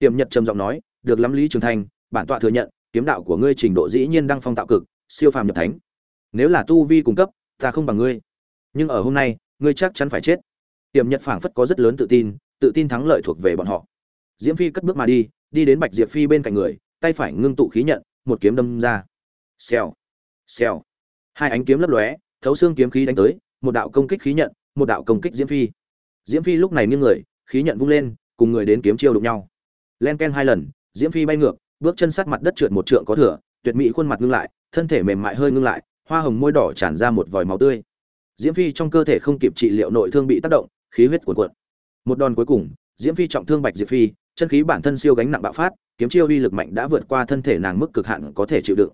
tiềm nhật trầm giọng nói, được lắm lý trường thanh bản tọa thừa nhận, kiếm đạo của ngươi trình độ dĩ nhiên đang phong tạo cực, siêu phàm nhập thánh. Nếu là tu vi cung cấp, ta không bằng ngươi. Nhưng ở hôm nay, ngươi chắc chắn phải chết. Tiềm nhật phảng phất có rất lớn tự tin tự tin thắng lợi thuộc về bọn họ. Diễm phi cất bước mà đi đi đến bạch diệp phi bên cạnh người, tay phải ngưng tụ khí nhận, một kiếm đâm ra. Xèo xèo. Hai ánh kiếm lấp lóe, thấu xương kiếm khí đánh tới, một đạo công kích khí nhận, một đạo công kích diễm phi. Diễm phi lúc này nghiêng người, khí nhận vung lên, cùng người đến kiếm chiêu đụng nhau len ken hai lần, diễm phi bay ngược, bước chân sát mặt đất trượt một trượng có thừa, tuyệt mỹ khuôn mặt ngưng lại, thân thể mềm mại hơi ngưng lại, hoa hồng môi đỏ tràn ra một vòi máu tươi. Diễm phi trong cơ thể không kịp trị liệu nội thương bị tác động, khí huyết cuồn cuộn. Một đòn cuối cùng, diễm phi trọng thương bạch diệp phi, chân khí bản thân siêu gánh nặng bạo phát, kiếm chiêu uy lực mạnh đã vượt qua thân thể nàng mức cực hạn có thể chịu đựng.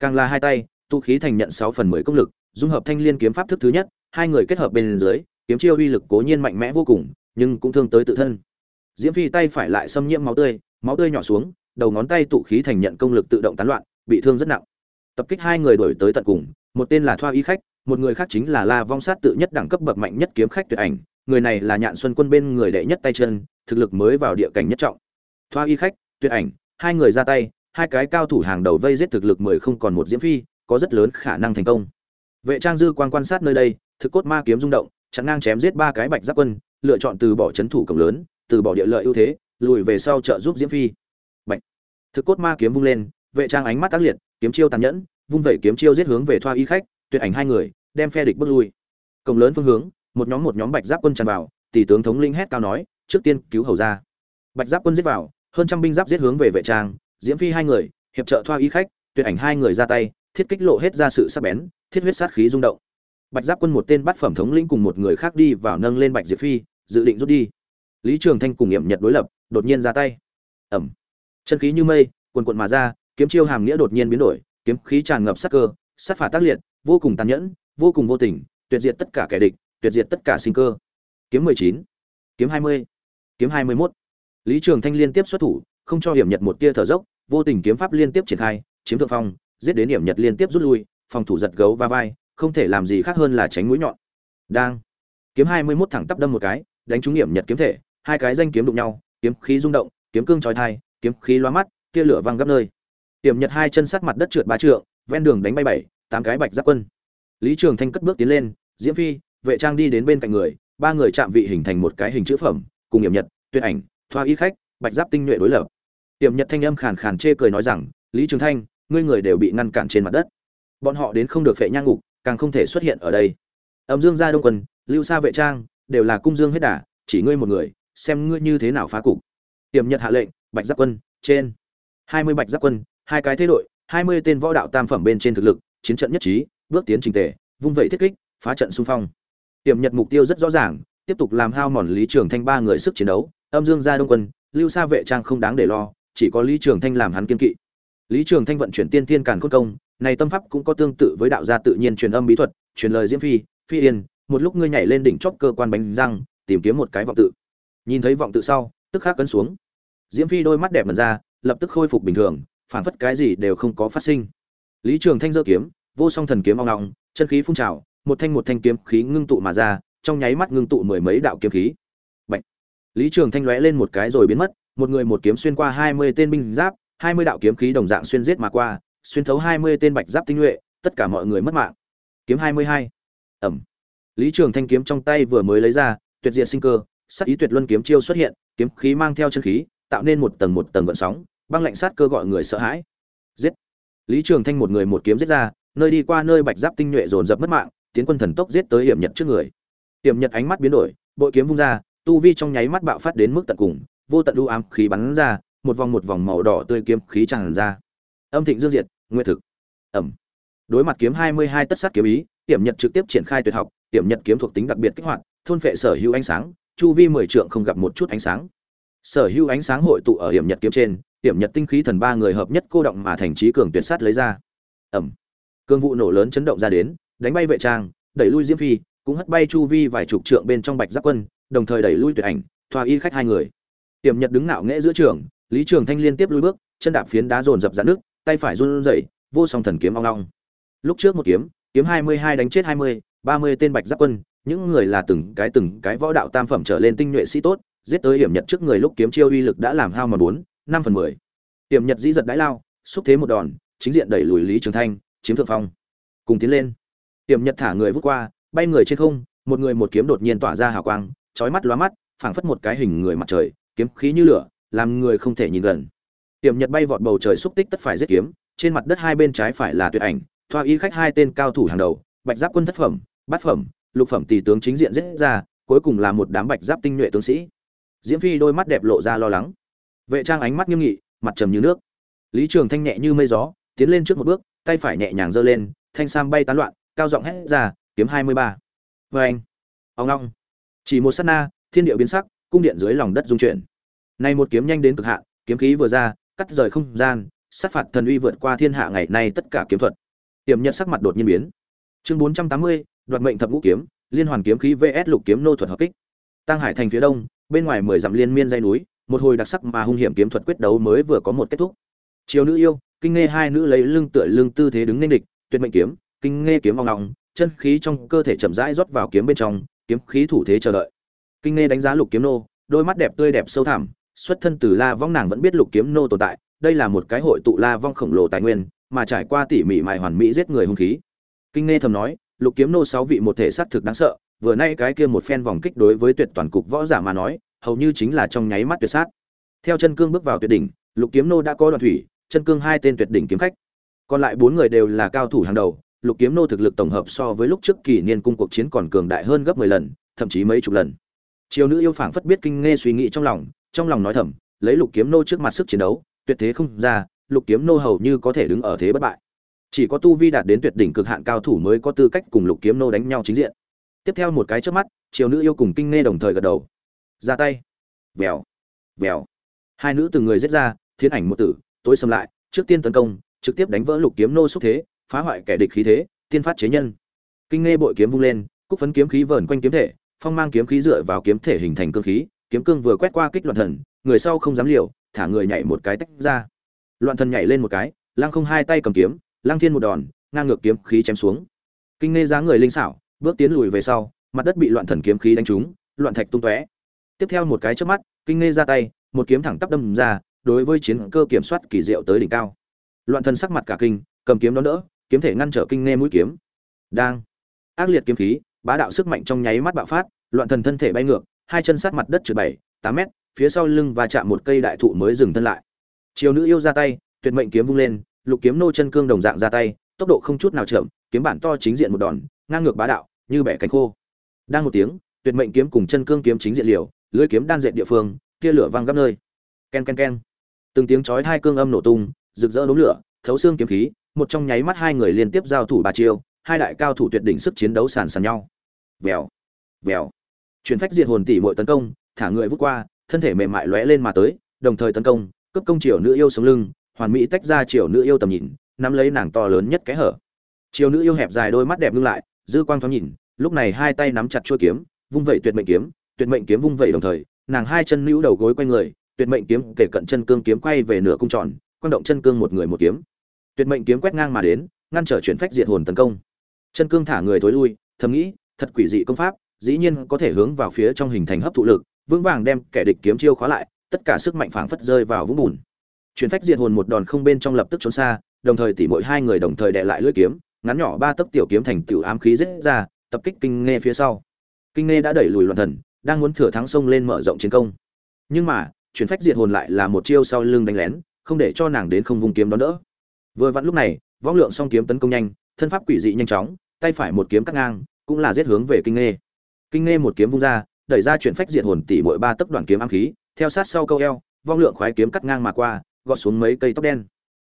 Càng là hai tay, tu khí thành nhận sáu phần mười công lực, dung hợp thanh liên kiếm pháp thức thứ nhất, hai người kết hợp bên dưới, kiếm chiêu uy lực cố nhiên mạnh mẽ vô cùng, nhưng cũng thương tới tự thân diễm phi tay phải lại xâm nhiễm máu tươi máu tươi nhỏ xuống, đầu ngón tay tụ khí thành nhận công lực tự động tán loạn, bị thương rất nặng. Tập kích hai người đổi tới tận cùng, một tên là thoa y khách, một người khác chính là la vong sát tự nhất đẳng cấp bậc mạnh nhất kiếm khách tuyệt ảnh, người này là nhạn xuân quân bên người đệ nhất tay chân, thực lực mới vào địa cảnh nhất trọng. Thoa y khách, tuyệt ảnh, hai người ra tay, hai cái cao thủ hàng đầu vây giết thực lực mười không còn một diễm phi, có rất lớn khả năng thành công. Vệ trang dư quan quan sát nơi đây, thực cốt ma kiếm rung động, chặn ngang chém giết ba cái bạch giáp quân, lựa chọn từ bỏ chấn thủ cổng lớn từ bỏ địa lợi ưu thế, lùi về sau trợ giúp diễm phi. Bạch. Thực cốt ma kiếm vung lên, vệ trang ánh mắt tác liệt, kiếm chiêu tàn nhẫn, vung vẩy kiếm chiêu giết hướng về thoa y khách, tuyệt ảnh hai người, đem phe địch bước lui. Cổng lớn phương hướng, một nhóm một nhóm bạch giáp quân tràn vào, tỷ tướng thống linh hét cao nói, trước tiên cứu hầu ra. Bạch giáp quân giết vào, hơn trăm binh giáp giết hướng về vệ trang, diễm phi hai người, hiệp trợ thoa y khách, tuyệt ảnh hai người ra tay, thiết kích lộ hết ra sự sắc bén, thiết huyết sát khí rung động. Bạch giáp quân một tên bắt phẩm thống lĩnh cùng một người khác đi vào nâng lên bạch diệp phi, dự định rút đi lý trường thanh cùng nghiệm nhật đối lập, đột nhiên ra tay. Ẩm. Chân khí như mây quần quận mà ra, kiếm chiêu hàm nghĩa đột nhiên biến đổi, kiếm khí tràn ngập sát cơ, sát phạt tác liệt, vô cùng tàn nhẫn, vô cùng vô tình, tuyệt diệt tất cả kẻ địch, tuyệt diệt tất cả sinh cơ. Kiếm mười chín, kiếm hai mươi, kiếm hai mươi mốt. Lý trường thanh liên tiếp xuất thủ, không cho hiểm nhật một tia thở dốc, vô tình kiếm pháp liên tiếp triển khai, chiếm thượng phong, giết đến hiểm nhật liên tiếp rút lui, phòng thủ giật gấu va vai, không thể làm gì khác hơn là tránh mũi nhọn. Đang. Kiếm hai mươi mốt thẳng tắp đâm một cái, đánh trúng hiểm nhật kiếm thể hai cái danh kiếm đụng nhau, kiếm khí rung động, kiếm cương trói thai, kiếm khí loa mắt, tia lửa văng gấp nơi. Hiểm nhật hai chân sát mặt đất trượt ba trượng, ven đường đánh bay bảy, tám cái bạch giáp quân. Lý trường thanh cất bước tiến lên, diễm phi, vệ trang đi đến bên cạnh người, ba người chạm vị hình thành một cái hình chữ phẩm, cùng hiểm nhật tuyệt ảnh, thoa y khách, bạch giáp tinh nhuệ đối lập. Hiểm nhật thanh âm khàn khàn chê cười nói rằng, lý trường thanh, ngươi người đều bị ngăn cản trên mặt đất. Bọn họ đến không được phệ nhang ngục, càng không thể xuất hiện ở đây. Âm dương gia đông quân, lưu sa vệ trang, đều là cung dương hết đà, chỉ ngươi một người xem ngươi như thế nào phá cục. Tiềm nhật hạ lệnh, bạch giáp quân, trên. Hai mươi bạch giáp quân, hai cái thế đội, hai mươi tên võ đạo tam phẩm bên trên thực lực, chiến trận nhất trí, bước tiến trình tề, vung vẩy thiết kích, phá trận xung phong. Tiềm nhật mục tiêu rất rõ ràng, tiếp tục làm hao mòn lý trường thanh ba người sức chiến đấu, âm dương gia đông quân, lưu sa vệ trang không đáng để lo, chỉ có lý trường thanh làm hắn kiên kỵ. Lý trường thanh vận chuyển tiên tiên càn cốt công, này tâm pháp cũng có tương tự với đạo gia tự nhiên truyền âm bí thuật, truyền lời diễm phi phi yên, một lúc ngươi nhảy lên đỉnh chóp cơ quan bánh răng, tìm kiếm một cái vọng tự nhìn thấy vọng tự sau, tức khắc cấn xuống. Diễm phi đôi mắt đẹp mật ra, lập tức khôi phục bình thường phản phất cái gì đều không có phát sinh. Lý trường thanh dơ kiếm, vô song thần kiếm ong ngọng chân khí phun trào, một thanh một thanh kiếm khí ngưng tụ mà ra, trong nháy mắt ngưng tụ mười mấy đạo kiếm khí. Bạch. lý trường thanh lóe lên một cái rồi biến mất, một người một kiếm xuyên qua hai mươi tên binh giáp, hai mươi đạo kiếm khí đồng dạng xuyên giết mà qua, xuyên thấu hai mươi tên bạch giáp tinh nhuệ, tất cả mọi người mất mạng. Kiếm hai mươi hai. Ẩm. Lý trường thanh kiếm trong tay vừa mới lấy ra, tuyệt diệt sinh cơ Sát ý tuyệt luân kiếm chiêu xuất hiện, kiếm khí mang theo chân khí, tạo nên một tầng một tầng gợn sóng, băng lạnh sát cơ gọi người sợ hãi. Giết! Lý trường thanh một người một kiếm giết ra, nơi đi qua nơi bạch giáp tinh nhuệ dồn dập mất mạng, tiến quân thần tốc giết tới hiểm nhật trước người. Hiểm nhật ánh mắt biến đổi, bội kiếm vung ra, tu vi trong nháy mắt bạo phát đến mức tận cùng, vô tận u ám khí bắn ra, một vòng một vòng màu đỏ tươi kiếm khí tràn ra. Âm thịnh dương diệt, nguyệt thực. Ẩm. Đối mặt kiếm hai mươi hai tất sát kiếm ý, hiểm nhật trực tiếp triển khai tuyệt học, hiểm nhật kiếm thuộc tính đặc biệt kích hoạt, thôn phệ sở hữu ánh sáng chu vi mười trượng không gặp một chút ánh sáng. Sở hữu ánh sáng hội tụ ở hiểm nhật kiếm trên, hiểm nhật tinh khí thần ba người hợp nhất cô động mà thành trí cường tuyệt sát lấy ra. Ẩm cương vụ nổ lớn chấn động ra đến, đánh bay vệ trang, đẩy lui diễm phi, cũng hất bay chu vi vài chục trượng bên trong bạch giáp quân, đồng thời đẩy lui tuyệt ảnh, thoa y khách hai người. Hiểm nhật đứng ngạo nghễ giữa trường, lý trường thanh liên tiếp lui bước, chân đạp phiến đá dồn dập dạn nước, tay phải run rẩy, vô song thần kiếm ong ong. Lúc trước một kiếm kiếm hai mươi hai đánh chết hai mươi, ba mươi tên bạch giáp quân những người là từng cái từng cái võ đạo tam phẩm trở lên tinh nhuệ sĩ tốt, giết tới hiểm nhật trước người lúc kiếm chiêu uy lực đã làm hao mà bốn, năm phần mười. Hiểm nhật dĩ giật đãi lao, xúc thế một đòn, chính diện đẩy lùi lý trường thanh, chiếm thượng phong. Cùng tiến lên. Hiểm nhật thả người vút qua, bay người trên không, một người một kiếm đột nhiên tỏa ra hào quang, chói mắt lóa mắt, phảng phất một cái hình người mặt trời, kiếm khí như lửa, làm người không thể nhìn gần. Hiểm nhật bay vọt bầu trời xúc tích tất phải giết kiếm, trên mặt đất hai bên trái phải là tuyệt ảnh, thoa y khách hai tên cao thủ hàng đầu, bạch giáp quân thất phẩm, bát phẩm lục phẩm tỷ tướng chính diện giết ra, cuối cùng là một đám bạch giáp tinh nhuệ tướng sĩ. Diễm phi đôi mắt đẹp lộ ra lo lắng. Vệ trang ánh mắt nghiêm nghị, mặt trầm như nước. Lý trường thanh nhẹ như mây gió, tiến lên trước một bước, tay phải nhẹ nhàng giơ lên, thanh sam bay tán loạn, cao giọng hét ra, kiếm hai mươi ba. Anh, ông long. Chỉ một sát na, thiên địa biến sắc, cung điện dưới lòng đất dung chuyển. Nay một kiếm nhanh đến cực hạn, kiếm khí vừa ra, cắt rời không gian, sát phạt thần uy vượt qua thiên hạ ngày nay tất cả kiếm thuật. Tiềm nhật sắc mặt đột nhiên biến. Chương bốn trăm tám mươi đoạt mệnh thập ngũ kiếm, liên hoàn kiếm khí vs lục kiếm nô thuật hợp kích. Tăng hải thành phía đông, bên ngoài mười dặm liên miên dây núi, một hồi đặc sắc mà hung hiểm kiếm thuật quyết đấu mới vừa có một kết thúc. Chiều nữ yêu, kinh nghe hai nữ lấy lưng tựa lưng tư thế đứng nên địch, tuyệt mệnh kiếm, kinh nghe kiếm vòng ngọng chân khí trong cơ thể chậm rãi rót vào kiếm bên trong, kiếm khí thủ thế chờ đợi. Kinh nghe đánh giá lục kiếm nô, đôi mắt đẹp tươi đẹp sâu thẳm, xuất thân từ la vong nàng vẫn biết lục kiếm nô tồn tại, đây là một cái hội tụ la vong khổng lồ tài nguyên, mà trải qua tỉ mỉ mài hoàn mỹ giết người hung khí. Kinh nghe thầm nói lục kiếm nô sáu vị một thể sát thực đáng sợ, vừa nay cái kia một phen vòng kích đối với tuyệt toàn cục võ giả mà nói, hầu như chính là trong nháy mắt tuyệt sát. Theo chân cương bước vào tuyệt đỉnh, lục kiếm nô đã có đoạn thủy, chân cương hai tên tuyệt đỉnh kiếm khách. Còn lại bốn người đều là cao thủ hàng đầu, lục kiếm nô thực lực tổng hợp so với lúc trước kỳ niên cung cuộc chiến còn cường đại hơn gấp mười lần, thậm chí mấy chục lần. Triều nữ yêu phảng phất biết kinh nghe suy nghĩ trong lòng trong lòng nói thầm, lấy lục kiếm nô trước mặt sức chiến đấu, tuyệt thế không ra, lục kiếm nô hầu như có thể đứng ở thế bất bại chỉ có tu vi đạt đến tuyệt đỉnh cực hạn cao thủ mới có tư cách cùng lục kiếm nô đánh nhau chính diện. Tiếp theo một cái trước mắt, triều nữ yêu cùng kinh nghe đồng thời gật đầu. Ra tay. Vèo. Vèo. Hai nữ từng người giết ra thiên ảnh một tử, tối xâm lại, trước tiên tấn công, trực tiếp đánh vỡ lục kiếm nô xúc thế, phá hoại kẻ địch khí thế, tiên phát chế nhân. Kinh nghe bội kiếm vung lên, cúc phấn kiếm khí vờn quanh kiếm thể, phong mang kiếm khí dựa vào kiếm thể hình thành cương khí, kiếm cương vừa quét qua kích loạn thần, người sau không dám liều, thả người nhảy một cái tách ra. Loạn thần nhảy lên một cái, lăng không hai tay cầm kiếm lăng thiên một đòn, ngang ngược kiếm khí chém xuống. Kinh nghe giá người linh xảo, bước tiến lùi về sau, mặt đất bị loạn thần kiếm khí đánh trúng, loạn thạch tung tóe. Tiếp theo một cái trước mắt, kinh nghe ra tay, một kiếm thẳng tắp đâm ra, đối với chiến cơ kiểm soát kỳ diệu tới đỉnh cao. Loạn thần sắc mặt cả kinh, cầm kiếm đón đỡ, kiếm thể ngăn trở kinh nghe mũi kiếm. Đang. Ác liệt kiếm khí, bá đạo sức mạnh trong nháy mắt bạo phát, loạn thần thân thể bay ngược, hai chân sát mặt đất trượt bảy, tám mét, phía sau lưng và chạm một cây đại thụ mới dừng thân lại. Chiều nữ yêu ra tay, tuyệt mệnh kiếm vung lên lục kiếm nô chân cương đồng dạng ra tay, tốc độ không chút nào chậm, kiếm bản to chính diện một đòn, ngang ngược bá đạo, như bẻ cánh khô. Đang một tiếng, tuyệt mệnh kiếm cùng chân cương kiếm chính diện liều lưỡi kiếm đan dệt địa phương, tia lửa văng gấp nơi. Ken ken ken. Từng tiếng chói hai cương âm nổ tung, rực rỡ đốm lửa, thấu xương kiếm khí, một trong nháy mắt hai người liên tiếp giao thủ ba chiêu, hai đại cao thủ tuyệt đỉnh sức chiến đấu sàn sàn nhau. Vèo vèo. Chuyển phách diệt hồn tỷ muội tấn công, thả người vút qua, thân thể mềm mại lóe lên mà tới, đồng thời tấn công cấp công triều nữ yêu sống lưng hoàn mỹ tách ra chiều nữ yêu tầm nhìn, nắm lấy nàng to lớn nhất cái hở. Chiều nữ yêu hẹp dài đôi mắt đẹp ngưng lại, dư quang thoáng nhìn, lúc này hai tay nắm chặt chuôi kiếm, vung vẩy tuyệt mệnh kiếm, tuyệt mệnh kiếm vung vẩy đồng thời, nàng hai chân nữ đầu gối quanh người, tuyệt mệnh kiếm kể cận chân cương kiếm quay về nửa cung tròn, quang động chân cương một người một kiếm. Tuyệt mệnh kiếm quét ngang mà đến, ngăn trở chuyển phách diệt hồn tấn công. Chân cương thả người thối lui, thầm nghĩ, thật quỷ dị công pháp, dĩ nhiên có thể hướng vào phía trong hình thành hấp thụ lực, vững vàng đem kẻ địch kiếm chiêu khóa lại, tất cả sức mạnh phảng phất rơi vào vũng bùn chuyển phách diệt hồn một đòn không bên trong lập tức trốn xa, đồng thời tỉ mỗi hai người đồng thời đệ lại lưỡi kiếm, ngắn nhỏ ba tấc tiểu kiếm thành tiểu ám khí rết ra, tập kích kinh nghe phía sau. Kinh nghe đã đẩy lùi loạn thần, đang muốn thừa thắng sông lên mở rộng chiến công. Nhưng mà, chuyển phách diệt hồn lại là một chiêu sau lưng đánh lén, không để cho nàng đến không vùng kiếm đón đỡ. Vừa vặn lúc này vong lượng song kiếm tấn công nhanh, thân pháp quỷ dị nhanh chóng, tay phải một kiếm cắt ngang, cũng là giết hướng về kinh nghe. Kinh nghe một kiếm vung ra, đẩy ra chuyển phách diệt hồn tỷ mỗi ba tấc đoạn kiếm ám khí, theo sát sau câu eo vong lượng khoái kiếm cắt ngang mà qua gọt xuống mấy cây tóc đen.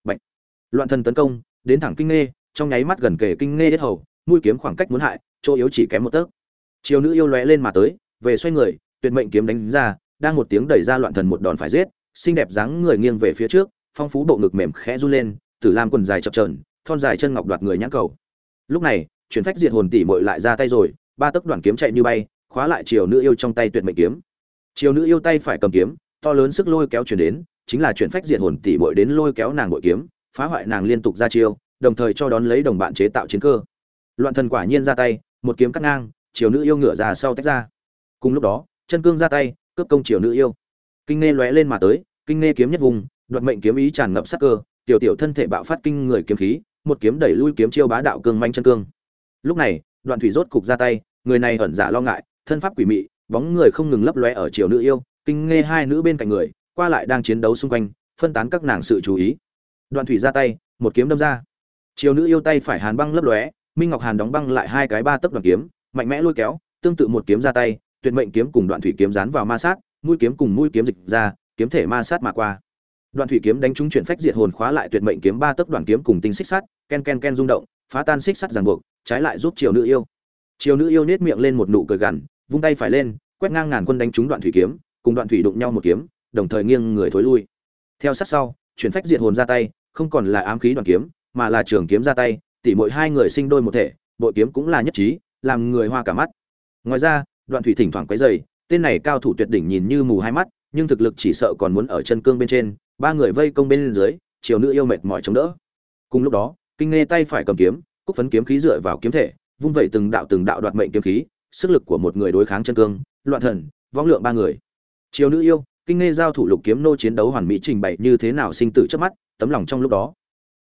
Bạch. loạn thần tấn công, đến thẳng kinh nghe trong nháy mắt gần kề kinh nghe hết hầu, mũi kiếm khoảng cách muốn hại, chỗ yếu chỉ kém một tấc. Chiều nữ yêu lóe lên mà tới, về xoay người, tuyệt mệnh kiếm đánh ra, đang một tiếng đẩy ra loạn thần một đòn phải giết, xinh đẹp dáng người nghiêng về phía trước, phong phú bộ ngực mềm khẽ run lên, tử lam quần dài chập trờn thon dài chân ngọc đoạt người nhãn cầu. Lúc này, chuyển phách diệt hồn tỷ muội lại ra tay rồi, ba tấc đoạn kiếm chạy như bay, khóa lại chiều nữ yêu trong tay tuyệt mệnh kiếm. Chiều nữ yêu tay phải cầm kiếm, to lớn sức lôi kéo chuyển đến chính là chuyển phách diệt hồn tỷ muội đến lôi kéo nàng bội kiếm, phá hoại nàng liên tục ra chiêu, đồng thời cho đón lấy đồng bạn chế tạo chiến cơ. Loạn thần quả nhiên ra tay, một kiếm cắt ngang chiều nữ yêu ngửa ra sau tách ra. Cùng lúc đó, chân cương ra tay, cướp công triều nữ yêu. Kinh nghe lóe lên mà tới, kinh nghe kiếm nhất vùng, đoạt mệnh kiếm ý tràn ngập sắc cơ, tiểu tiểu thân thể bạo phát kinh người kiếm khí, một kiếm đẩy lui kiếm chiêu bá đạo cương manh chân cương. Lúc này đoạn thủy rốt cục ra tay, người này ẩn giả lo ngại, thân pháp quỷ mị, bóng người không ngừng lấp lóe ở triều nữ yêu, kinh nghe hai nữ bên cạnh người qua lại đang chiến đấu xung quanh, phân tán các nàng sự chú ý. Đoạn thủy ra tay, một kiếm đâm ra. Triều nữ yêu tay phải hàn băng lấp lóe, minh ngọc hàn đóng băng lại hai cái ba tấc đoàn kiếm, mạnh mẽ lôi kéo, tương tự một kiếm ra tay, tuyệt mệnh kiếm cùng đoạn thủy kiếm dán vào ma sát, mũi kiếm cùng mũi kiếm dịch ra, kiếm thể ma sát mà qua. Đoạn thủy kiếm đánh trúng chuyển phách diệt hồn khóa lại tuyệt mệnh kiếm ba tấc đoạn kiếm cùng tinh xích sắt, ken ken ken rung động, phá tan xích sắt ràng buộc, trái lại giúp triều nữ yêu. Triều nữ yêu nết miệng lên một nụ cười gằn, vung tay phải lên, quét ngang ngàn quân đánh trúng đoạn thủy kiếm, cùng đoạn thủy đụng nhau một kiếm đồng thời nghiêng người thối lui. Theo sát sau, chuyển phách diệt hồn ra tay, không còn là ám khí đoàn kiếm, mà là trường kiếm ra tay, tỉ mỗi hai người sinh đôi một thể, bội kiếm cũng là nhất trí, làm người hoa cả mắt. Ngoài ra, đoạn thủy thỉnh thoảng quấy dày tên này cao thủ tuyệt đỉnh nhìn như mù hai mắt, nhưng thực lực chỉ sợ còn muốn ở chân cương bên trên, ba người vây công bên dưới chiều nữ yêu mệt mỏi chống đỡ. Cùng lúc đó, kinh nghe tay phải cầm kiếm, cúc phấn kiếm khí dựa vào kiếm thể, vung vẩy từng đạo từng đạo đoạt mệnh kiếm khí, sức lực của một người đối kháng chân cương, loạn thần, vong lượng ba người. Chiều nữ yêu kinh nghe giao thủ lục kiếm nô chiến đấu hoàn mỹ trình bày như thế nào sinh tử trước mắt, tấm lòng trong lúc đó.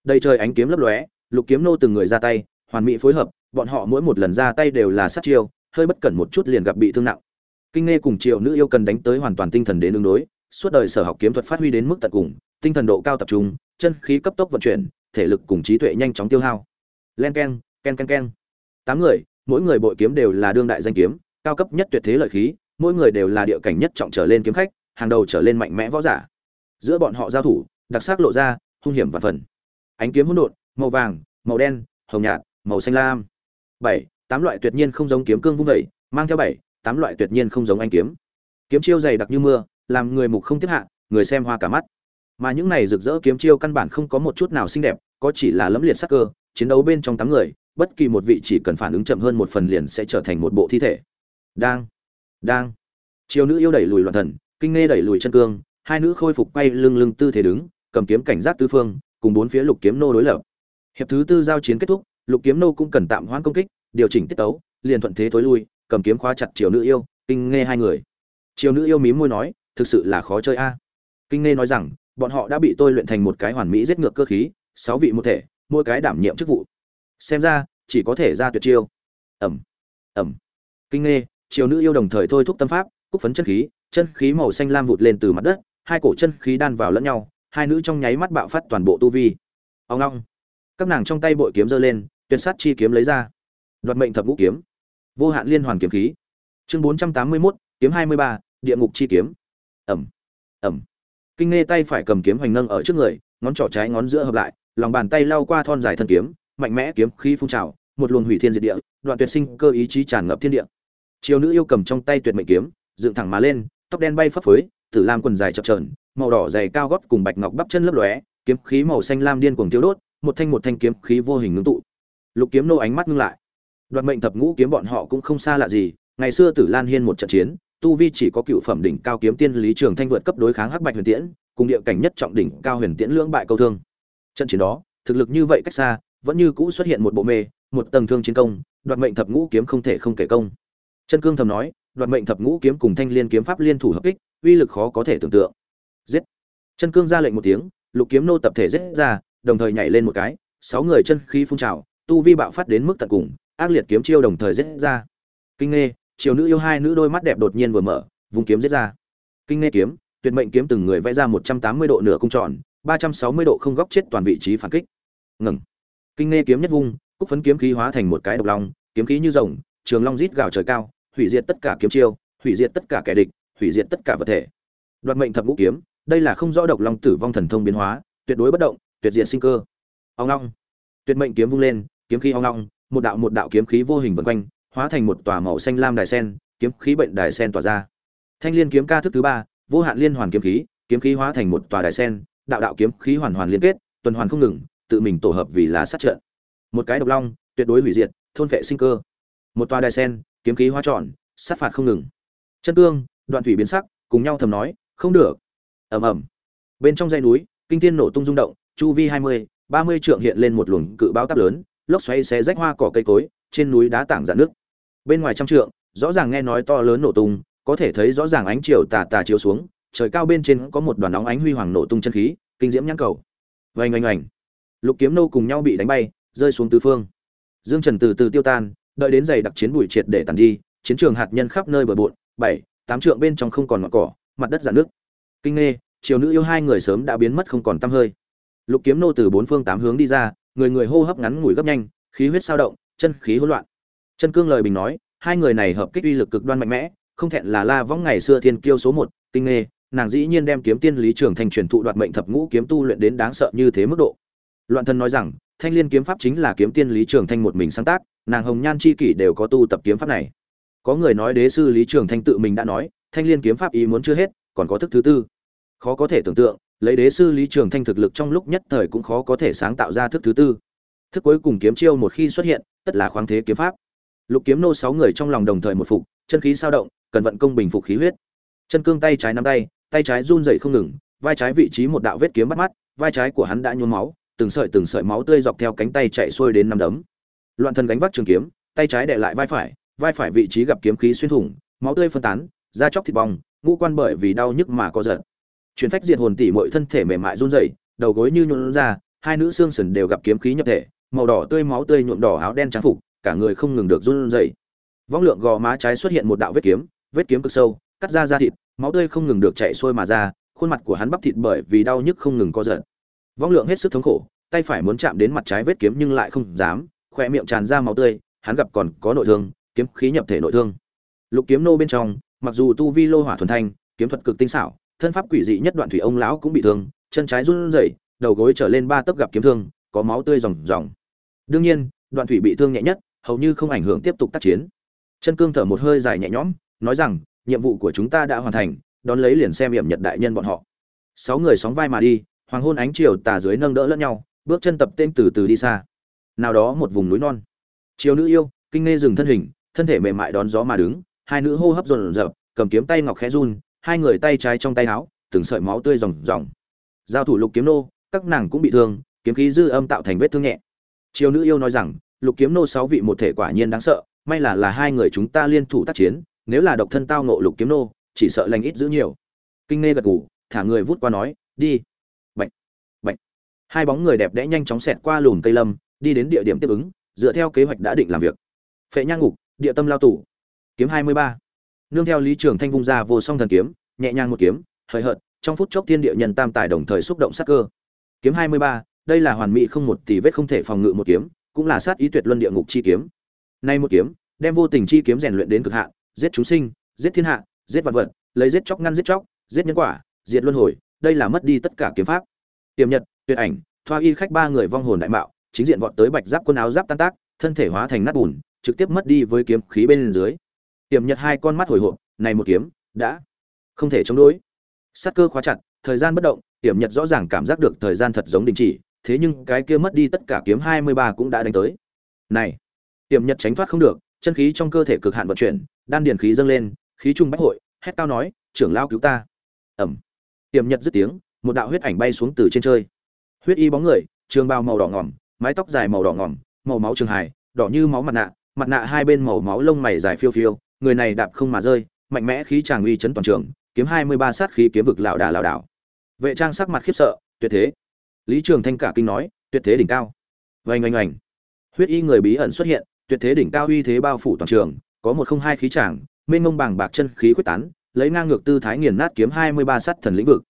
Đây trời ánh kiếm lấp lóe, lục kiếm nô từng người ra tay, hoàn mỹ phối hợp, bọn họ mỗi một lần ra tay đều là sát chiêu, hơi bất cẩn một chút liền gặp bị thương nặng. Kinh nghe cùng triều nữ yêu cần đánh tới hoàn toàn tinh thần đến ứng đối, suốt đời sở học kiếm thuật phát huy đến mức tận cùng, tinh thần độ cao tập trung, chân khí cấp tốc vận chuyển, thể lực cùng trí tuệ nhanh chóng tiêu hao. Len keng, ken ken ken. Tám người, mỗi người bội kiếm đều là đương đại danh kiếm, cao cấp nhất tuyệt thế lợi khí, mỗi người đều là địa cảnh nhất trọng trở lên kiếm khách hàng đầu trở lên mạnh mẽ võ giả. Giữa bọn họ giao thủ, đặc sắc lộ ra, hung hiểm và phần. Ánh kiếm hỗn độn, màu vàng, màu đen, hồng nhạt, màu xanh lam. Bảy, tám loại tuyệt nhiên không giống kiếm cương vung vẩy mang theo bảy, tám loại tuyệt nhiên không giống anh kiếm. Kiếm chiêu dày đặc như mưa, làm người mục không tiếp hạ, người xem hoa cả mắt. Mà những này rực rỡ kiếm chiêu căn bản không có một chút nào xinh đẹp, có chỉ là lẫm liệt sắc cơ, chiến đấu bên trong tám người, bất kỳ một vị chỉ cần phản ứng chậm hơn một phần liền sẽ trở thành một bộ thi thể. Đang đang. Chiêu nữ yêu đẩy lùi loạn thần kinh nghe đẩy lùi chân cương, hai nữ khôi phục quay lưng lưng tư thế đứng, cầm kiếm cảnh giác tứ phương, cùng bốn phía lục kiếm nô đối lập. Hiệp thứ tư giao chiến kết thúc, lục kiếm nô cũng cần tạm hoãn công kích, điều chỉnh tiết tấu, liền thuận thế tối lui, cầm kiếm khóa chặt triều nữ yêu, kinh nghe hai người. Triều nữ yêu mím môi nói, thực sự là khó chơi a. Kinh nghe nói rằng, bọn họ đã bị tôi luyện thành một cái hoàn mỹ giết ngược cơ khí, sáu vị một thể, mỗi cái đảm nhiệm chức vụ. Xem ra, chỉ có thể ra tuyệt chiêu. Ẩm. Ẩm. Kinh nghe, triều nữ yêu đồng thời thôi thúc tâm pháp, cúc phấn chân khí chân khí màu xanh lam vụt lên từ mặt đất, hai cổ chân khí đan vào lẫn nhau, hai nữ trong nháy mắt bạo phát toàn bộ tu vi. Ông long, các nàng trong tay bội kiếm giơ lên, tuyệt sát chi kiếm lấy ra. Đoạt mệnh thập ngũ kiếm. Vô hạn liên hoàn kiếm khí. Chương bốn trăm tám mươi mốt, kiếm hai mươi ba, địa ngục chi kiếm. Ẩm ẩm. Kinh nghe tay phải cầm kiếm hoành nâng ở trước người, ngón trỏ trái ngón giữa hợp lại, lòng bàn tay lao qua thon dài thân kiếm, mạnh mẽ kiếm khí phun trào, một luồng hủy thiên diệt địa, đoạn tuyệt sinh cơ ý chí tràn ngập thiên địa. Chiều nữ yêu cầm trong tay tuyệt mệnh kiếm, dựng thẳng má lên tóc đen bay phấp phới, tử lam quần dài chập trờn màu đỏ dày cao gót cùng bạch ngọc bắp chân lấp lóe, kiếm khí màu xanh lam điên cuồng thiêu đốt, một thanh một thanh kiếm khí vô hình ngưng tụ. Lục kiếm nô ánh mắt ngưng lại. Đoạt mệnh thập ngũ kiếm bọn họ cũng không xa lạ gì, ngày xưa tử lan hiên một trận chiến, tu vi chỉ có cựu phẩm đỉnh cao kiếm tiên lý trường thanh vượt cấp đối kháng hắc bạch huyền tiễn, cùng địa cảnh nhất trọng đỉnh cao huyền tiễn lưỡng bại câu thương. Trận chiến đó, thực lực như vậy cách xa, vẫn như cũ xuất hiện một bộ mê, một tầng thương chiến công, đoạt mệnh thập ngũ kiếm không thể không kể công. Chân cương thầm nói đoạt mệnh thập ngũ kiếm cùng thanh liên kiếm pháp liên thủ hợp kích, uy lực khó có thể tưởng tượng. Giết. Chân cương ra lệnh một tiếng, lục kiếm nô tập thể giết ra, đồng thời nhảy lên một cái, sáu người chân khí phun trào, tu vi bạo phát đến mức tận cùng, ác liệt kiếm chiêu đồng thời giết ra. Kinh nghe chiều nữ yêu hai nữ đôi mắt đẹp đột nhiên vừa mở vùng kiếm giết ra. Kinh nghe kiếm, tuyệt mệnh kiếm từng người vẽ ra một trăm tám mươi độ nửa cung tròn, ba trăm sáu mươi độ không góc chết toàn vị trí phản kích. Ngừng. Kinh nghe kiếm nhất vung, cúc phấn kiếm khí hóa thành một cái độc long, kiếm khí như rồng, trường long rít gào trời cao hủy diệt tất cả kiếm chiêu, hủy diệt tất cả kẻ địch, hủy diệt tất cả vật thể. Đoạt mệnh thập ngũ kiếm, đây là không rõ độc long tử vong thần thông biến hóa, tuyệt đối bất động, tuyệt diệt sinh cơ. Ông long tuyệt mệnh kiếm vung lên, kiếm khí ông long một đạo một đạo kiếm khí vô hình vần quanh, hóa thành một tòa màu xanh lam đài sen, kiếm khí bệnh đài sen tỏa ra. Thanh liên kiếm ca thức thứ ba, vô hạn liên hoàn kiếm khí kiếm khí hóa thành một tòa đài sen, đạo đạo kiếm khí hoàn hoàn liên kết, tuần hoàn không ngừng, tự mình tổ hợp vì là sát trận. Một cái độc long, tuyệt đối hủy diệt, thôn phệ sinh cơ. Một tòa đài sen kiếm khí hóa tròn, sát phạt không ngừng. Chân cương, đoạn thủy biến sắc, cùng nhau thầm nói, không được. Ầm ầm. Bên trong dãy núi, kinh thiên nổ tung rung động, chu vi hai mươi, ba mươi trượng hiện lên một luồng cự bão táp lớn, lốc xoáy xé rách hoa cỏ cây cối, trên núi đá tảng dạn nước. Bên ngoài trăm trượng, rõ ràng nghe nói to lớn nổ tung, có thể thấy rõ ràng ánh chiều tà tà chiếu xuống, trời cao bên trên có một đoàn nóng ánh huy hoàng nổ tung chân khí, kinh diễm nhãn cầu. Vành oanh oanh. Lục kiếm nô cùng nhau bị đánh bay, rơi xuống tứ phương. Dương trần từ từ tiêu tan đợi đến giày đặc chiến bụi triệt để tàn đi, chiến trường hạt nhân khắp nơi bờ bộn, bảy, tám trượng bên trong không còn ngọn cỏ, mặt đất dạn nước kinh nghe, triều nữ yêu hai người sớm đã biến mất không còn tăm hơi. Lục kiếm nô từ bốn phương tám hướng đi ra, người người hô hấp ngắn ngủi gấp nhanh, khí huyết sao động, chân khí hỗn loạn. Chân cương lời bình nói, hai người này hợp kích uy lực cực đoan mạnh mẽ, không thẹn là la võng ngày xưa thiên kiêu số một, kinh nghe, nàng dĩ nhiên đem kiếm tiên lý trường thành truyền thụ đoạt mệnh thập ngũ kiếm tu luyện đến đáng sợ như thế mức độ. Loạn thân nói rằng, thanh liên kiếm pháp chính là kiếm tiên lý trường thanh một mình sáng tác nàng hồng nhan chi kỷ đều có tu tập kiếm pháp này. Có người nói đế sư lý trường thanh tự mình đã nói, thanh liên kiếm pháp ý muốn chưa hết, còn có thức thứ tư. Khó có thể tưởng tượng, lấy đế sư lý trường thanh thực lực trong lúc nhất thời cũng khó có thể sáng tạo ra thức thứ tư. Thức cuối cùng kiếm chiêu một khi xuất hiện, tất là khoáng thế kiếm pháp. Lục kiếm nô sáu người trong lòng đồng thời một phục, chân khí sao động, cần vận công bình phục khí huyết. Chân cương tay trái nắm tay tay trái run rẩy không ngừng, vai trái vị trí một đạo vết kiếm bắt mắt, vai trái của hắn đã nhuốm máu, từng sợi từng sợi máu tươi dọc theo cánh tay chạy xuôi đến năm đấm loạn thần gánh vác trường kiếm, tay trái đè lại vai phải vai phải vị trí gặp kiếm khí xuyên thủng, máu tươi phân tán, da chóc thịt bong, ngũ quan bởi vì đau nhức mà có giật. Chuyển phách diệt hồn tỉ mọi thân thể mềm mại run rẩy, đầu gối như nhuộn ra, hai nữ xương sườn đều gặp kiếm khí nhập thể, màu đỏ tươi máu tươi nhuộm đỏ áo đen trang phục, cả người không ngừng được run rẩy. Vong lượng gò má trái xuất hiện một đạo vết kiếm vết kiếm cực sâu, cắt ra da thịt, máu tươi không ngừng được chảy xuôi mà ra, khuôn mặt của hắn bắp thịt bởi vì đau nhức không ngừng co giật. Vong lượng hết sức thống khổ, tay phải muốn chạm đến mặt trái vết kiếm nhưng lại không dám khỏe miệng tràn ra máu tươi, hắn gặp còn có nội thương, kiếm khí nhập thể nội thương. Lục kiếm nô bên trong, mặc dù tu vi lô hỏa thuần thanh, kiếm thuật cực tinh xảo, thân pháp quỷ dị nhất đoạn thủy ông lão cũng bị thương, chân trái run rẩy, đầu gối trở lên ba tấc gặp kiếm thương, có máu tươi ròng ròng. Đương nhiên, đoạn thủy bị thương nhẹ nhất, hầu như không ảnh hưởng tiếp tục tác chiến. Chân cương thở một hơi dài nhẹ nhõm, nói rằng, nhiệm vụ của chúng ta đã hoàn thành, đón lấy liền xem hiểm nhật đại nhân bọn họ. Sáu người sóng vai mà đi, hoàng hôn ánh chiều tà dưới nâng đỡ lẫn nhau, bước chân tập tên từ từ đi xa nào đó một vùng núi non. Chiều nữ yêu, kinh nghe dừng thân hình, thân thể mềm mại đón gió mà đứng, hai nữ hô hấp dồn dập, cầm kiếm tay ngọc khẽ run, hai người tay trái trong tay áo, từng sợi máu tươi ròng ròng. Giao thủ lục kiếm nô, các nàng cũng bị thương, kiếm khí dư âm tạo thành vết thương nhẹ. Chiều nữ yêu nói rằng, lục kiếm nô sáu vị một thể quả nhiên đáng sợ, may là là hai người chúng ta liên thủ tác chiến, nếu là độc thân tao ngộ lục kiếm nô, chỉ sợ lành ít giữ nhiều. Kinh nghe gật gù, thả người vút qua nói, đi. Bệnh bệnh hai bóng người đẹp đẽ nhanh chóng xẹt qua lùm cây lâm đi đến địa điểm tiếp ứng, dựa theo kế hoạch đã định làm việc. Phệ nhang ngục, địa tâm lao tủ kiếm hai mươi ba. Nương theo lý trường thanh vung ra vô song thần kiếm, nhẹ nhàng một kiếm, hời hợt, trong phút chốc thiên địa nhân tam tài đồng thời xúc động sát cơ. Kiếm hai mươi ba, đây là hoàn mỹ không một tỷ vết không thể phòng ngự một kiếm, cũng là sát ý tuyệt luân địa ngục chi kiếm. Nay một kiếm, đem vô tình chi kiếm rèn luyện đến cực hạn, giết chúng sinh, giết thiên hạ, giết vật vật, lấy giết chóc ngăn giết chóc, giết nhân quả, diệt luân hồi, đây là mất đi tất cả kiếm pháp. Tiềm nhật, tuyệt ảnh, thoa y khách ba người vong hồn đại mạo chính diện vọt tới bạch giáp quân áo giáp tan tác, thân thể hóa thành nát bùn, trực tiếp mất đi với kiếm khí bên dưới. Tiềm nhật hai con mắt hồi hộp, này một kiếm, đã không thể chống đối. Sát cơ khóa chặt, thời gian bất động, tiềm nhật rõ ràng cảm giác được thời gian thật giống đình chỉ, thế nhưng cái kia mất đi tất cả kiếm hai mươi ba cũng đã đánh tới. Này! Tiềm nhật tránh thoát không được, chân khí trong cơ thể cực hạn vận chuyển, đan điền khí dâng lên, khí trung bách hội, hét cao nói, trưởng lao cứu ta. Ẩm tiềm nhật dứt tiếng, một đạo huyết ảnh bay xuống từ trên trời. Huyết y bóng người, trường bào màu đỏ ngỏm mái tóc dài màu đỏ ngỏm, màu máu trường hài, đỏ như máu mặt nạ mặt nạ hai bên màu máu lông mày dài phiêu phiêu, người này đạp không mà rơi, mạnh mẽ khí tràng uy chấn toàn trường, kiếm hai mươi ba sát khí kiếm vực lảo đà lảo đảo. Vệ trang sắc mặt khiếp sợ, tuyệt thế. Lý trường thanh cả kinh nói, tuyệt thế đỉnh cao. Vành oanh oanh. Huyết y người bí ẩn xuất hiện, tuyệt thế đỉnh cao uy thế bao phủ toàn trường, có một không hai khí tràng mênh mông bàng bạc chân khí quyết tán, lấy ngang ngược tư thái nghiền nát kiếm hai mươi ba sát thần lĩnh vực.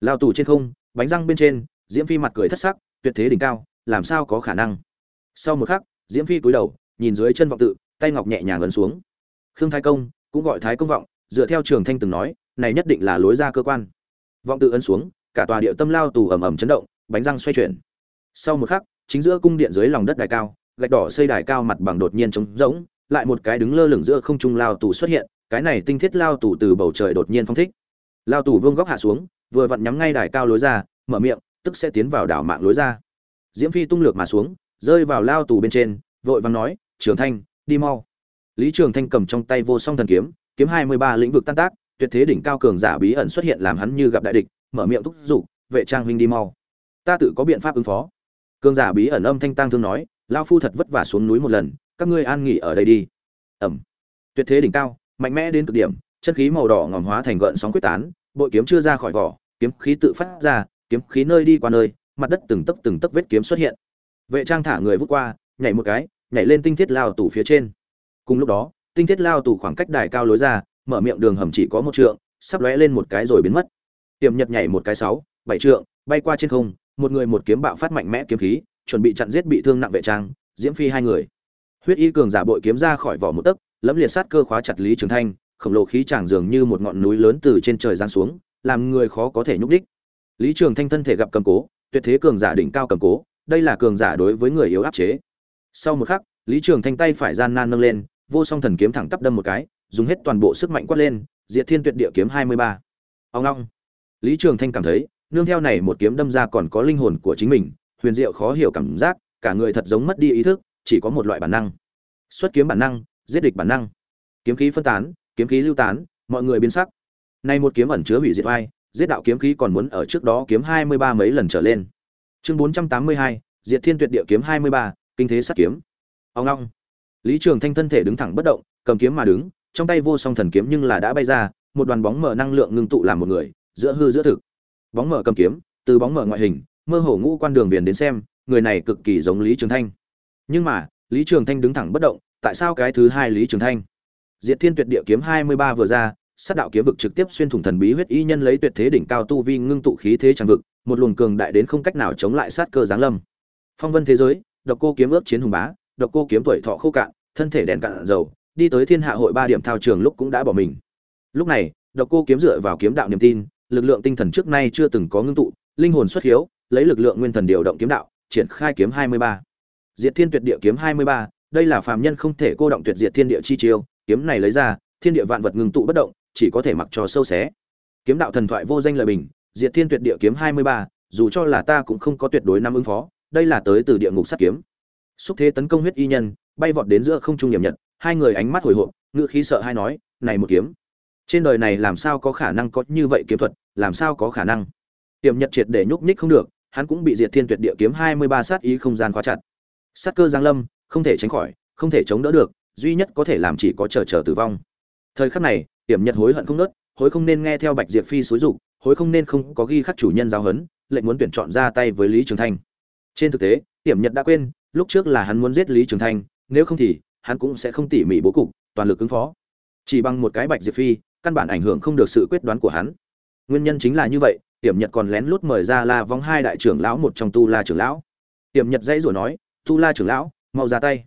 Lao tù trên không, bánh răng bên trên, diễm phi mặt cười thất sắc, tuyệt thế đỉnh cao làm sao có khả năng? Sau một khắc, diễm phi cúi đầu, nhìn dưới chân vọng tự, tay ngọc nhẹ nhàng ấn xuống. Khương thái công, cũng gọi thái công vọng, dựa theo trường thanh từng nói, này nhất định là lối ra cơ quan. Vọng tự ấn xuống, cả tòa địa tâm lao tù ầm ầm chấn động, bánh răng xoay chuyển. Sau một khắc, chính giữa cung điện dưới lòng đất đài cao, gạch đỏ xây đài cao mặt bằng đột nhiên trống rỗng, lại một cái đứng lơ lửng giữa không trung lao tù xuất hiện, cái này tinh thiết lao tù từ bầu trời đột nhiên phong thích. Lao tù vương góc hạ xuống, vừa vặn nhắm ngay đài cao lối ra, mở miệng, tức sẽ tiến vào đảo mạng lối ra diễm phi tung lược mà xuống, rơi vào lao tù bên trên, vội vàng nói, trường thanh, đi mau. Lý trường thanh cầm trong tay vô song thần kiếm kiếm hai mươi ba lĩnh vực tan tác, tuyệt thế đỉnh cao cường giả bí ẩn xuất hiện làm hắn như gặp đại địch, mở miệng thúc giục, vệ trang huynh đi mau. Ta tự có biện pháp ứng phó. Cường giả bí ẩn âm thanh tăng thương nói lao phu thật vất vả xuống núi một lần, các ngươi an nghỉ ở đây đi. Ẩm. Tuyệt thế đỉnh cao, mạnh mẽ đến cực điểm, chân khí màu đỏ ngòm hóa thành gợn sóng quyết tán, bội kiếm chưa ra khỏi vỏ, kiếm khí tự phát ra, kiếm khí nơi đi qua nơi mặt đất từng tấc từng tấc vết kiếm xuất hiện. Vệ trang thả người vút qua, nhảy một cái, nhảy lên tinh thiết lao tủ phía trên. Cùng lúc đó, tinh thiết lao tủ khoảng cách đài cao lối ra, mở miệng đường hầm chỉ có một trượng, sắp lóe lên một cái rồi biến mất. Tiềm nhật nhảy một cái sáu, bảy trượng, bay qua trên không, một người một kiếm bạo phát mạnh mẽ kiếm khí, chuẩn bị chặn giết bị thương nặng vệ trang, diễm phi hai người. Huyết y cường giả bội kiếm ra khỏi vỏ một tấc, lẫm liệt sát cơ khóa chặt lý trường thanh, khổng lồ khí tràng dường như một ngọn núi lớn từ trên trời giáng xuống, làm người khó có thể nhúc đích lý trường thanh thân thể gặp cầm cố tuyệt thế cường giả đỉnh cao cầm cố, đây là cường giả đối với người yếu áp chế. Sau một khắc, lý trường thanh tay phải gian nan nâng lên, vô song thần kiếm thẳng tắp đâm một cái, dùng hết toàn bộ sức mạnh quát lên, diệt thiên tuyệt địa kiếm hai mươi ba. Ông long. Lý trường thanh cảm thấy, nương theo này một kiếm đâm ra còn có linh hồn của chính mình, huyền diệu khó hiểu cảm giác, cả người thật giống mất đi ý thức, chỉ có một loại bản năng. Xuất kiếm bản năng, giết địch bản năng. Kiếm khí phân tán, kiếm khí lưu tán, mọi người biến sắc. Nay một kiếm ẩn chứa hủy diệt vai giết đạo kiếm khí còn muốn ở trước đó kiếm hai mươi ba mấy lần trở lên. Chương bốn trăm tám mươi hai, diệt thiên tuyệt địa kiếm hai mươi ba, kinh thế sát kiếm. Ông ngoong. lý trường thanh thân thể đứng thẳng bất động, cầm kiếm mà đứng, trong tay vô song thần kiếm nhưng là đã bay ra, một đoàn bóng mờ năng lượng ngưng tụ làm một người, giữa hư giữa thực. Bóng mờ cầm kiếm, từ bóng mờ ngoại hình, mơ hồ ngũ quan đường viền đến xem, người này cực kỳ giống lý trường thanh. Nhưng mà, lý trường thanh đứng thẳng bất động, tại sao cái thứ hai lý trường thanh? Diệt thiên tuyệt địa kiếm hai mươi ba vừa ra sát đạo kiếm vực trực tiếp xuyên thủng thần bí huyết y nhân lấy tuyệt thế đỉnh cao tu vi ngưng tụ khí thế tràn vực, một luồng cường đại đến không cách nào chống lại sát cơ giáng lâm. Phong vân thế giới, độc cô kiếm ước chiến hùng bá, độc cô kiếm tuổi thọ khô cạn, thân thể đèn cạn dầu, đi tới thiên hạ hội ba điểm thao trường lúc cũng đã bỏ mình. Lúc này, độc cô kiếm dựa vào kiếm đạo niềm tin, lực lượng tinh thần trước nay chưa từng có ngưng tụ, linh hồn xuất hiếu, lấy lực lượng nguyên thần điều động kiếm đạo, triển khai kiếm hai mươi ba. Diệt thiên tuyệt địa kiếm hai mươi ba, đây là phàm nhân không thể cô động tuyệt diệt thiên địa chi chiêu, kiếm này lấy ra, thiên địa vạn vật ngưng tụ bất động chỉ có thể mặc cho sâu xé. Kiếm đạo thần thoại vô danh lời bình, diệt thiên tuyệt địa kiếm hai mươi ba, dù cho là ta cũng không có tuyệt đối năm ứng phó, đây là tới từ địa ngục sát kiếm. Xúc thế tấn công huyết y nhân, bay vọt đến giữa không trung nhiệm nhật, hai người ánh mắt hồi hộp ngựa khí sợ hai nói, này một kiếm, trên đời này làm sao có khả năng có như vậy kiếm thuật, làm sao có khả năng? Tiềm nhật triệt để nhúc nhích không được, hắn cũng bị diệt thiên tuyệt địa kiếm hai mươi ba sát ý không gian khóa chặt. Sát cơ giang lâm, không thể tránh khỏi, không thể chống đỡ được, duy nhất có thể làm chỉ có chờ chờ tử vong. Thời khắc này Tiểm nhật hối hận không nớt, hối không nên nghe theo bạch diệp phi xúi dục, hối không nên không có ghi khắc chủ nhân giáo huấn, lệnh muốn tuyển chọn ra tay với lý trường thanh. Trên thực tế Tiểm nhật đã quên, lúc trước là hắn muốn giết lý trường thanh, nếu không thì, hắn cũng sẽ không tỉ mỉ bố cục, toàn lực ứng phó. Chỉ bằng một cái bạch diệp phi, căn bản ảnh hưởng không được sự quyết đoán của hắn. Nguyên nhân chính là như vậy Tiểm nhật còn lén lút mời ra la vong hai đại trưởng lão một trong tu la trưởng lão. Tiểm nhật dãy rồi nói, tu la trưởng lão, mau ra tay.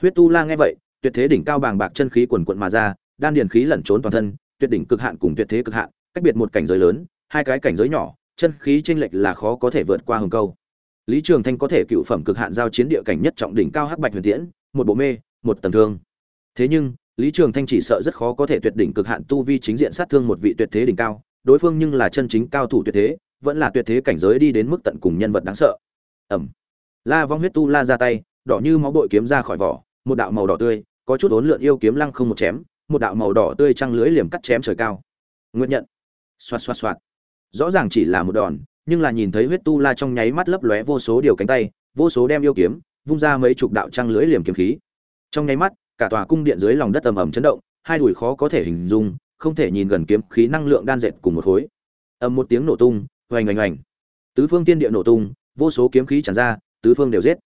Huyết tu la nghe vậy, tuyệt thế đỉnh cao bàng bạc chân khí quần quận mà ra đan điền khí lẩn trốn toàn thân, tuyệt đỉnh cực hạn cùng tuyệt thế cực hạn, cách biệt một cảnh giới lớn, hai cái cảnh giới nhỏ, chân khí chênh lệch là khó có thể vượt qua hừng câu. Lý trường thanh có thể cựu phẩm cực hạn giao chiến địa cảnh nhất trọng đỉnh cao hắc bạch huyền tiễn, một bộ mê, một tầng thương. Thế nhưng, lý trường thanh chỉ sợ rất khó có thể tuyệt đỉnh cực hạn tu vi chính diện sát thương một vị tuyệt thế đỉnh cao, đối phương nhưng là chân chính cao thủ tuyệt thế, vẫn là tuyệt thế cảnh giới đi đến mức tận cùng nhân vật đáng sợ. Ẩm la vong huyết tu la ra tay, đỏ như máu bội kiếm ra khỏi vỏ, một đạo màu đỏ tươi, có chút uốn lượn yêu kiếm lăng không một chém một đạo màu đỏ tươi trăng lưới liềm cắt chém trời cao. Nguyện nhận. Xoạt xoạt xoạt. Rõ ràng chỉ là một đòn, nhưng là nhìn thấy huyết tu la trong nháy mắt lấp lóe vô số điều cánh tay, vô số đem yêu kiếm, vung ra mấy chục đạo trăng lưới liềm kiếm khí. Trong nháy mắt, cả tòa cung điện dưới lòng đất ầm ầm chấn động, hai đùi khó có thể hình dung, không thể nhìn gần kiếm khí năng lượng đan dệt cùng một khối. Ầm một tiếng nổ tung hoành hoành hoành tứ phương tiên địa nổ tung, vô số kiếm khí tràn ra, tứ phương đều giết.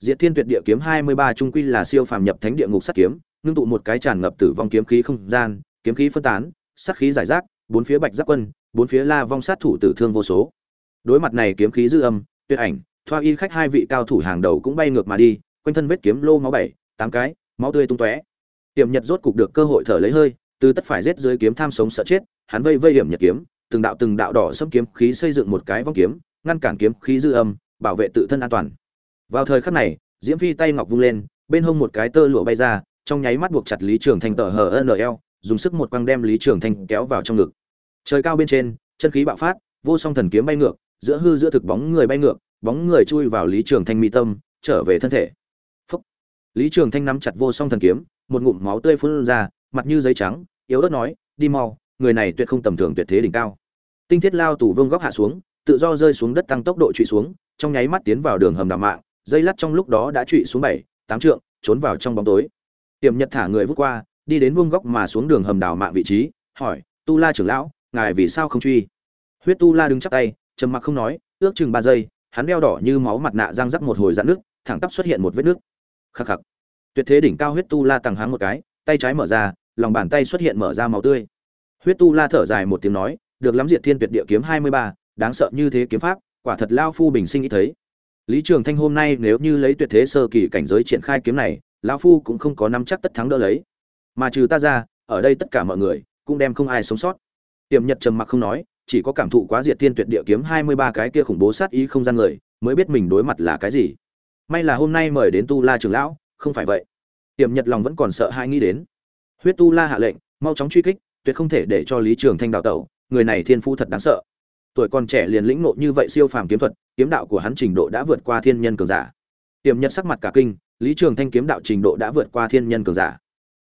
Diệt thiên tuyệt địa kiếm hai mươi ba trung quy là siêu phàm nhập thánh địa ngục sát kiếm ngưng tụ một cái tràn ngập tử vong kiếm khí không gian, kiếm khí phân tán, sát khí giải rác, bốn phía bạch giáp quân, bốn phía la vong sát thủ tử thương vô số. Đối mặt này kiếm khí dư âm, tuyệt ảnh, thoa y khách hai vị cao thủ hàng đầu cũng bay ngược mà đi, quanh thân vết kiếm lô máu bảy, tám cái, máu tươi tung tóe. Tiệm nhật rốt cục được cơ hội thở lấy hơi, từ tất phải giết dưới kiếm tham sống sợ chết, hắn vây vây hiểm nhật kiếm, từng đạo từng đạo đỏ sẫm kiếm khí xây dựng một cái vong kiếm, ngăn cản kiếm khí dư âm, bảo vệ tự thân an toàn. Vào thời khắc này, diễm phi tay ngọc vung lên, bên hông một cái tơ lụa bay ra trong nháy mắt buộc chặt lý trường thanh tờ hờ nl dùng sức một quăng đem lý trường thanh kéo vào trong ngực. Trời cao bên trên, chân khí bạo phát, vô song thần kiếm bay ngược, giữa hư giữa thực bóng người bay ngược, bóng người chui vào lý trường thanh mi tâm, trở về thân thể. Phúc. lý trường thanh nắm chặt vô song thần kiếm, một ngụm máu tươi phun ra, mặt như giấy trắng, yếu ớt nói, đi mau, người này tuyệt không tầm thường tuyệt thế đỉnh cao. Tinh thiết lao tủ vương góc hạ xuống, tự do rơi xuống đất tăng tốc độ trụy xuống, trong nháy mắt tiến vào đường hầm đạm mạng, dây lắt trong lúc đó đã trụy xuống bảy, tám trượng, trốn vào trong bóng tối tiềm nhật thả người vút qua, đi đến vuông góc mà xuống đường hầm đào mạng vị trí, hỏi, tu la trưởng lão, ngài vì sao không truy? Huyết tu la đứng chắp tay, trầm mặc không nói, ước chừng ba giây, hắn đeo đỏ như máu mặt nạ răng rắc một hồi dạn nước thẳng tắp xuất hiện một vết nước khắc khắc. Tuyệt thế đỉnh cao huyết tu la tăng háng một cái, tay trái mở ra, lòng bàn tay xuất hiện mở ra máu tươi. Huyết tu la thở dài một tiếng nói, được lắm diệt thiên tuyệt địa kiếm hai mươi ba, đáng sợ như thế kiếm pháp, quả thật lao phu bình sinh ý thấy. Lý trường thanh hôm nay nếu như lấy tuyệt thế sơ kỳ cảnh giới triển khai kiếm này lão phu cũng không có nắm chắc tất thắng đỡ lấy. Mà trừ ta ra, ở đây tất cả mọi người cũng đem không ai sống sót. Tiềm nhật trầm mặc không nói, chỉ có cảm thụ quá diệt thiên tuyệt địa kiếm hai mươi ba cái kia khủng bố sát ý không gian người, mới biết mình đối mặt là cái gì. May là hôm nay mời đến tu la trường lão, không phải vậy. Tiềm nhật lòng vẫn còn sợ hai nghĩ đến. Huyết tu la hạ lệnh, mau chóng truy kích, tuyệt không thể để cho lý trường thanh đào tẩu, người này thiên phu thật đáng sợ. Tuổi còn trẻ liền lĩnh nộ như vậy siêu phàm kiếm thuật, kiếm đạo của hắn trình độ đã vượt qua thiên nhân cường giả. Tiềm nhật sắc mặt cả kinh lý trường thanh kiếm đạo trình độ đã vượt qua thiên nhân cường giả.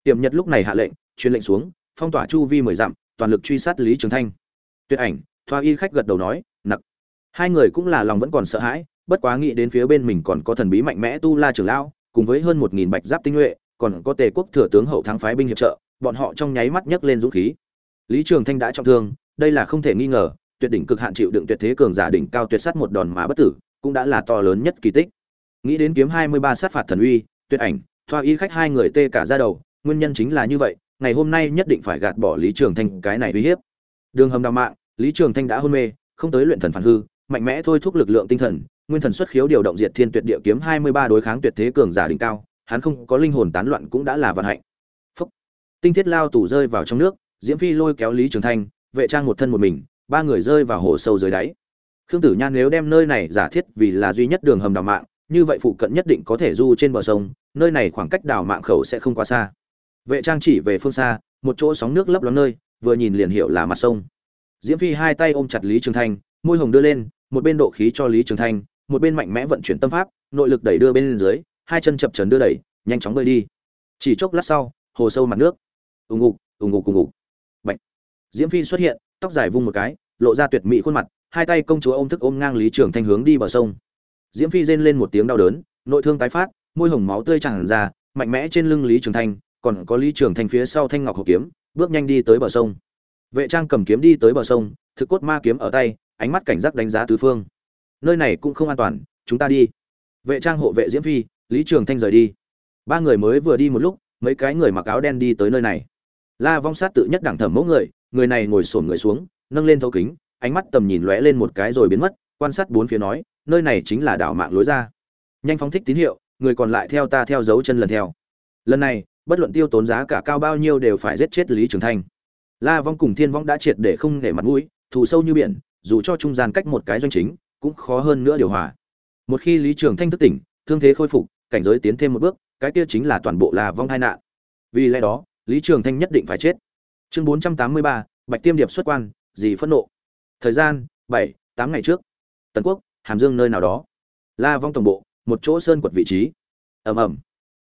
Tiềm nhật lúc này hạ lệnh, truyền lệnh xuống, phong tỏa chu vi mười dặm, toàn lực truy sát lý trường thanh. Tuyệt ảnh, thoa y khách gật đầu nói, nặc. Hai người cũng là lòng vẫn còn sợ hãi, bất quá nghĩ đến phía bên mình còn có thần bí mạnh mẽ tu la trưởng lão, cùng với hơn một nghìn bạch giáp tinh nhuệ, còn có tề quốc thừa tướng hậu thắng phái binh hiệp trợ, bọn họ trong nháy mắt nhấc lên dũng khí. Lý trường thanh đã trọng thương, đây là không thể nghi ngờ, tuyệt đỉnh cực hạn chịu đựng tuyệt thế cường giả đỉnh cao tuyệt sắt một đòn mà bất tử, cũng đã là to lớn nhất kỳ tích nghĩ đến kiếm hai mươi ba sát phạt thần uy, tuyệt ảnh, thoa y khách hai người tê cả ra đầu, nguyên nhân chính là như vậy, ngày hôm nay nhất định phải gạt bỏ lý trường thanh cái này uy hiếp. Đường hầm đào mạng, lý trường thanh đã hôn mê, không tới luyện thần phản hư, mạnh mẽ thôi thúc lực lượng tinh thần, nguyên thần xuất khiếu điều động diệt thiên tuyệt địa kiếm hai mươi ba đối kháng tuyệt thế cường giả đỉnh cao, hắn không có linh hồn tán loạn cũng đã là vận hạnh. Phúc. tinh thiết lao tủ rơi vào trong nước, diễm phi lôi kéo lý trường thanh, vệ trang một thân một mình, ba người rơi vào hồ sâu dưới đáy. Khương tử nhan nếu đem nơi này giả thiết vì là duy nhất đường hầm đào mạng như vậy phụ cận nhất định có thể du trên bờ sông, nơi này khoảng cách đào mạng khẩu sẽ không quá xa. Vệ trang chỉ về phương xa, một chỗ sóng nước lấp lắm nơi, vừa nhìn liền hiểu là mặt sông. Diễm phi hai tay ôm chặt lý trường thanh, môi hồng đưa lên, một bên độ khí cho lý trường thanh, một bên mạnh mẽ vận chuyển tâm pháp, nội lực đẩy đưa bên dưới, hai chân chập trần đưa đẩy, nhanh chóng bơi đi. Chỉ chốc lát sau, hồ sâu mặt nước. Ùng ục ùng ục ùng ục. Bệnh diễm phi xuất hiện, tóc dài vung một cái, lộ ra tuyệt mỹ khuôn mặt, hai tay công chúa ôm thức ôm ngang lý trường thanh hướng đi bờ sông diễm phi rên lên một tiếng đau đớn, nội thương tái phát, môi hồng máu tươi tràn ra, mạnh mẽ trên lưng lý trường thanh, còn có lý trường thanh phía sau thanh ngọc hộp kiếm, bước nhanh đi tới bờ sông. Vệ trang cầm kiếm đi tới bờ sông, thực cốt ma kiếm ở tay, ánh mắt cảnh giác đánh giá tứ phương. Nơi này cũng không an toàn, chúng ta đi. Vệ trang hộ vệ diễm phi, lý trường thanh rời đi. Ba người mới vừa đi một lúc, mấy cái người mặc áo đen đi tới nơi này. La vong sát tự nhất đẳng thẩm mẫu người người này ngồi xổm người xuống, nâng lên thấu kính, ánh mắt tầm nhìn lóe lên một cái rồi biến mất, quan sát bốn phía nói nơi này chính là đảo mạng lối ra. Nhanh phóng thích tín hiệu, người còn lại theo ta theo dấu chân lần theo. Lần này, bất luận tiêu tốn giá cả cao bao nhiêu đều phải giết chết lý trường thanh. La vong cùng thiên vong đã triệt để không để mặt mũi, thù sâu như biển, dù cho trung gian cách một cái doanh chính, cũng khó hơn nữa điều hòa. Một khi lý trường thanh thức tỉnh, thương thế khôi phục, cảnh giới tiến thêm một bước, cái kia chính là toàn bộ là vong hai nạn. Vì lẽ đó, lý trường thanh nhất định phải chết. Chương bốn trăm tám mươi ba, bạch tiêm điệp xuất quan, gì phẫn nộ? Thời gian, bảy, tám ngày trước. Tần quốc hàm dương nơi nào đó. La vong tổng bộ, một chỗ sơn quật vị trí. Ầm ầm.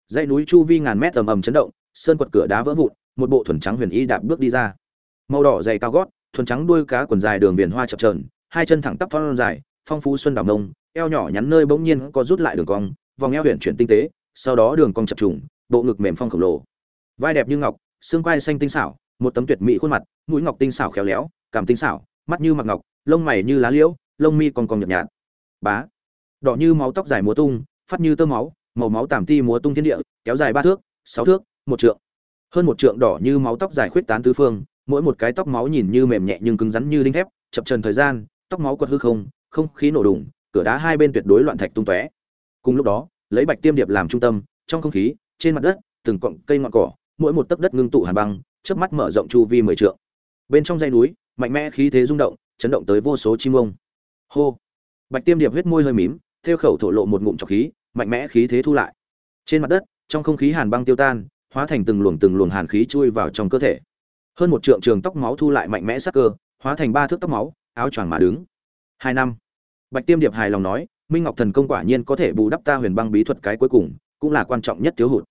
Dãy núi chu vi ngàn mét ầm ầm chấn động, sơn quật cửa đá vỡ vụn, một bộ thuần trắng huyền y đạp bước đi ra. Màu đỏ dày cao gót, thuần trắng đuôi cá quần dài đường viền hoa chập trờn hai chân thẳng tắp thon dài, phong phú xuân đào nông eo nhỏ nhắn nơi bỗng nhiên có rút lại đường cong, vòng eo huyền chuyển tinh tế, sau đó đường cong chập trùng, bộ ngực mềm phong khổng lồ. Vai đẹp như ngọc, xương quai xanh tinh xảo, một tấm tuyệt mỹ khuôn mặt, mũi ngọc tinh xảo khéo léo, cảm tinh xảo, mắt như mặc ngọc, lông mày như lá liễu, lông mi còn còn nhợt nhạt bá. Đỏ như máu tóc dài múa tung, phát như tơ máu, màu máu tàm ti múa tung thiên địa, kéo dài ba thước, sáu thước, một trượng. Hơn một trượng đỏ như máu tóc dài khuyết tán tứ phương, mỗi một cái tóc máu nhìn như mềm nhẹ nhưng cứng rắn như đinh thép, chập trần thời gian, tóc máu quật hư không không khí nổ đùng, cửa đá hai bên tuyệt đối loạn thạch tung tóe. Cùng lúc đó, lấy bạch tiêm điệp làm trung tâm, trong không khí, trên mặt đất, từng cọng cây ngọn cỏ, mỗi một tấc đất ngưng tụ hàn băng trước mắt mở rộng chu vi mười trượng. Bên trong dãy núi, mạnh mẽ khí thế rung động, chấn động tới vô số chim ông. Hô! Bạch tiêm điệp huyết môi hơi mím, theo khẩu thổ lộ một ngụm trọc khí, mạnh mẽ khí thế thu lại. Trên mặt đất, trong không khí hàn băng tiêu tan, hóa thành từng luồng từng luồng hàn khí chui vào trong cơ thể. Hơn một trượng trường tóc máu thu lại mạnh mẽ sắc cơ, hóa thành ba thước tóc máu, áo choàng mà đứng. Hai năm. Bạch tiêm điệp hài lòng nói, minh ngọc thần công quả nhiên có thể bù đắp ta huyền băng bí thuật cái cuối cùng, cũng là quan trọng nhất thiếu hụt.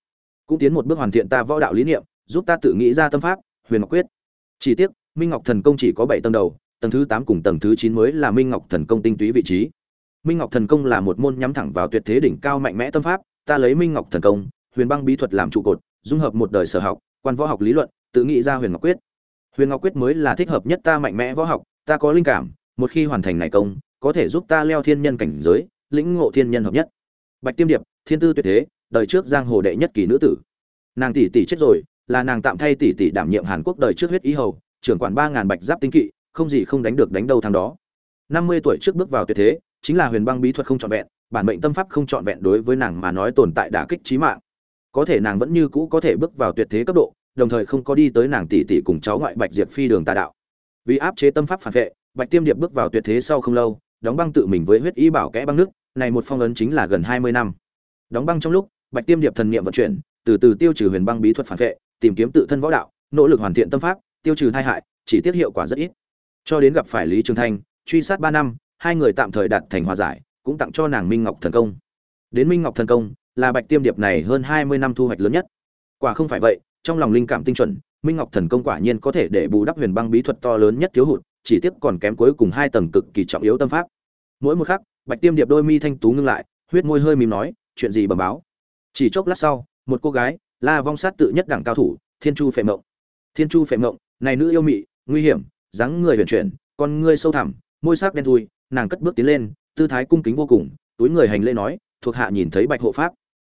Cũng tiến một bước hoàn thiện ta võ đạo lý niệm, giúp ta tự nghĩ ra tâm pháp, huyền ngọc quyết. Chỉ tiếc, minh ngọc thần công chỉ có bảy tầng đầu tầng thứ tám cùng tầng thứ chín mới là minh ngọc thần công tinh túy vị trí. Minh ngọc thần công là một môn nhắm thẳng vào tuyệt thế đỉnh cao mạnh mẽ tâm pháp, ta lấy minh ngọc thần công, huyền băng bí thuật làm trụ cột, dung hợp một đời sở học, quan võ học lý luận, tự nghĩ ra huyền ngọc quyết. Huyền ngọc quyết mới là thích hợp nhất ta mạnh mẽ võ học, ta có linh cảm, một khi hoàn thành này công, có thể giúp ta leo thiên nhân cảnh giới, lĩnh ngộ thiên nhân hợp nhất. Bạch tiêm điệp, thiên tư tuyệt thế, đời trước giang hồ đệ nhất kỳ nữ tử. Nàng tỷ tỷ chết rồi, là nàng tạm thay tỷ tỷ đảm nhiệm hàn quốc đời trước huyết ý hầu, trưởng quản ba ngàn bạch giáp tinh kỵ không gì không đánh được đánh đầu thằng đó. Năm mươi tuổi trước bước vào tuyệt thế, chính là huyền băng bí thuật không trọn vẹn, bản mệnh tâm pháp không trọn vẹn đối với nàng mà nói tồn tại đả kích chí mạng. Có thể nàng vẫn như cũ có thể bước vào tuyệt thế cấp độ, đồng thời không có đi tới nàng tỷ tỷ cùng cháu ngoại bạch diệt phi đường tà đạo. Vì áp chế tâm pháp phản vệ, bạch tiêm điệp bước vào tuyệt thế sau không lâu, đóng băng tự mình với huyết ý bảo kẽ băng nước, này một phong ấn chính là gần hai mươi năm. Đóng băng trong lúc, bạch tiêm điệp thần niệm vận chuyển, từ từ tiêu trừ huyền băng bí thuật phản vệ, tìm kiếm tự thân võ đạo, nỗ lực hoàn thiện tâm pháp, tiêu trừ tai hại, chỉ tiết hiệu quả rất ít cho đến gặp phải lý trường thanh, truy sát ba năm, hai người tạm thời đạt thành hòa giải, cũng tặng cho nàng minh ngọc thần công. Đến minh ngọc thần công, là bạch tiêm điệp này hơn hai mươi năm thu hoạch lớn nhất. Quả không phải vậy, trong lòng linh cảm tinh chuẩn, minh ngọc thần công quả nhiên có thể để bù đắp huyền băng bí thuật to lớn nhất thiếu hụt, chỉ tiếp còn kém cuối cùng hai tầng cực kỳ trọng yếu tâm pháp. Mỗi một khắc, bạch tiêm điệp đôi mi thanh tú ngưng lại, huyết môi hơi mím nói, chuyện gì bẩm báo? Chỉ chốc lát sau, một cô gái, la vong sát tự nhất đẳng cao thủ, thiên chu phệ mộng. Thiên chu phệ mộng, này nữ yêu mị, nguy hiểm dáng người huyền chuyển, con ngươi sâu thẳm, môi sắc đen thui, nàng cất bước tiến lên, tư thái cung kính vô cùng, túi người hành lễ nói, thuộc hạ nhìn thấy bạch hộ pháp.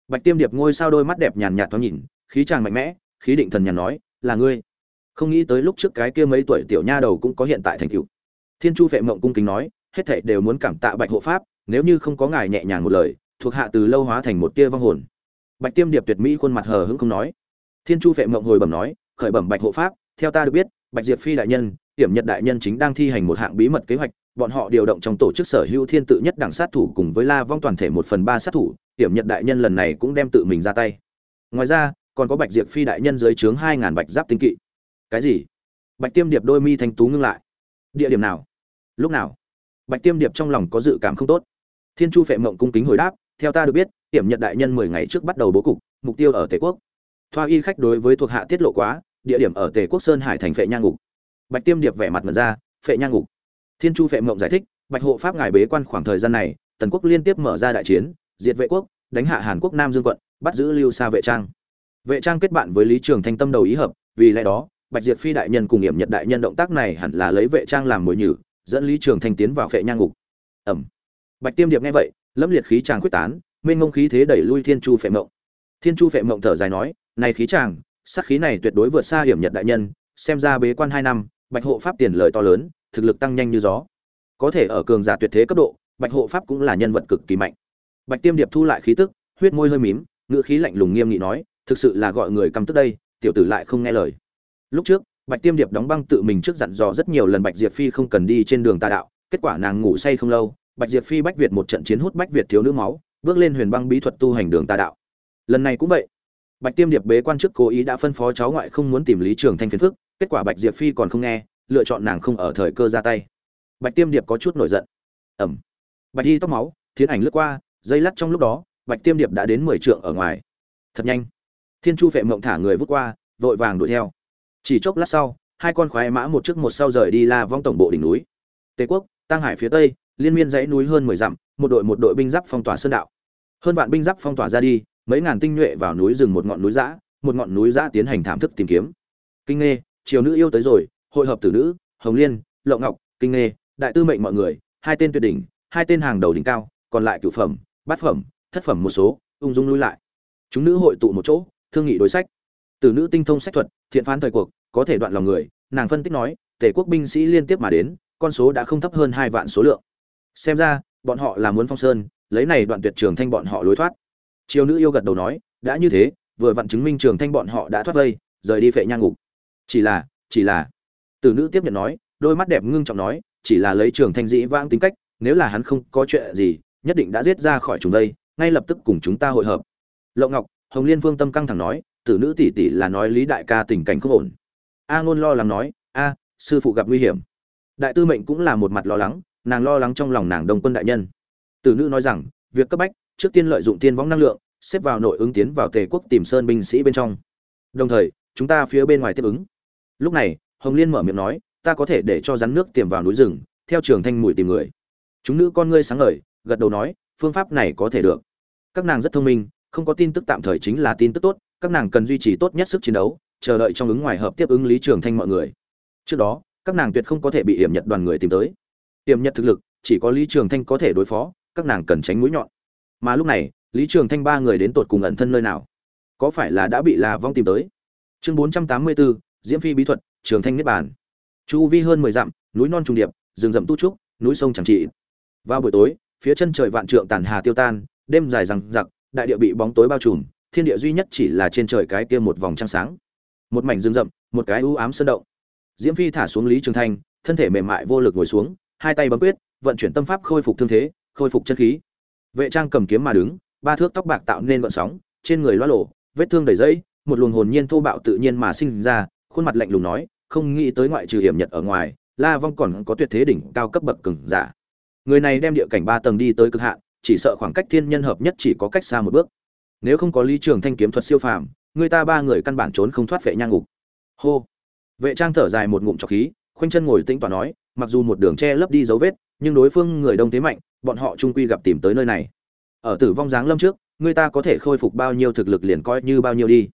Bạch tiêm điệp ngôi sao đôi mắt đẹp nhàn nhạt thoáng nhìn, khí tràng mạnh mẽ, khí định thần nhàn nói, là ngươi. Không nghĩ tới lúc trước cái kia mấy tuổi tiểu nha đầu cũng có hiện tại thành tựu. Thiên chu vệ mộng cung kính nói, hết thảy đều muốn cảm tạ bạch hộ pháp, nếu như không có ngài nhẹ nhàng một lời, thuộc hạ từ lâu hóa thành một tia vong hồn. Bạch tiêm điệp tuyệt mỹ khuôn mặt hờ hững không nói. Thiên chu vệ mộng hồi bẩm nói, khởi bẩm bạch hộ pháp, theo ta được biết, bạch diệp phi đại nhân hiểm nhật đại nhân chính đang thi hành một hạng bí mật kế hoạch, bọn họ điều động trong tổ chức sở hữu thiên tự nhất đẳng sát thủ cùng với la vong toàn thể một phần ba sát thủ, hiểm nhật đại nhân lần này cũng đem tự mình ra tay. Ngoài ra, còn có bạch diệp phi đại nhân dưới trướng hai ngàn bạch giáp tinh kỵ. Cái gì? Bạch tiêm điệp đôi mi thanh tú ngưng lại. Địa điểm nào? Lúc nào? Bạch tiêm điệp trong lòng có dự cảm không tốt. Thiên chu phệ mộng cung kính hồi đáp, theo ta được biết, hiểm nhật đại nhân mười ngày trước bắt đầu bố cục, mục tiêu ở tề quốc. Thoa y khách đối với thuộc hạ tiết lộ quá, địa điểm ở tề quốc sơn hải thành phệ nha ngục bạch tiêm điệp vẻ mặt mật ra, phệ nhang ngục, thiên chu phệ mộng giải thích, bạch hộ pháp ngài bế quan khoảng thời gian này, tần quốc liên tiếp mở ra đại chiến, diệt vệ quốc, đánh hạ hàn quốc nam dương quận, bắt giữ lưu xa vệ trang. Vệ trang kết bạn với lý trường thanh tâm đầu ý hợp, vì lẽ đó, bạch diệt phi đại nhân cùng nghiệm nhật đại nhân động tác này hẳn là lấy vệ trang làm mồi nhử, dẫn lý trường thanh tiến vào phệ nhang ngục. Ẩm bạch tiêm điệp nghe vậy, lâm liệt khí tràng quyết tán, mênh ngông khí thế đẩy lui thiên chu phệ mộng. Thiên chu phệ mộng thở dài nói, này khí tràng sắc khí này tuyệt đối vượt xa hiểm nhật đại nhân, xem ra bế quan hai năm bạch hộ pháp tiền lời to lớn, thực lực tăng nhanh như gió. Có thể ở cường giả tuyệt thế cấp độ, bạch hộ pháp cũng là nhân vật cực kỳ mạnh. Bạch tiêm điệp thu lại khí tức, huyết môi hơi mím, ngữ khí lạnh lùng nghiêm nghị nói, thực sự là gọi người căm tức đây, tiểu tử lại không nghe lời. Lúc trước, bạch tiêm điệp đóng băng tự mình trước dặn dò rất nhiều lần bạch diệp phi không cần đi trên đường tà đạo, kết quả nàng ngủ say không lâu, bạch diệp phi bách việt một trận chiến hút bách việt thiếu nữ máu, bước lên huyền băng bí thuật tu hành đường tà đạo. Lần này cũng vậy. Bạch tiêm điệp bế quan trước cố ý đã phân phó cháu ngoại không muốn tìm lý trường thanh phiền phức kết quả bạch diệp phi còn không nghe, lựa chọn nàng không ở thời cơ ra tay. Bạch tiêm điệp có chút nổi giận. Ẩm bạch đi tóc máu, thiến ảnh lướt qua, dây lắt trong lúc đó, bạch tiêm điệp đã đến mười trượng ở ngoài. Thật nhanh. Thiên chu phệ mộng thả người vút qua, vội vàng đuổi theo. Chỉ chốc lát sau, hai con khoái mã một trước một sau rời đi la vong tổng bộ đỉnh núi. Tề quốc, tăng hải phía tây, liên miên dãy núi hơn mười dặm, một đội một đội binh giáp phong tỏa sơn đạo. Hơn vạn binh giáp phong tỏa ra đi, mấy ngàn tinh nhuệ vào núi rừng một ngọn núi giã một ngọn núi giã tiến hành thảm thức tìm kiếm. Kinh nghe triều nữ yêu tới rồi, hội hợp tử nữ, hồng liên, lộng ngọc, kinh nghê, đại tư mệnh mọi người, hai tên tuyệt đỉnh, hai tên hàng đầu đỉnh cao, còn lại cửu phẩm, bát phẩm, thất phẩm một số, ung dung lui lại. Chúng nữ hội tụ một chỗ, thương nghị đối sách. Từ nữ tinh thông sách thuật, thiện phán thời cuộc, có thể đoạn lòng người, nàng phân tích nói, tề quốc binh sĩ liên tiếp mà đến, con số đã không thấp hơn hai vạn số lượng. Xem ra, bọn họ là muốn phong sơn, lấy này đoạn tuyệt trường thanh bọn họ lối thoát. Triều nữ yêu gật đầu nói, đã như thế, vừa vặn chứng minh trường thanh bọn họ đã thoát vây, rời đi phệ nhang ngục chỉ là chỉ là. Từ nữ tiếp nhận nói, đôi mắt đẹp ngưng trọng nói, chỉ là lấy trường thanh dĩ vãng tính cách, nếu là hắn không có chuyện gì, nhất định đã giết ra khỏi chúng đây, ngay lập tức cùng chúng ta hội hợp. Lộng ngọc, hồng liên vương tâm căng thẳng nói tử nữ tỷ tỷ là nói lý đại ca tình cảnh không ổn. A ngôn lo lắng nói, a, sư phụ gặp nguy hiểm. Đại tư mệnh cũng là một mặt lo lắng, nàng lo lắng trong lòng nàng đông quân đại nhân. Tử nữ nói rằng, việc cấp bách, trước tiên lợi dụng tiên võng năng lượng, xếp vào nội ứng tiến vào tề quốc tìm sơn binh sĩ bên trong. Đồng thời, chúng ta phía bên ngoài tiếp ứng lúc này, hồng liên mở miệng nói, ta có thể để cho rắn nước tiềm vào núi rừng, theo trường thanh mùi tìm người. Chúng nữ con ngươi sáng ngời, gật đầu nói, phương pháp này có thể được. Các nàng rất thông minh, không có tin tức tạm thời chính là tin tức tốt, các nàng cần duy trì tốt nhất sức chiến đấu, chờ đợi trong ứng ngoài hợp tiếp ứng lý trường thanh mọi người. Trước đó, các nàng tuyệt không có thể bị hiểm nhật đoàn người tìm tới. Hiểm nhật thực lực, chỉ có lý trường thanh có thể đối phó, các nàng cần tránh mũi nhọn. Mà lúc này, lý trường thanh ba người đến tột cùng ẩn thân nơi nào? Có phải là đã bị là vong tìm tới? Chương bốn trăm tám mươi bốn diễm phi bí thuật, trường thanh niết bàn. Chu vi hơn mười dặm, núi non trùng điệp, rừng rậm tu trúc, núi sông chẳng trị vào buổi tối, phía chân trời vạn trượng tàn hà tiêu tan, đêm dài rằng giặc đại địa bị bóng tối bao trùm, thiên địa duy nhất chỉ là trên trời cái kia một vòng trăng sáng. Một mảnh rừng rậm, một cái u ám sơn động. Diễm phi thả xuống lý trường thanh, thân thể mềm mại vô lực ngồi xuống, hai tay bấm quyết, vận chuyển tâm pháp khôi phục thương thế, khôi phục chân khí. Vệ trang cầm kiếm mà đứng, ba thước tóc bạc tạo nên vận sóng, trên người loa lộ vết thương đầy dẫy một luồng hồn nhiên thô bạo tự nhiên mà sinh ra khuôn mặt lạnh lùng nói, không nghĩ tới ngoại trừ hiểm nhật ở ngoài, la vong còn có tuyệt thế đỉnh cao cấp bậc cường giả. Người này đem địa cảnh ba tầng đi tới cực hạn, chỉ sợ khoảng cách thiên nhân hợp nhất chỉ có cách xa một bước. Nếu không có lý trường thanh kiếm thuật siêu phàm, người ta ba người căn bản trốn không thoát vệ nhang ngục. Hô. Vệ trang thở dài một ngụm trọc khí, khoanh chân ngồi tĩnh tỏa nói, mặc dù một đường che lấp đi dấu vết, nhưng đối phương người đông thế mạnh, bọn họ trung quy gặp tìm tới nơi này. Ở tử vong giáng lâm trước, người ta có thể khôi phục bao nhiêu thực lực liền coi như bao nhiêu đi.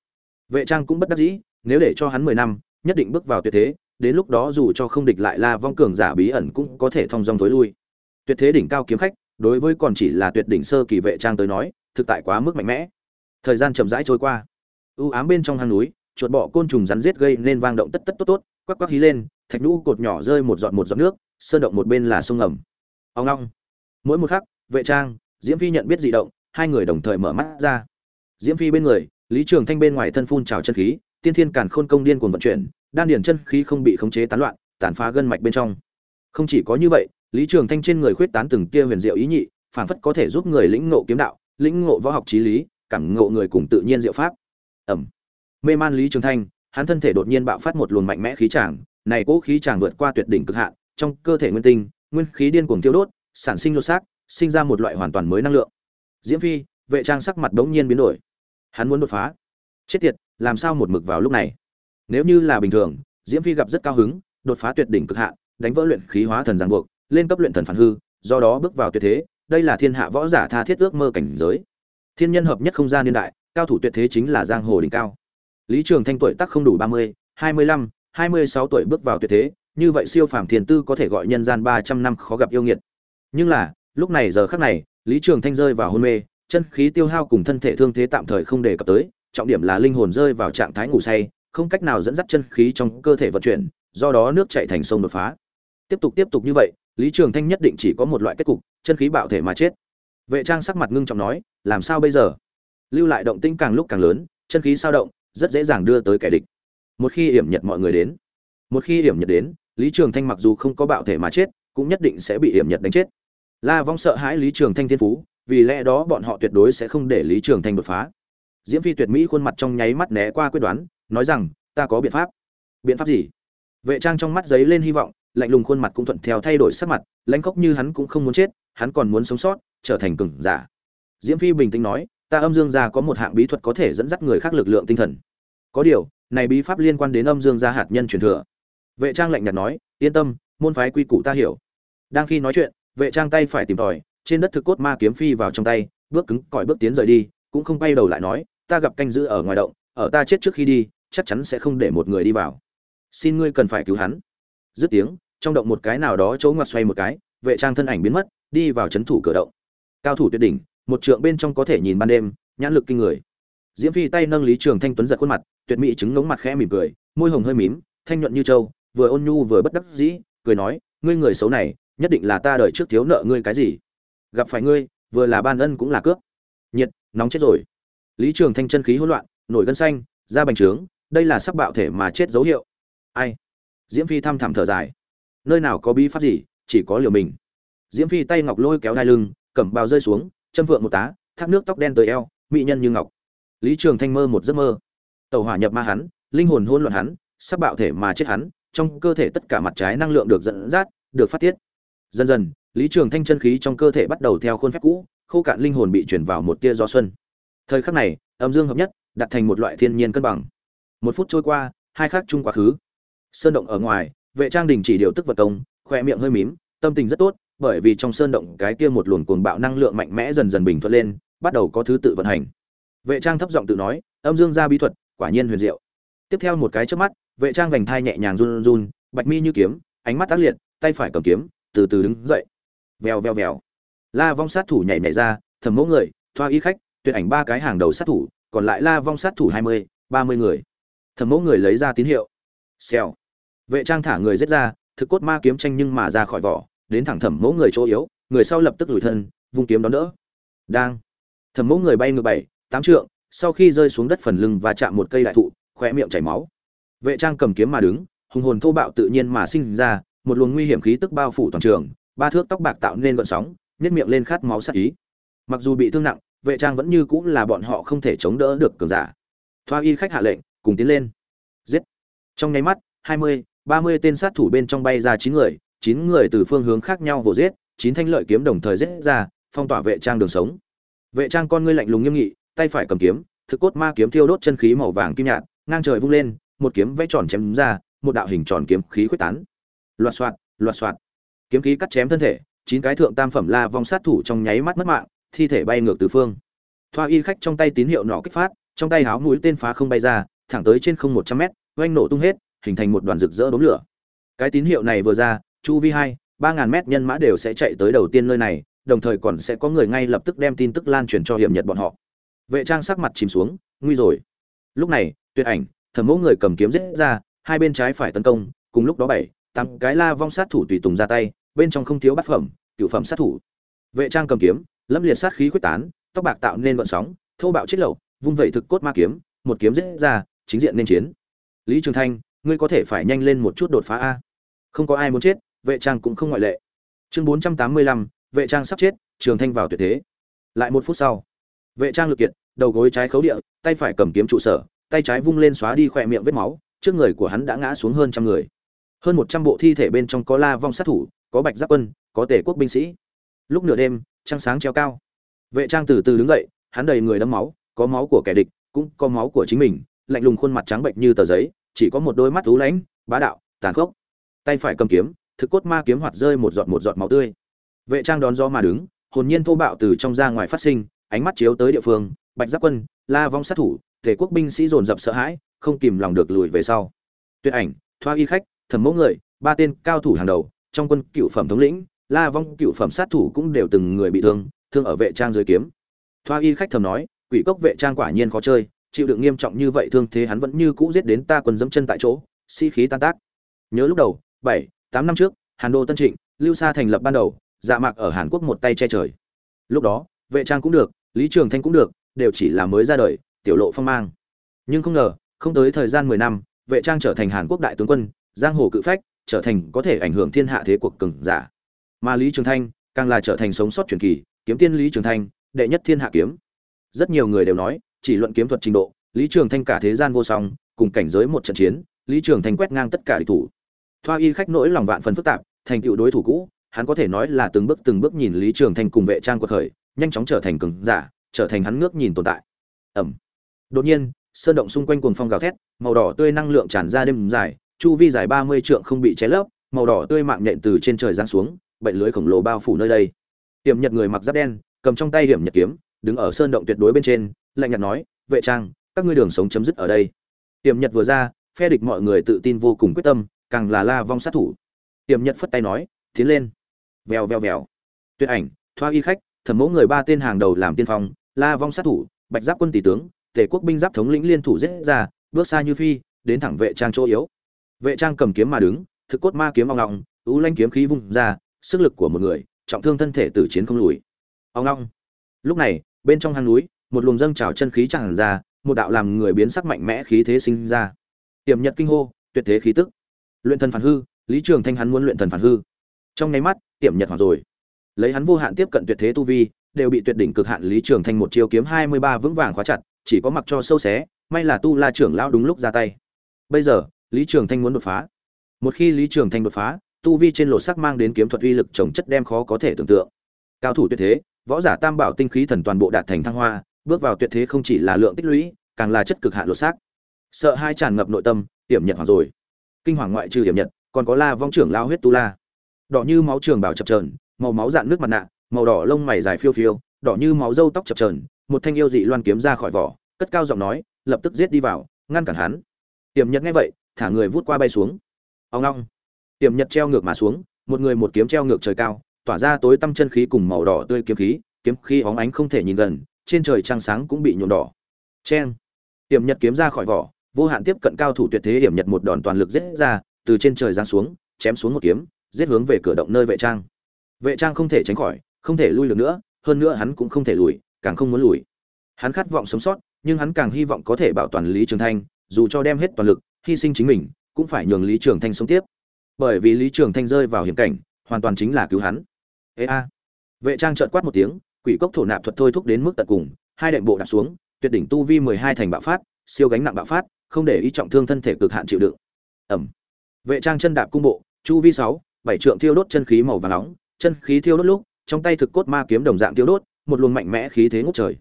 Vệ trang cũng bất đắc dĩ nếu để cho hắn mười năm, nhất định bước vào tuyệt thế, đến lúc đó dù cho không địch lại la vong cường giả bí ẩn cũng có thể thông dong tối lui. Tuyệt thế đỉnh cao kiếm khách, đối với còn chỉ là tuyệt đỉnh sơ kỳ vệ trang tới nói, thực tại quá mức mạnh mẽ. Thời gian chậm rãi trôi qua. U ám bên trong hang núi, chuột bọ côn trùng rắn giết gây nên vang động tất tất tốt tốt, quắc quắc hí lên, thạch nhũ cột nhỏ rơi một giọt một giọt nước, sơn động một bên là sông ngầm. Ông long mỗi một khắc, vệ trang, diễm phi nhận biết dị động, hai người đồng thời mở mắt ra. Diễm phi bên người, lý trường thanh bên ngoài thân phun trào chân khí tiên thiên càn khôn công điên cuồng vận chuyển, đan điền chân khí không bị khống chế tán loạn, tàn phá gân mạch bên trong. Không chỉ có như vậy, lý trường thanh trên người khuyết tán từng tia huyền diệu ý nhị, phản phất có thể giúp người lĩnh ngộ kiếm đạo, lĩnh ngộ võ học trí lý, cảm ngộ người cùng tự nhiên diệu pháp. Ầm! mê man lý trường thanh, hắn thân thể đột nhiên bạo phát một luồng mạnh mẽ khí tràng, này cố khí tràng vượt qua tuyệt đỉnh cực hạn, trong cơ thể nguyên tinh, nguyên khí điên cuồng tiêu đốt, sản sinh lô xác, sinh ra một loại hoàn toàn mới năng lượng. Diễm phi, vệ trang sắc mặt đống nhiên biến đổi. Hắn muốn đột phá. Chết tiệt làm sao một mực vào lúc này? Nếu như là bình thường, diễm phi gặp rất cao hứng, đột phá tuyệt đỉnh cực hạn, đánh vỡ luyện khí hóa thần giang buộc, lên cấp luyện thần phản hư, do đó bước vào tuyệt thế, đây là thiên hạ võ giả tha thiết ước mơ cảnh giới. Thiên nhân hợp nhất không gian niên đại, cao thủ tuyệt thế chính là giang hồ đỉnh cao. Lý trường thanh tuổi tác không đủ ba mươi, hai mươi lăm, hai mươi sáu tuổi bước vào tuyệt thế, như vậy siêu phàm thiền tư có thể gọi nhân gian ba trăm năm khó gặp yêu nghiệt. Nhưng là, lúc này giờ khắc này, lý trường thanh rơi vào hôn mê, chân khí tiêu hao cùng thân thể thương thế tạm thời không đề cập tới trọng điểm là linh hồn rơi vào trạng thái ngủ say, không cách nào dẫn dắt chân khí trong cơ thể vận chuyển, do đó nước chảy thành sông đột phá. Tiếp tục tiếp tục như vậy, lý trường thanh nhất định chỉ có một loại kết cục, chân khí bạo thể mà chết. Vệ trang sắc mặt ngưng trọng nói, làm sao bây giờ? Lưu lại động tĩnh càng lúc càng lớn, chân khí sao động, rất dễ dàng đưa tới kẻ địch. Một khi hiểm nhật mọi người đến, một khi hiểm nhật đến, lý trường thanh mặc dù không có bạo thể mà chết, cũng nhất định sẽ bị hiểm nhật đánh chết. La vong sợ hãi lý trường thanh thiên phú, vì lẽ đó bọn họ tuyệt đối sẽ không để lý trường thanh đột phá diễm phi tuyệt mỹ khuôn mặt trong nháy mắt né qua quyết đoán, nói rằng, ta có biện pháp. Biện pháp gì? Vệ trang trong mắt giấy lên hy vọng, lạnh lùng khuôn mặt cũng thuận theo thay đổi sắc mặt, lãnh khóc như hắn cũng không muốn chết, hắn còn muốn sống sót, trở thành cường giả. Diễm phi bình tĩnh nói, ta âm dương gia có một hạng bí thuật có thể dẫn dắt người khác lực lượng tinh thần. Có điều, này bí pháp liên quan đến âm dương gia hạt nhân truyền thừa. Vệ trang lạnh nhạt nói, yên tâm, môn phái quy củ ta hiểu. Đang khi nói chuyện, vệ trang tay phải tìm tòi, trên đất thực cốt ma kiếm phi vào trong tay, bước cứng cỏi bước tiến rời đi cũng không quay đầu lại nói, ta gặp canh giữ ở ngoài động, ở ta chết trước khi đi, chắc chắn sẽ không để một người đi vào. Xin ngươi cần phải cứu hắn. Dứt tiếng, trong động một cái nào đó chỗ ngoặt xoay một cái, vệ trang thân ảnh biến mất, đi vào chấn thủ cửa động. Cao thủ tuyệt đỉnh, một trượng bên trong có thể nhìn ban đêm, nhãn lực kinh người. Diễm phi tay nâng lý trường thanh tuấn giật khuôn mặt, tuyệt mỹ chứng ngống mặt khẽ mỉm cười, môi hồng hơi mím, thanh nhuận như trâu, vừa ôn nhu vừa bất đắc dĩ, cười nói, ngươi người xấu này, nhất định là ta đợi trước thiếu nợ ngươi cái gì? Gặp phải ngươi, vừa là ban ân cũng là cướp. Nhiệt nóng chết rồi. Lý trường thanh chân khí hỗn loạn, nổi gân xanh, da bành trướng, đây là sắc bạo thể mà chết dấu hiệu. Ai? Diễm phi thăm thẳm thở dài. Nơi nào có bí pháp gì, chỉ có liều mình. Diễm phi tay ngọc lôi kéo đai lưng, cẩm bào rơi xuống, châm vượng một tá, thác nước tóc đen tới eo, mỹ nhân như ngọc. Lý trường thanh mơ một giấc mơ. Tàu hỏa nhập ma hắn, linh hồn hôn loạn hắn, sắc bạo thể mà chết hắn, trong cơ thể tất cả mặt trái năng lượng được dẫn dắt, được phát tiết. Dần dần, lý trường thanh chân khí trong cơ thể bắt đầu theo khuôn phép cũ khô cạn linh hồn bị chuyển vào một tia gió xuân. Thời khắc này, âm dương hợp nhất, đặt thành một loại thiên nhiên cân bằng. Một phút trôi qua, hai khắc chung quá khứ. Sơn động ở ngoài, vệ trang đình chỉ điều tức vật công khoe miệng hơi mím, tâm tình rất tốt, bởi vì trong sơn động cái kia một luồng cuồng bạo năng lượng mạnh mẽ dần dần bình thuận lên, bắt đầu có thứ tự vận hành. Vệ trang thấp giọng tự nói, âm dương ra bí thuật, quả nhiên huyền diệu. Tiếp theo một cái trước mắt, vệ trang vành thai nhẹ nhàng run run, bạch mi như kiếm, ánh mắt tác liệt, tay phải cầm kiếm, từ từ đứng dậy. Vèo vèo vèo la vong sát thủ nhảy nhảy ra thầm mẫu người, thoa y khách, tuyệt ảnh ba cái hàng đầu sát thủ, còn lại la vong sát thủ hai mươi, ba mươi người. Thầm mẫu người lấy ra tín hiệu. Xèo. Vệ trang thả người giết ra, thực cốt ma kiếm tranh nhưng mà ra khỏi vỏ, đến thẳng thẩm mẫu người chỗ yếu, người sau lập tức lùi thân, vung kiếm đón đỡ. Đang. Thẩm mẫu người bay ngược bảy, tám trượng, sau khi rơi xuống đất phần lưng và chạm một cây đại thụ khoe miệng chảy máu. Vệ trang cầm kiếm mà đứng, hùng hồn thô bạo tự nhiên mà sinh ra, một luồng nguy hiểm khí tức bao phủ toàn trường, ba thước tóc bạc tạo nên gợn sóng nhếch miệng lên khát máu sát ý. Mặc dù bị thương nặng vệ trang vẫn như cũng là bọn họ không thể chống đỡ được cường giả. Thoa y khách hạ lệnh cùng tiến lên. Giết. Trong nháy mắt hai mươi ba mươi tên sát thủ bên trong bay ra chín người chín người từ phương hướng khác nhau vồ giết chín thanh lợi kiếm đồng thời giết ra phong tỏa vệ trang đường sống. Vệ trang con ngươi lạnh lùng nghiêm nghị tay phải cầm kiếm thực cốt ma kiếm thiêu đốt chân khí màu vàng kim nhạt ngang trời vung lên một kiếm vẽ tròn chém ra một đạo hình tròn kiếm khí khuếch tán. Loạt xoạt, loạt xoạt, kiếm khí cắt chém thân thể chín cái thượng tam phẩm la vong sát thủ trong nháy mắt mất mạng, thi thể bay ngược từ phương. Thoa y khách trong tay tín hiệu nọ kích phát, trong tay háo mũi tên phá không bay ra, thẳng tới trên không một trăm mét, oanh nổ tung hết, hình thành một đoàn rực rỡ đốm lửa. Cái tín hiệu này vừa ra, chu vi hai, ba ngàn mét nhân mã đều sẽ chạy tới đầu tiên nơi này, đồng thời còn sẽ có người ngay lập tức đem tin tức lan truyền cho hiểm nhật bọn họ. Vệ trang sắc mặt chìm xuống, nguy rồi. Lúc này, tuyệt ảnh, thẩm mẫu người cầm kiếm giết ra, hai bên trái phải tấn công, cùng lúc đó bảy, tám cái la vong sát thủ tùy tùng ra tay bên trong không thiếu bát phẩm cựu phẩm sát thủ. Vệ trang cầm kiếm, lâm liệt sát khí quyết tán, tóc bạc tạo nên vận sóng, thô bạo chết lậu, vung vẩy thực cốt ma kiếm, một kiếm giết ra, chính diện nên chiến. Lý trường thanh, ngươi có thể phải nhanh lên một chút đột phá a. Không có ai muốn chết, vệ trang cũng không ngoại lệ. Chương bốn trăm tám mươi lăm, vệ trang sắp chết, trường thanh vào tuyệt thế. Lại một phút sau, vệ trang lực kiệt, đầu gối trái khấu địa, tay phải cầm kiếm trụ sở, tay trái vung lên xóa đi khỏe miệng vết máu, trước người của hắn đã ngã xuống hơn trăm người. Hơn một trăm bộ thi thể bên trong có la vong sát thủ có bạch giáp quân, có tể quốc binh sĩ. Lúc nửa đêm, trăng sáng treo cao. Vệ trang từ từ đứng dậy, hắn đầy người đẫm máu, có máu của kẻ địch, cũng có máu của chính mình, lạnh lùng khuôn mặt trắng bệnh như tờ giấy, chỉ có một đôi mắt thú lãnh, bá đạo, tàn khốc. Tay phải cầm kiếm, thực cốt ma kiếm hoạt rơi một giọt một giọt máu tươi. Vệ trang đón gió mà đứng, hồn nhiên thô bạo từ trong ra ngoài phát sinh, ánh mắt chiếu tới địa phương, bạch giáp quân, la vong sát thủ thể quốc binh sĩ dồn dập sợ hãi, không kìm lòng được lùi về sau. Tuyệt ảnh, thoa y khách, thẩm mẫu người, ba tên cao thủ hàng đầu trong quân cựu phẩm thống lĩnh, la vong cựu phẩm sát thủ cũng đều từng người bị thương thương ở vệ trang dưới kiếm. Thoa y khách thầm nói, quỷ cốc vệ trang quả nhiên khó chơi, chịu đựng nghiêm trọng như vậy thương thế hắn vẫn như cũ giết đến ta quân dẫm chân tại chỗ, sĩ、si、khí tan tác. Nhớ lúc đầu, bảy, tám năm trước, hàn đô tân trịnh, lưu sa thành lập ban đầu dạ mạc ở hàn quốc một tay che trời. Lúc đó, vệ trang cũng được, lý trường thanh cũng được, đều chỉ là mới ra đời, tiểu lộ phong mang. Nhưng không ngờ, không tới thời gian mười năm, vệ trang trở thành hàn quốc đại tướng quân, giang hồ cự phách trở thành có thể ảnh hưởng thiên hạ thế cuộc cường giả. Mà lý trường thanh càng là trở thành sống sót truyền kỳ, kiếm tiên lý trường thanh, đệ nhất thiên hạ kiếm. Rất nhiều người đều nói, chỉ luận kiếm thuật trình độ, lý trường thanh cả thế gian vô song, cùng cảnh giới một trận chiến, lý trường thanh quét ngang tất cả địch thủ. Thoa y khách nỗi lòng vạn phần phức tạp, thành tựu đối thủ cũ, hắn có thể nói là từng bước từng bước nhìn lý trường thanh cùng vệ trang quật khởi, nhanh chóng trở thành cường giả, trở thành hắn ngước nhìn tồn tại. Ẩm. Đột nhiên, sơn động xung quanh cuồng phong gào thét, màu đỏ tươi năng lượng tràn ra đêm dài chu vi dài ba mươi trượng không bị cháy lấp, màu đỏ tươi mạng nhện từ trên trời giáng xuống, bệnh lưới khổng lồ bao phủ nơi đây. Tiểm nhật người mặc giáp đen, cầm trong tay hiểm nhật kiếm, đứng ở sơn động tuyệt đối bên trên, lạnh nhạt nói, vệ trang, các ngươi đường sống chấm dứt ở đây. Tiểm nhật vừa ra, phe địch mọi người tự tin vô cùng quyết tâm, càng là la vong sát thủ. Tiểm nhật phất tay nói, tiến lên. Vèo vèo vèo. Tuyệt ảnh, thoa y khách, thẩm mẫu người ba tên hàng đầu làm tiên phong, la vong sát thủ, bạch giáp quân tỷ tướng, tề quốc binh giáp thống lĩnh liên thủ giết ra, bước xa như phi, đến thẳng vệ trang chỗ yếu vệ trang cầm kiếm mà đứng, thực cốt ma kiếm ong long u lanh kiếm khí vung ra, sức lực của một người, trọng thương thân thể tử chiến không lùi. Ong long lúc này, bên trong hang núi, một luồng dâng trào chân khí tràn ra, một đạo làm người biến sắc mạnh mẽ khí thế sinh ra. Tiềm nhật kinh hô, tuyệt thế khí tức. Luyện thần phản hư, lý trường thanh hắn muốn luyện thần phản hư. Trong nháy mắt, tiềm nhật hoàn rồi. Lấy hắn vô hạn tiếp cận tuyệt thế tu vi, đều bị tuyệt đỉnh cực hạn lý trường thanh một chiêu kiếm hai mươi ba vững vàng khóa chặt, chỉ có mặc cho sâu xé, may là tu la trưởng lão đúng lúc ra tay. Bây giờ lý trường thanh muốn đột phá. Một khi lý trường thanh đột phá tu vi trên lộ sắc mang đến kiếm thuật uy lực chồng chất đem khó có thể tưởng tượng. Cao thủ tuyệt thế võ giả tam bảo tinh khí thần toàn bộ đạt thành thăng hoa bước vào tuyệt thế không chỉ là lượng tích lũy càng là chất cực hạn lỗ xác sợ hai tràn ngập nội tâm hiểm nhật hoặc rồi. Kinh hoàng ngoại trừ hiểm nhật còn có la vong trưởng lao huyết tu la. Đỏ như máu trường bảo chập chờn, màu máu dạn nước mặt nạ màu đỏ lông mày dài phiêu phiêu đỏ như máu râu tóc chập chờn. một thanh yêu dị loan kiếm ra khỏi vỏ cất cao giọng nói lập tức giết đi vào ngăn cản hắn. Tiệm nhật nghe vậy thả người vút qua bay xuống. Ông long. Tiềm nhật treo ngược mà xuống, một người một kiếm treo ngược trời cao, tỏa ra tối tăm chân khí cùng màu đỏ tươi kiếm khí kiếm khí óng ánh không thể nhìn gần, trên trời trăng sáng cũng bị nhuộm đỏ. Cheng. Tiềm nhật kiếm ra khỏi vỏ, vô hạn tiếp cận cao thủ tuyệt thế hiểm nhật một đòn toàn lực giết ra, từ trên trời giáng xuống, chém xuống một kiếm, giết hướng về cửa động nơi vệ trang. Vệ trang không thể tránh khỏi, không thể lui được nữa, hơn nữa hắn cũng không thể lùi, càng không muốn lùi. Hắn khát vọng sống sót, nhưng hắn càng hy vọng có thể bảo toàn lý trường thanh, dù cho đem hết toàn lực hy sinh chính mình, cũng phải nhường lý trường thanh sống tiếp. Bởi vì lý trường thanh rơi vào hiểm cảnh, hoàn toàn chính là cứu hắn. Ê a. Vệ trang trợn quát một tiếng, quỷ cốc thổ nạp thuật thôi thúc đến mức tận cùng, hai đệm bộ đạp xuống, tuyệt đỉnh tu vi mười hai thành bạo phát, siêu gánh nặng bạo phát, không để ý trọng thương thân thể cực hạn chịu đựng. Ẩm. Vệ trang chân đạp cung bộ, chu vi sáu, bảy trượng thiêu đốt chân khí màu vàng nóng, chân khí thiêu đốt lúc, trong tay thực cốt ma kiếm đồng dạng thiêu đốt, một luồng mạnh mẽ khí thế ngút trời.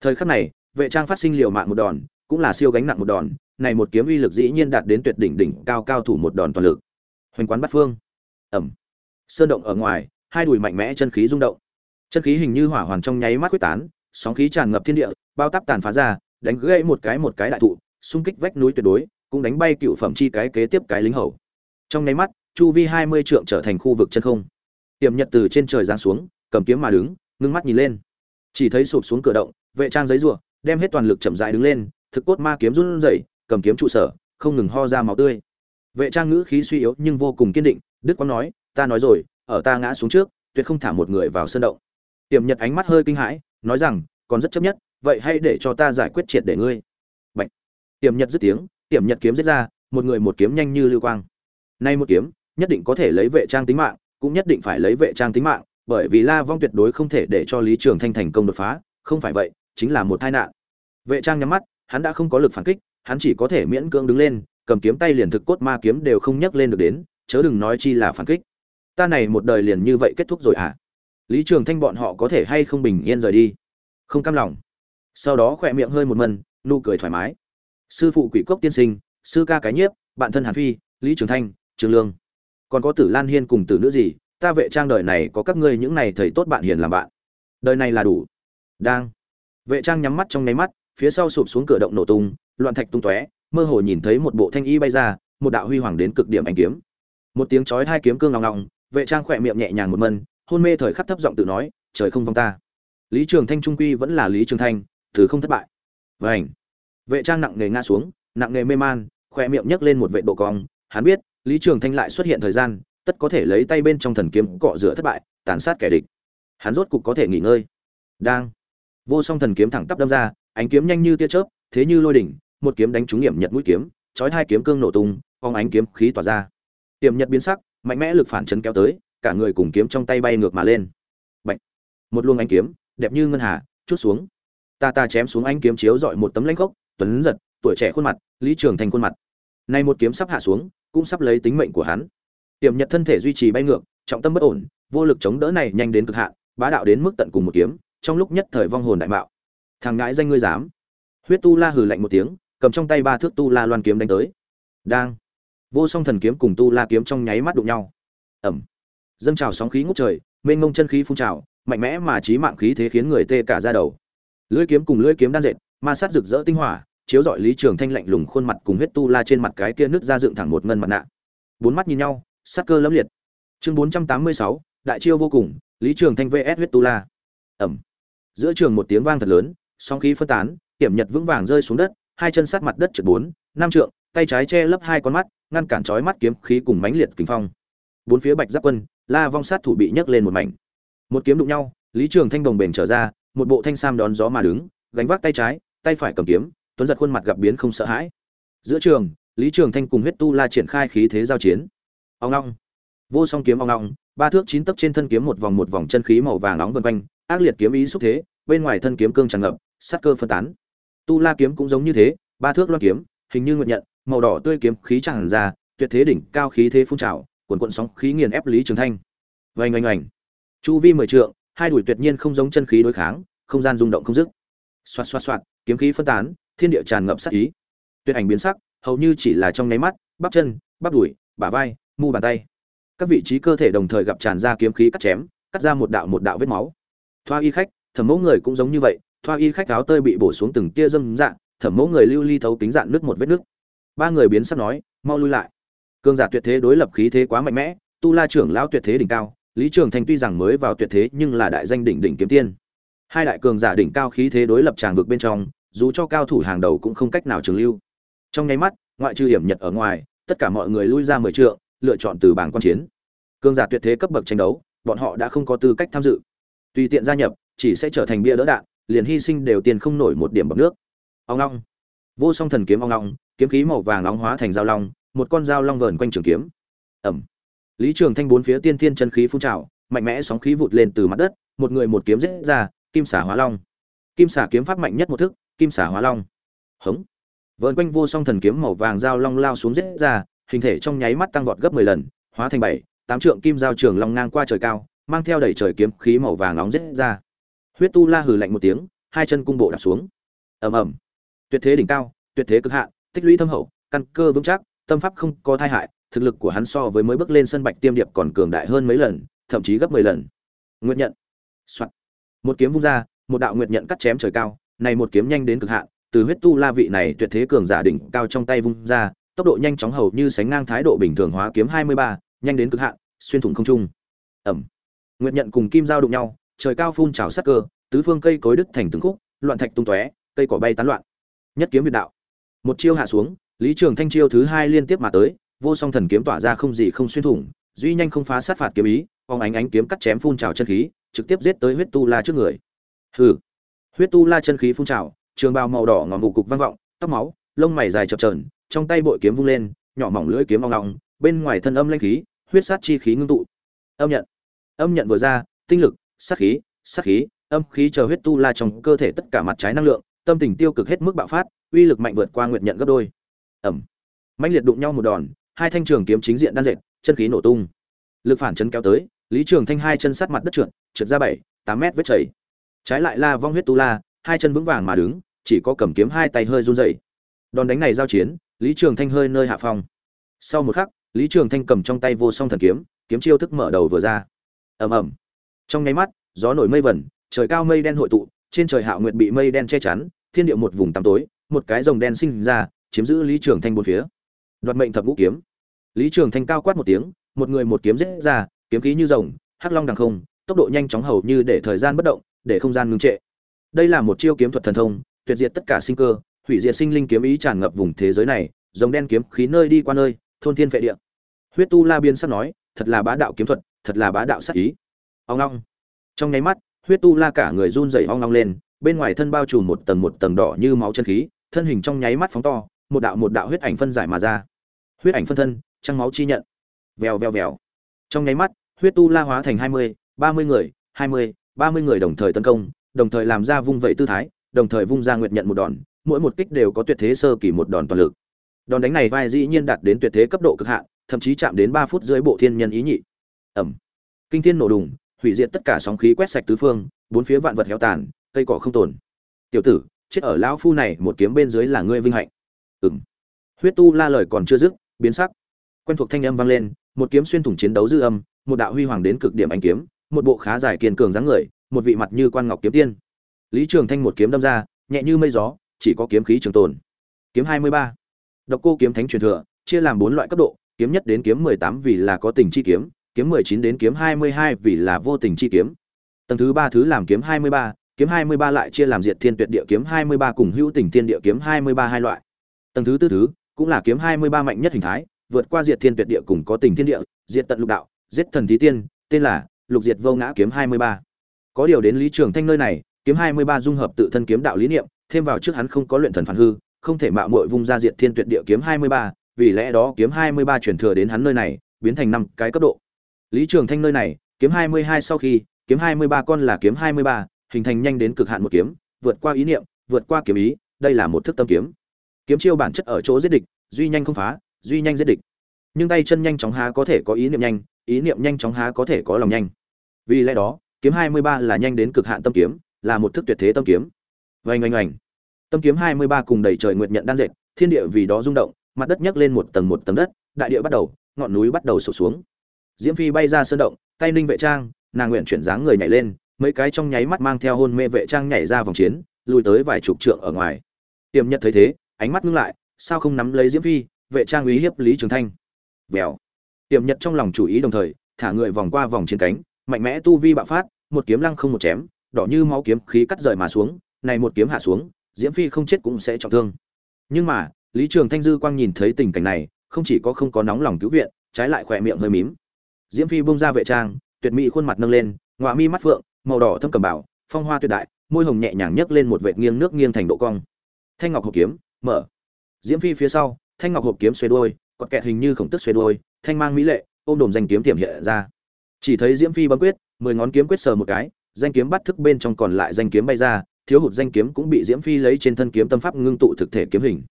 Thời khắc này, vệ trang phát sinh liều mạng một đòn cũng là siêu gánh nặng một đòn, này một kiếm uy lực dĩ nhiên đạt đến tuyệt đỉnh đỉnh cao cao thủ một đòn toàn lực. Hoành quán bắt phương. Ẩm. Sơn động ở ngoài, hai đùi mạnh mẽ chân khí rung động. Chân khí hình như hỏa hoàn trong nháy mắt quyết tán, sóng khí tràn ngập thiên địa, bao tắp tàn phá ra, đánh gãy một cái một cái đại thụ, xung kích vách núi tuyệt đối, cũng đánh bay cựu phẩm chi cái kế tiếp cái lính hầu. Trong nháy mắt, chu vi hai mươi trượng trở thành khu vực chân không. Tiềm nhật từ trên trời giáng xuống, cầm kiếm mà đứng, ngưng mắt nhìn lên. Chỉ thấy sụp xuống cửa động, vệ trang giấy rùa, đem hết toàn lực chậm rãi đứng lên thực cốt ma kiếm run rẩy, cầm kiếm trụ sở, không ngừng ho ra máu tươi. Vệ trang ngữ khí suy yếu nhưng vô cùng kiên định, đức quang nói, ta nói rồi, ở ta ngã xuống trước, tuyệt không thả một người vào sân động. Tiềm nhật ánh mắt hơi kinh hãi, nói rằng, còn rất chấp nhất, vậy hãy để cho ta giải quyết triệt để ngươi. Bạch. tiềm nhật dứt tiếng, tiềm nhật kiếm giết ra, một người một kiếm nhanh như lưu quang. Nay một kiếm, nhất định có thể lấy vệ trang tính mạng, cũng nhất định phải lấy vệ trang tính mạng, bởi vì la vong tuyệt đối không thể để cho lý trường thanh thành công đột phá, không phải vậy, chính là một tai nạn. Vệ trang nhắm mắt hắn đã không có lực phản kích, hắn chỉ có thể miễn cưỡng đứng lên, cầm kiếm tay liền thực cốt ma kiếm đều không nhấc lên được đến, chớ đừng nói chi là phản kích. Ta này một đời liền như vậy kết thúc rồi à lý trường thanh bọn họ có thể hay không bình yên rời đi? Không cam lòng. Sau đó khẽ miệng hơi một mần, nụ cười thoải mái. Sư phụ quỷ cốc tiên sinh, sư ca cái nhiếp, bạn thân hàn phi, lý trường thanh, trường lương. Còn có tử lan hiên cùng tử nữ gì? Ta vệ trang đời này có các ngươi những này thầy tốt bạn hiền làm bạn. Đời này là đủ. Đang. Vệ trang nhắm mắt trong ngáy mắt phía sau sụp xuống cửa động nổ tung, loạn thạch tung tóe, mơ hồ nhìn thấy một bộ thanh y bay ra, một đạo huy hoàng đến cực điểm ánh kiếm. Một tiếng chói hai kiếm cương ngọng ngọng, vệ trang khỏe miệng nhẹ nhàng một mân, hôn mê thời khắc thấp giọng tự nói, trời không vong ta. Lý trường thanh trung quy vẫn là lý trường thanh thứ không thất bại. Vành. vệ trang nặng nề ngã xuống, nặng nề mê man khóe miệng nhấc lên một vệ độ cong. Hắn biết, lý trường thanh lại xuất hiện thời gian, tất có thể lấy tay bên trong thần kiếm cọ rửa thất bại, tàn sát kẻ địch. Hắn rốt cục có thể nghỉ ngơi. Đang. Vô song thần kiếm thẳng tắp đâm ra ánh kiếm nhanh như tia chớp, thế như lôi đỉnh, một kiếm đánh trúng hiểm nhật mũi kiếm, chói hai kiếm cương nổ tung phong ánh kiếm khí tỏa ra. Hiểm nhật biến sắc, mạnh mẽ lực phản chấn kéo tới, cả người cùng kiếm trong tay bay ngược mà lên. Bạch. một luồng ánh kiếm, đẹp như ngân hà, chút xuống. Ta ta chém xuống ánh kiếm chiếu dọi một tấm lãnh gốc, tuấn giật, tuổi trẻ khuôn mặt, lý trường thành khuôn mặt. Nay một kiếm sắp hạ xuống, cũng sắp lấy tính mệnh của hắn. Tiềm nhật thân thể duy trì bay ngược, trọng tâm bất ổn, vô lực chống đỡ này nhanh đến cực hạn, bá đạo đến mức tận cùng một kiếm, trong lúc nhất thời vong hồn đại mạo thằng ngãi danh ngươi dám. Huyết tu la hừ lạnh một tiếng, cầm trong tay ba thước tu la loan kiếm đánh tới. Đang. Vô song thần kiếm cùng tu la kiếm trong nháy mắt đụng nhau. Ẩm. Dâng trào sóng khí ngút trời, mênh mông chân khí phun trào, mạnh mẽ mà trí mạng khí thế khiến người tê cả ra đầu. Lưỡi kiếm cùng lưỡi kiếm đan dệt, ma sát rực rỡ tinh hỏa, chiếu dọi lý trường thanh lạnh lùng khuôn mặt cùng huyết tu la trên mặt cái kia nước ra dựng thẳng một ngân mặt nạ. Bốn mắt nhìn nhau sát cơ lẫm liệt. Chương bốn trăm tám mươi sáu, đại chiêu vô cùng, lý trường thanh vs huyết tu la. Ẩm. Giữa trường một tiếng vang thật lớn sóng khí phân tán hiểm nhật vững vàng rơi xuống đất, hai chân sát mặt đất trượt bốn, năm trượng, tay trái che lấp hai con mắt, ngăn cản chói mắt kiếm khí cùng mãnh liệt kình phong. Bốn phía bạch giáp quân, la vong sát thủ bị nhấc lên một mảnh. Một kiếm đụng nhau, lý trường thanh đồng bền trở ra, một bộ thanh sam đón gió mà đứng, gánh vác tay trái, tay phải cầm kiếm, tuấn giật khuôn mặt gặp biến không sợ hãi. Giữa trường, lý trường thanh cùng huyết tu la triển khai khí thế giao chiến. Ông long vô song kiếm ông long ba thước chín tấc trên thân kiếm một vòng một vòng chân khí màu vàng nóng vần quanh, ác liệt kiếm ý xúc thế, bên ngoài thân kiếm cương tràn ngập sát cơ phân tán. Tu la kiếm cũng giống như thế, ba thước loan kiếm, hình như nguyện nhận, màu đỏ tươi kiếm khí tràn ra, tuyệt thế đỉnh cao khí thế phun trào, cuồn cuộn sóng khí nghiền ép lý trường thanh. Vành oanh oanh. Chu vi mười trượng, hai đuổi tuyệt nhiên không giống chân khí đối kháng, không gian rung động không dứt. Xoạt xoạt xoạt, kiếm khí phân tán, thiên địa tràn ngập sát ý. Tuyệt ảnh biến sắc, hầu như chỉ là trong nháy mắt, bắp chân, bắp đùi, bả vai, mu bàn tay. Các vị trí cơ thể đồng thời gặp tràn ra kiếm khí cắt chém, cắt ra một đạo một đạo vết máu. Thoa y khách, thẩm mẫu người cũng giống như vậy thoa y khách áo tơi bị bổ xuống từng tia dâm dạng thẩm mẫu người lưu ly thấu kính dạn nước một vết nước ba người biến sắc nói mau lui lại Cương giả tuyệt thế đối lập khí thế quá mạnh mẽ, tu la trưởng lão tuyệt thế đỉnh cao, Lý Trường thành tuy rằng mới vào tuyệt thế nhưng là đại danh đỉnh đỉnh kiếm tiên. Hai đại cường giả đỉnh cao khí thế đối lập tràng vực bên trong, dù cho cao thủ hàng đầu cũng không cách nào trường lưu. Trong nháy mắt, ngoại trừ hiểm nhật ở ngoài, tất cả mọi người lui ra mười trượng, lựa chọn từ bảng quan chiến. Cường giả tuyệt thế cấp bậc tranh đấu, bọn họ đã không có tư cách tham dự. Tùy tiện gia nhập, chỉ sẽ trở thành bia đỡ đạn, liền hy sinh đều tiền không nổi một điểm bọc nước. Ông long, vô song thần kiếm ông long, kiếm khí màu vàng nóng hóa thành dao long, một con dao long vờn quanh trường kiếm. Ầm. Lý Trường Thanh bốn phía tiên thiên chân khí phun trào, mạnh mẽ sóng khí vụt lên từ mặt đất, một người một kiếm giết ra, kim xả hóa long. Kim xả kiếm pháp mạnh nhất một thức, kim xả hóa long. Hống. Vờn quanh vô song thần kiếm màu vàng dao long lao xuống giết ra, hình thể trong nháy mắt tăng vọt gấp 10 lần, hóa thành bảy, tám trượng kim giao trường long ngang qua trời cao, mang theo đẩy trời kiếm khí màu vàng nóng giết ra. Huyết tu la hừ lạnh một tiếng, hai chân cung bộ đạp xuống. Ầm ầm. Tuyệt thế đỉnh cao, tuyệt thế cực hạ, tích lũy thâm hậu, căn cơ vững chắc, tâm pháp không có thai hại, thực lực của hắn so với mới bước lên sân bạch tiêm điệp còn cường đại hơn mấy lần, thậm chí gấp 10 lần. Nguyệt nhận. Soạn. Một kiếm vung ra, một đạo nguyệt nhận cắt chém trời cao, này một kiếm nhanh đến cực hạn, từ huyết tu la vị này tuyệt thế cường giả đỉnh cao trong tay vung ra, tốc độ nhanh chóng hầu như sánh ngang thái độ bình thường hóa kiếm 23, nhanh đến cực hạn, xuyên thủng không trung. Ầm. Nguyệt nhận cùng kim giao đụng nhau, trời cao phun trào sắc cơ, tứ phương cây cối đứt thành từng khúc, loạn thạch tung tóe, cây cỏ bay tán loạn. Nhất kiếm việt đạo. Một chiêu hạ xuống, Lý Trường Thanh chiêu thứ hai liên tiếp mà tới, vô song thần kiếm tỏa ra không gì không xuyên thủng, duy nhanh không phá sát phạt kiếm ý, phóng ánh ánh kiếm cắt chém phun trào chân khí, trực tiếp giết tới huyết tu la trước người. Hừ. Huyết tu la chân khí phun trào, trường bào màu đỏ ngòm ngủ cục vang vọng, tóc máu, lông mày dài chập chờn, trong tay bội kiếm vung lên, nhỏ mỏng lưỡi kiếm ong ong, bên ngoài thân âm linh khí, huyết sát chi khí ngưng tụ. Âm nhận. Âm nhận vừa ra, tinh lực, sát khí, sát khí, âm khí chờ huyết tu la trong cơ thể tất cả mặt trái năng lượng, tâm tình tiêu cực hết mức bạo phát, uy lực mạnh vượt qua nguyệt nhận gấp đôi. Ầm. Mạnh liệt đụng nhau một đòn, hai thanh trường kiếm chính diện đan dệt, chân khí nổ tung. Lực phản chấn kéo tới, Lý Trường Thanh hai chân sát mặt đất trượt, trượt ra bảy, tám mét vết chảy. Trái lại La Vong huyết tu la, hai chân vững vàng mà đứng, chỉ có cầm kiếm hai tay hơi run rẩy. Đòn đánh này giao chiến, Lý Trường Thanh hơi nơi hạ phòng. Sau một khắc, Lý Trường Thanh cầm trong tay vô song thần kiếm, kiếm chiêu thức mở đầu vừa ra. Ầm ầm. Trong nháy mắt, gió nổi mây vẩn, trời cao mây đen hội tụ, trên trời hạo nguyệt bị mây đen che chắn, thiên địa một vùng tăm tối, một cái rồng đen sinh ra, chiếm giữ Lý Trường Thanh bốn phía. Đoạt mệnh thập ngũ kiếm. Lý Trường Thanh cao quát một tiếng, một người một kiếm giết ra, kiếm khí như rồng, hắc long đằng không, tốc độ nhanh chóng hầu như để thời gian bất động, để không gian ngưng trệ. Đây là một chiêu kiếm thuật thần thông, tuyệt diệt tất cả sinh cơ, hủy diệt sinh linh kiếm ý tràn ngập vùng thế giới này, rồng đen kiếm khí nơi đi qua nơi, thôn thiên vệ địa. Huyết tu La Biên sắp nói, thật là bá đạo kiếm thuật, thật là bá đạo sát ý. Ong ong. Trong nháy mắt, huyết tu La cả người run rẩy ong ong lên, bên ngoài thân bao trùm một tầng một tầng đỏ như máu chân khí, thân hình trong nháy mắt phóng to, một đạo một đạo huyết ảnh phân giải mà ra. Huyết ảnh phân thân, trăng máu chi nhận. Vèo vèo vèo. Trong nháy mắt, huyết tu La hóa thành hai mươi, ba mươi người, hai mươi, ba mươi người đồng thời tấn công, đồng thời làm ra vung vẩy tư thái, đồng thời vung ra nguyệt nhận một đòn, mỗi một kích đều có tuyệt thế sơ kỳ một đòn toàn lực. Đòn đánh này vai dĩ nhiên đạt đến tuyệt thế cấp độ cực hạn, thậm chí chạm đến ba phút dưới bộ thiên nhân ý nhị. Ầm. Kinh thiên nổ đùng, hủy diệt tất cả sóng khí quét sạch tứ phương, bốn phía vạn vật héo tàn, cây cỏ không tồn. Tiểu tử, chết ở lão phu này một kiếm bên dưới là ngươi vinh hạnh. Ừm. Huyết tu la lời còn chưa dứt, biến sắc. Quen thuộc thanh âm vang lên, một kiếm xuyên thủng chiến đấu dư âm, một đạo huy hoàng đến cực điểm ánh kiếm, một bộ khá dài kiên cường dáng người, một vị mặt như quan ngọc kiếm tiên. Lý Trường Thanh một kiếm đâm ra, nhẹ như mây gió, chỉ có kiếm khí trường tồn. Kiếm 23. Độc cô kiếm thánh truyền thừa, chia làm bốn loại cấp độ, kiếm nhất đến kiếm 18 vì là có tình chi kiếm, kiếm 19 đến kiếm 22 vì là vô tình chi kiếm. Tầng thứ 3 thứ làm kiếm 23, kiếm 23 lại chia làm diệt thiên tuyệt địa kiếm 23 cùng hữu tình thiên địa kiếm 23 hai loại. Tầng thứ tư thứ cũng là kiếm 23 mạnh nhất hình thái, vượt qua diệt thiên tuyệt địa cùng có tình thiên địa, diệt tận lục đạo, giết thần thí tiên, tên là Lục Diệt Vô Ngã kiếm 23. Có điều đến Lý Trường Thanh nơi này, kiếm 23 dung hợp tự thân kiếm đạo lý niệm, thêm vào trước hắn không có luyện thần phản hư, không thể mạo muội vung ra diệt thiên tuyệt địa kiếm 23, vì lẽ đó kiếm 23 truyền thừa đến hắn nơi này, biến thành năm cái cấp độ. Lý Trường Thanh nơi này, kiếm 22 sau khi, kiếm 23 con là kiếm 23, hình thành nhanh đến cực hạn một kiếm, vượt qua ý niệm, vượt qua kiếm ý, đây là một thức tâm kiếm. Kiếm chiêu bản chất ở chỗ giết địch, duy nhanh không phá, duy nhanh giết địch. Nhưng tay chân nhanh chóng há có thể có ý niệm nhanh, ý niệm nhanh chóng há có thể có lòng nhanh. Vì lẽ đó, kiếm 23 là nhanh đến cực hạn tâm kiếm, là một thức tuyệt thế tâm kiếm. Oanh oanh oanh. Tâm kiếm 23 cùng đầy trời nguyệt nhận đan dệt, thiên địa vì đó rung động, mặt đất nhấc lên một tầng một tầng đất, đại địa bắt đầu, ngọn núi bắt đầu sụp xuống. Diễm Phi bay ra sơn động, tay ninh vệ trang, nàng nguyện chuyển dáng người nhảy lên, mấy cái trong nháy mắt mang theo hôn mê vệ trang nhảy ra vòng chiến, lùi tới vài chục trượng ở ngoài. Tiềm Nhật thấy thế, ánh mắt ngưng lại, sao không nắm lấy Diễm Phi, vệ trang uy hiếp Lý Trường Thanh. vèo tiềm nhật trong lòng chủ ý đồng thời thả người vòng qua vòng trên cánh mạnh mẽ tu vi bạo phát một kiếm lăng không một chém đỏ như máu kiếm khí cắt rời mà xuống này một kiếm hạ xuống diễm phi không chết cũng sẽ trọng thương nhưng mà lý trường thanh dư quang nhìn thấy tình cảnh này không chỉ có không có nóng lòng cứu viện trái lại khỏe miệng hơi mím diễm phi bung ra vệ trang, tuyệt mỹ khuôn mặt nâng lên, ngọa mi mắt phượng, màu đỏ thâm cầm bảo, phong hoa tuyệt đại, môi hồng nhẹ nhàng nhấc lên một vệt nghiêng nước nghiêng thành độ cong. Thanh ngọc hộp kiếm, mở. Diễm phi phía sau, thanh ngọc hộp kiếm xoay đuôi quạt kẹt hình như khổng tức xoay đuôi, thanh mang mỹ lệ, ôm đồm danh kiếm tiềm hiện ra. Chỉ thấy diễm phi bấm quyết, mười ngón kiếm quyết sờ một cái, danh kiếm bắt thức bên trong còn lại danh kiếm bay ra, thiếu hụt danh kiếm cũng bị diễm phi lấy trên thân kiếm tâm pháp ngưng tụ thực thể kiếm hình.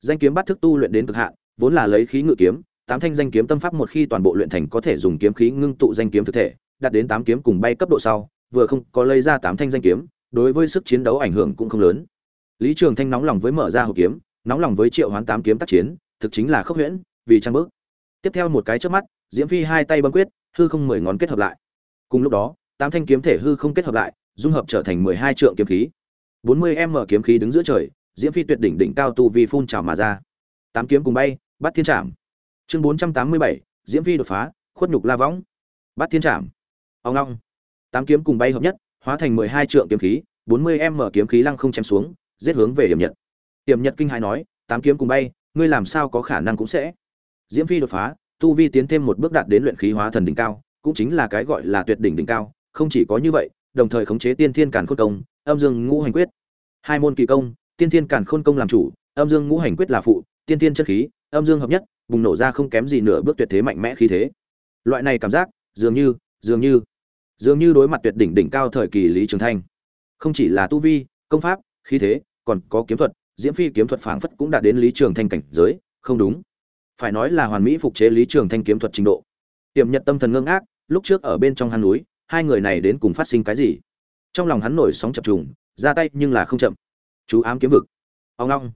Danh kiếm bắt thức tu luyện đến cực hạn, vốn là lấy khí ngự kiếm tám thanh danh kiếm tâm pháp một khi toàn bộ luyện thành có thể dùng kiếm khí ngưng tụ danh kiếm thực thể, đạt đến tám kiếm cùng bay cấp độ sau, vừa không có lấy ra tám thanh danh kiếm, đối với sức chiến đấu ảnh hưởng cũng không lớn. Lý trường thanh nóng lòng với mở ra hộp kiếm, nóng lòng với triệu hoán tám kiếm tác chiến, thực chính là khốc huyễn, vì trang bước. Tiếp theo một cái trước mắt, diễm phi hai tay bấm quyết, hư không mười ngón kết hợp lại. Cùng lúc đó, tám thanh kiếm thể hư không kết hợp lại, dung hợp trở thành mười hai trượng kiếm khí. Bốn mươi m kiếm khí đứng giữa trời, diễm phi tuyệt đỉnh đỉnh cao tu vi phun trào mà ra. Tám kiếm cùng bay, bắt thiên trảm chương bốn trăm tám mươi bảy, diễm phi đột phá, khuất nhục la võng. Bắt thiên trảm. Ông long. Tám kiếm cùng bay hợp nhất, hóa thành mười hai trượng kiếm khí, bốn mươi m kiếm khí lăng không chém xuống, giết hướng về hiểm nhật. Hiểm nhật kinh hãi nói, tám kiếm cùng bay, ngươi làm sao có khả năng cũng sẽ? Diễm phi đột phá, tu vi tiến thêm một bước đạt đến luyện khí hóa thần đỉnh cao, cũng chính là cái gọi là tuyệt đỉnh đỉnh cao, không chỉ có như vậy, đồng thời khống chế tiên thiên càn khôn công, âm dương ngũ hành quyết. Hai môn kỳ công, tiên thiên càn khôn công làm chủ, âm dương ngũ hành quyết là phụ, tiên thiên chân khí, âm dương hợp nhất bùng nổ ra không kém gì nửa bước tuyệt thế mạnh mẽ khí thế. Loại này cảm giác, dường như dường như dường như đối mặt tuyệt đỉnh đỉnh cao thời kỳ lý trường thanh. Không chỉ là tu vi, công pháp, khí thế, còn có kiếm thuật, diễm phi kiếm thuật phảng phất cũng đạt đến lý trường thanh cảnh giới, không đúng. Phải nói là hoàn mỹ phục chế lý trường thanh kiếm thuật trình độ. Tiềm nhật tâm thần ngưng ác lúc trước ở bên trong hang núi, hai người này đến cùng phát sinh cái gì? Trong lòng hắn nổi sóng chập trùng, ra tay nhưng là không chậm. Chú ám kiếm vực. Ông long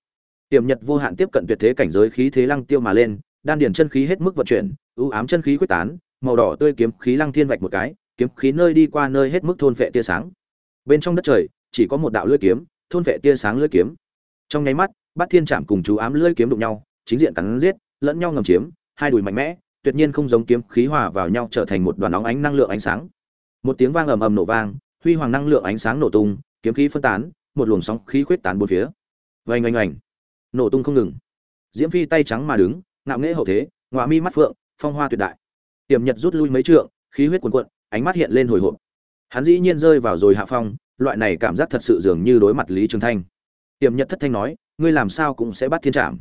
tiềm nhật vô hạn tiếp cận tuyệt thế cảnh giới khí thế lăng tiêu mà lên, đan điển chân khí hết mức vận chuyển, ưu ám chân khí quyết tán, màu đỏ tươi kiếm khí lăng thiên vạch một cái, kiếm khí nơi đi qua nơi hết mức thôn vệ tia sáng. Bên trong đất trời, chỉ có một đạo lưỡi kiếm, thôn vệ tia sáng lưỡi kiếm. Trong nháy mắt, bát thiên chạm cùng chú ám lưỡi kiếm đụng nhau, chính diện cắn giết, lẫn nhau ngầm chiếm, hai đùi mạnh mẽ, tuyệt nhiên không giống kiếm khí hòa vào nhau trở thành một đoàn óng ánh năng lượng ánh sáng. Một tiếng vang ầm ầm nổ vang, huy hoàng năng lượng ánh sáng nổ tung, kiếm khí phân tán, một luồng sóng khí khuyết tán bốn phía. Vành oanh oanh nổ tung không ngừng. Diễm phi tay trắng mà đứng, ngạo nghễ hậu thế ngoạ mi mắt phượng, phong hoa tuyệt đại. Tiềm nhật rút lui mấy trượng, khí huyết cuồn cuộn, ánh mắt hiện lên hồi hộp. Hắn dĩ nhiên rơi vào rồi hạ phong, loại này cảm giác thật sự dường như đối mặt lý trường thanh. Tiềm nhật thất thanh nói, ngươi làm sao cũng sẽ bắt thiên trạm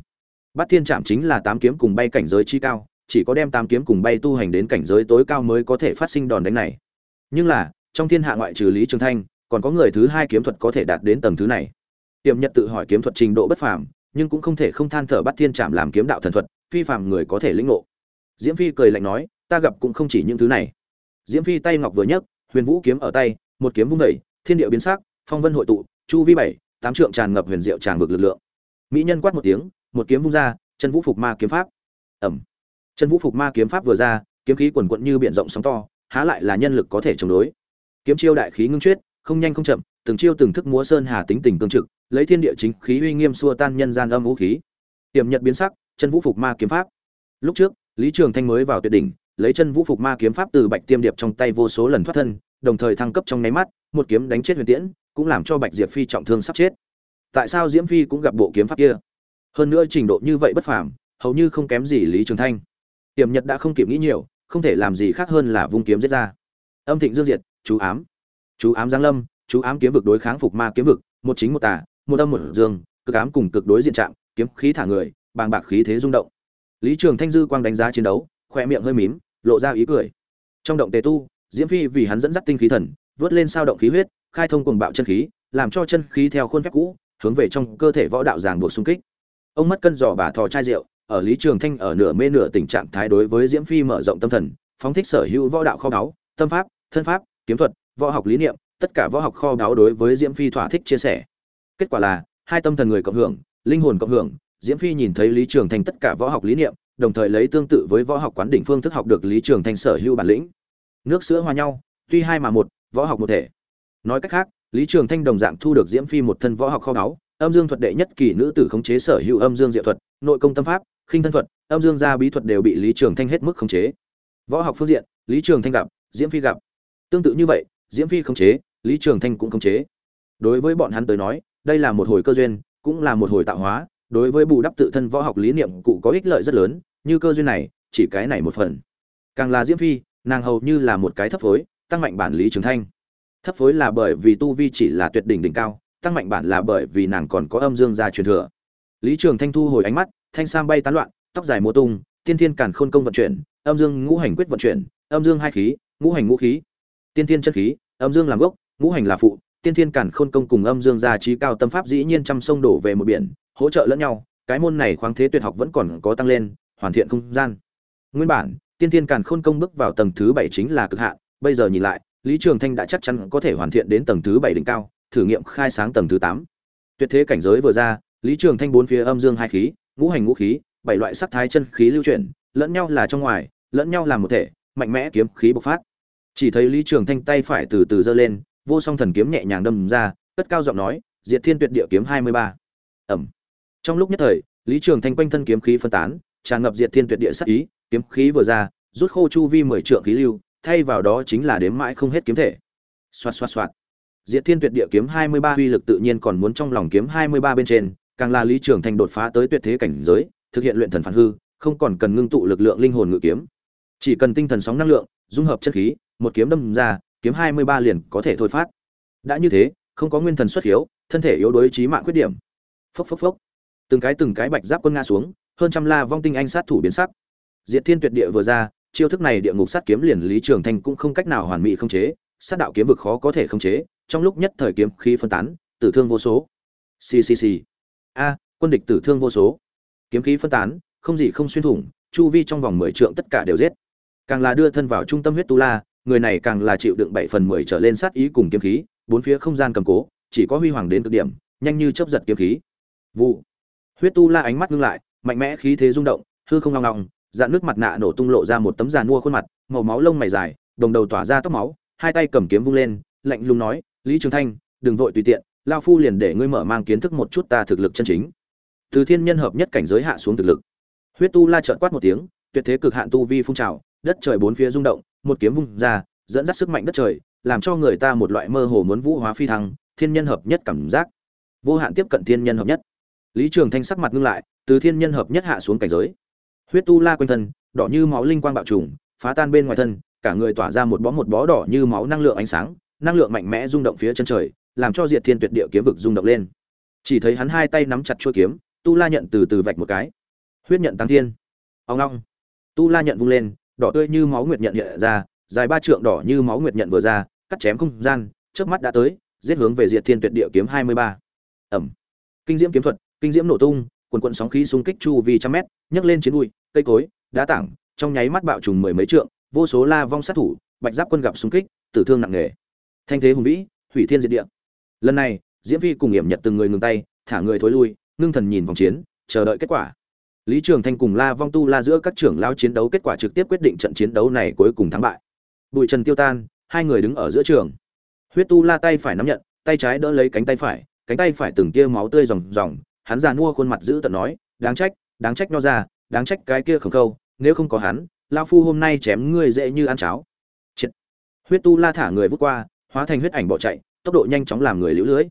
bắt thiên trạm chính là tám kiếm cùng bay cảnh giới chi cao, chỉ có đem tám kiếm cùng bay tu hành đến cảnh giới tối cao mới có thể phát sinh đòn đánh này. Nhưng là, trong thiên hạ ngoại trừ lý trường thanh, còn có người thứ hai kiếm thuật có thể đạt đến tầng thứ này. Tiềm nhật tự hỏi kiếm thuật trình độ bất phàm nhưng cũng không thể không than thở bắt thiên trạm làm kiếm đạo thần thuật, phi phàm người có thể lĩnh ngộ. Diễm phi cười lạnh nói, ta gặp cũng không chỉ những thứ này. Diễm phi tay ngọc vừa nhấc, huyền vũ kiếm ở tay, một kiếm vung vẩy thiên địa biến sắc, phong vân hội tụ, chu vi bảy, tám trượng tràn ngập huyền diệu tràn vực lực lượng. Mỹ nhân quát một tiếng, một kiếm vung ra, chân vũ phục ma kiếm pháp. Ẩm chân vũ phục ma kiếm pháp vừa ra, kiếm khí quần quận như biển rộng sóng to, há lại là nhân lực có thể chống đối. Kiếm chiêu đại khí ngưng chuyết không nhanh không chậm, từng chiêu từng thức múa sơn hà tính tình tương trực lấy thiên địa chính khí uy nghiêm xua tan nhân gian âm vũ khí. Tiềm nhật biến sắc, chân vũ phục ma kiếm pháp. Lúc trước, lý trường thanh mới vào tuyệt đỉnh, lấy chân vũ phục ma kiếm pháp từ bạch tiêm điệp trong tay vô số lần thoát thân, đồng thời thăng cấp trong nháy mắt, một kiếm đánh chết huyền tiễn, cũng làm cho bạch diệp phi trọng thương sắp chết. Tại sao diễm phi cũng gặp bộ kiếm pháp kia? Hơn nữa trình độ như vậy bất phàm, hầu như không kém gì lý trường thanh. Tiềm nhật đã không kịp nghĩ nhiều, không thể làm gì khác hơn là vung kiếm giết ra. Âm thịnh dương diệt, chú ám. Chú ám giáng lâm, chú ám kiếm vực đối kháng phục ma kiếm vực, một chính một tả một âm một dương, cực ám cùng cực đối diện trạng kiếm khí thả người, bàng bạc khí thế rung động. Lý trường thanh dư quang đánh giá chiến đấu khoe miệng hơi mím, lộ ra ý cười. Trong động tề tu, diễm phi vì hắn dẫn dắt tinh khí thần, vớt lên sao động khí huyết, khai thông cuồng bạo chân khí, làm cho chân khí theo khuôn phép cũ, hướng về trong cơ thể võ đạo giảng buộc xung kích. Ông mất cân giỏ bà thò chai rượu, ở lý trường thanh ở nửa mê nửa tình trạng thái đối với diễm phi mở rộng tâm thần, phóng thích sở hữu võ đạo kho báu, tâm pháp, thân pháp, kiếm thuật, võ học lý niệm, tất cả võ học kho báu đối với diễm phi thỏa thích chia sẻ kết quả là, hai tâm thần người cộng hưởng, linh hồn cộng hưởng, diễm phi nhìn thấy lý trường thanh tất cả võ học lý niệm, đồng thời lấy tương tự với võ học quán đỉnh phương thức học được lý trường thanh sở hữu bản lĩnh. Nước sữa hòa nhau, tuy hai mà một, võ học một thể. Nói cách khác, lý trường thanh đồng dạng thu được diễm phi một thân võ học kho báu, âm dương thuật đệ nhất kỳ nữ tử khống chế sở hữu âm dương diệu thuật, nội công tâm pháp, khinh thân thuật, âm dương gia bí thuật đều bị lý trường thanh hết mức khống chế. Võ học phương diện, lý trường thanh gặp, diễm phi gặp. Tương tự như vậy, diễm phi khống chế, lý trường thanh cũng khống chế. Đối với bọn hắn tới nói đây là một hồi cơ duyên, cũng là một hồi tạo hóa. Đối với bù đắp tự thân võ học lý niệm cụ có ích lợi rất lớn, như cơ duyên này, chỉ cái này một phần. Càng là diễm phi, nàng hầu như là một cái thấp phối, tăng mạnh bản lý trường thanh. Thấp phối là bởi vì tu vi chỉ là tuyệt đỉnh đỉnh cao, tăng mạnh bản là bởi vì nàng còn có âm dương gia truyền thừa. Lý trường thanh thu hồi ánh mắt, thanh sam bay tán loạn, tóc dài mùa tung, tiên thiên càn khôn công vận chuyển, âm dương ngũ hành quyết vận chuyển, âm dương hai khí, ngũ hành ngũ khí. Tiên thiên chân khí, âm dương làm gốc, ngũ hành là phụ tiên thiên Cản khôn công cùng âm dương gia trí cao tâm pháp dĩ nhiên trăm sông đổ về một biển, hỗ trợ lẫn nhau, cái môn này khoáng thế tuyệt học vẫn còn có tăng lên, hoàn thiện không gian. Nguyên bản, tiên thiên Cản khôn công bước vào tầng thứ bảy chính là cực hạn, bây giờ nhìn lại, lý trường thanh đã chắc chắn có thể hoàn thiện đến tầng thứ bảy đỉnh cao, thử nghiệm khai sáng tầng thứ tám. Tuyệt thế cảnh giới vừa ra, lý trường thanh bốn phía âm dương hai khí, ngũ hành ngũ khí, bảy loại sắc thái chân khí lưu chuyển, lẫn nhau là trong ngoài, lẫn nhau làm một thể, mạnh mẽ kiếm khí bộc phát. Chỉ thấy lý trường thanh tay phải từ từ giơ lên vô song thần kiếm nhẹ nhàng đâm ra, cất cao giọng nói, diệt thiên tuyệt địa kiếm hai mươi ba. Ẩm. Trong lúc nhất thời, lý trường thanh quanh thân kiếm khí phân tán, tràn ngập diệt thiên tuyệt địa sắc ý, kiếm khí vừa ra, rút khô chu vi mười trượng khí lưu, thay vào đó chính là đếm mãi không hết kiếm thể. Xoạt xoạt xoạt. Diệt thiên tuyệt địa kiếm hai mươi ba uy lực tự nhiên còn muốn trong lòng kiếm hai mươi ba bên trên, càng là lý trường thanh đột phá tới tuyệt thế cảnh giới, thực hiện luyện thần phản hư, không còn cần ngưng tụ lực lượng linh hồn ngự kiếm. Chỉ cần tinh thần sóng năng lượng, dung hợp chất khí, một kiếm đâm ra kiếm hai mươi ba liền có thể thôi phát. Đã như thế, không có nguyên thần xuất hiếu, thân thể yếu đuối trí mạng khuyết điểm. Phốc phốc phốc. Từng cái từng cái bạch giáp quân nga xuống, hơn trăm la vong tinh anh sát thủ biến sắc. Diệt thiên tuyệt địa vừa ra, chiêu thức này địa ngục sát kiếm liền lý trường thanh cũng không cách nào hoàn mỹ không chế, sát đạo kiếm vực khó có thể không chế, trong lúc nhất thời kiếm khí phân tán, tử thương vô số. Ccc a, quân địch tử thương vô số. Kiếm khí phân tán, không gì không xuyên thủng, chu vi trong vòng mười trượng tất cả đều giết. Càng là đưa thân vào trung tâm huyết tu la người này càng là chịu đựng bảy phần mười trở lên sát ý cùng kiếm khí bốn phía không gian cầm cố chỉ có huy hoàng đến cực điểm nhanh như chớp giật kiếm khí. Vụ. Huyết tu la ánh mắt ngưng lại mạnh mẽ khí thế rung động hư không ngao ngọng, dạn nước mặt nạ nổ tung lộ ra một tấm giàn mua khuôn mặt màu máu lông mày dài đồng đầu tỏa ra tóc máu hai tay cầm kiếm vung lên lạnh lùng nói lý trường thanh đừng vội tùy tiện lão phu liền để ngươi mở mang kiến thức một chút ta thực lực chân chính. Từ thiên nhân hợp nhất cảnh giới hạ xuống thực lực. Huyết tu la trợn quát một tiếng tuyệt thế cực hạn tu vi phun trào đất trời bốn phía rung động một kiếm vung ra, dẫn dắt sức mạnh đất trời, làm cho người ta một loại mơ hồ muốn vũ hóa phi thăng, thiên nhân hợp nhất cảm giác. Vô hạn tiếp cận thiên nhân hợp nhất. Lý trường thanh sắc mặt ngưng lại, từ thiên nhân hợp nhất hạ xuống cảnh giới. Huyết tu la quanh thân, đỏ như máu linh quang bạo trùng, phá tan bên ngoài thân, cả người tỏa ra một bó một bó đỏ như máu năng lượng ánh sáng, năng lượng mạnh mẽ rung động phía chân trời, làm cho diệt thiên tuyệt địa kiếm vực rung động lên. Chỉ thấy hắn hai tay nắm chặt chuôi kiếm, tu la nhận từ từ vạch một cái. Huyết nhận tăng thiên. Ông long tu la nhận vung lên đỏ tươi như máu nguyệt nhận hiện ra, dài ba trượng đỏ như máu nguyệt nhận vừa ra, cắt chém không gian trước mắt đã tới, giết hướng về diệt thiên tuyệt địa kiếm hai mươi ba. Ẩm. Kinh diễm kiếm thuật, kinh diễm nổ tung quần quần sóng khí xung kích chu vi trăm mét, nhấc lên chiến bụi, cây cối, đá tảng, trong nháy mắt bạo trùng mười mấy trượng, vô số la vong sát thủ, bạch giáp quân gặp xung kích, tử thương nặng nề. Thanh thế hùng vĩ, hủy thiên diệt địa. Lần này, diễm phi cùng hiểm nhật từng người ngừng tay, thả người thối lui, ngưng thần nhìn vòng chiến, chờ đợi kết quả lý trường thanh cùng la vong tu la giữa các trưởng lao chiến đấu kết quả trực tiếp quyết định trận chiến đấu này cuối cùng thắng bại. Bụi trần tiêu tan, hai người đứng ở giữa trường. Huyết tu la tay phải nắm nhận, tay trái đỡ lấy cánh tay phải, cánh tay phải từng tia máu tươi ròng ròng, hắn già mua khuôn mặt giữ tận nói, đáng trách đáng trách nho ra đáng trách cái kia khổng khâu, nếu không có hắn, Lão phu hôm nay chém ngươi dễ như ăn cháo. Chết. huyết tu la thả người vút qua, hóa thành huyết ảnh bỏ chạy, tốc độ nhanh chóng làm người liễu lưới.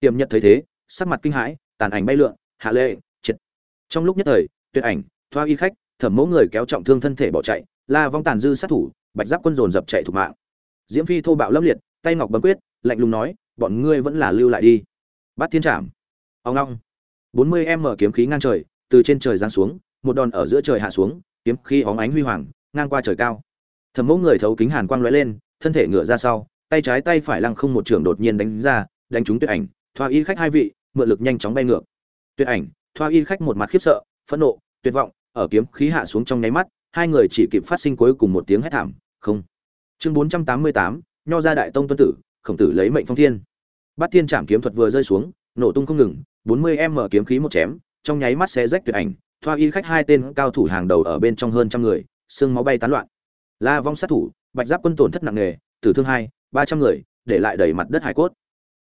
Tiềm nhật thấy thế, sắc mặt kinh hãi, tàn ảnh bay lượn, hạ lệ, triệt. Trong lúc nhất thời tuyệt ảnh, thoa y khách, thẩm mẫu người kéo trọng thương thân thể bỏ chạy, la vong tàn dư sát thủ, bạch giáp quân dồn dập chạy thủ mạng. Diễm phi thô bạo lâm liệt, tay ngọc bấm quyết, lạnh lùng nói, bọn ngươi vẫn là lưu lại đi. Bắt thiên trảm. Ông long bốn mươi em mở kiếm khí ngang trời, từ trên trời giáng xuống, một đòn ở giữa trời hạ xuống, kiếm khí óng ánh huy hoàng, ngang qua trời cao. Thẩm mẫu người thấu kính hàn quang lóe lên, thân thể ngựa ra sau, tay trái tay phải lăng không một trường đột nhiên đánh ra, đánh trúng tuyệt ảnh. Thoa y khách hai vị, mượn lực nhanh chóng bay ngược. Tuyệt ảnh, thoa y khách một mặt khiếp sợ, phẫn nộ tuyệt vọng, ở kiếm khí hạ xuống trong nháy mắt, hai người chỉ kịp phát sinh cuối cùng một tiếng hét thảm, không. Chương bốn trăm tám mươi tám, nho ra đại tông tuân tử, khổng tử lấy mệnh phong thiên. Bát thiên trảm kiếm thuật vừa rơi xuống, nổ tung không ngừng, bốn mươi m kiếm khí một chém, trong nháy mắt xé rách tuyệt ảnh, thoa y khách hai tên cao thủ hàng đầu ở bên trong hơn trăm người, xương máu bay tán loạn. La vong sát thủ, bạch giáp quân tổn thất nặng nề, tử thương hai, ba trăm người, để lại đầy mặt đất hải cốt.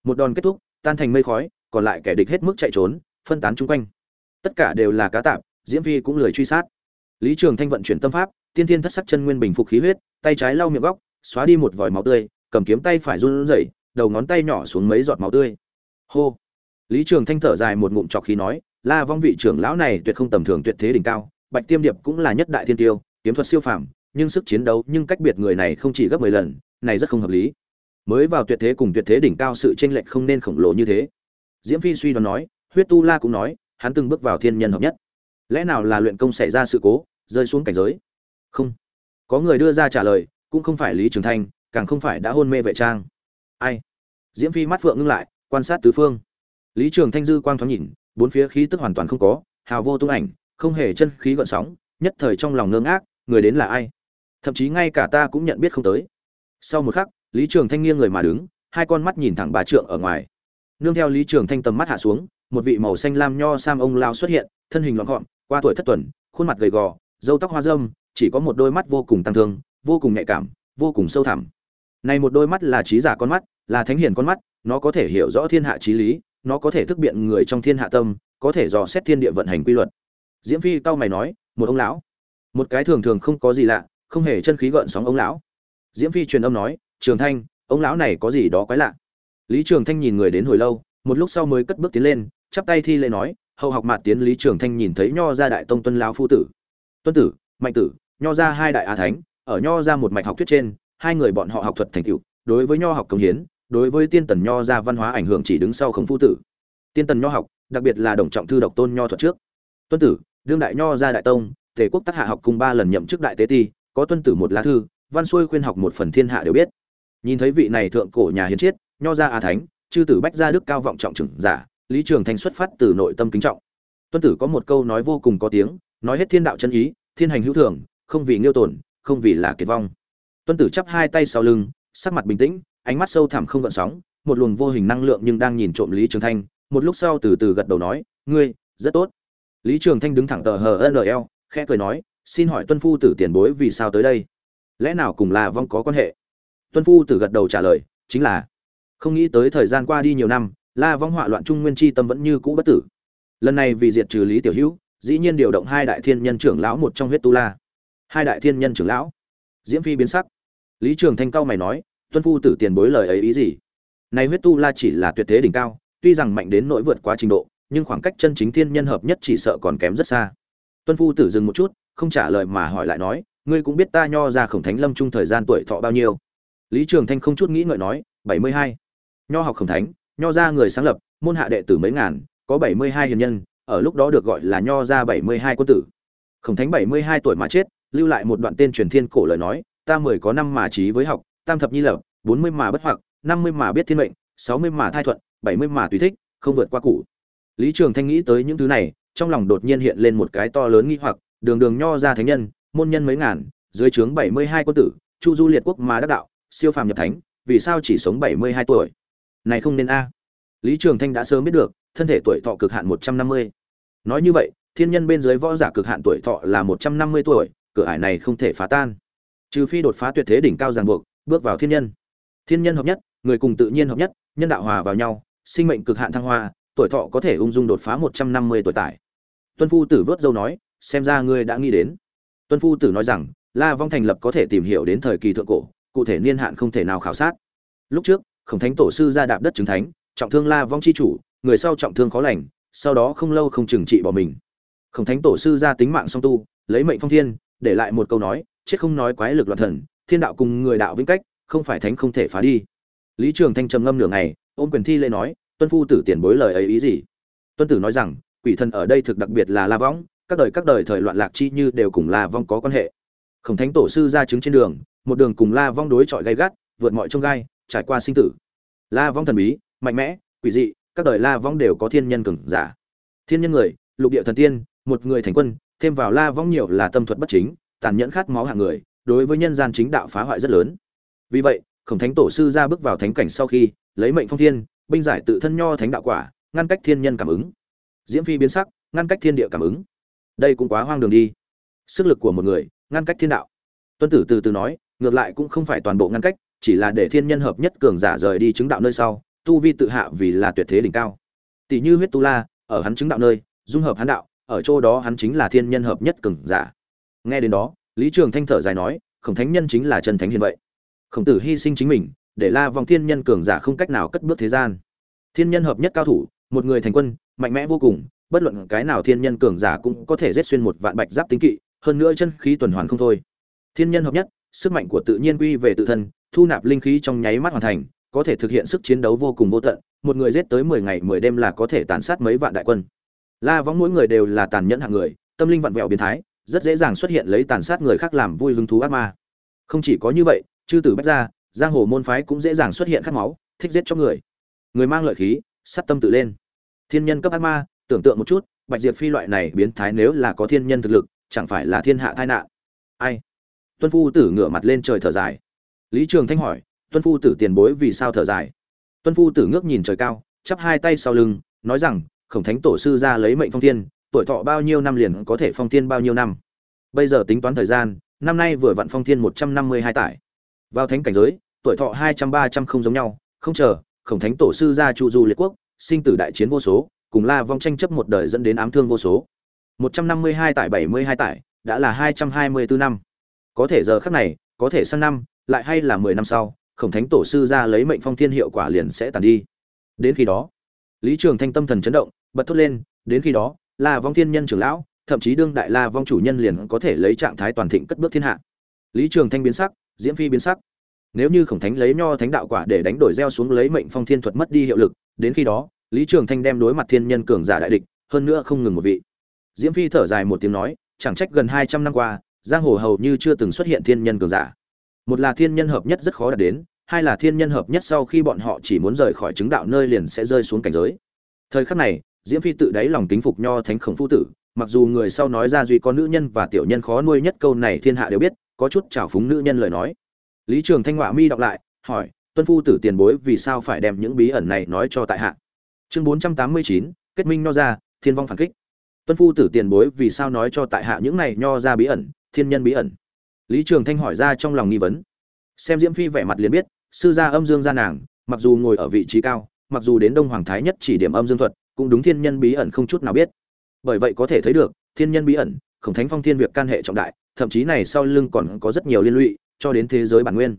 Một đòn kết thúc, tan thành mây khói, còn lại kẻ địch hết mức chạy trốn, phân tán chung quanh. Tất cả đều là cá tạp diễm phi cũng lười truy sát. Lý trường thanh vận chuyển tâm pháp, tiên thiên thất sắc chân nguyên bình phục khí huyết, tay trái lau miệng góc, xóa đi một vòi máu tươi, cầm kiếm tay phải run rẩy, đầu ngón tay nhỏ xuống mấy giọt máu tươi. Hô. Lý trường thanh thở dài một ngụm trọc khí nói, la vong vị trưởng lão này tuyệt không tầm thường, tuyệt thế đỉnh cao, bạch tiêm điệp cũng là nhất đại thiên tiêu, kiếm thuật siêu phàm, nhưng sức chiến đấu, nhưng cách biệt người này không chỉ gấp mười lần, này rất không hợp lý. Mới vào tuyệt thế cùng tuyệt thế đỉnh cao sự chênh lệch không nên khổng lồ như thế. Diễm phi suy đoán nói, huyết tu la cũng nói, hắn từng bước vào thiên nhân hợp nhất lẽ nào là luyện công xảy ra sự cố, rơi xuống cảnh giới? Không. Có người đưa ra trả lời, cũng không phải lý trường thanh, càng không phải đã hôn mê vệ trang. Ai? Diễm phi mắt phượng ngưng lại, quan sát tứ phương. Lý trường thanh dư quang thoáng nhìn, bốn phía khí tức hoàn toàn không có, hào vô tung ảnh, không hề chân khí gợn sóng, nhất thời trong lòng ngơ ngác, người đến là ai? Thậm chí ngay cả ta cũng nhận biết không tới. Sau một khắc, lý trường thanh nghiêng người mà đứng, hai con mắt nhìn thẳng bà trượng ở ngoài. Nương theo lý trường thanh tầm mắt hạ xuống, một vị màu xanh lam nho sam ông lao xuất hiện, thân hình loạn gọn qua tuổi thất tuần, khuôn mặt gầy gò, râu tóc hoa râm, chỉ có một đôi mắt vô cùng tăng thương, vô cùng nhạy cảm, vô cùng sâu thẳm. Này một đôi mắt là trí giả con mắt, là thánh hiền con mắt, nó có thể hiểu rõ thiên hạ trí lý, nó có thể thức biện người trong thiên hạ tâm, có thể dò xét thiên địa vận hành quy luật. Diễm phi cao mày nói, một ông lão. Một cái thường thường không có gì lạ, không hề chân khí gợn sóng ông lão. Diễm phi truyền âm nói, trường thanh, ông lão này có gì đó quái lạ? Lý trường thanh nhìn người đến hồi lâu, một lúc sau mới cất bước tiến lên, chắp tay thi lễ nói hậu học mạt tiến lý trường thanh nhìn thấy nho gia đại tông tuân lão phu tử. Tuân tử, mạnh tử, nho gia hai đại á thánh, ở nho gia một mạch học thuyết trên, hai người bọn họ học thuật thành tựu, đối với nho học công hiến, đối với tiên tần nho gia văn hóa ảnh hưởng chỉ đứng sau khổng phu tử. Tiên tần nho học, đặc biệt là đồng trọng thư độc tôn nho thuật trước. Tuân tử, đương đại nho gia đại tông, tề quốc tác hạ học cùng ba lần nhậm chức đại tế ti, có tuân tử một lá thư, văn xuôi khuyên học một phần thiên hạ đều biết. Nhìn thấy vị này thượng cổ nhà hiến chiết nho gia a thánh, chư tử bách gia đức cao vọng trọng trưởng giả lý trường thanh xuất phát từ nội tâm kính trọng. Tuân tử có một câu nói vô cùng có tiếng, nói hết thiên đạo chân ý, thiên hành hữu thường, không vì nghiêu tổn, không vì là kiệt vong. Tuân tử chắp hai tay sau lưng, sắc mặt bình tĩnh, ánh mắt sâu thẳm không gợn sóng, một luồng vô hình năng lượng nhưng đang nhìn trộm lý trường thanh, một lúc sau từ từ gật đầu nói, ngươi, rất tốt. Lý trường thanh đứng thẳng tờ hờ nl khẽ cười nói, xin hỏi tuân phu tử tiền bối vì sao tới đây? Lẽ nào cùng là vong có quan hệ? Tuân phu tử gật đầu trả lời, chính là, không nghĩ tới thời gian qua đi nhiều năm la vong họa loạn trung nguyên chi tâm vẫn như cũ bất tử. Lần này vì diệt trừ lý tiểu hữu, dĩ nhiên điều động hai đại thiên nhân trưởng lão một trong huyết tu la. Hai đại thiên nhân trưởng lão. Diễm phi biến sắc. Lý trường thanh cao mày nói, tuân phu tử tiền bối lời ấy ý gì? Này huyết tu la chỉ là tuyệt thế đỉnh cao, tuy rằng mạnh đến nỗi vượt quá trình độ, nhưng khoảng cách chân chính thiên nhân hợp nhất chỉ sợ còn kém rất xa. Tuân phu tử dừng một chút, không trả lời mà hỏi lại nói, ngươi cũng biết ta nho ra khổng thánh lâm trung thời gian tuổi thọ bao nhiêu? Lý trường thanh không chút nghĩ ngợi nói, bảy mươi hai. Nho học khổng thánh nho gia người sáng lập, môn hạ đệ tử mấy ngàn, có bảy mươi hai hiền nhân, ở lúc đó được gọi là nho gia bảy mươi hai quân tử. Khổng thánh bảy mươi hai tuổi mà chết, lưu lại một đoạn tên truyền thiên cổ lời nói, ta mười có năm mà trí với học, tam thập nhi lập, bốn mươi mà bất hoặc, năm mươi mà biết thiên mệnh, sáu mươi mà thai thuận, bảy mươi mà tùy thích, không vượt qua cũ lý trường thanh nghĩ tới những thứ này, trong lòng đột nhiên hiện lên một cái to lớn nghi hoặc, đường đường nho ra thánh nhân, môn nhân mấy ngàn, dưới trướng bảy mươi hai quân tử, chu du liệt quốc mà đắc đạo, siêu phàm nhập thánh, vì sao chỉ sống bảy mươi hai tuổi? Này không nên a. Lý trường thanh đã sớm biết được, thân thể tuổi thọ cực hạn một trăm năm mươi. Nói như vậy, thiên nhân bên dưới võ giả cực hạn tuổi thọ là một trăm năm mươi tuổi, cửa ải này không thể phá tan. Trừ phi đột phá tuyệt thế đỉnh cao ràng buộc, bước vào thiên nhân. Thiên nhân hợp nhất, người cùng tự nhiên hợp nhất, nhân đạo hòa vào nhau, sinh mệnh cực hạn thăng hoa, tuổi thọ có thể ung dung đột phá một trăm năm mươi tuổi tải. Tuân phu tử vớt dâu nói, xem ra ngươi đã nghĩ đến. Tuân phu tử nói rằng, la vong thành lập có thể tìm hiểu đến thời kỳ thượng cổ, cụ thể niên hạn không thể nào khảo sát. Lúc trước khổng thánh tổ sư ra đạp đất chứng thánh, trọng thương la vong chi chủ, người sau trọng thương khó lành, sau đó không lâu không trừng trị bỏ mình. Khổng thánh tổ sư ra tính mạng song tu, lấy mệnh phong thiên, để lại một câu nói, chết không nói quái lực loạn thần, thiên đạo cùng người đạo vĩnh cách, không phải thánh không thể phá đi. Lý trường thanh trầm ngâm nửa ngày, ôm quyền thi lễ nói, tuân phu tử tiền bối lời ấy ý gì? Tuân tử nói rằng, quỷ thần ở đây thực đặc biệt là la võng các đời các đời thời loạn lạc chi như đều cùng la vong có quan hệ. Khổng thánh tổ sư ra chứng trên đường, một đường cùng la vong đối chọi gay gắt, vượt mọi trông gai trải qua sinh tử. La vong thần bí, mạnh mẽ, quỷ dị, các đời la vong đều có thiên nhân cường giả. Thiên nhân người, lục địa thần tiên, một người thành quân, thêm vào la vong nhiều là tâm thuật bất chính, tàn nhẫn khát máu hạng người, đối với nhân gian chính đạo phá hoại rất lớn. Vì vậy, khổng thánh tổ sư ra bước vào thánh cảnh sau khi, lấy mệnh phong thiên, binh giải tự thân nho thánh đạo quả, ngăn cách thiên nhân cảm ứng. Diễm phi biến sắc, ngăn cách thiên địa cảm ứng. Đây cũng quá hoang đường đi. Sức lực của một người, ngăn cách thiên đạo. Tuân tử từ từ nói, ngược lại cũng không phải toàn bộ ngăn cách chỉ là để thiên nhân hợp nhất cường giả rời đi chứng đạo nơi sau, tu vi tự hạ vì là tuyệt thế đỉnh cao. Tỷ như huyết tu la, ở hắn chứng đạo nơi, dung hợp hắn đạo, ở chỗ đó hắn chính là thiên nhân hợp nhất cường giả. Nghe đến đó, lý trường thanh thở dài nói, khổng thánh nhân chính là chân thánh hiền vậy. Khổng tử hy sinh chính mình, để la vong thiên nhân cường giả không cách nào cất bước thế gian. Thiên nhân hợp nhất cao thủ, một người thành quân, mạnh mẽ vô cùng, bất luận cái nào thiên nhân cường giả cũng có thể giết xuyên một vạn bạch giáp tính kỵ, hơn nữa chân khí tuần hoàn không thôi. Thiên nhân hợp nhất sức mạnh của tự nhiên quy về tự thân, thu nạp linh khí trong nháy mắt hoàn thành, có thể thực hiện sức chiến đấu vô cùng vô tận, một người giết tới mười ngày mười đêm là có thể tàn sát mấy vạn đại quân. La võng mỗi người đều là tàn nhẫn hạng người, tâm linh vặn vẹo biến thái, rất dễ dàng xuất hiện lấy tàn sát người khác làm vui hứng thú ác ma. Không chỉ có như vậy, chư tử bách gia, giang hồ môn phái cũng dễ dàng xuất hiện khát máu, thích giết cho người. Người mang lợi khí, sát tâm tự lên. Thiên nhân cấp ác ma, tưởng tượng một chút, bạch diệp phi loại này biến thái nếu là có thiên nhân thực lực, chẳng phải là thiên hạ tai nạn. Ai? Tuân phu tử ngửa mặt lên trời thở dài. Lý trường thanh hỏi, tuân phu tử tiền bối vì sao thở dài? Tuân phu tử ngước nhìn trời cao, chắp hai tay sau lưng, nói rằng, khổng thánh tổ sư ra lấy mệnh phong thiên, tuổi thọ bao nhiêu năm liền có thể phong thiên bao nhiêu năm? Bây giờ tính toán thời gian, năm nay vừa vặn phong thiên một trăm năm mươi hai tải. Vào thánh cảnh giới, tuổi thọ hai trăm ba trăm không giống nhau, không chờ, khổng thánh tổ sư ra trụ du liệt quốc, sinh tử đại chiến vô số, cùng la vong tranh chấp một đời dẫn đến ám thương vô số. Một trăm năm mươi hai tải bảy mươi hai tải, đã là hai trăm hai mươi bốn năm có thể giờ khắc này, có thể sang năm, lại hay là mười năm sau, khổng thánh tổ sư ra lấy mệnh phong thiên hiệu quả liền sẽ tàn đi. Đến khi đó, lý trường thanh tâm thần chấn động, bật thốt lên, đến khi đó là vong thiên nhân trưởng lão, thậm chí đương đại la vong chủ nhân liền có thể lấy trạng thái toàn thịnh cất bước thiên hạ. Lý trường thanh biến sắc, diễm phi biến sắc. Nếu như khổng thánh lấy nho thánh đạo quả để đánh đổi gieo xuống lấy mệnh phong thiên thuật mất đi hiệu lực, đến khi đó, lý trường thanh đem đối mặt thiên nhân cường giả đại địch, hơn nữa không ngừng một vị. Diễm phi thở dài một tiếng nói, chẳng trách gần hai trăm năm qua giang hồ hầu như chưa từng xuất hiện thiên nhân cường giả. Một là thiên nhân hợp nhất rất khó đạt đến, hai là thiên nhân hợp nhất sau khi bọn họ chỉ muốn rời khỏi chứng đạo nơi liền sẽ rơi xuống cảnh giới. Thời khắc này, diễm phi tự đáy lòng kính phục nho thánh khổng phu tử, mặc dù người sau nói ra duy có nữ nhân và tiểu nhân khó nuôi nhất câu này thiên hạ đều biết, có chút trào phúng nữ nhân lời nói. Lý trường thanh họa mi đọc lại, hỏi, tuân phu tử tiền bối vì sao phải đem những bí ẩn này nói cho tại hạ? Chương bốn trăm tám mươi chín, kết minh nho ra, thiên vong phản kích. Tuân phu tử tiền bối vì sao nói cho tại hạ những này nho ra bí ẩn? Thiên nhân bí ẩn. Lý trường thanh hỏi ra trong lòng nghi vấn. Xem diễm phi vẻ mặt liền biết, sư gia âm dương gia nàng, mặc dù ngồi ở vị trí cao, mặc dù đến đông hoàng thái nhất chỉ điểm âm dương thuật, cũng đúng thiên nhân bí ẩn không chút nào biết. Bởi vậy có thể thấy được, thiên nhân bí ẩn, khổng thánh phong thiên việc can hệ trọng đại, thậm chí này sau lưng còn có rất nhiều liên lụy, cho đến thế giới bản nguyên.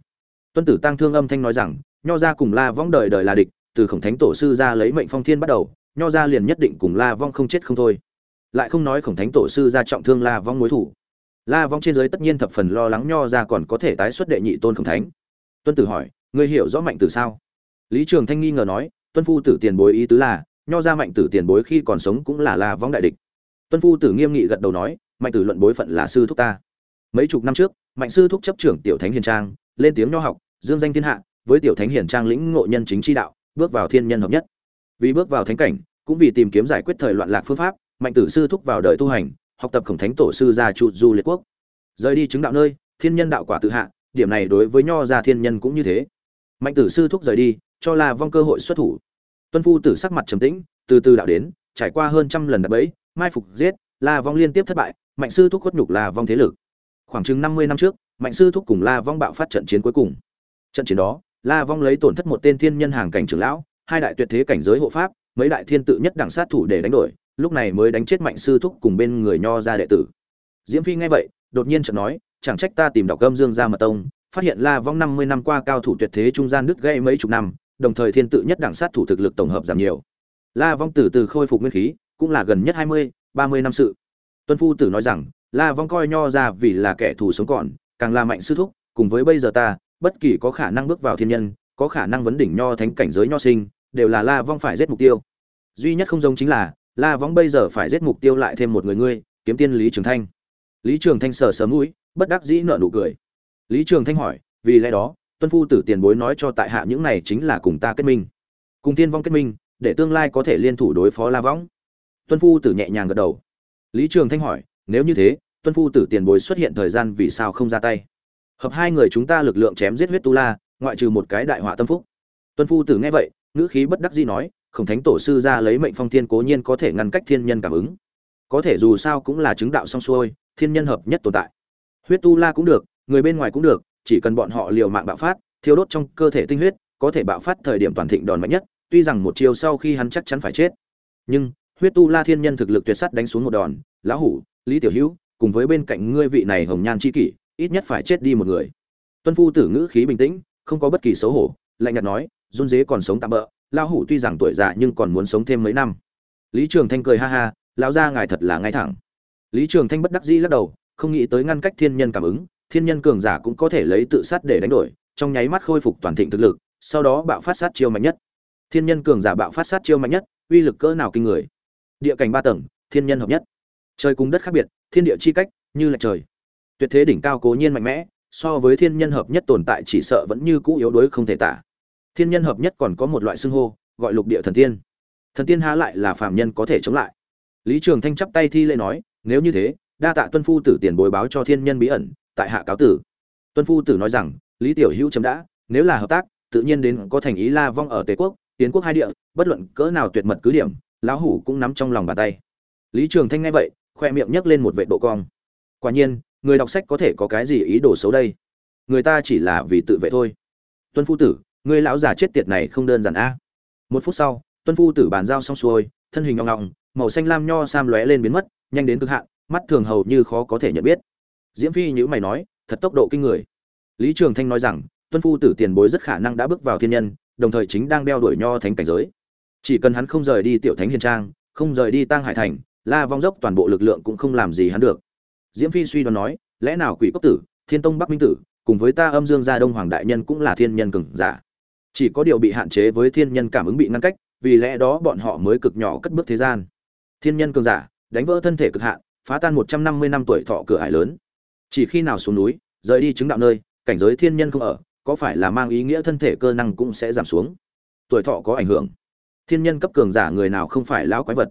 Tuân tử tăng thương âm thanh nói rằng, nho gia cùng la vong đời đời là địch, từ khổng thánh tổ sư ra lấy mệnh phong thiên bắt đầu, nho gia liền nhất định cùng la vong không chết không thôi. Lại không nói khổng thánh tổ sư ra trọng thương la vong mối thủ la vong trên dưới tất nhiên thập phần lo lắng nho ra còn có thể tái xuất đệ nhị tôn khổng thánh. Tuân tử hỏi, ngươi hiểu rõ mạnh tử sao? Lý trường thanh nghi ngờ nói, tuân phu tử tiền bối ý tứ là, nho ra mạnh tử tiền bối khi còn sống cũng là la vong đại địch. Tuân phu tử nghiêm nghị gật đầu nói, mạnh tử luận bối phận là sư thúc ta. Mấy chục năm trước, mạnh sư thúc chấp trưởng tiểu thánh hiền trang, lên tiếng nho học, dương danh thiên hạ, với tiểu thánh hiền trang lĩnh ngộ nhân chính chi đạo, bước vào thiên nhân hợp nhất. Vì bước vào thánh cảnh, cũng vì tìm kiếm giải quyết thời loạn lạc phương pháp, mạnh tử sư thúc vào đời tu hành học tập khổng thánh tổ sư gia trụ du liệt quốc. Rời đi chứng đạo nơi, thiên nhân đạo quả tự hạ, điểm này đối với nho gia thiên nhân cũng như thế. Mạnh tử sư thúc rời đi, cho là vong cơ hội xuất thủ. Tuân phu tử sắc mặt trầm tĩnh, từ từ đạo đến, trải qua hơn trăm lần đập bẫy, mai phục giết, la vong liên tiếp thất bại, mạnh sư thúc khuất nhục la vong thế lực. Khoảng chừng năm mươi năm trước, mạnh sư thúc cùng la vong bạo phát trận chiến cuối cùng. Trận chiến đó, la vong lấy tổn thất một tên thiên nhân hàng cảnh trưởng lão, hai đại tuyệt thế cảnh giới hộ pháp, mấy đại thiên tự nhất đẳng sát thủ để đánh đổi lúc này mới đánh chết mạnh sư thúc cùng bên người nho ra đệ tử. Diễm phi nghe vậy, đột nhiên chợt nói, chẳng trách ta tìm đọc âm dương ra mật tông, phát hiện la vong năm mươi năm qua cao thủ tuyệt thế trung gian đứt gãy mấy chục năm, đồng thời thiên tự nhất đẳng sát thủ thực lực tổng hợp giảm nhiều. La vong từ từ khôi phục nguyên khí, cũng là gần nhất hai mươi, ba mươi năm sự. Tuân phu tử nói rằng, la vong coi nho ra vì là kẻ thù sống còn, càng là mạnh sư thúc, cùng với bây giờ ta, bất kỳ có khả năng bước vào thiên nhân, có khả năng vấn đỉnh nho thánh cảnh giới nho sinh, đều là la vong phải giết mục tiêu. Duy nhất không giống chính là la vong bây giờ phải giết mục tiêu lại thêm một người ngươi, kiếm tiên lý trường thanh. Lý trường thanh sờ sờ mũi, bất đắc dĩ nợ nụ cười. Lý trường thanh hỏi, vì lẽ đó, tuân phu tử tiền bối nói cho tại hạ những này chính là cùng ta kết minh. Cùng tiên vong kết minh, để tương lai có thể liên thủ đối phó la võng. Tuân phu tử nhẹ nhàng gật đầu. Lý trường thanh hỏi, nếu như thế, tuân phu tử tiền bối xuất hiện thời gian vì sao không ra tay? Hợp hai người chúng ta lực lượng chém giết huyết tu la, ngoại trừ một cái đại họa tâm phúc. Tuân phu tử nghe vậy, ngữ khí bất đắc dĩ nói khổng thánh tổ sư ra lấy mệnh phong thiên cố nhiên có thể ngăn cách thiên nhân cảm ứng. Có thể dù sao cũng là chứng đạo song xuôi, thiên nhân hợp nhất tồn tại. Huyết tu la cũng được, người bên ngoài cũng được, chỉ cần bọn họ liều mạng bạo phát, thiêu đốt trong cơ thể tinh huyết, có thể bạo phát thời điểm toàn thịnh đòn mạnh nhất, tuy rằng một chiều sau khi hắn chắc chắn phải chết. Nhưng, huyết tu la thiên nhân thực lực tuyệt sắt đánh xuống một đòn, lão hủ, lý tiểu hữu, cùng với bên cạnh ngươi vị này hồng nhan chi kỷ, ít nhất phải chết đi một người. Tuân phu tử ngữ khí bình tĩnh, không có bất kỳ xấu hổ, lạnh nhạt nói, run dế còn sống tạm bỡ lão hủ tuy rằng tuổi già nhưng còn muốn sống thêm mấy năm. Lý trường thanh cười ha ha, lão gia ngài thật là ngay thẳng. Lý trường thanh bất đắc dĩ lắc đầu, không nghĩ tới ngăn cách thiên nhân cảm ứng, thiên nhân cường giả cũng có thể lấy tự sát để đánh đổi, trong nháy mắt khôi phục toàn thịnh thực lực, sau đó bạo phát sát chiêu mạnh nhất. Thiên nhân cường giả bạo phát sát chiêu mạnh nhất, uy lực cỡ nào kinh người. Địa cảnh ba tầng, thiên nhân hợp nhất. Trời cùng đất khác biệt, thiên địa chi cách, như là trời. Tuyệt thế đỉnh cao cố nhiên mạnh mẽ, so với thiên nhân hợp nhất tồn tại chỉ sợ vẫn như cũ yếu đuối không thể tả thiên nhân hợp nhất còn có một loại xưng hô, gọi lục địa thần tiên. Thần tiên há lại là phàm nhân có thể chống lại. Lý trường thanh chắp tay thi lễ nói, nếu như thế, đa tạ tuân phu tử tiền bồi báo cho thiên nhân bí ẩn, tại hạ cáo tử. Tuân phu tử nói rằng, lý tiểu hữu chấm đã, nếu là hợp tác, tự nhiên đến có thành ý la vong ở tề quốc tiến quốc hai địa, bất luận cỡ nào tuyệt mật cứ điểm, lão hủ cũng nắm trong lòng bàn tay. Lý trường thanh nghe vậy, khoe miệng nhấc lên một vệ độ cong. Quả nhiên, người đọc sách có thể có cái gì ý đồ xấu đây? Người ta chỉ là vì tự vệ thôi. Tuân phu tử người lão già chết tiệt này không đơn giản a. Một phút sau, tuân phu tử bàn giao xong xuôi, thân hình ngọng ngọng, màu xanh lam nho sam lóe lên biến mất, nhanh đến cực hạn, mắt thường hầu như khó có thể nhận biết. Diễm phi nhữ mày nói, thật tốc độ kinh người. Lý trường thanh nói rằng, tuân phu tử tiền bối rất khả năng đã bước vào thiên nhân, đồng thời chính đang đeo đuổi nho thánh cảnh giới. Chỉ cần hắn không rời đi tiểu thánh hiền trang, không rời đi tăng hải thành, la vong dốc toàn bộ lực lượng cũng không làm gì hắn được. Diễm phi suy đoán nói, lẽ nào quỷ cốc tử, thiên tông bắc minh tử, cùng với ta âm dương gia đông hoàng đại nhân cũng là thiên nhân cường giả? Chỉ có điều bị hạn chế với thiên nhân cảm ứng bị ngăn cách, vì lẽ đó bọn họ mới cực nhỏ cất bước thế gian. Thiên nhân cường giả, đánh vỡ thân thể cực hạn, phá tan một trăm năm mươi năm tuổi thọ cửa hải lớn. Chỉ khi nào xuống núi, rời đi chứng đạo nơi, cảnh giới thiên nhân không ở, có phải là mang ý nghĩa thân thể cơ năng cũng sẽ giảm xuống? Tuổi thọ có ảnh hưởng. Thiên nhân cấp cường giả người nào không phải lão quái vật?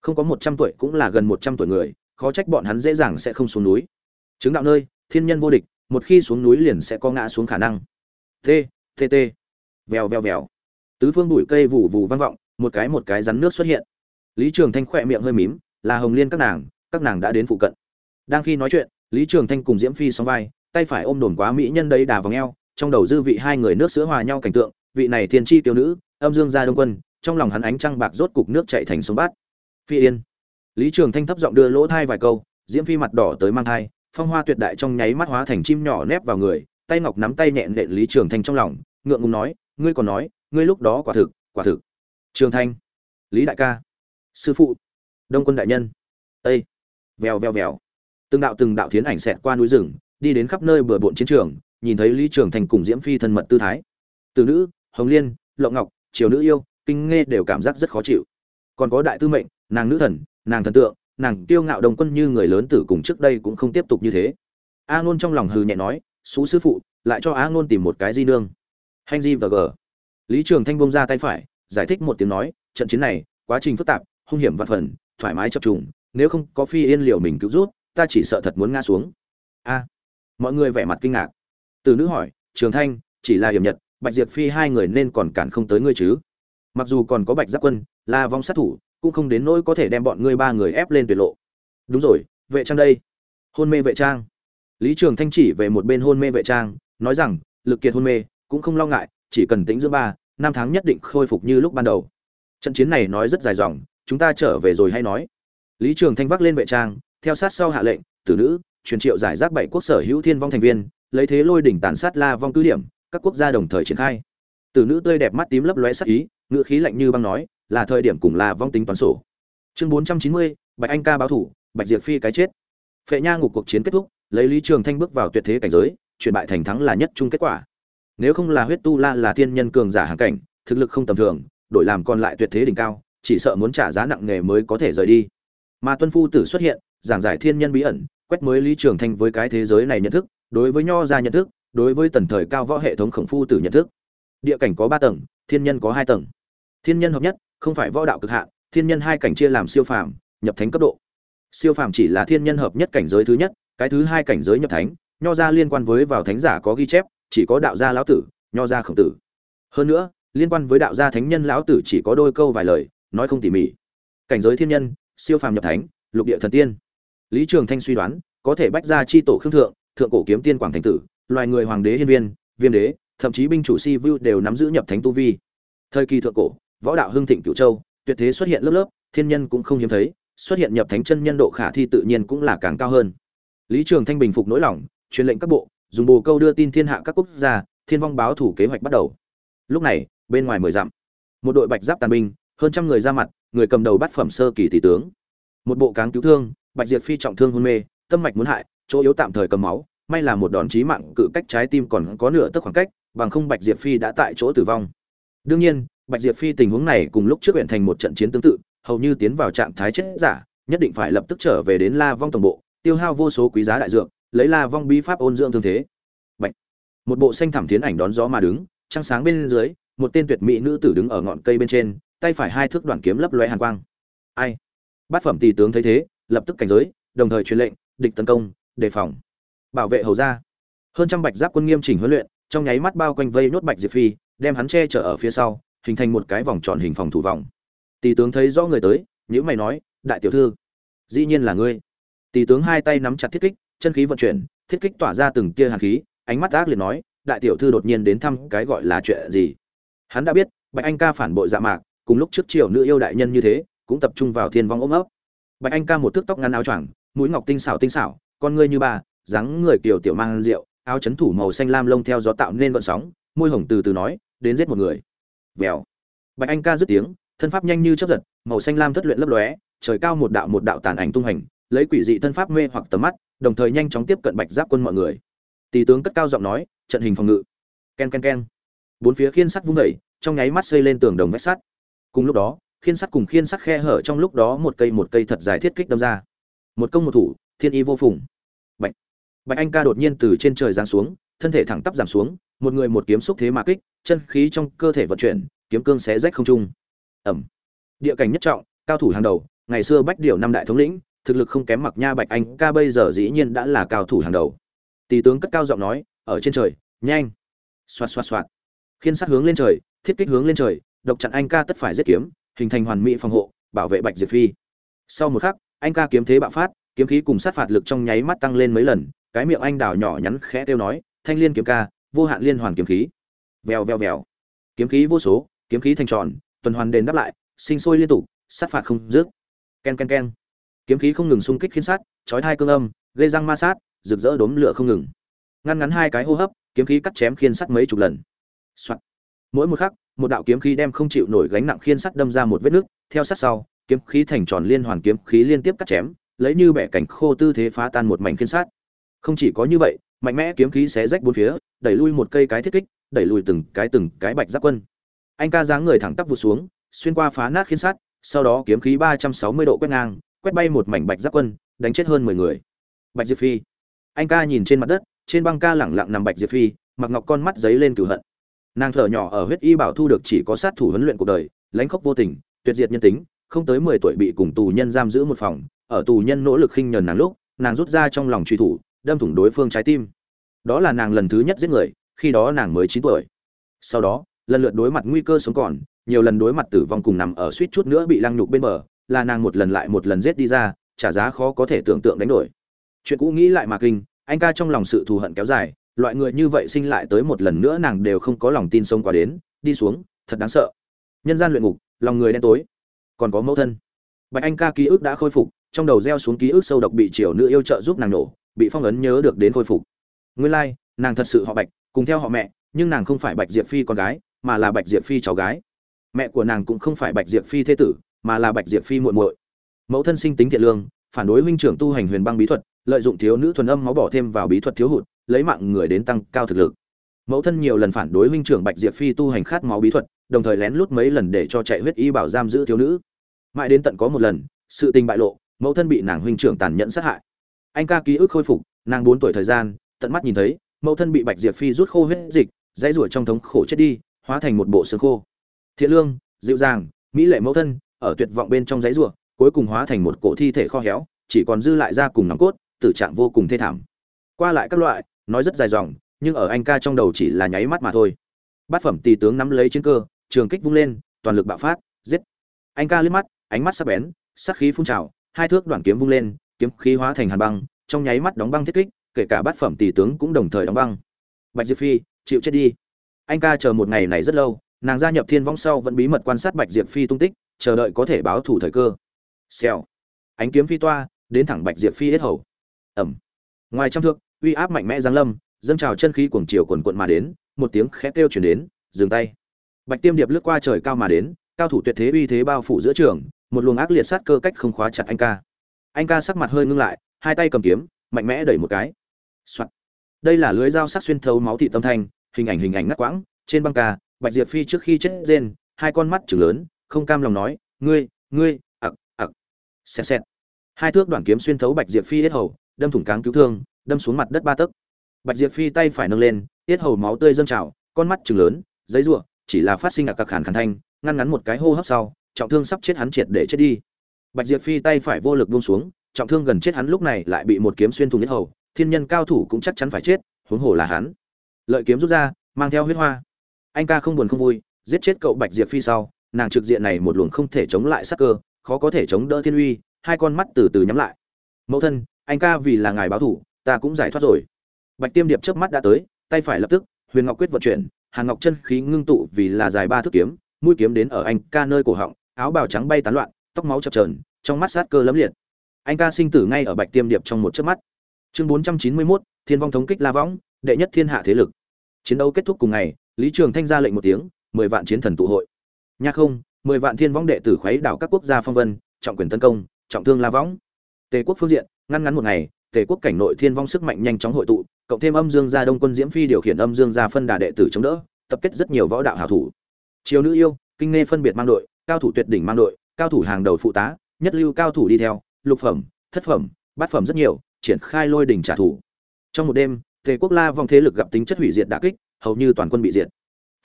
Không có một trăm tuổi cũng là gần một trăm tuổi người, khó trách bọn hắn dễ dàng sẽ không xuống núi. Chứng đạo nơi, thiên nhân vô địch, một khi xuống núi liền sẽ có ngã xuống khả năng. T t t vèo vèo vèo. Tứ phương bụi cây vụ vụ vang vọng một cái một cái rắn nước xuất hiện. Lý trường thanh khẽ miệng hơi mím là hồng liên các nàng các nàng đã đến phụ cận. Đang khi nói chuyện lý trường thanh cùng diễm phi song vai tay phải ôm đồn quá mỹ nhân đấy đà vòng eo, trong đầu dư vị hai người nước sữa hòa nhau cảnh tượng vị này thiên tri tiểu nữ âm dương gia đông quân trong lòng hắn ánh trăng bạc rốt cục nước chảy thành sông bát. Phi yên. Lý trường thanh thấp giọng đưa lỗ thai vài câu diễm phi mặt đỏ tới mang thai phong hoa tuyệt đại trong nháy mắt hóa thành chim nhỏ nép vào người tay ngọc nắm tay nhẹn nện lý trường thanh trong lòng ngượng ngùng nói ngươi còn nói, ngươi lúc đó quả thực quả thực. Trường thanh, lý đại ca, sư phụ, đông quân đại nhân. Â vèo vèo vèo. Từng đạo từng đạo thiến ảnh xẹt qua núi rừng, đi đến khắp nơi bừa bộn chiến trường, nhìn thấy lý trường thành cùng diễm phi thân mật tư thái. Từ nữ, hồng liên, lộng ngọc, triều nữ yêu, kinh nghe đều cảm giác rất khó chịu. Còn có đại tư mệnh, nàng nữ thần, nàng thần tượng, nàng kiêu ngạo đồng quân như người lớn tử cùng trước đây cũng không tiếp tục như thế. A ngôn trong lòng hừ nhẹ nói, xú sư phụ, lại cho a ngôn tìm một cái di nương hành di và g. Lý trường thanh buông ra tay phải, giải thích một tiếng nói, trận chiến này, quá trình phức tạp, hung hiểm vạn phần, thoải mái chập trùng, nếu không có phi yên liều mình cứu rút ta chỉ sợ thật muốn ngã xuống. A. Mọi người vẻ mặt kinh ngạc. Từ nữ hỏi, trường thanh, chỉ là hiểm nhật, bạch diệp phi hai người nên còn cản không tới ngươi chứ? Mặc dù còn có bạch giáp quân là vong sát thủ, cũng không đến nỗi có thể đem bọn ngươi ba người ép lên tuyệt lộ. Đúng rồi, vệ trang đây. Hôn mê vệ trang. Lý trường thanh chỉ về một bên hôn mê vệ trang, nói rằng, lực kiệt hôn mê cũng không lo ngại, chỉ cần tính giữa ba, năm tháng nhất định khôi phục như lúc ban đầu. Trận chiến này nói rất dài dòng, chúng ta trở về rồi hay nói? Lý trường thanh vác lên vệ trang, theo sát sau hạ lệnh, tử nữ, truyền triệu giải rác bảy quốc sở hữu thiên vong thành viên, lấy thế lôi đỉnh tàn sát la vong cứ điểm, các quốc gia đồng thời triển khai. Tử nữ tươi đẹp mắt tím lấp lóe sắc ý ngựa khí lạnh như băng nói, là thời điểm cùng la vong tính toán sổ. Chương bốn trăm chín mươi, bạch anh ca báo thủ, bạch diệp phi cái chết. Phệ nha ngục cuộc chiến kết thúc, lấy lý trường thanh bước vào tuyệt thế cảnh giới, chuyển bại thành thắng là nhất chung kết quả nếu không là huyết tu la là thiên nhân cường giả hàng cảnh, thực lực không tầm thường, đổi làm còn lại tuyệt thế đỉnh cao, chỉ sợ muốn trả giá nặng nề mới có thể rời đi. Mà tuân phu tử xuất hiện, giảng giải thiên nhân bí ẩn, quét mới lý trường thanh với cái thế giới này nhận thức, đối với nho gia nhận thức, đối với tần thời cao võ hệ thống khổng phu tử nhận thức. Địa cảnh có ba tầng, thiên nhân có hai tầng. Thiên nhân hợp nhất, không phải võ đạo cực hạn, thiên nhân hai cảnh chia làm siêu phàm, nhập thánh cấp độ. Siêu phàm chỉ là thiên nhân hợp nhất cảnh giới thứ nhất, cái thứ hai cảnh giới nhập thánh, nho gia liên quan với vào thánh giả có ghi chép chỉ có đạo gia lão tử, nho gia khổng tử. Hơn nữa, liên quan với đạo gia thánh nhân lão tử chỉ có đôi câu vài lời, nói không tỉ mỉ. Cảnh giới thiên nhân, siêu phàm nhập thánh, lục địa thần tiên. Lý trường thanh suy đoán, có thể bách ra chi tổ khương thượng thượng cổ kiếm tiên quảng thành tử, loài người hoàng đế hiên viên, viêm đế, thậm chí binh chủ si vu đều nắm giữ nhập thánh tu vi. Thời kỳ thượng cổ, võ đạo hưng thịnh cửu châu, tuyệt thế xuất hiện lớp lớp, thiên nhân cũng không hiếm thấy, xuất hiện nhập thánh chân nhân độ khả thi tự nhiên cũng là càng cao hơn. Lý trường thanh bình phục nỗi lòng, truyền lệnh các bộ dùng bồ câu đưa tin thiên hạ các quốc gia, thiên vong báo thủ kế hoạch bắt đầu. Lúc này, bên ngoài mười dặm, một đội bạch giáp tàn binh, hơn trăm người ra mặt, người cầm đầu bắt phẩm sơ kỳ tỷ tướng. Một bộ cáng cứu thương, bạch diệt phi trọng thương hôn mê, tâm mạch muốn hại, chỗ yếu tạm thời cầm máu, may là một đòn chí mạng, cự cách trái tim còn có nửa tấc khoảng cách, bằng không bạch diệp phi đã tại chỗ tử vong. Đương nhiên, bạch diệp phi tình huống này cùng lúc trước huyện thành một trận chiến tương tự, hầu như tiến vào trạng thái chết giả, nhất định phải lập tức trở về đến la vong tổng bộ, tiêu hao vô số quý giá đại dược lấy la vong bí pháp ôn dưỡng thương thế. Bạch. một bộ xanh thảm tiến ảnh đón gió mà đứng, trăng sáng bên dưới, một tên tuyệt mỹ nữ tử đứng ở ngọn cây bên trên, tay phải hai thước đoạn kiếm lấp lóe hàn quang. Ai? Bát phẩm tỷ tướng thấy thế, lập tức cảnh giới, đồng thời truyền lệnh, địch tấn công, đề phòng. Bảo vệ hầu ra hơn trăm bạch giáp quân nghiêm chỉnh huấn luyện, trong nháy mắt bao quanh vây nốt bạch diệp phi, đem hắn che chở ở phía sau, hình thành một cái vòng tròn hình phòng thủ vòng. Tỷ tướng thấy rõ người tới nhữ mày nói, đại tiểu thư, dĩ nhiên là ngươi. Tỷ tướng hai tay nắm chặt thiết kích chân khí vận chuyển, thiết kích tỏa ra từng tia hàn khí, ánh mắt ác liệt nói, đại tiểu thư đột nhiên đến thăm cái gọi là chuyện gì? Hắn đã biết, bạch anh ca phản bội dạ mạc, cùng lúc trước triều nữ yêu đại nhân như thế, cũng tập trung vào thiên vong ôm ấp. Bạch anh ca một thước tóc ngắn áo choàng, mũi ngọc tinh xảo tinh xảo, con ngươi như bà dáng người kiều tiểu mang rượu, áo chấn thủ màu xanh lam lông theo gió tạo nên gợn sóng, môi hồng từ từ nói, đến giết một người. Vèo. Bạch anh ca dứt tiếng, thân pháp nhanh như chớp giật, màu xanh lam thất luyện lấp lóe, trời cao một đạo một đạo tàn ảnh tung hành lấy quỷ dị thân pháp mê hoặc tầm mắt đồng thời nhanh chóng tiếp cận bạch giáp quân mọi người. Tỷ tướng cất cao giọng nói, trận hình phòng ngự. Ken ken ken. Bốn phía khiên sắt vung đẩy trong nháy mắt xây lên tường đồng vách sắt. Cùng lúc đó, khiên sắt cùng khiên sắt khe hở trong lúc đó một cây một cây thật dài thiết kích đâm ra. Một công một thủ, thiên y vô phùng. Bạch. Bạch anh ca đột nhiên từ trên trời giáng xuống, thân thể thẳng tắp giảm xuống, một người một kiếm xúc thế mà kích, chân khí trong cơ thể vận chuyển, kiếm cương xé rách không trung. Ẩm. Địa cảnh nhất trọng, cao thủ hàng đầu, ngày xưa bách điều năm đại thống lĩnh thực lực không kém mặc nha bạch anh, ca bây giờ dĩ nhiên đã là cao thủ hàng đầu. Tỷ tướng cất cao giọng nói, ở trên trời, nhanh. Xoạt xoạt xoạt. Khiên sát hướng lên trời, thiết kích hướng lên trời, độc chặn anh ca tất phải giết kiếm, hình thành hoàn mỹ phòng hộ, bảo vệ bạch diệp phi. Sau một khắc, anh ca kiếm thế bạo phát, kiếm khí cùng sát phạt lực trong nháy mắt tăng lên mấy lần, cái miệng anh đào nhỏ nhắn khẽ kêu nói, thanh liên kiếm ca, vô hạn liên hoàn kiếm khí. Vèo vèo vèo. Kiếm khí vô số, kiếm khí thành tròn, tuần hoàn đền đáp lại, sinh sôi liên tục, sát phạt không dứt. Ken ken ken kiếm khí không ngừng xung kích khiến sát, chói hai cương âm, gây răng ma sát, rực rỡ đốm lửa không ngừng. Ngăn ngắn hai cái hô hấp, kiếm khí cắt chém khiên sắt mấy chục lần. Soạn. mỗi một khắc, một đạo kiếm khí đem không chịu nổi gánh nặng khiên sắt đâm ra một vết nứt, theo sát sau, kiếm khí thành tròn liên hoàn kiếm khí liên tiếp cắt chém, lấy như bẻ cảnh khô tư thế phá tan một mảnh khiên sắt không chỉ có như vậy, mạnh mẽ kiếm khí xé rách bốn phía, đẩy lui một cây cái thiết kích, đẩy lùi từng cái từng cái bạch giáp quân. Anh ca dáng người thẳng tắp vụt xuống, xuyên qua phá nát khiên sắt sau đó kiếm khí ba trăm sáu mươi độ quét ngang quét bay một mảnh bạch giáp quân, đánh chết hơn mười người. Bạch diệp phi. Anh ca nhìn trên mặt đất, trên băng ca lẳng lặng nằm bạch diệp phi, mặc ngọc con mắt giấy lên cửu hận. Nàng thở nhỏ ở huyết y bảo thu được chỉ có sát thủ huấn luyện cuộc đời, lãnh khốc vô tình, tuyệt diệt nhân tính, không tới mười tuổi bị cùng tù nhân giam giữ một phòng, ở tù nhân nỗ lực khinh nhờn nàng lúc, nàng rút ra trong lòng truy thủ, đâm thủng đối phương trái tim. Đó là nàng lần thứ nhất giết người, khi đó nàng mới chín tuổi. Sau đó, lần lượt đối mặt nguy cơ sống còn, nhiều lần đối mặt tử vong cùng nằm ở suýt chút nữa bị lăng nhục bên bờ là nàng một lần lại một lần giết đi ra, trả giá khó có thể tưởng tượng đánh đổi. Chuyện cũ nghĩ lại mà kinh, anh ca trong lòng sự thù hận kéo dài, loại người như vậy sinh lại tới một lần nữa nàng đều không có lòng tin sống qua đến, đi xuống, thật đáng sợ. Nhân gian luyện ngục, lòng người đen tối. Còn có mẫu thân. Bạch anh ca ký ức đã khôi phục, trong đầu gieo xuống ký ức sâu độc bị triều nữ yêu trợ giúp nàng nổ, bị phong ấn nhớ được đến khôi phục. Nguyên lai, nàng thật sự họ bạch, cùng theo họ mẹ, nhưng nàng không phải bạch diệp phi con gái, mà là bạch diệp phi cháu gái. Mẹ của nàng cũng không phải bạch diệp phi thế tử mà là bạch diệp phi muội muội. Mẫu thân sinh tính thiện lương, phản đối huynh trưởng tu hành huyền băng bí thuật, lợi dụng thiếu nữ thuần âm máu bỏ thêm vào bí thuật thiếu hụt, lấy mạng người đến tăng cao thực lực. Mẫu thân nhiều lần phản đối huynh trưởng bạch diệp phi tu hành khát máu bí thuật, đồng thời lén lút mấy lần để cho chạy huyết y bảo giam giữ thiếu nữ. Mãi đến tận có một lần, sự tình bại lộ, mẫu thân bị nàng huynh trưởng tàn nhẫn sát hại. Anh ca ký ức khôi phục, nàng bốn tuổi thời gian, tận mắt nhìn thấy, mẫu thân bị bạch diệp phi rút khô huyết dịch, dãy ruổi trong thống khổ chết đi, hóa thành một bộ xương khô. Thiện lương, dịu dàng, mỹ lệ mẫu thân ở tuyệt vọng bên trong giấy rùa, cuối cùng hóa thành một cổ thi thể kho héo chỉ còn dư lại da cùng nòng cốt tử trạng vô cùng thê thảm. Qua lại các loại nói rất dài dòng nhưng ở anh ca trong đầu chỉ là nháy mắt mà thôi. Bát phẩm tỷ tướng nắm lấy chiến cơ trường kích vung lên toàn lực bạo phát giết. Anh ca liếc mắt ánh mắt sắc bén sắc khí phun trào hai thước đoạn kiếm vung lên kiếm khí hóa thành hàn băng trong nháy mắt đóng băng thiết kích kể cả bát phẩm tỷ tướng cũng đồng thời đóng băng. Bạch diệp phi chịu chết đi. Anh ca chờ một ngày này rất lâu nàng gia nhập thiên vong sau vẫn bí mật quan sát bạch diệp phi tung tích chờ đợi có thể báo thủ thời cơ. Xèo. Ánh kiếm phi toa, đến thẳng bạch diệp phi hết hầu. Ẩm. Ngoài trăm thước, uy áp mạnh mẽ giáng lâm, dâng trào chân khí cuồng chiều quần quận mà đến, một tiếng khét kêu chuyển đến, dừng tay. Bạch tiêm điệp lướt qua trời cao mà đến, cao thủ tuyệt thế uy thế bao phủ giữa trường, một luồng ác liệt sát cơ cách không khóa chặt anh ca. Anh ca sắc mặt hơi ngưng lại, hai tay cầm kiếm, mạnh mẽ đẩy một cái. Soạn. đây là lưới dao sắc xuyên thấu máu thị tâm thanh, hình ảnh hình ảnh ngắt quãng, trên băng ca, bạch diệp phi trước khi chết rên, hai con mắt chừng lớn không cam lòng nói, ngươi ngươi, ặc ặc. Xẹt xẹt. Hai thước đoạn kiếm xuyên thấu bạch diệp phi yết hầu, đâm thủng cáng cứu thương, đâm xuống mặt đất ba tấc. Bạch diệp phi tay phải nâng lên tiết hầu máu tươi dâng trào, con mắt chừng lớn, giấy ruộng chỉ là phát sinh ạc cặc khản khản thanh, ngăn ngắn một cái hô hấp sau, trọng thương sắp chết hắn triệt để chết đi. Bạch diệp phi tay phải vô lực buông xuống, trọng thương gần chết hắn lúc này lại bị một kiếm xuyên thủng yết hầu, thiên nhân cao thủ cũng chắc chắn phải chết, huống hồ là hắn. Lợi kiếm rút ra, mang theo huyết hoa. Anh ca không buồn không vui, giết chết cậu bạch diệp phi sau nàng trực diện này một luồng không thể chống lại sắc cơ khó có thể chống đỡ thiên uy hai con mắt từ từ nhắm lại. Mẫu thân anh ca vì là ngài báo thủ ta cũng giải thoát rồi. Bạch tiêm điệp trước mắt đã tới tay phải lập tức huyền ngọc quyết vận chuyển hàn ngọc chân khí ngưng tụ vì là dài ba thước kiếm mũi kiếm đến ở anh ca nơi cổ họng áo bào trắng bay tán loạn tóc máu chập trờn trong mắt sát cơ lấm liệt. Anh ca sinh tử ngay ở bạch tiêm điệp trong một chớp mắt. Chương bốn trăm chín mươi 491, thiên vong thống kích la võng đệ nhất thiên hạ thế lực. Chiến đấu kết thúc cùng ngày lý trường thanh ra lệnh một tiếng mười vạn chiến thần tụ hội nha không, mười vạn thiên vong đệ tử khuấy đảo các quốc gia phong vân, trọng quyền tấn công, trọng thương la võng. Tề quốc phương diện, ngăn ngắn một ngày, tề quốc cảnh nội thiên vong sức mạnh nhanh chóng hội tụ, cộng thêm âm dương gia đông quân diễm phi điều khiển âm dương gia phân đà đệ tử chống đỡ, tập kết rất nhiều võ đạo hảo thủ. Triều nữ yêu, kinh nghe phân biệt mang đội, cao thủ tuyệt đỉnh mang đội, cao thủ hàng đầu phụ tá, nhất lưu cao thủ đi theo, lục phẩm, thất phẩm, bát phẩm rất nhiều, triển khai lôi đỉnh trả thù. Trong một đêm, tề quốc la vong thế lực gặp tính chất hủy diệt đả kích, hầu như toàn quân bị diệt.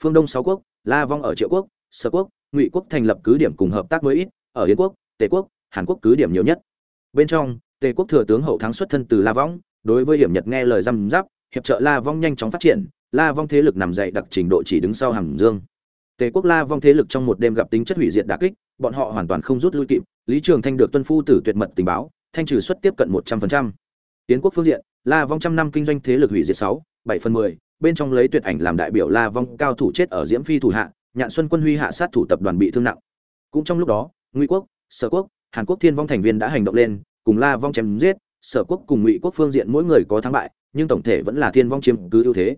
Phương đông sáu quốc, la vong ở triệu quốc sở quốc, ngụy quốc thành lập cứ điểm cùng hợp tác mới ít, ở yến quốc, tề quốc, hàn quốc cứ điểm nhiều nhất. Bên trong, tề quốc thừa tướng hậu thắng xuất thân từ la vong đối với hiểm nhật nghe lời răm giáp hiệp trợ la vong nhanh chóng phát triển, la vong thế lực nằm dậy đặc trình độ chỉ đứng sau hàm dương. Tề quốc la vong thế lực trong một đêm gặp tính chất hủy diệt đặc kích, bọn họ hoàn toàn không rút lui kịp, lý trường thanh được tuân phu tử tuyệt mật tình báo, thanh trừ xuất tiếp cận một trăm phần trăm. Tiến quốc phương diện, la vong trăm năm kinh doanh thế lực hủy diệt sáu, bảy phần mười, bên trong lấy tuyệt ảnh làm đại biểu la vong cao thủ chết ở diễm phi thủ hạ nhạn xuân quân huy hạ sát thủ tập đoàn bị thương nặng. Cũng trong lúc đó, ngụy quốc, sở quốc, hàn quốc thiên vong thành viên đã hành động lên, cùng la vong chém giết, sở quốc cùng ngụy quốc phương diện mỗi người có thắng bại, nhưng tổng thể vẫn là thiên vong chiếm cứ ưu thế.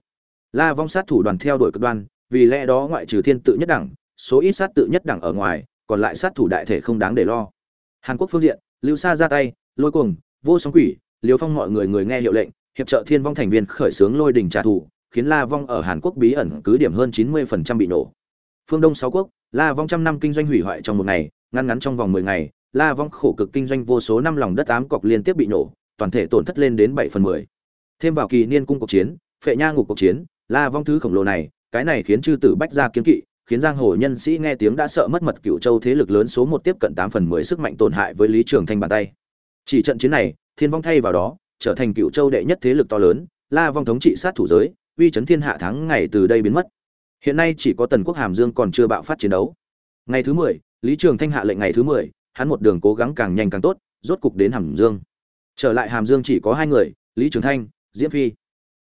La vong sát thủ đoàn theo đuổi cực đoan, vì lẽ đó ngoại trừ thiên tự nhất đẳng, số ít sát tự nhất đẳng ở ngoài, còn lại sát thủ đại thể không đáng để lo. Hàn quốc phương diện, lưu sa ra tay, lôi cuồng, vô sóng quỷ liều phong mọi người người nghe hiệu lệnh, hiệp trợ thiên vong thành viên khởi xướng lôi đình trả thù, khiến la vong ở hàn quốc bí ẩn cứ điểm hơn chín 90% bị nổ phương đông sáu quốc, la vong trăm năm kinh doanh hủy hoại trong một ngày, ngăn ngắn trong vòng mười ngày, la vong khổ cực kinh doanh vô số năm lòng đất tám cọc liên tiếp bị nổ, toàn thể tổn thất lên đến bảy phần mười. Thêm vào kỳ niên cung cuộc chiến, phệ nha ngục cuộc chiến, la vong thứ khổng lồ này, cái này khiến chư tử bách gia kiến kỵ, khiến giang hồ nhân sĩ nghe tiếng đã sợ mất mật cựu châu thế lực lớn số một tiếp cận tám phần mười sức mạnh tổn hại với lý trường thanh bàn tay. Chỉ trận chiến này, thiên vong thay vào đó, trở thành cựu châu đệ nhất thế lực to lớn, la vong thống trị sát thủ giới, uy chấn thiên hạ thắng ngày từ đây biến mất hiện nay chỉ có tần quốc hàm dương còn chưa bạo phát chiến đấu. Ngày thứ mười, lý trường thanh hạ lệnh ngày thứ mười, hắn một đường cố gắng càng nhanh càng tốt, rốt cục đến hàm dương. Trở lại hàm dương chỉ có hai người, lý trường thanh, diễm phi.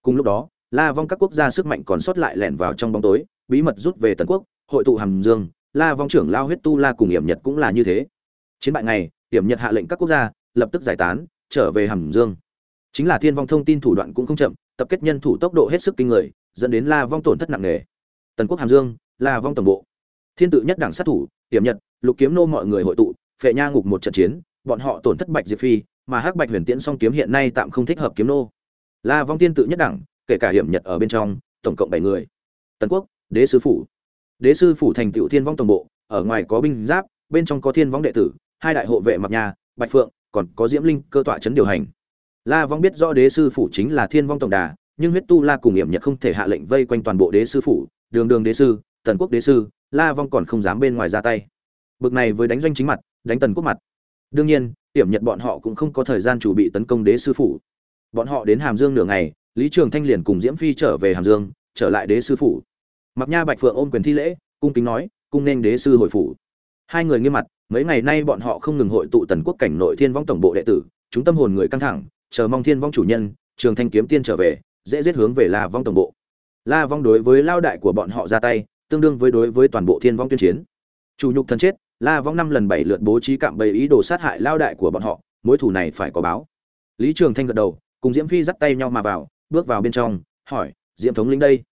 Cùng lúc đó, la vong các quốc gia sức mạnh còn sót lại lẻn vào trong bóng tối, bí mật rút về tần quốc, hội tụ hàm dương, la vong trưởng lao huyết tu la cùng hiểm nhật cũng là như thế. Chiến bại này hiểm nhật hạ lệnh các quốc gia, lập tức giải tán, trở về hàm dương. Chính là thiên vong thông tin thủ đoạn cũng không chậm, tập kết nhân thủ tốc độ hết sức kinh người, dẫn đến la vong tổn thất nặng nề tần quốc hàm dương là vong tổng bộ. Thiên tự nhất đảng sát thủ hiểm nhật, lục kiếm nô mọi người hội tụ, phệ nha ngục một trận chiến, bọn họ tổn thất bạch diệp phi, mà hắc bạch huyền tiễn song kiếm hiện nay tạm không thích hợp kiếm nô. Là vong thiên tự nhất đẳng kể cả hiểm nhật ở bên trong, tổng cộng bảy người. Tần quốc, đế sư phủ. Đế sư phủ thành tựu thiên vong tổng bộ, ở ngoài có binh giáp, bên trong có thiên vong đệ tử, hai đại hộ vệ mặc nhà, bạch phượng, còn có diễm linh cơ tọa chấn điều hành. La vong biết rõ đế sư phủ chính là thiên vong tổng đà, nhưng huyết tu la cùng hiểm nhật không thể hạ lệnh vây quanh toàn bộ đế sư phủ đường đường đế sư, tần quốc đế sư, la vong còn không dám bên ngoài ra tay. Bực này với đánh doanh chính mặt, đánh tần quốc mặt. Đương nhiên, Tiểm nhật bọn họ cũng không có thời gian chuẩn bị tấn công đế sư phủ. Bọn họ đến hàm dương nửa ngày, lý trường thanh liền cùng diễm phi trở về hàm dương, trở lại đế sư phủ. Mặc nha bạch phượng ôm quyền thi lễ, cung kính nói, cung nên đế sư hồi phủ. Hai người nghiêm mặt, mấy ngày nay bọn họ không ngừng hội tụ tần quốc cảnh nội thiên vong tổng bộ đệ tử, chúng tâm hồn người căng thẳng, chờ mong thiên vong chủ nhân, trường thanh kiếm tiên trở về, dễ giết hướng về là vong tổng bộ la vong đối với lao đại của bọn họ ra tay, tương đương với đối với toàn bộ thiên vong tuyên chiến. Chủ nhục thần chết, la vong năm lần bảy lượt bố trí cạm bẫy ý đồ sát hại lao đại của bọn họ, mối thù này phải có báo. Lý trường thanh gật đầu, cùng diễm phi dắt tay nhau mà vào, bước vào bên trong, hỏi, diễm thống lĩnh đây?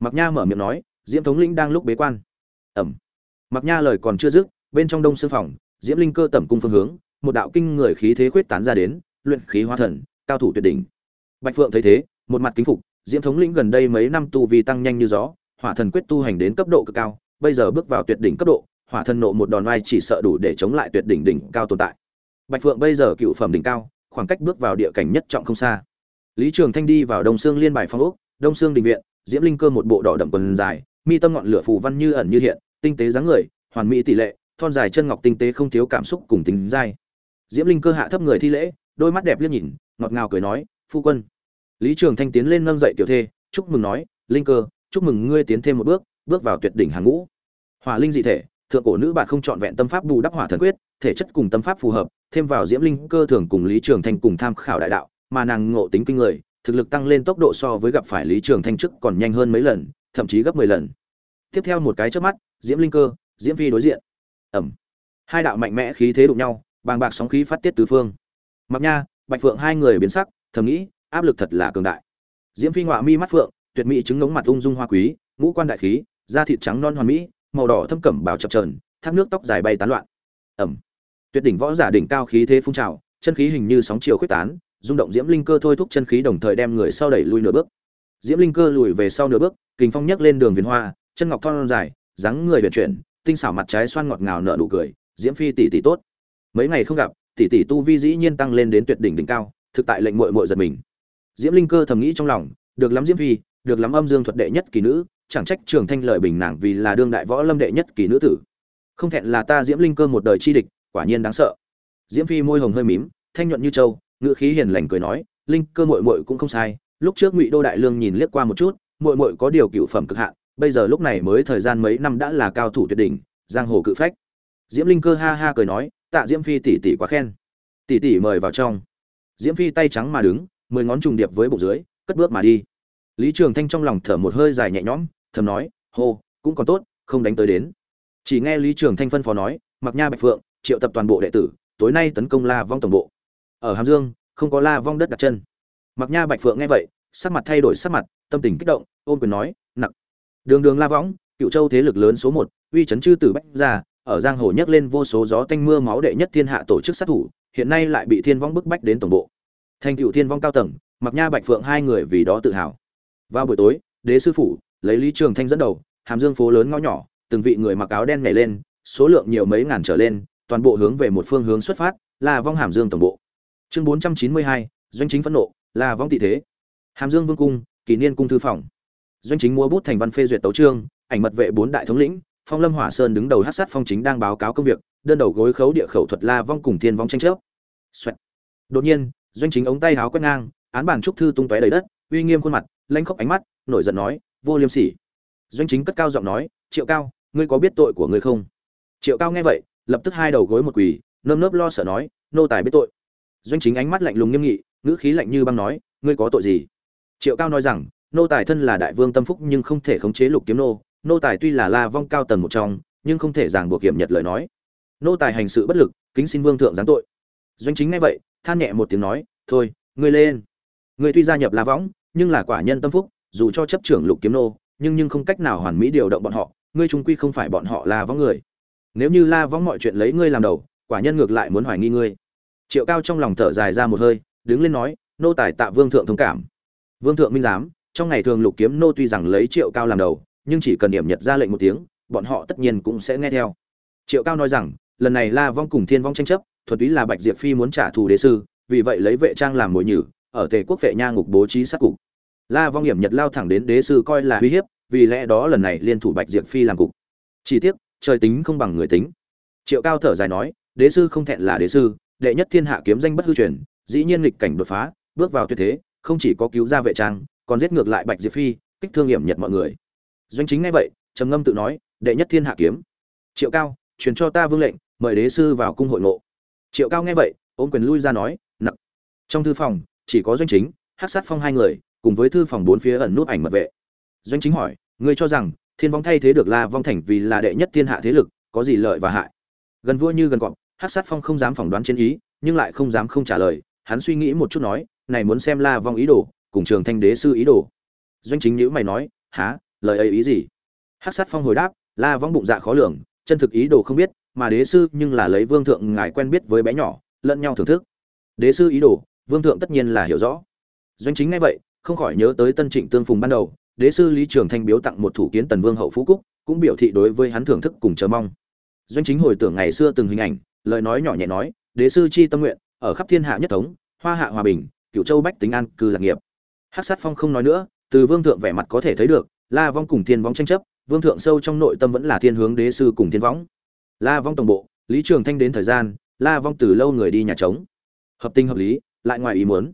Mặc nha mở miệng nói, diễm thống lĩnh đang lúc bế quan. Ẩm. Mặc nha lời còn chưa dứt, bên trong đông sư phòng, diễm linh cơ tẩm cung phương hướng, một đạo kinh người khí thế khuyết tán ra đến, luyện khí hóa thần, cao thủ tuyệt đỉnh. Bạch phượng thấy thế, một mặt kính phục diễm thống lĩnh gần đây mấy năm tu vi tăng nhanh như gió, hỏa thần quyết tu hành đến cấp độ cực cao, bây giờ bước vào tuyệt đỉnh cấp độ, hỏa thần nộ một đòn oai chỉ sợ đủ để chống lại tuyệt đỉnh đỉnh cao tồn tại. Bạch phượng bây giờ cựu phẩm đỉnh cao, khoảng cách bước vào địa cảnh nhất trọng không xa. Lý trường thanh đi vào đông Sương liên bài phong úc, đông Sương đình viện, diễm linh cơ một bộ đỏ đậm quần dài, mi tâm ngọn lửa phù văn như ẩn như hiện, tinh tế dáng người, hoàn mỹ tỷ lệ, thon dài chân ngọc tinh tế không thiếu cảm xúc cùng tính dai. Diễm linh cơ hạ thấp người thi lễ, đôi mắt đẹp liếc nhìn, ngọt ngào cười nói, phu quân lý trường thanh tiến lên nâng dậy tiểu thê, chúc mừng nói, linh cơ, chúc mừng ngươi tiến thêm một bước bước vào tuyệt đỉnh hàng ngũ. Hỏa linh dị thể, thượng cổ nữ bạn không chọn vẹn tâm pháp bù đắp hỏa thần quyết, thể chất cùng tâm pháp phù hợp, thêm vào diễm linh cơ thường cùng lý trường thanh cùng tham khảo đại đạo, mà nàng ngộ tính kinh người, thực lực tăng lên tốc độ so với gặp phải lý trường thanh trước còn nhanh hơn mấy lần, thậm chí gấp mười lần. Tiếp theo một cái trước mắt, diễm linh cơ, diễm phi đối diện. Ẩm. Hai đạo mạnh mẽ khí thế đụng nhau, bàng bạc sóng khí phát tiết tứ phương. Mặc nha, bạch phượng hai người biến sắc, thầm nghĩ áp lực thật là cường đại. Diễm phi ngọa mi mắt phượng, tuyệt mỹ trứng ngống mặt ung dung hoa quý, ngũ quan đại khí, da thịt trắng non hoàn mỹ, màu đỏ thâm cẩm bào chập trờn thác nước tóc dài bay tán loạn. Ẩm. Tuyệt đỉnh võ giả đỉnh cao khí thế phun trào, chân khí hình như sóng chiều khuếch tán, rung động diễm linh cơ thôi thúc chân khí đồng thời đem người sau đẩy lui nửa bước. Diễm linh cơ lùi về sau nửa bước, kình phong nhấc lên đường viền hoa, chân ngọc thon dài, dáng người vận chuyển, tinh xảo mặt trái xoan ngọt ngào nở nụ cười, diễm phi tỷ tỷ tốt. Mấy ngày không gặp, tỷ tỷ tu vi dĩ nhiên tăng lên đến tuyệt đỉnh đỉnh cao, thực tại lệnh muội muội giật mình diễm linh cơ thầm nghĩ trong lòng, được lắm diễm phi, được lắm âm dương thuật đệ nhất kỳ nữ, chẳng trách trường thanh lợi bình nàng vì là đương đại võ lâm đệ nhất kỳ nữ tử. Không thẹn là ta diễm linh cơ một đời chi địch, quả nhiên đáng sợ. Diễm phi môi hồng hơi mím, thanh nhuận như châu, ngữ khí hiền lành cười nói, linh cơ muội muội cũng không sai, lúc trước ngụy đô đại lương nhìn liếc qua một chút, muội muội có điều cựu phẩm cực hạn, bây giờ lúc này mới thời gian mấy năm đã là cao thủ tuyệt đỉnh, giang hồ cự phách. Diễm linh cơ ha ha cười nói, tạ diễm phi tỷ tỷ quá khen. Tỷ tỷ mời vào trong. Diễm phi tay trắng mà đứng mười ngón trùng điệp với bụng dưới, cất bước mà đi. Lý trường thanh trong lòng thở một hơi dài nhẹ nhõm, thầm nói, hô, cũng còn tốt, không đánh tới đến. Chỉ nghe lý trường thanh phân phó nói, mặc nha bạch phượng, triệu tập toàn bộ đệ tử, tối nay tấn công la vong tổng bộ. Ở hàm dương, không có la vong đất đặt chân. Mặc nha bạch phượng nghe vậy, sắc mặt thay đổi sắc mặt, tâm tình kích động ôm quyền nói nặng đường đường la võng cựu châu thế lực lớn số một, uy chấn chư tử bách ra ở giang hồ nhấc lên vô số gió tanh mưa máu đệ nhất thiên hạ tổ chức sát thủ, hiện nay lại bị thiên vong bức bách đến tổng bộ thành cựu thiên vong cao tầng mặc nha bạch phượng hai người vì đó tự hào. Vào buổi tối, đế sư phủ lấy lý trường thanh dẫn đầu, hàm dương phố lớn ngõ nhỏ, từng vị người mặc áo đen nhảy lên, số lượng nhiều mấy ngàn trở lên, toàn bộ hướng về một phương hướng xuất phát là vong hàm dương tổng bộ. Chương bốn trăm chín mươi hai, doanh chính phẫn nộ là vong tị thế. Hàm dương vương cung kỷ niên cung thư phòng. Doanh chính mua bút thành văn phê duyệt tấu trương ảnh mật vệ bốn đại thống lĩnh, phong lâm hỏa sơn đứng đầu hát sát phong chính đang báo cáo công việc, đơn đầu gối khấu địa khẩu thuật la vong cùng thiên vong tranh chấp. Xoẹt. đột nhiên doanh chính ống tay háo quét ngang, án bản trúc thư tung tóe đầy đất, uy nghiêm khuôn mặt lanh khóc ánh mắt, nổi giận nói, vô liêm sỉ. Doanh chính cất cao giọng nói, triệu cao, ngươi có biết tội của ngươi không? Triệu cao nghe vậy, lập tức hai đầu gối một quỳ, nơm nớp lo sợ nói, nô tài biết tội. Doanh chính ánh mắt lạnh lùng nghiêm nghị, ngữ khí lạnh như băng nói, ngươi có tội gì? Triệu cao nói rằng, nô tài thân là đại vương tâm phúc nhưng không thể khống chế lục kiếm nô nô tài tuy là la vong cao tầng một trong, nhưng không thể giảng buộc kiểm nhật lời nói. Nô tài hành sự bất lực, kính xin vương thượng giáng tội. Doanh chính nghe vậy than nhẹ một tiếng nói, thôi, ngươi lên. Ngươi tuy gia nhập la võng, nhưng là quả nhân tâm phúc, dù cho chấp trưởng lục kiếm nô, nhưng nhưng không cách nào hoàn mỹ điều động bọn họ, ngươi trung quy không phải bọn họ la võng người. Nếu như la võng mọi chuyện lấy ngươi làm đầu, quả nhân ngược lại muốn hoài nghi ngươi. Triệu cao trong lòng thở dài ra một hơi, đứng lên nói, nô tài tạ vương thượng thông cảm. Vương thượng minh giám, trong ngày thường lục kiếm nô tuy rằng lấy triệu cao làm đầu, nhưng chỉ cần điểm nhật ra lệnh một tiếng, bọn họ tất nhiên cũng sẽ nghe theo. Triệu cao nói rằng, lần này la vong cùng thiên vong tranh chấp thuật ý là bạch diệp phi muốn trả thù đế sư, vì vậy lấy vệ trang làm mồi nhử, ở tề quốc vệ nha ngục bố trí sát cục. La vong hiểm nhật lao thẳng đến đế sư coi là uy hiếp, vì lẽ đó lần này liên thủ bạch diệp phi làm cục. Chỉ tiếc, trời tính không bằng người tính. Triệu cao thở dài nói, đế sư không thẹn là đế sư, đệ nhất thiên hạ kiếm danh bất hư truyền, dĩ nhiên nghịch cảnh đột phá, bước vào tuyệt thế, không chỉ có cứu ra vệ trang, còn giết ngược lại bạch diệp phi, kích thương hiểm nhật mọi người. Doanh chính ngay vậy, trầm ngâm tự nói, đệ nhất thiên hạ kiếm. Triệu cao, truyền cho ta vương lệnh, mời đế sư vào cung hội ngộ triệu cao nghe vậy, ôm quyền lui ra nói nặng trong thư phòng, chỉ có doanh chính, hắc sát phong hai người, cùng với thư phòng bốn phía ẩn nút ảnh mật vệ. Doanh chính hỏi, ngươi cho rằng thiên vong thay thế được la vong thành vì là đệ nhất thiên hạ thế lực, có gì lợi và hại? Gần vua như gần cọp, hắc sát phong không dám phỏng đoán chiến ý, nhưng lại không dám không trả lời. Hắn suy nghĩ một chút nói, này muốn xem la vong ý đồ, cùng trường thanh đế sư ý đồ. Doanh chính nhữ mày nói há lời ấy ý gì? Hắc sát phong hồi đáp, la vong bụng dạ khó lường, chân thực ý đồ không biết mà đế sư nhưng là lấy vương thượng ngài quen biết với bé nhỏ, lẫn nhau thưởng thức. Đế sư ý đồ, vương thượng tất nhiên là hiểu rõ. Doanh chính ngay vậy, không khỏi nhớ tới tân trịnh tương phùng ban đầu, đế sư lý trường thanh biếu tặng một thủ kiến tần vương hậu phú cúc, cũng biểu thị đối với hắn thưởng thức cùng chờ mong. Doanh chính hồi tưởng ngày xưa từng hình ảnh, lời nói nhỏ nhẹ nói, đế sư chi tâm nguyện, ở khắp thiên hạ nhất thống, hoa hạ hòa bình cựu châu bách tính an cư lạc nghiệp. Hát sát phong không nói nữa, từ vương thượng vẻ mặt có thể thấy được, la vong cùng thiên vong tranh chấp, vương thượng sâu trong nội tâm vẫn là thiên hướng đế sư cùng thiên võng la vong tổng bộ, lý trường thanh đến thời gian, la vong từ lâu người đi nhà trống. Hợp tình hợp lý, lại ngoài ý muốn.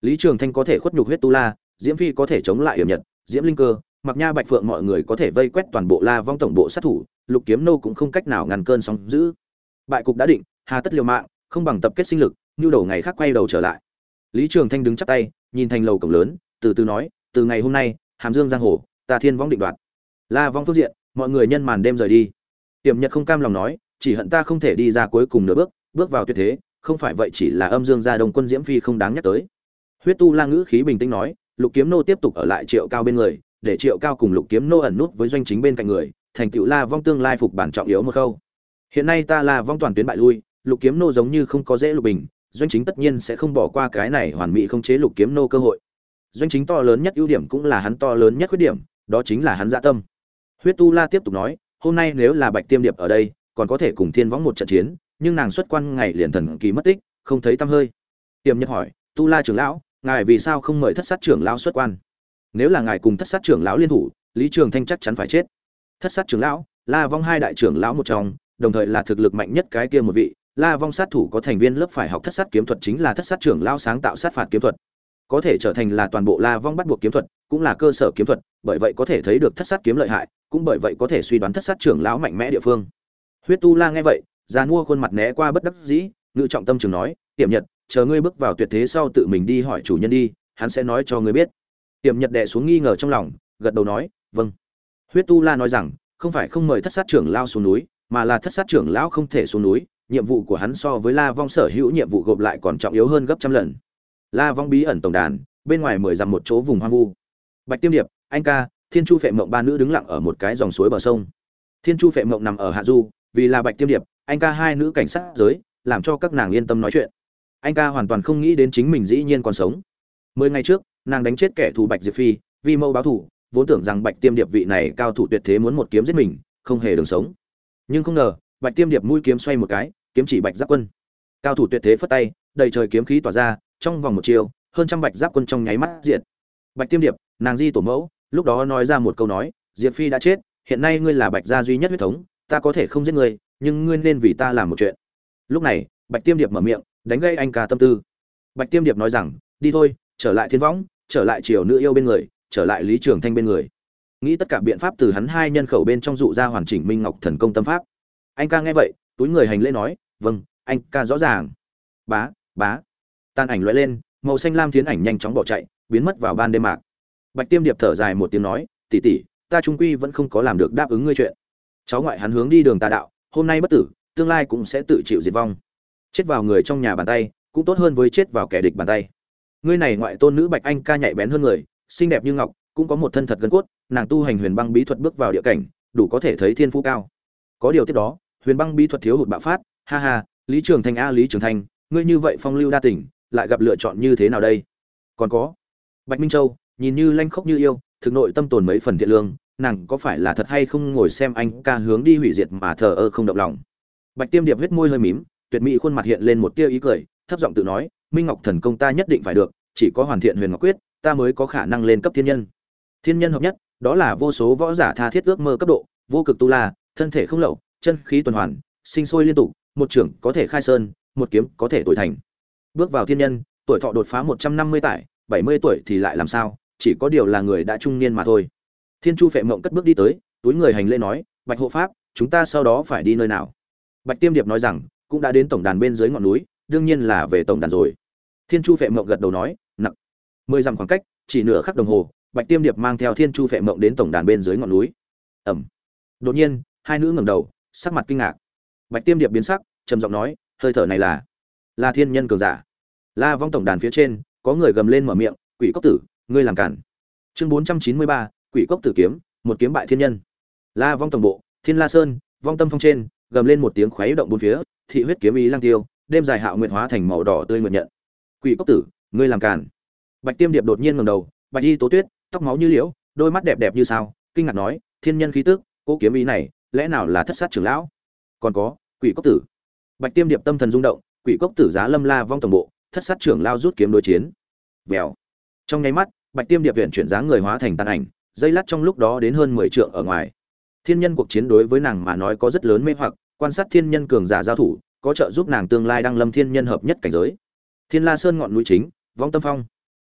Lý trường thanh có thể khuất nhục huyết tu la, diễm phi có thể chống lại hiểm nhật, diễm linh cơ mặc nha bạch phượng mọi người có thể vây quét toàn bộ la vong tổng bộ sát thủ, lục kiếm nô cũng không cách nào ngăn cơn sóng dữ. bại cục đã định, hà tất liều mạng, không bằng tập kết sinh lực, nhu đầu ngày khác quay đầu trở lại. Lý trường thanh đứng chắp tay, nhìn thành lầu cổng lớn, từ từ nói, từ ngày hôm nay, hàm dương giang hồ, ta thiên vong định đoạt. La vong phương diện, mọi người nhân màn đêm rời đi tiềm nhật không cam lòng nói, chỉ hận ta không thể đi ra cuối cùng nửa bước bước vào tuyệt thế, không phải vậy chỉ là âm dương gia đông quân diễm phi không đáng nhắc tới. Huyết tu la ngữ khí bình tĩnh nói, lục kiếm nô tiếp tục ở lại triệu cao bên người, để triệu cao cùng lục kiếm nô ẩn nút với doanh chính bên cạnh người, thành tựu la vong tương lai phục bản trọng yếu một khâu. Hiện nay ta la vong toàn tuyến bại lui, lục kiếm nô giống như không có dễ lục bình, doanh chính tất nhiên sẽ không bỏ qua cái này hoàn mỹ không chế lục kiếm nô cơ hội. Doanh chính to lớn nhất ưu điểm cũng là hắn to lớn nhất khuyết điểm, đó chính là hắn dạ tâm. Huyết tu la tiếp tục nói hôm nay nếu là bạch tiêm điệp ở đây, còn có thể cùng thiên võng một trận chiến, nhưng nàng xuất quan ngày liền thần kỳ mất tích, không thấy tăm hơi. Tiềm nhất hỏi, tu la trưởng lão, ngài vì sao không mời thất sát trưởng lão xuất quan? Nếu là ngài cùng thất sát trưởng lão liên thủ, lý trường thanh chắc chắn phải chết. Thất sát trưởng lão, la vong hai đại trưởng lão một trong, đồng thời là thực lực mạnh nhất cái kia một vị, la vong sát thủ có thành viên lớp phải học thất sát kiếm thuật chính là thất sát trưởng lão sáng tạo sát phạt kiếm thuật có thể trở thành là toàn bộ la vong bắt buộc kiếm thuật, cũng là cơ sở kiếm thuật, bởi vậy có thể thấy được thất sát kiếm lợi hại, cũng bởi vậy có thể suy đoán thất sát trưởng lão mạnh mẽ địa phương. Huyết tu la nghe vậy, già mua khuôn mặt né qua bất đắc dĩ, ngự trọng tâm trường nói tiệm nhật, chờ ngươi bước vào tuyệt thế sau tự mình đi hỏi chủ nhân đi, hắn sẽ nói cho ngươi biết. Tiệm nhật đệ xuống nghi ngờ trong lòng, gật đầu nói vâng. Huyết tu la nói rằng, không phải không mời thất sát trưởng lao xuống núi, mà là thất sát trưởng lão không thể xuống núi, nhiệm vụ của hắn so với la vong sở hữu nhiệm vụ gộp lại còn trọng yếu hơn gấp trăm lần la vong bí ẩn tổng đàn, bên ngoài mười dặm một chỗ vùng hoang vu. Bạch tiêm điệp, anh ca, thiên chu phệ mộng ba nữ đứng lặng ở một cái dòng suối bờ sông. Thiên chu phệ mộng nằm ở hạ du, vì là bạch tiêm điệp, anh ca hai nữ cảnh sát giới, làm cho các nàng yên tâm nói chuyện. Anh ca hoàn toàn không nghĩ đến chính mình dĩ nhiên còn sống. Mười ngày trước, nàng đánh chết kẻ thù bạch diệp phi, vì mâu báo thủ, vốn tưởng rằng bạch tiêm điệp vị này cao thủ tuyệt thế muốn một kiếm giết mình, không hề đường sống. Nhưng không ngờ, bạch tiêm điệp mũi kiếm xoay một cái, kiếm chỉ bạch giáp quân. Cao thủ tuyệt thế phất tay, đầy trời kiếm khí tỏa ra trong vòng một chiều, hơn trăm bạch giáp quân trong nháy mắt diệt. Bạch tiêm điệp, nàng di tổ mẫu, lúc đó nói ra một câu nói, diệp phi đã chết, hiện nay ngươi là bạch gia duy nhất huyết thống, ta có thể không giết ngươi, nhưng ngươi nên vì ta làm một chuyện. Lúc này, bạch tiêm điệp mở miệng, đánh gây anh ca tâm tư. Bạch tiêm điệp nói rằng, đi thôi, trở lại thiên võng, trở lại triều nữ yêu bên người, trở lại lý trường thanh bên người. Nghĩ tất cả biện pháp từ hắn hai nhân khẩu bên trong dụ ra hoàn chỉnh minh ngọc thần công tâm pháp. Anh ca nghe vậy, túi người hành lễ nói vâng anh ca rõ ràng. Bá bá tan ảnh lóe lên, màu xanh lam thiến ảnh nhanh chóng bỏ chạy, biến mất vào ban đêm mạc. Bạch tiêm điệp thở dài một tiếng nói tỉ tỉ ta trung quy vẫn không có làm được đáp ứng ngươi chuyện. Cháu ngoại hắn hướng đi đường tà đạo, hôm nay bất tử, tương lai cũng sẽ tự chịu diệt vong. Chết vào người trong nhà bàn tay, cũng tốt hơn với chết vào kẻ địch bàn tay. Ngươi này ngoại tôn nữ bạch anh ca nhạy bén hơn người, xinh đẹp như ngọc, cũng có một thân thật gân cốt, nàng tu hành huyền băng bí thuật bước vào địa cảnh, đủ có thể thấy thiên phú cao. Có điều tiếp đó, huyền băng bí thuật thiếu hụt bạo phát, ha ha, lý trường thành a, lý trường thành ngươi như vậy phong lưu đa tình lại gặp lựa chọn như thế nào đây? Còn có, bạch minh châu, nhìn như lanh khốc như yêu, thực nội tâm tồn mấy phần thiện lương, nàng có phải là thật hay không ngồi xem anh ca hướng đi hủy diệt mà thờ ơ không động lòng? Bạch tiêm điệp huyết môi hơi mím, tuyệt mỹ khuôn mặt hiện lên một tia ý cười, thấp giọng tự nói, minh ngọc thần công ta nhất định phải được, chỉ có hoàn thiện huyền ngọc quyết, ta mới có khả năng lên cấp thiên nhân. Thiên nhân hợp nhất, đó là vô số võ giả tha thiết ước mơ cấp độ, vô cực tu la, thân thể không lậu, chân khí tuần hoàn, sinh sôi liên tục, một trưởng có thể khai sơn, một kiếm có thể tuổi thành bước vào thiên nhân, tuổi thọ đột phá một trăm năm mươi tải, bảy mươi tuổi thì lại làm sao? Chỉ có điều là người đã trung niên mà thôi. Thiên chu phệ mộng cất bước đi tới, túi người hành lễ nói, bạch hộ pháp, chúng ta sau đó phải đi nơi nào? Bạch tiêm điệp nói rằng, cũng đã đến tổng đàn bên dưới ngọn núi, đương nhiên là về tổng đàn rồi. Thiên chu phệ mộng gật đầu nói, nặng. Mười dặm khoảng cách, chỉ nửa khắc đồng hồ, bạch tiêm điệp mang theo thiên chu phệ mộng đến tổng đàn bên dưới ngọn núi. Ẩm đột nhiên, hai nữ ngẩng đầu, sắc mặt kinh ngạc. Bạch tiêm điệp biến sắc, trầm giọng nói, hơi thở này là là thiên nhân cường giả. La vong tổng đàn phía trên, có người gầm lên mở miệng, quỷ cốc tử, ngươi làm cản. Chương bốn trăm chín mươi ba, quỷ cốc tử kiếm, một kiếm bại thiên nhân. La vong tổng bộ, thiên la sơn, vong tâm phong trên, gầm lên một tiếng khuấy động bốn phía, thị huyết kiếm ý lang tiêu, đêm dài hạo nguyện hóa thành màu đỏ tươi nguyện nhận. Quỷ cốc tử, ngươi làm cản. Bạch tiêm điệp đột nhiên ngầm đầu, bạch y tố tuyết, tóc máu như liễu, đôi mắt đẹp đẹp như sao, kinh ngạc nói, thiên nhân khí tức, cố kiếm ý này, lẽ nào là thất sát trưởng lão? Còn có, quỷ cốc tử. Bạch tiêm điệp tâm thần rung động quỷ cốc tử giá lâm la vong tổng bộ, thất sát trưởng lao rút kiếm đối chiến. Vèo. Trong nháy mắt, bạch tiêm điệp viện chuyển dáng người hóa thành tàn ảnh, dây lát trong lúc đó đến hơn mười trượng ở ngoài. Thiên nhân cuộc chiến đối với nàng mà nói có rất lớn mê hoặc, quan sát thiên nhân cường giả giao thủ, có trợ giúp nàng tương lai đăng lâm thiên nhân hợp nhất cảnh giới. Thiên la sơn ngọn núi chính, vong tâm phong.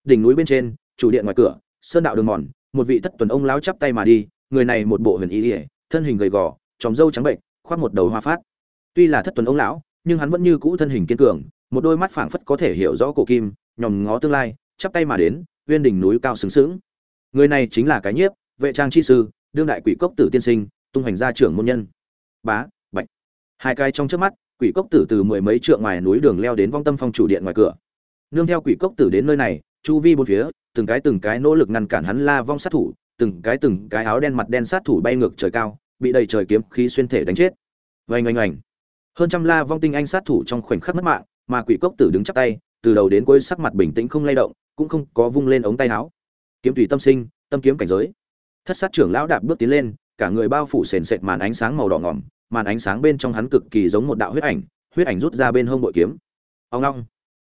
Đỉnh núi bên trên, chủ điện ngoài cửa, sơn đạo đường mòn, một vị thất tuần ông lão chắp tay mà đi, người này một bộ huyền ý ỉa thân hình gầy gò, tròm râu trắng bệnh, khoác một đầu hoa phát. Tuy là thất tuần ông lão nhưng hắn vẫn như cũ thân hình kiên cường, một đôi mắt phảng phất có thể hiểu rõ cổ kim, nhòm ngó tương lai, chắp tay mà đến, uyên đỉnh núi cao sừng sững. Người này chính là cái nhiếp, vệ trang chi sư, đương đại quỷ cốc tử tiên sinh, tung hành gia trưởng môn nhân. Bá, bạch. Hai cái trong trước mắt, quỷ cốc tử từ mười mấy trượng ngoài núi đường leo đến vong tâm phong chủ điện ngoài cửa. Nương theo quỷ cốc tử đến nơi này, chu vi bốn phía, từng cái từng cái nỗ lực ngăn cản hắn la vong sát thủ, từng cái từng cái áo đen mặt đen sát thủ bay ngược trời cao, bị đầy trời kiếm khí xuyên thể đánh chết. Vành oanh oanh hơn trăm la vong tinh anh sát thủ trong khoảnh khắc mất mạng, mà quỷ cốc tử đứng chắp tay, từ đầu đến cuối sắc mặt bình tĩnh không lay động, cũng không có vung lên ống tay áo. Kiếm tùy tâm sinh, tâm kiếm cảnh giới. Thất sát trưởng lão đạp bước tiến lên, cả người bao phủ sền sệt màn ánh sáng màu đỏ ngỏm, màn ánh sáng bên trong hắn cực kỳ giống một đạo huyết ảnh huyết ảnh rút ra bên hông bội kiếm. Ông long.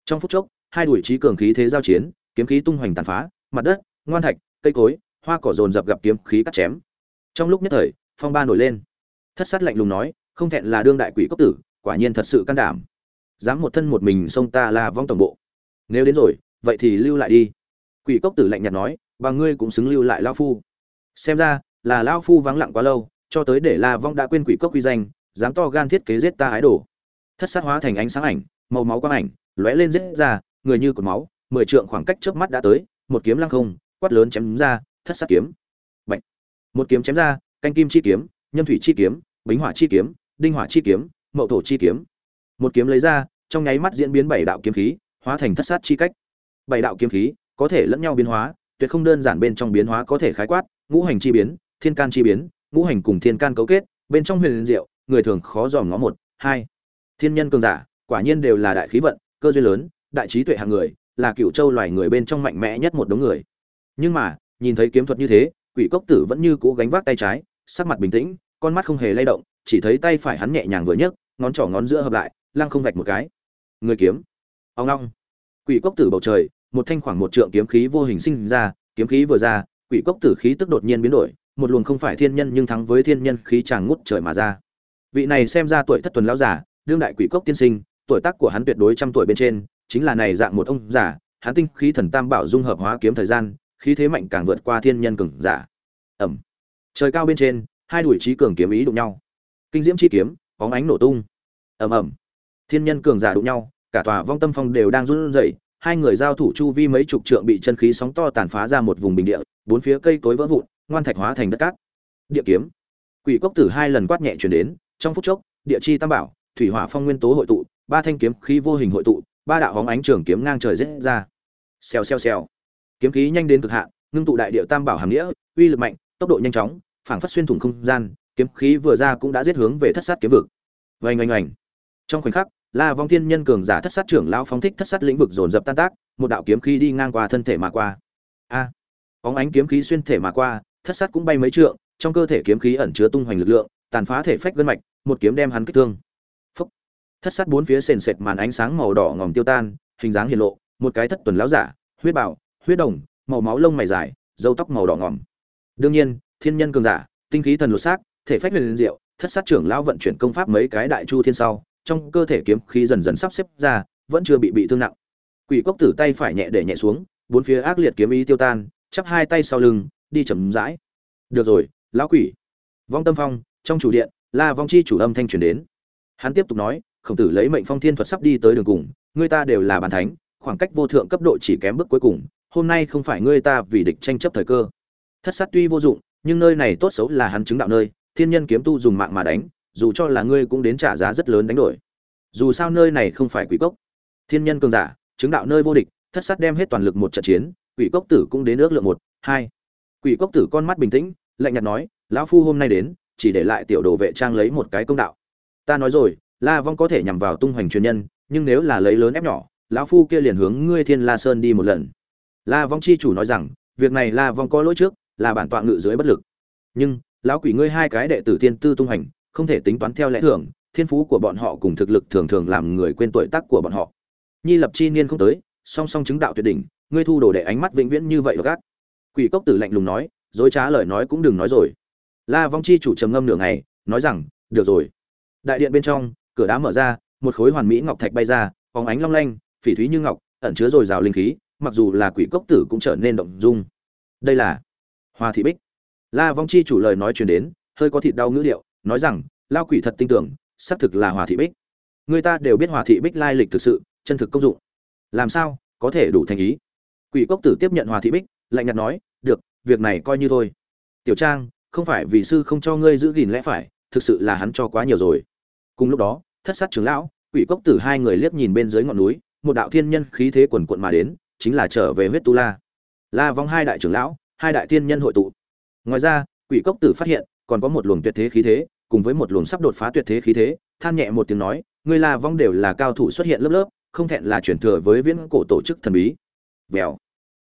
Trong phút chốc, hai đuổi trí cường khí thế giao chiến, kiếm khí tung hoành tàn phá, mặt đất, ngoan thạch, cây cối, hoa cỏ dồn dập gặp kiếm khí cắt chém. Trong lúc nhất thời, phong ba nổi lên. Thất sát lạnh lùng nói không thẹn là đương đại quỷ cốc tử, quả nhiên thật sự can đảm. Dám một thân một mình xông ta là vong tổng bộ. Nếu đến rồi, vậy thì lưu lại đi. Quỷ cốc tử lạnh nhạt nói, và ngươi cũng xứng lưu lại lao phu. Xem ra, là lao phu vắng lặng quá lâu, cho tới để la vong đã quên quỷ cốc quy danh, dám to gan thiết kế giết ta ái đồ. Thất sát hóa thành ánh sáng ảnh, màu máu quang ảnh, lóe lên giết ra, người như cột máu, mười trượng khoảng cách trước mắt đã tới, một kiếm lăng không, quát lớn chém ra, thất sát kiếm. Bạch. một kiếm chém ra, canh kim chi kiếm, nhâm thủy chi kiếm, bính hỏa chi kiếm đinh hỏa chi kiếm, mậu thổ chi kiếm. Một kiếm lấy ra, trong nháy mắt diễn biến bảy đạo kiếm khí, hóa thành thất sát chi cách. Bảy đạo kiếm khí có thể lẫn nhau biến hóa, tuyệt không đơn giản bên trong biến hóa có thể khái quát, ngũ hành chi biến, thiên can chi biến, ngũ hành cùng thiên can cấu kết, bên trong huyền diệu, người thường khó dòm ngó một, hai. Thiên nhân cường giả, quả nhiên đều là đại khí vận, cơ duyên lớn, đại trí tuệ hạng người, là cựu châu loài người bên trong mạnh mẽ nhất một đống người. Nhưng mà, nhìn thấy kiếm thuật như thế, quỷ cốc tử vẫn như cố gánh vác tay trái, sắc mặt bình tĩnh, con mắt không hề lay động chỉ thấy tay phải hắn nhẹ nhàng vừa nhấc, ngón trỏ ngón giữa hợp lại, lăng không vạch một cái. Người kiếm. Ông long. Quỷ cốc tử bầu trời, một thanh khoảng một trượng kiếm khí vô hình sinh ra, kiếm khí vừa ra, quỷ cốc tử khí tức đột nhiên biến đổi, một luồng không phải thiên nhân nhưng thắng với thiên nhân khí chàng ngút trời mà ra. Vị này xem ra tuổi thất tuần lão giả đương đại quỷ cốc tiên sinh, tuổi tác của hắn tuyệt đối trăm tuổi bên trên, chính là này dạng một ông giả hắn tinh khí thần tam bảo dung hợp hóa kiếm thời gian, khí thế mạnh càng vượt qua thiên nhân cường giả. Ẩm. Trời cao bên trên, hai đuổi trí cường kiếm ý đụng nhau kinh diễm chi kiếm, bóng ánh nổ tung. Ầm ầm. Thiên nhân cường giả đụng nhau, cả tòa vong tâm phong đều đang run rẩy, hai người giao thủ chu vi mấy chục trượng bị chân khí sóng to tàn phá ra một vùng bình địa, bốn phía cây cối vỡ vụn, ngoan thạch hóa thành đất cát. Địa kiếm. Quỷ cốc tử hai lần quát nhẹ chuyển đến, trong phút chốc, địa chi tam bảo, thủy hỏa phong nguyên tố hội tụ, ba thanh kiếm khí vô hình hội tụ, ba đạo hóng ánh trường kiếm ngang trời rết ra. Xèo xèo xèo. Kiếm khí nhanh đến cực hạn, ngưng tụ đại địa tam bảo hàm nghĩa, uy lực mạnh, tốc độ nhanh chóng, phảng phất xuyên thủng không gian kiếm khí vừa ra cũng đã giết hướng về thất sát kiếm vực. Vành oanh oanh. Trong khoảnh khắc la vong thiên nhân cường giả thất sát trưởng lão phóng thích thất sát lĩnh vực dồn dập tan tác một đạo kiếm khí đi ngang qua thân thể mà qua. A. À, bóng ánh kiếm khí xuyên thể mà qua thất sát cũng bay mấy trượng trong cơ thể kiếm khí ẩn chứa tung hoành lực lượng tàn phá thể phách gân mạch một kiếm đem hắn kích thương. Phúc. thất sát bốn phía sền sệt màn ánh sáng màu đỏ ngòm tiêu tan hình dáng hiện lộ một cái thất tuần lão giả huyết bảo huyết đồng màu máu lông mày dài râu tóc màu đỏ ngòm. Đương nhiên thiên nhân cường giả tinh khí thần lột xác thể phách huyền diệu, thất sát trưởng lão vận chuyển công pháp mấy cái đại chu thiên sau, trong cơ thể kiếm khí dần dần sắp xếp ra, vẫn chưa bị bị thương nặng. Quỷ cốc tử tay phải nhẹ để nhẹ xuống, bốn phía ác liệt kiếm ý tiêu tan, chắp hai tay sau lưng, đi chậm rãi. Được rồi, lão quỷ. Vong tâm phong, trong chủ điện, la vong chi chủ âm thanh truyền đến. Hắn tiếp tục nói, khổng tử lấy mệnh phong thiên thuật sắp đi tới đường cùng, người ta đều là bản thánh, khoảng cách vô thượng cấp độ chỉ kém bước cuối cùng, hôm nay không phải ngươi ta vì địch tranh chấp thời cơ. Thất sát tuy vô dụng, nhưng nơi này tốt xấu là hắn chứng đạo nơi thiên nhân kiếm tu dùng mạng mà đánh, dù cho là ngươi cũng đến trả giá rất lớn đánh đổi. Dù sao nơi này không phải quỷ cốc. Thiên nhân cường giả, chứng đạo nơi vô địch, thất sát đem hết toàn lực một trận chiến, quỷ cốc tử cũng đến ước lượng một, hai. Quỷ cốc tử con mắt bình tĩnh, lạnh nhạt nói, lão phu hôm nay đến, chỉ để lại tiểu đồ vệ trang lấy một cái công đạo. Ta nói rồi, la vong có thể nhằm vào tung hoành truyền nhân, nhưng nếu là lấy lớn ép nhỏ, lão phu kia liền hướng ngươi thiên la sơn đi một lần. La vong chi chủ nói rằng, việc này la vong có lỗi trước, là bản tọa ngự dưới bất lực. Nhưng lão quỷ ngươi hai cái đệ tử thiên tư tung hành không thể tính toán theo lẽ thường, thiên phú của bọn họ cùng thực lực thường thường làm người quên tuổi tác của bọn họ. Nhi lập chi niên không tới, song song chứng đạo tuyệt đỉnh, ngươi thu đồ đệ ánh mắt vĩnh viễn như vậy gác quỷ cốc tử lạnh lùng nói, dối trá lời nói cũng đừng nói rồi. La vong chi chủ trầm ngâm nửa ngày, nói rằng, được rồi. Đại điện bên trong, cửa đá mở ra, một khối hoàn mỹ ngọc thạch bay ra, phóng ánh long lanh, phỉ thúy như ngọc, ẩn chứa dồi dào linh khí, mặc dù là quỷ cốc tử cũng trở nên động dung. Đây là hoa thị bích la vong chi chủ lời nói truyền đến, hơi có thịt đau ngữ điệu, nói rằng, lao quỷ thật tin tưởng, xác thực là hòa thị bích. Người ta đều biết hòa thị bích lai lịch thực sự, chân thực công dụng. Làm sao, có thể đủ thành ý? Quỷ cốc tử tiếp nhận hòa thị bích, lạnh nhạt nói, được, việc này coi như thôi. Tiểu trang, không phải vì sư không cho ngươi giữ gìn lẽ phải, thực sự là hắn cho quá nhiều rồi. Cùng lúc đó, thất sát trưởng lão, quỷ cốc tử hai người liếc nhìn bên dưới ngọn núi, một đạo thiên nhân khí thế quần quận mà đến, chính là trở về huyết tu la. La vong hai đại trưởng lão, hai đại thiên nhân hội tụ ngoài ra, quỷ cốc tử phát hiện, còn có một luồng tuyệt thế khí thế, cùng với một luồng sắp đột phá tuyệt thế khí thế, than nhẹ một tiếng nói người la vong đều là cao thủ xuất hiện lớp lớp, không thẹn là chuyển thừa với viễn cổ tổ chức thần bí. Vèo.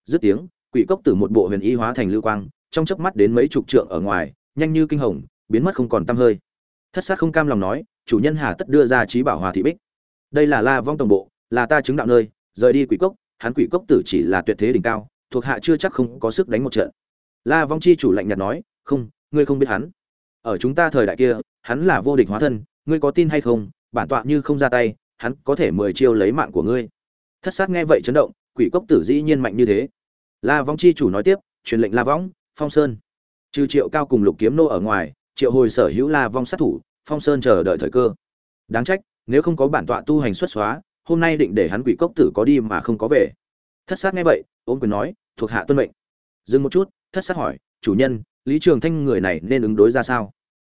Dứt tiếng, quỷ cốc tử một bộ huyền y hóa thành lưu quang, trong chớp mắt đến mấy chục trượng ở ngoài, nhanh như kinh hồng, biến mất không còn tăm hơi. Thất sát không cam lòng nói, chủ nhân hà tất đưa ra trí bảo hòa thị bích. Đây là la vong tổng bộ, là ta chứng đạo nơi, rời đi quỷ cốc, hắn quỷ cốc tử chỉ là tuyệt thế đỉnh cao, thuộc hạ chưa chắc không có sức đánh một trận la vong chi chủ lạnh nhạt nói, không, ngươi không biết hắn. Ở chúng ta thời đại kia, hắn là vô địch hóa thân, ngươi có tin hay không? Bản tọa như không ra tay, hắn có thể mười chiêu lấy mạng của ngươi. Thất sát nghe vậy chấn động, quỷ cốc tử dĩ nhiên mạnh như thế. La vong chi chủ nói tiếp, truyền lệnh la vong, phong sơn. Trừ triệu cao cùng lục kiếm nô ở ngoài, triệu hồi sở hữu la vong sát thủ, phong sơn chờ đợi thời cơ. Đáng trách, nếu không có bản tọa tu hành xuất xóa, hôm nay định để hắn quỷ cốc tử có đi mà không có về. Thất sát nghe vậy, ôm quyền nói, thuộc hạ tuân mệnh. Dừng một chút thất sắc hỏi, chủ nhân, lý trường thanh người này nên ứng đối ra sao?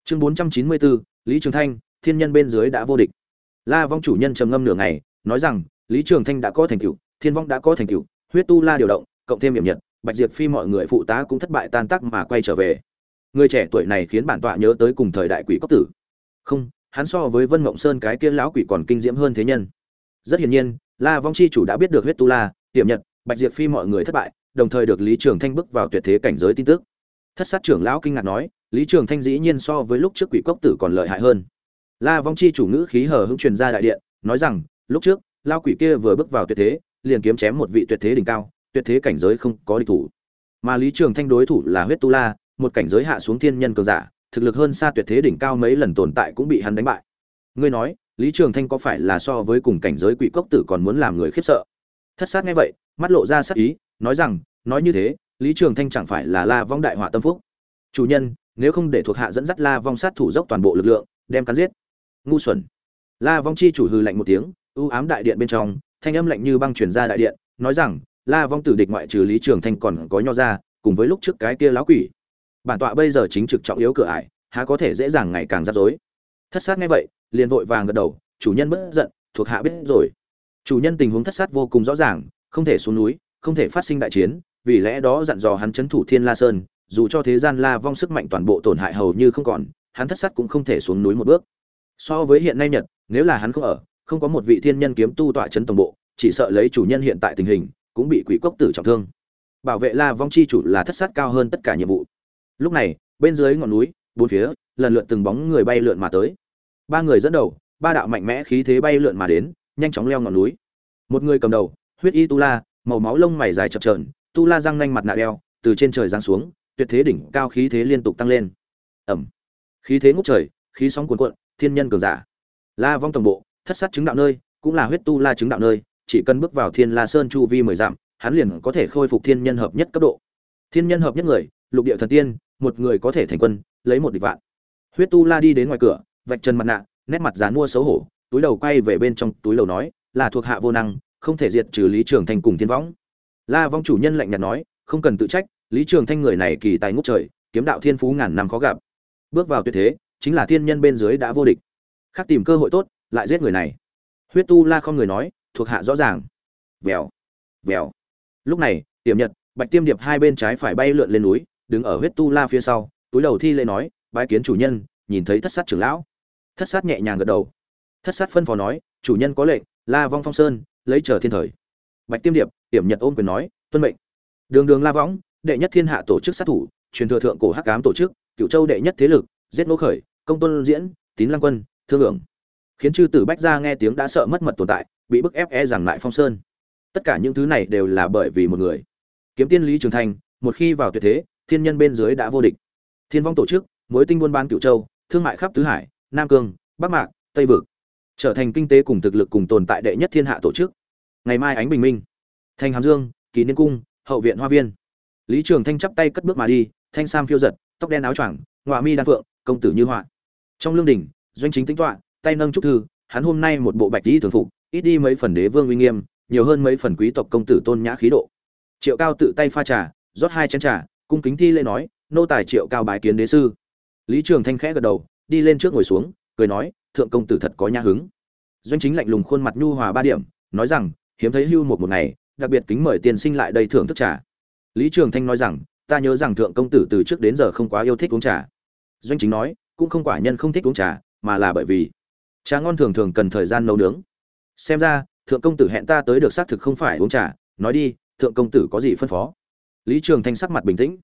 Chương bốn trăm chín mươi bốn lý trường thanh, thiên nhân bên dưới đã vô địch. La vong chủ nhân trầm ngâm nửa ngày, nói rằng, lý trường thanh đã có thành tựu, thiên vong đã có thành tựu, huyết tu la điều động, cộng thêm hiểm nhật, bạch diệp phi mọi người phụ tá cũng thất bại tan tác mà quay trở về. Người trẻ tuổi này khiến bản tọa nhớ tới cùng thời đại quỷ cốc tử. Không, hắn so với vân mộng sơn cái kia lão quỷ còn kinh diễm hơn thế nhân. Rất hiển nhiên, la vong chi chủ đã biết được huyết tu la hiểm nhật, bạch diệp phi mọi người thất bại đồng thời được lý trường thanh bước vào tuyệt thế cảnh giới tin tức. Thất sát trưởng lão kinh ngạc nói, lý trường thanh dĩ nhiên so với lúc trước quỷ cốc tử còn lợi hại hơn. La vong chi chủ ngữ khí hờ hững truyền ra đại điện, nói rằng, lúc trước lao quỷ kia vừa bước vào tuyệt thế, liền kiếm chém một vị tuyệt thế đỉnh cao, tuyệt thế cảnh giới không có địch thủ. Mà lý trường thanh đối thủ là huyết tu la, một cảnh giới hạ xuống thiên nhân cường giả, thực lực hơn xa tuyệt thế đỉnh cao mấy lần tồn tại cũng bị hắn đánh bại. Ngươi nói, lý trường thanh có phải là so với cùng cảnh giới quỷ cốc tử còn muốn làm người khiếp sợ? Thất sát nghe vậy, mắt lộ ra sắc ý nói rằng, nói như thế, lý trường thanh chẳng phải là la vong đại họa tâm phúc. Chủ nhân, nếu không để thuộc hạ dẫn dắt la vong sát thủ dốc toàn bộ lực lượng, đem cắn giết. Ngu xuẩn. La vong chi chủ hư lạnh một tiếng ưu ám đại điện bên trong, thanh âm lạnh như băng truyền ra đại điện, nói rằng, la vong tử địch ngoại trừ lý trường thanh còn có nho ra cùng với lúc trước cái kia lão quỷ. Bản tọa bây giờ chính trực trọng yếu cửa ải, há có thể dễ dàng ngày càng rắc rối. Thất sát nghe vậy, liền vội vàng gật đầu, chủ nhân bất giận, thuộc hạ biết rồi. Chủ nhân tình huống thất sát vô cùng rõ ràng, không thể xuống núi không thể phát sinh đại chiến, vì lẽ đó dặn dò hắn chấn thủ thiên la sơn, dù cho thế gian la vong sức mạnh toàn bộ tổn hại hầu như không còn, hắn thất sát cũng không thể xuống núi một bước. So với hiện nay nhật, nếu là hắn không ở, không có một vị thiên nhân kiếm tu tọa chấn tổng bộ, chỉ sợ lấy chủ nhân hiện tại tình hình, cũng bị quỷ cốc tử trọng thương. Bảo vệ la vong chi chủ là thất sát cao hơn tất cả nhiệm vụ. Lúc này, bên dưới ngọn núi, bốn phía, lần lượt từng bóng người bay lượn mà tới. Ba người dẫn đầu, ba đạo mạnh mẽ khí thế bay lượn mà đến, nhanh chóng leo ngọn núi. Một người cầm đầu, huyết y tu la màu máu lông mày dài chập chờn, tu la răng nanh mặt nạ đeo từ trên trời giáng xuống tuyệt thế đỉnh cao khí thế liên tục tăng lên. Ầm, khí thế ngút trời khí sóng cuồn cuộn thiên nhân cường giả. La vong tổng bộ thất sát chứng đạo nơi cũng là huyết tu la chứng đạo nơi chỉ cần bước vào thiên la sơn chu vi mười dặm hắn liền có thể khôi phục thiên nhân hợp nhất cấp độ. Thiên nhân hợp nhất người lục địa thần tiên một người có thể thành quân lấy một địch vạn. Huyết tu la đi đến ngoài cửa vạch chân mặt nạ nét mặt dán mua xấu hổ túi đầu quay về bên trong túi đầu nói là thuộc hạ vô năng không thể diệt trừ lý trường Thanh cùng thiên võng. La vong chủ nhân lạnh nhạt nói, không cần tự trách, lý trường thanh người này kỳ tài ngút trời, kiếm đạo thiên phú ngàn năm khó gặp. Bước vào tuyệt thế, chính là thiên nhân bên dưới đã vô địch. Khác tìm cơ hội tốt, lại giết người này. Huyết tu la không người nói, thuộc hạ rõ ràng. Vèo vèo. Lúc này tiềm nhật, bạch tiêm điệp hai bên trái phải bay lượn lên núi, đứng ở huyết tu la phía sau, túi đầu thi lễ nói, bái kiến chủ nhân, nhìn thấy thất sát trưởng lão. Thất sát nhẹ nhàng gật đầu. Thất sát phân phó nói, chủ nhân có lệnh, la vong phong sơn lấy chờ thiên thời. Bạch tiêm điệp tiểm nhật ôm quyền nói tuân mệnh. Đường đường la võng đệ nhất thiên hạ tổ chức sát thủ truyền thừa thượng cổ hắc cám tổ chức cựu châu đệ nhất thế lực giết nô khởi công tôn diễn tín lăng quân thương lượng, khiến chư tử bách gia nghe tiếng đã sợ mất mật tồn tại bị bức ép e rằng lại phong sơn. Tất cả những thứ này đều là bởi vì một người. Kiếm tiên lý trường thành một khi vào tuyệt thế thiên nhân bên dưới đã vô địch. Thiên vong tổ chức mối tinh buôn bán cựu châu thương mại khắp tứ hải nam cương bắc mạc tây vực trở thành kinh tế cùng thực lực cùng tồn tại đệ nhất thiên hạ tổ chức. Ngày mai ánh bình minh. Thành hàm dương, kỳ niên cung, hậu viện hoa viên. Lý trường thanh chắp tay cất bước mà đi, thanh sam phiêu giật, tóc đen áo choàng, ngọa mi đan phượng, công tử như họa. Trong lương đình doanh chính tính toạ tay nâng trúc thư, hắn hôm nay một bộ bạch lý thường phục, ít đi mấy phần đế vương uy nghiêm, nhiều hơn mấy phần quý tộc công tử tôn nhã khí độ. Triệu cao tự tay pha trà, rót hai chén trà, cung kính thi lễ nói, nô tài triệu cao bái kiến đế sư. Lý trường thanh khẽ gật đầu, đi lên trước ngồi xuống, cười nói thượng công tử thật có nhã hứng. Doanh chính lạnh lùng khuôn mặt nhu hòa ba điểm, nói rằng, hiếm thấy hưu một một ngày, đặc biệt kính mời tiên sinh lại đây thưởng thức trà. Lý trường thanh nói rằng, ta nhớ rằng thượng công tử từ trước đến giờ không quá yêu thích uống trà. Doanh chính nói, cũng không quả nhân không thích uống trà, mà là bởi vì trà ngon thường thường cần thời gian nấu nướng. Xem ra, thượng công tử hẹn ta tới được xác thực không phải uống trà, nói đi, thượng công tử có gì phân phó? Lý trường thanh sắc mặt bình tĩnh.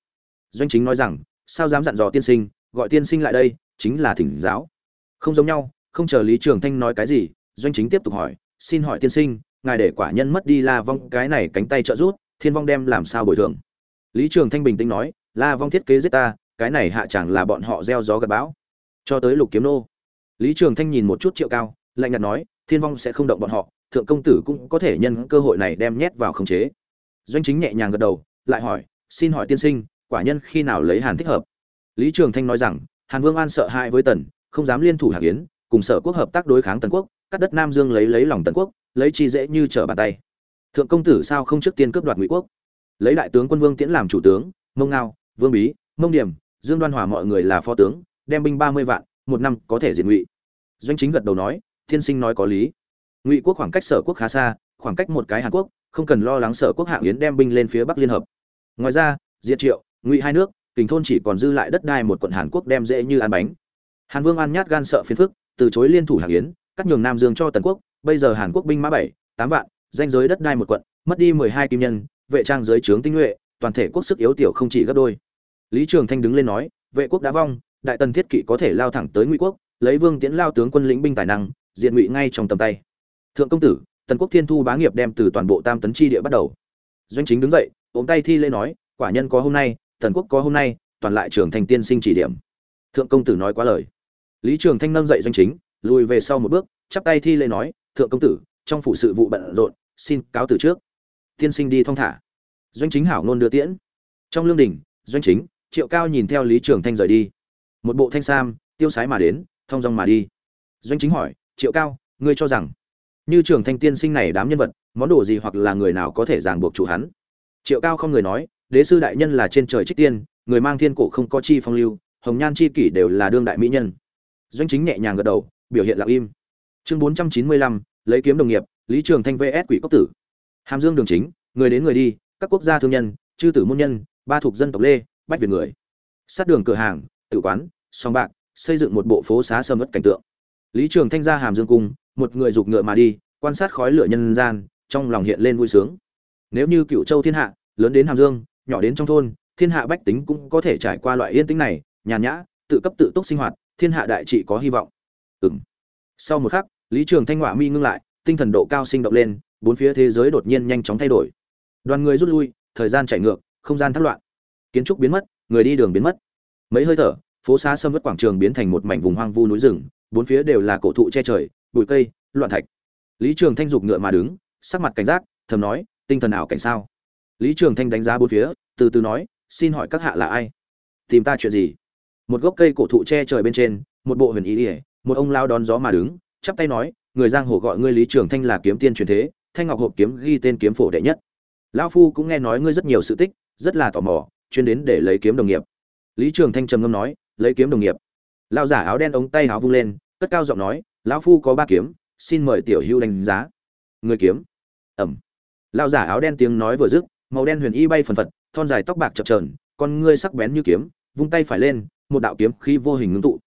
Doanh chính nói rằng, sao dám dặn dò tiên sinh, gọi tiên sinh lại đây, chính là thỉnh giáo. Không giống nhau không chờ lý trường thanh nói cái gì, doanh chính tiếp tục hỏi, xin hỏi tiên sinh, ngài để quả nhân mất đi la vong, cái này cánh tay trợ rút thiên vong đem làm sao bồi thường? Lý trường thanh bình tĩnh nói, la vong thiết kế giết ta, cái này hạ chẳng là bọn họ gieo gió gặp bão. Cho tới lục kiếm nô. Lý trường thanh nhìn một chút triệu cao, lạnh nhạt nói, thiên vong sẽ không động bọn họ, thượng công tử cũng có thể nhân cơ hội này đem nhét vào khống chế. Doanh chính nhẹ nhàng gật đầu, lại hỏi, xin hỏi tiên sinh, quả nhân khi nào lấy hàn thích hợp? Lý trường thanh nói rằng, hàn vương an sợ hãi với tần, không dám liên thủ hạc yến cùng sở quốc hợp tác đối kháng tần quốc, cắt đất nam dương lấy lấy lòng tần quốc, lấy chi dễ như trở bàn tay. Thượng công tử sao không trước tiên cướp đoạt ngụy quốc? Lấy đại tướng quân vương tiễn làm chủ tướng, mông ngao, vương bí, mông điểm, dương đoan hòa mọi người là phó tướng, đem binh ba mươi vạn, một năm có thể diệt ngụy. Doanh chính gật đầu nói, thiên sinh nói có lý. Ngụy quốc khoảng cách sở quốc khá xa, khoảng cách một cái hàn quốc, không cần lo lắng sở quốc hạng yến đem binh lên phía bắc liên hợp. Ngoài ra, diệt triệu, ngụy hai nước, kình thôn chỉ còn dư lại đất đai một quận hàn quốc đem dễ như ăn bánh. Hàn vương an nhát gan sợ phiền phức từ chối liên thủ hàng yến, cắt nhường nam dương cho tần quốc, bây giờ hàn quốc binh mã bảy, tám vạn, danh giới đất đai một quận, mất đi mười hai kim nhân, vệ trang giới trướng tinh nhuệ, toàn thể quốc sức yếu tiểu không chỉ gấp đôi. Lý trường thanh đứng lên nói, vệ quốc đã vong, đại tần thiết kỵ có thể lao thẳng tới ngụy quốc, lấy vương tiễn lao tướng quân lĩnh binh tài năng, diện ngụy ngay trong tầm tay. Thượng công tử, tần quốc thiên thu bá nghiệp đem từ toàn bộ tam tấn chi địa bắt đầu. Doanh chính đứng dậy, ôm tay thi lễ nói, quả nhân có hôm nay, tần quốc có hôm nay, toàn lại trưởng thành tiên sinh chỉ điểm. Thượng công tử nói quá lời lý trường thanh nâng dậy doanh chính, lùi về sau một bước, chắp tay thi lễ nói, thượng công tử, trong phủ sự vụ bận rộn, xin cáo từ trước. Tiên sinh đi thong thả. Doanh chính hảo ngôn đưa tiễn. Trong lương đình, doanh chính, triệu cao nhìn theo lý trường thanh rời đi. Một bộ thanh sam, tiêu sái mà đến, thong dong mà đi. Doanh chính hỏi, triệu cao, ngươi cho rằng như trường thanh tiên sinh này đám nhân vật, món đồ gì hoặc là người nào có thể ràng buộc chủ hắn? Triệu cao không người nói, đế sư đại nhân là trên trời trích tiên, người mang thiên cổ không có chi phong lưu, hồng nhan chi kỷ đều là đương đại mỹ nhân doanh chính nhẹ nhàng gật đầu, biểu hiện lặng im. Chương bốn trăm chín mươi lăm, lấy kiếm đồng nghiệp, lý trường thanh vs quỷ cốc tử. Hàm dương đường chính, người đến người đi, các quốc gia thương nhân, chư tử môn nhân, ba thuộc dân tộc lê, bách việt người. Sát đường cửa hàng tự quán song bạc, xây dựng một bộ phố xá sầm mất cảnh tượng. Lý trường thanh ra hàm dương cung, một người giục ngựa mà đi, quan sát khói lửa nhân gian, trong lòng hiện lên vui sướng. Nếu như cựu châu thiên hạ, lớn đến hàm dương, nhỏ đến trong thôn, thiên hạ bách tính cũng có thể trải qua loại yên tĩnh này, nhàn nhã, tự cấp tự túc sinh hoạt thiên hạ đại trị có hy vọng. Ừng sau một khắc, lý trường thanh họa mi ngưng lại, tinh thần độ cao sinh động lên, bốn phía thế giới đột nhiên nhanh chóng thay đổi. Đoàn người rút lui, thời gian chạy ngược, không gian thất loạn. Kiến trúc biến mất, người đi đường biến mất. Mấy hơi thở, phố xá sâm vất quảng trường biến thành một mảnh vùng hoang vu núi rừng, bốn phía đều là cổ thụ che trời, bụi cây, loạn thạch. Lý trường thanh dục ngựa mà đứng, sắc mặt cảnh giác, thầm nói, tinh thần ảo cảnh sao? Lý trường thanh đánh giá bốn phía, từ từ nói, xin hỏi các hạ là ai? Tìm ta chuyện gì? Một gốc cây cổ thụ che trời bên trên, một bộ huyền ý ỉa một ông lao đón gió mà đứng, chắp tay nói, người giang hồ gọi ngươi lý trường thanh là kiếm tiên truyền thế, thanh ngọc hộp kiếm ghi tên kiếm phổ đệ nhất. Lão phu cũng nghe nói ngươi rất nhiều sự tích, rất là tò mò, chuyên đến để lấy kiếm đồng nghiệp. Lý trường thanh trầm ngâm nói, lấy kiếm đồng nghiệp. Lão giả áo đen ống tay áo vung lên, cất cao giọng nói, lão phu có ba kiếm, xin mời tiểu hưu đánh giá. Người kiếm. Ẩm. Lão giả áo đen tiếng nói vừa dứt, màu đen huyền y bay phần phật, thon dài tóc bạc chập trờn con ngươi sắc bén như kiếm, vung tay phải lên một đạo kiếm khí vô hình ngưng tụ.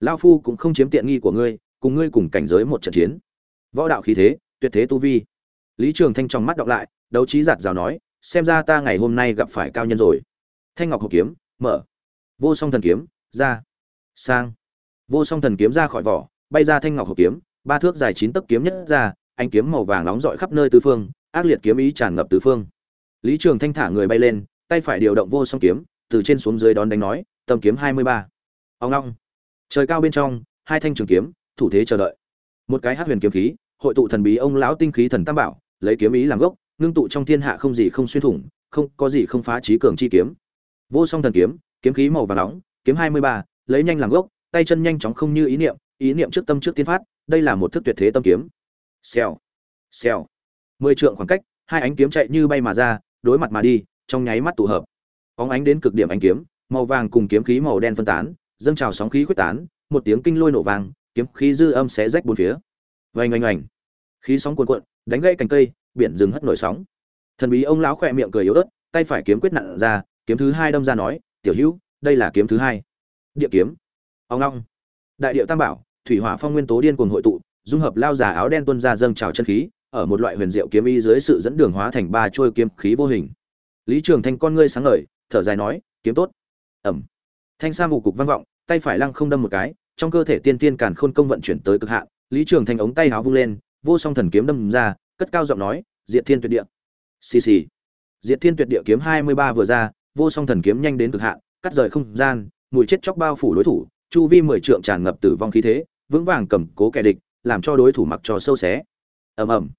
Lão phu cũng không chiếm tiện nghi của ngươi, cùng ngươi cùng cảnh giới một trận chiến. Võ đạo khí thế, tuyệt thế tu vi. Lý trường thanh trong mắt đọc lại, đấu trí giạt rào nói, xem ra ta ngày hôm nay gặp phải cao nhân rồi. Thanh ngọc hộp kiếm, mở. Vô song thần kiếm, ra. Sang. Vô song thần kiếm ra khỏi vỏ, bay ra thanh ngọc hộp kiếm, ba thước dài chín tấc kiếm nhất ra anh kiếm màu vàng nóng rọi khắp nơi tứ phương, ác liệt kiếm ý tràn ngập tứ phương. Lý trường thanh thả người bay lên, tay phải điều động vô song kiếm, từ trên xuống dưới đón đánh nói tầm kiếm hai mươi ba. Ông long. Trời cao bên trong, hai thanh trường kiếm, thủ thế chờ đợi. Một cái hát huyền kiếm khí, hội tụ thần bí ông lão tinh khí thần tam bảo, lấy kiếm ý làm gốc, ngưng tụ trong thiên hạ không gì không xuyên thủng, không có gì không phá trí cường chi kiếm. Vô song thần kiếm kiếm khí màu vàng nóng, kiếm hai mươi ba, lấy nhanh làm gốc, tay chân nhanh chóng không như ý niệm ý niệm trước tâm trước tiên phát, đây là một thức tuyệt thế tâm kiếm. Xèo xèo. Mười trượng khoảng cách, hai ánh kiếm chạy như bay mà ra, đối mặt mà đi, trong nháy mắt tụ hợp. Bóng ánh đến cực điểm ánh kiếm màu vàng cùng kiếm khí màu đen phân tán, dâng trào sóng khí quyết tán, một tiếng kinh lôi nổ vàng kiếm khí dư âm xé rách bốn phía. Vành oanh oanh. Khí sóng cuồn cuộn, đánh gãy cành cây, biển rừng hất nổi sóng. Thần bí ông lão khỏe miệng cười yếu ớt, tay phải kiếm quyết nặng ra, kiếm thứ hai đâm ra nói, tiểu hữu, đây là kiếm thứ hai. Địa kiếm. Ông long. Đại điệu tam bảo, thủy hỏa phong nguyên tố điên cuồng hội tụ, dung hợp lao giả áo đen tuân ra dâng trào chân khí, ở một loại huyền diệu kiếm y dưới sự dẫn đường hóa thành ba trôi kiếm khí vô hình. Lý trường thanh con ngươi sáng ngời, thở dài nói, kiếm tốt ẩm. Thanh sa mù cục vang vọng, tay phải lăng không đâm một cái, trong cơ thể tiên tiên càn khôn công vận chuyển tới cực hạn, lý trường thanh ống tay háo vung lên, vô song thần kiếm đâm ra, cất cao giọng nói, diệt thiên tuyệt địa. Xì xì. Diệt thiên tuyệt địa kiếm hai mươi ba vừa ra, vô song thần kiếm nhanh đến cực hạn, cắt rời không gian, mùi chết chóc bao phủ đối thủ, chu vi mười trượng tràn ngập tử vong khí thế, vững vàng cầm cố kẻ địch, làm cho đối thủ mặc trò sâu xé. Ầm ầm.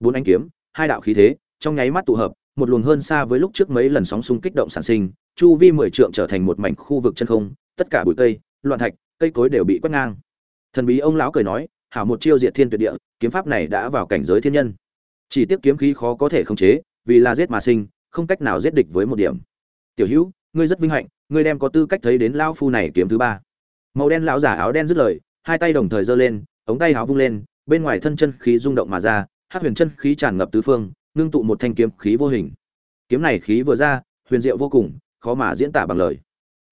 Bốn anh kiếm, hai đạo khí thế, trong nháy mắt tụ hợp, một luồng hơn xa với lúc trước mấy lần sóng xung kích động sản sinh chu vi mười trượng trở thành một mảnh khu vực chân không, tất cả bụi cây, loạn thạch, cây cối đều bị quét ngang. Thần bí ông lão cười nói, hảo một chiêu diệt thiên tuyệt địa, kiếm pháp này đã vào cảnh giới thiên nhân. Chỉ tiếc kiếm khí khó có thể khống chế, vì là giết mà sinh, không cách nào giết địch với một điểm. Tiểu hữu, ngươi rất vinh hạnh, ngươi đem có tư cách thấy đến lão phu này kiếm thứ ba. Màu đen lão giả áo đen dứt lời, hai tay đồng thời giơ lên, ống tay áo vung lên, bên ngoài thân chân khí rung động mà ra hát huyền chân khí tràn ngập tứ phương nương tụ một thanh kiếm khí vô hình. Kiếm này khí vừa ra, huyền diệu vô cùng khó mà diễn tả bằng lời.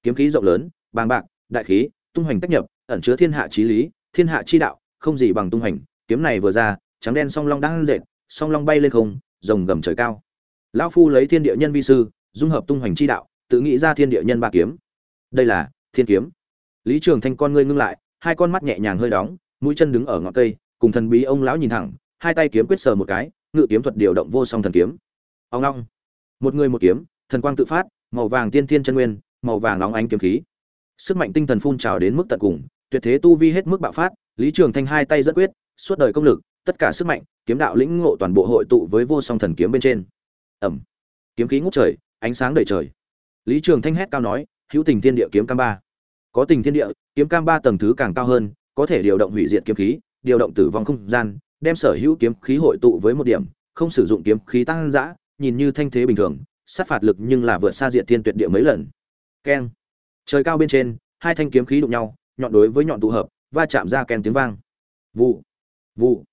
Kiếm khí rộng lớn, bàng bạc, đại khí, tung hoành tách nhập, ẩn chứa thiên hạ chí lý, thiên hạ chi đạo, không gì bằng tung hoành. Kiếm này vừa ra, trắng đen song long đang dệt song long bay lên không, rồng gầm trời cao. Lão phu lấy thiên địa nhân vi sư, dung hợp tung hoành chi đạo, tự nghĩ ra thiên địa nhân ba kiếm. Đây là thiên kiếm. Lý trường thanh con ngươi ngưng lại, hai con mắt nhẹ nhàng hơi đóng, mũi chân đứng ở ngọn cây, cùng thần bí ông lão nhìn thẳng, hai tay kiếm quyết sờ một cái, ngự kiếm thuật điều động vô song thần kiếm. Ông long. Một người một kiếm, thần quang tự phát màu vàng tiên thiên chân nguyên, màu vàng nóng ánh kiếm khí. Sức mạnh tinh thần phun trào đến mức tận cùng, tuyệt thế tu vi hết mức bạo phát, lý trường thanh hai tay dẫn quyết, suốt đời công lực, tất cả sức mạnh, kiếm đạo lĩnh ngộ toàn bộ hội tụ với vô song thần kiếm bên trên. Ẩm. Kiếm khí ngút trời, ánh sáng đầy trời. Lý trường thanh hét cao nói, hữu tình thiên địa kiếm cam ba. Có tình thiên địa, kiếm cam ba tầng thứ càng cao hơn, có thể điều động hủy diệt kiếm khí, điều động tử vong không gian, đem sở hữu kiếm khí hội tụ với một điểm, không sử dụng kiếm khí tăng dã, nhìn như thanh thế bình thường sát phạt lực nhưng là vượt xa diện thiên tuyệt địa mấy lần. Keng. Trời cao bên trên, hai thanh kiếm khí đụng nhau, nhọn đối với nhọn tụ hợp, va chạm ra kèn tiếng vang. Vụ. Vụ.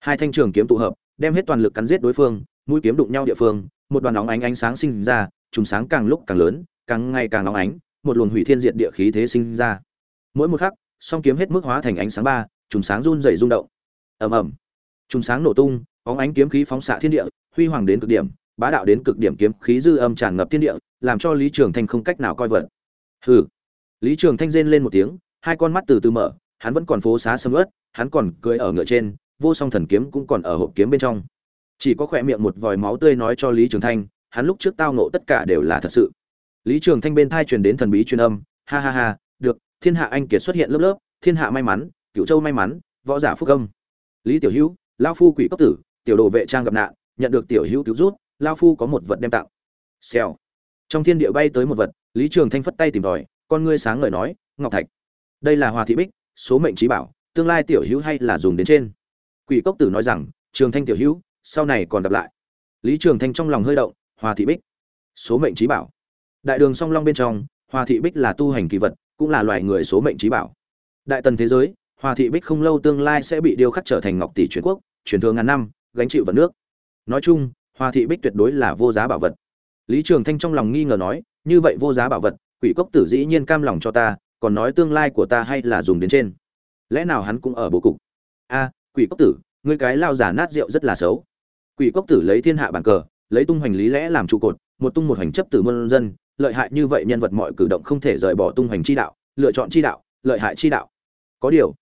Hai thanh trường kiếm tụ hợp, đem hết toàn lực cắn giết đối phương, mũi kiếm đụng nhau địa phương, một đoàn nóng ánh ánh sáng sinh ra, trùng sáng càng lúc càng lớn, càng ngày càng nóng ánh, một luồng hủy thiên diệt địa khí thế sinh ra. Mỗi một khắc, song kiếm hết mức hóa thành ánh sáng ba, trùng sáng run rẩy rung động. Ầm ầm. Trùng sáng nổ tung óng ánh kiếm khí phóng xạ thiên địa, huy hoàng đến cực điểm bá đạo đến cực điểm kiếm khí dư âm tràn ngập thiên địa làm cho lý trường thanh không cách nào coi vật. Hừ. Lý trường thanh rên lên một tiếng hai con mắt từ từ mở hắn vẫn còn phố xá sầm uất, hắn còn cưỡi ở ngựa trên vô song thần kiếm cũng còn ở hộp kiếm bên trong. Chỉ có khóe miệng một vòi máu tươi nói cho lý trường thanh hắn lúc trước tao nộ tất cả đều là thật sự. Lý trường thanh bên tai truyền đến thần bí truyền âm ha ha ha được thiên hạ anh kiệt xuất hiện lớp lớp thiên hạ may mắn cửu châu may mắn võ giả phúc công lý tiểu hữu lão phu quỷ cấp tử tiểu đồ vệ trang gặp nạn nhận được tiểu hữu cứu giúp lao phu có một vật đem tặng. Xèo. Trong thiên địa bay tới một vật, lý trường thanh phất tay tìm tòi, con ngươi sáng ngời nói, ngọc thạch, đây là hòa thị bích, số mệnh trí bảo, tương lai tiểu hữu hay là dùng đến trên? Quỷ cốc tử nói rằng, trường thanh tiểu hữu, sau này còn gặp lại. Lý trường thanh trong lòng hơi động, hòa thị bích, số mệnh trí bảo. Đại đường song long bên trong, hòa thị bích là tu hành kỳ vật, cũng là loài người số mệnh trí bảo. Đại tần thế giới, hòa thị bích không lâu tương lai sẽ bị điêu khắc trở thành ngọc tỷ truyền quốc, truyền thừa ngàn năm, gánh chịu vận nước. Nói chung Hoa thị bích tuyệt đối là vô giá bảo vật. Lý trường thanh trong lòng nghi ngờ nói, như vậy vô giá bảo vật, quỷ cốc tử dĩ nhiên cam lòng cho ta, còn nói tương lai của ta hay là dùng đến trên. Lẽ nào hắn cũng ở bố cục? A, quỷ cốc tử, ngươi cái lao giả nát rượu rất là xấu. Quỷ cốc tử lấy thiên hạ bàn cờ, lấy tung hoành lý lẽ làm trụ cột, một tung một hành chấp tử môn dân, lợi hại như vậy nhân vật mọi cử động không thể rời bỏ tung hoành chi đạo, lựa chọn chi đạo, lợi hại chi đạo. Có điều,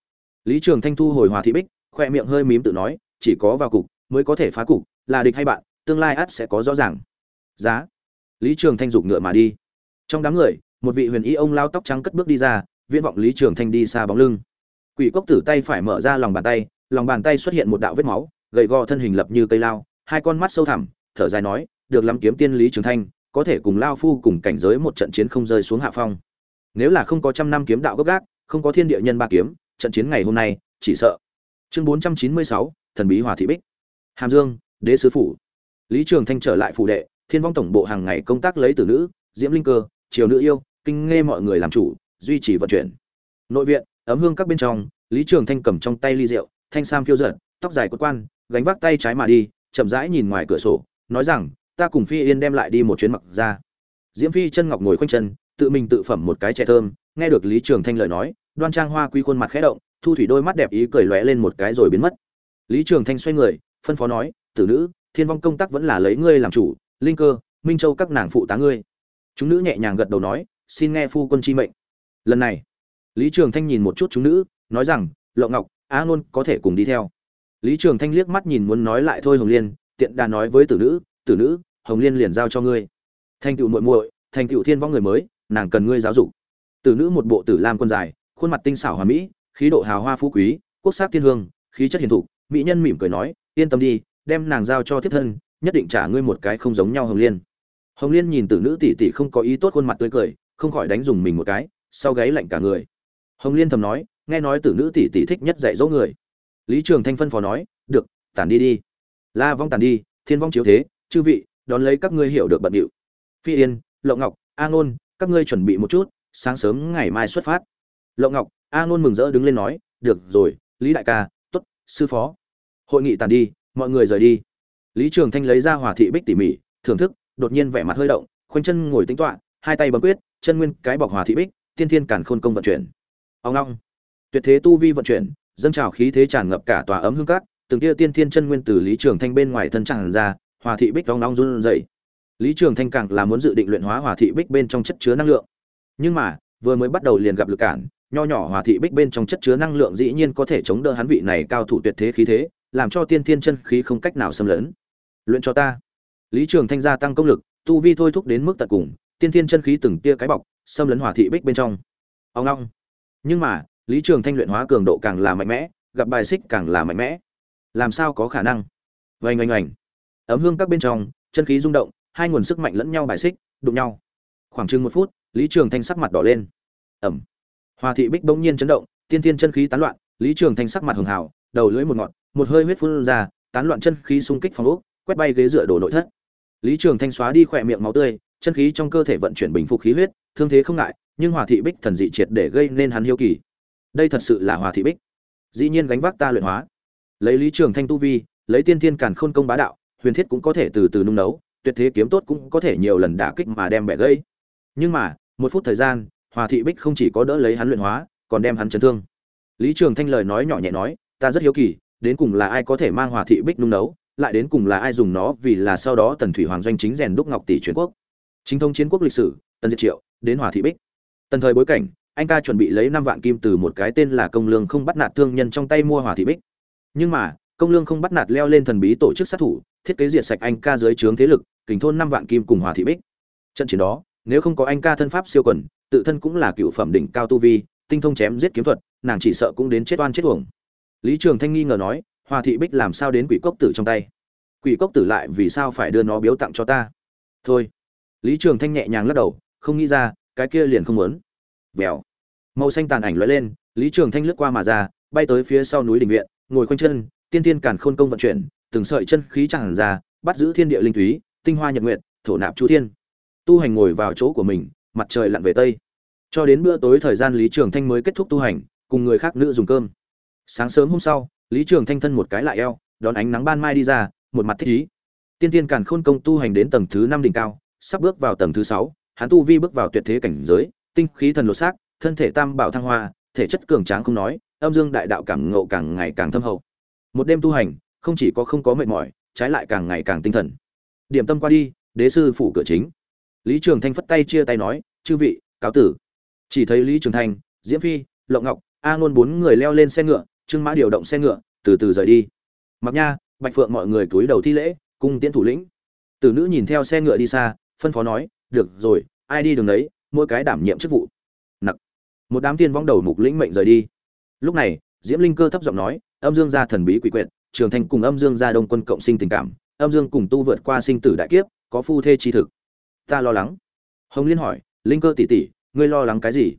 lý trường thanh thu hồi hòa thị bích, khoe miệng hơi mím tự nói, chỉ có vào cục mới có thể phá cục, là địch hay bạn tương lai ắt sẽ có rõ ràng. Giá. Lý trường thanh giục ngựa mà đi. Trong đám người, một vị huyền y ông lao tóc trắng cất bước đi ra, viễn vọng lý trường thanh đi xa bóng lưng. Quỷ cốc tử tay phải mở ra lòng bàn tay, lòng bàn tay xuất hiện một đạo vết máu, gầy gò thân hình lập như cây lao, hai con mắt sâu thẳm, thở dài nói, được lắm kiếm tiên lý trường thanh, có thể cùng lao phu cùng cảnh giới một trận chiến không rơi xuống hạ phong. Nếu là không có trăm năm kiếm đạo gốc gác, không có thiên địa nhân ba kiếm, trận chiến ngày hôm nay, chỉ sợ. Chương bốn trăm chín mươi sáu, thần bí hòa thị bích. Hàm dương, đế sứ phủ lý trường thanh trở lại phủ đệ, thiên vong tổng bộ hàng ngày công tác lấy từ nữ, diễm linh cơ, triều nữ yêu, kinh nghe mọi người làm chủ, duy trì vận chuyển. Nội viện, ấm hương các bên trong, lý trường thanh cầm trong tay ly rượu, thanh sam phiêu giật tóc dài quất quan, gánh vác tay trái mà đi, chậm rãi nhìn ngoài cửa sổ, nói rằng, ta cùng phi yên đem lại đi một chuyến mặc ra. Diễm phi chân ngọc ngồi khoanh chân, tự mình tự phẩm một cái chè thơm, nghe được lý trường thanh lời nói, đoan trang hoa quý khuôn mặt khẽ động, thu thủy đôi mắt đẹp ý cười lóe lên một cái rồi biến mất. Lý trường thanh xoay người, phân phó nói, tử nữ thiên vong công tác vẫn là lấy ngươi làm chủ, linh cơ, minh châu các nàng phụ tá ngươi. Chúng nữ nhẹ nhàng gật đầu nói, xin nghe phu quân chi mệnh. Lần này, lý trường thanh nhìn một chút chúng nữ, nói rằng lộ ngọc á ngôn có thể cùng đi theo. Lý trường thanh liếc mắt nhìn muốn nói lại thôi hồng liên, tiện đà nói với tử nữ tử nữ, hồng liên liền giao cho ngươi. Thành tựu muội muội thành tựu thiên vong người mới, nàng cần ngươi giáo dục. Tử nữ một bộ tử lam quân dài, khuôn mặt tinh xảo hòa mỹ, khí độ hào hoa phú quý, quốc sắc thiên hương, khí chất hiền thục, mỹ nhân mỉm cười nói, yên tâm đi đem nàng giao cho thiếp thân, nhất định trả ngươi một cái không giống nhau hồng liên. Hồng liên nhìn tử nữ tỷ tỷ không có ý tốt khuôn mặt tươi cười, không khỏi đánh dùng mình một cái, sau gáy lạnh cả người. Hồng liên thầm nói, nghe nói tử nữ tỷ tỷ thích nhất dạy dỗ người. Lý trường thanh phân phó nói, được, tản đi đi. La vong tản đi, thiên vong chiếu thế, chư vị, đón lấy các ngươi hiểu được bận điệu. Phi yên, lộng ngọc, a ngôn, các ngươi chuẩn bị một chút, sáng sớm ngày mai xuất phát. Lộng ngọc, a ngôn mừng rỡ đứng lên nói, được rồi, lý đại ca t ố t sư phó. Hội nghị tàn đi mọi người rời đi. Lý trường thanh lấy ra hòa thị bích tỉ mỉ, thưởng thức, đột nhiên vẻ mặt hơi động, khoanh chân ngồi tính toạ hai tay bấm quyết, chân nguyên cái bọc hòa thị bích, tiên thiên cản khôn công vận chuyển. Ông long. Tuyệt thế tu vi vận chuyển, dâng trào khí thế tràn ngập cả tòa ấm hương cát, từng kia tiên thiên chân nguyên từ lý trường thanh bên ngoài thân tràn ra hòa thị bích vong long run dậy. lý trường thanh càng là muốn dự định luyện hóa hòa thị bích bên trong chất chứa năng lượng. Nhưng mà, vừa mới bắt đầu liền gặp lực cản, nho nhỏ hòa thị bích bên trong chất chứa năng lượng dĩ nhiên có thể chống đỡ hắn vị này cao thủ tuyệt thế khí thế làm cho tiên thiên chân khí không cách nào xâm lấn. Luyện cho ta. Lý trường thanh gia tăng công lực, tu vi thôi thúc đến mức tận cùng, tiên thiên chân khí từng tia cái bọc, xâm lấn hòa thị bích bên trong. Ông long. Nhưng mà, lý trường thanh luyện hóa cường độ càng là mạnh mẽ, gặp bài xích càng là mạnh mẽ. Làm sao có khả năng? Vành oanh oanh. Ấm hương các bên trong, chân khí rung động, hai nguồn sức mạnh lẫn nhau bài xích, đụng nhau. Khoảng chừng một phút, lý trường thanh sắc mặt đỏ lên. Ẩm. Hòa thị bích bỗng nhiên chấn động, tiên thiên chân khí tán loạn, lý trường thanh sắc mặt hường hào, đầu lưỡi một ngọn một hơi huyết phun ra, tán loạn chân khí xung kích phòng ốc, quét bay ghế dựa đổ nội thất. Lý trường thanh xóa đi khỏe miệng máu tươi, chân khí trong cơ thể vận chuyển bình phục khí huyết, thương thế không ngại, nhưng hòa thị bích thần dị triệt để gây nên hắn hiếu kỳ. Đây thật sự là hòa thị bích. Dĩ nhiên gánh vác ta luyện hóa. Lấy lý trường thanh tu vi, lấy tiên thiên càn khôn công bá đạo, huyền thiết cũng có thể từ từ nung nấu, tuyệt thế kiếm tốt cũng có thể nhiều lần đả kích mà đem bẻ gây nhưng mà, một phút thời gian, hòa thị bích không chỉ có đỡ lấy hắn luyện hóa, còn đem hắn chấn thương. Lý trường thanh lời nói nhỏ nhẹ nói, ta rất hiếu kỳ đến cùng là ai có thể mang hòa thị bích nung nấu, lại đến cùng là ai dùng nó vì là sau đó tần thủy hoàng doanh chính rèn đúc ngọc tỷ truyền quốc. Chính thông chiến quốc lịch sử, tần diệt triệu, đến hòa thị bích. Tần thời bối cảnh, anh ca chuẩn bị lấy năm vạn kim từ một cái tên là công lương không bắt nạt thương nhân trong tay mua hòa thị bích. Nhưng mà, công lương không bắt nạt leo lên thần bí tổ chức sát thủ, thiết kế diệt sạch anh ca dưới trướng thế lực, kình thôn năm vạn kim cùng hòa thị bích. Trận chiến đó, nếu không có anh ca thân pháp siêu quần, tự thân cũng là cựu phẩm đỉnh cao tu vi, tinh thông chém giết kiếm thuật, nàng chỉ sợ cũng đến chết oan chết uổng lý trường thanh nghi ngờ nói hòa thị bích làm sao đến quỷ cốc tử trong tay? Quỷ cốc tử lại vì sao phải đưa nó biếu tặng cho ta? Thôi. Lý trường thanh nhẹ nhàng lắc đầu, không nghĩ ra, cái kia liền không muốn. Vèo. Màu xanh tàn ảnh lóe lên, lý trường thanh lướt qua mà ra, bay tới phía sau núi đình viện, ngồi khoanh chân, tiên tiên càn khôn công vận chuyển, từng sợi chân khí tràn ra, bắt giữ thiên địa linh túy, tinh hoa nhật nguyện thổ nạp chu thiên. Tu hành ngồi vào chỗ của mình, mặt trời lặn về tây. Cho đến bữa tối thời gian lý trường thanh mới kết thúc tu hành, cùng người khác nữ dùng cơm sáng sớm hôm sau, lý trường thanh thân một cái lại eo, đón ánh nắng ban mai đi ra, một mặt thích ý. Tiên tiên càn khôn công tu hành đến tầng thứ năm đỉnh cao, sắp bước vào tầng thứ sáu, hắn tu vi bước vào tuyệt thế cảnh giới, tinh khí thần lột xác, thân thể tam bảo thăng hoa, thể chất cường tráng không nói, âm dương đại đạo càng ngộ càng ngày càng thâm hậu. Một đêm tu hành, không chỉ có không có mệt mỏi, trái lại càng ngày càng tinh thần. Điểm tâm qua đi, đế sư phủ cửa chính. Lý trường thanh phất tay chia tay nói, chư vị, cáo tử. Chỉ thấy lý trường thanh, diễm phi lộ ngọc, a ngôn bốn người leo lên xe ngựa trương mã điều động xe ngựa, từ từ rời đi. Mặc nha, bạch phượng mọi người cúi đầu thi lễ, cung tiễn thủ lĩnh. Tử nữ nhìn theo xe ngựa đi xa, phân phó nói, được rồi, ai đi đường đấy, mỗi cái đảm nhiệm chức vụ. Nặc. Một đám tiên vong đầu mục lĩnh mệnh rời đi. Lúc này, diễm linh cơ thấp giọng nói, âm dương gia thần bí quỷ quyệt, trường thành cùng âm dương gia đông quân cộng sinh tình cảm, âm dương cùng tu vượt qua sinh tử đại kiếp, có phu thê chi thực. Ta lo lắng. Hồng liên hỏi, linh cơ tỷ tỷ, ngươi lo lắng cái gì?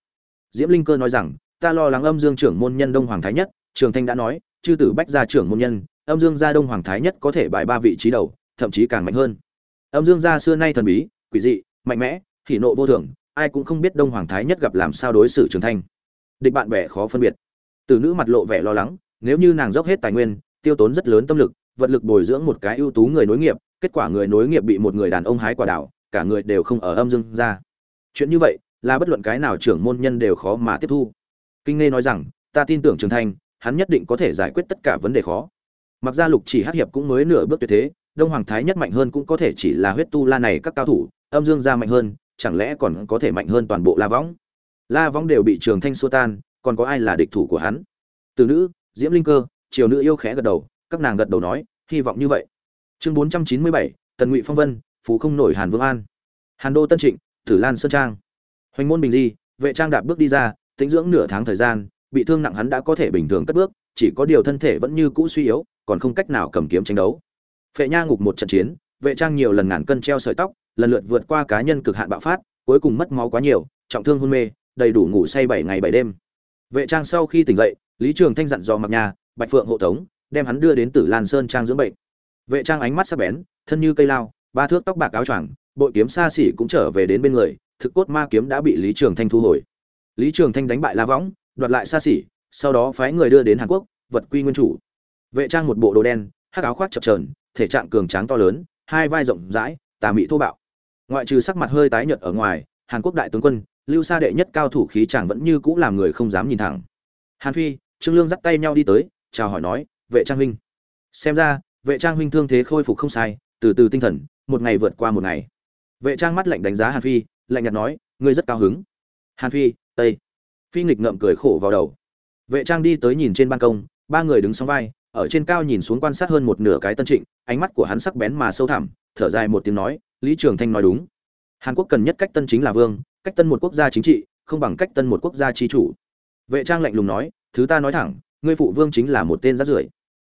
Diễm linh cơ nói rằng, ta lo lắng âm dương trưởng môn nhân đông hoàng thái nhất trường thanh đã nói, chư tử bách gia trưởng môn nhân, âm dương gia đông hoàng thái nhất có thể bài ba vị trí đầu, thậm chí càng mạnh hơn. Âm dương gia xưa nay thần bí, quỷ dị, mạnh mẽ, hỉ nộ vô thường, ai cũng không biết đông hoàng thái nhất gặp làm sao đối xử trường thanh. Địch bạn bè khó phân biệt. Từ nữ mặt lộ vẻ lo lắng, nếu như nàng dốc hết tài nguyên, tiêu tốn rất lớn tâm lực, vật lực bồi dưỡng một cái ưu tú người nối nghiệp, kết quả người nối nghiệp bị một người đàn ông hái quả đảo cả người đều không ở âm dương gia. Chuyện như vậy, là bất luận cái nào trưởng môn nhân đều khó mà tiếp thu. Kinh nghe nói rằng, ta tin tưởng trường thanh hắn nhất định có thể giải quyết tất cả vấn đề khó. Mặc ra lục chỉ hát hiệp cũng mới nửa bước tuyệt thế, đông hoàng thái nhất mạnh hơn cũng có thể chỉ là huyết tu la này các cao thủ, âm dương gia mạnh hơn, chẳng lẽ còn có thể mạnh hơn toàn bộ la võng? La võng đều bị trường thanh xua tan, còn có ai là địch thủ của hắn? Từ nữ, diễm linh cơ, triều nữ yêu khẽ gật đầu, các nàng gật đầu nói, hy vọng như vậy. Chương bốn trăm chín mươi bảy, tần ngụy phong vân, phú không nổi hàn vương an. Hàn đô tân trịnh, tử lan sơn trang. Hoành môn bình di, vệ trang đạp bước đi ra, tĩnh dưỡng nửa tháng thời gian bị thương nặng hắn đã có thể bình thường cất bước, chỉ có điều thân thể vẫn như cũ suy yếu, còn không cách nào cầm kiếm tranh đấu. Phệ nha ngục một trận chiến, vệ trang nhiều lần ngàn cân treo sợi tóc, lần lượt vượt qua cá nhân cực hạn bạo phát, cuối cùng mất máu quá nhiều, trọng thương hôn mê, đầy đủ ngủ say bảy ngày bảy đêm. Vệ trang sau khi tỉnh dậy, lý trường thanh dặn dò mặc nhà bạch phượng hộ tống, đem hắn đưa đến tử lan sơn trang dưỡng bệnh. Vệ trang ánh mắt sắc bén, thân như cây lao, ba thước tóc bạc áo choàng, bội kiếm xa xỉ cũng trở về đến bên người, thực cốt ma kiếm đã bị lý trường thanh thu hồi. Lý trường thanh đánh bại la võng đoạt lại xa xỉ, sau đó phái người đưa đến hàn quốc, vật quy nguyên chủ. Vệ trang một bộ đồ đen, hắc áo khoác chập trờn thể trạng cường tráng to lớn, hai vai rộng rãi, tà mị thô bạo. Ngoại trừ sắc mặt hơi tái nhợt ở ngoài, hàn quốc đại tướng quân, lưu sa đệ nhất cao thủ khí chàng vẫn như cũ làm người không dám nhìn thẳng. Hàn phi, trương lương dắt tay nhau đi tới, chào hỏi nói, vệ trang huynh. Xem ra, vệ trang huynh thương thế khôi phục không sai, từ từ tinh thần, một ngày vượt qua một ngày. Vệ trang mắt lạnh đánh giá hàn phi, lạnh nhạt nói, ngươi rất cao hứng. Hàn phi tây phi nghịch ngậm cười khổ vào đầu. Vệ trang đi tới nhìn trên ban công, ba người đứng song vai, ở trên cao nhìn xuống quan sát hơn một nửa cái tân trịnh, ánh mắt của hắn sắc bén mà sâu thẳm, thở dài một tiếng nói, lý trường thanh nói đúng. Hàn quốc cần nhất cách tân chính là vương, cách tân một quốc gia chính trị, không bằng cách tân một quốc gia chi chủ. Vệ trang lạnh lùng nói, thứ ta nói thẳng, ngươi phụ vương chính là một tên rát rưởi.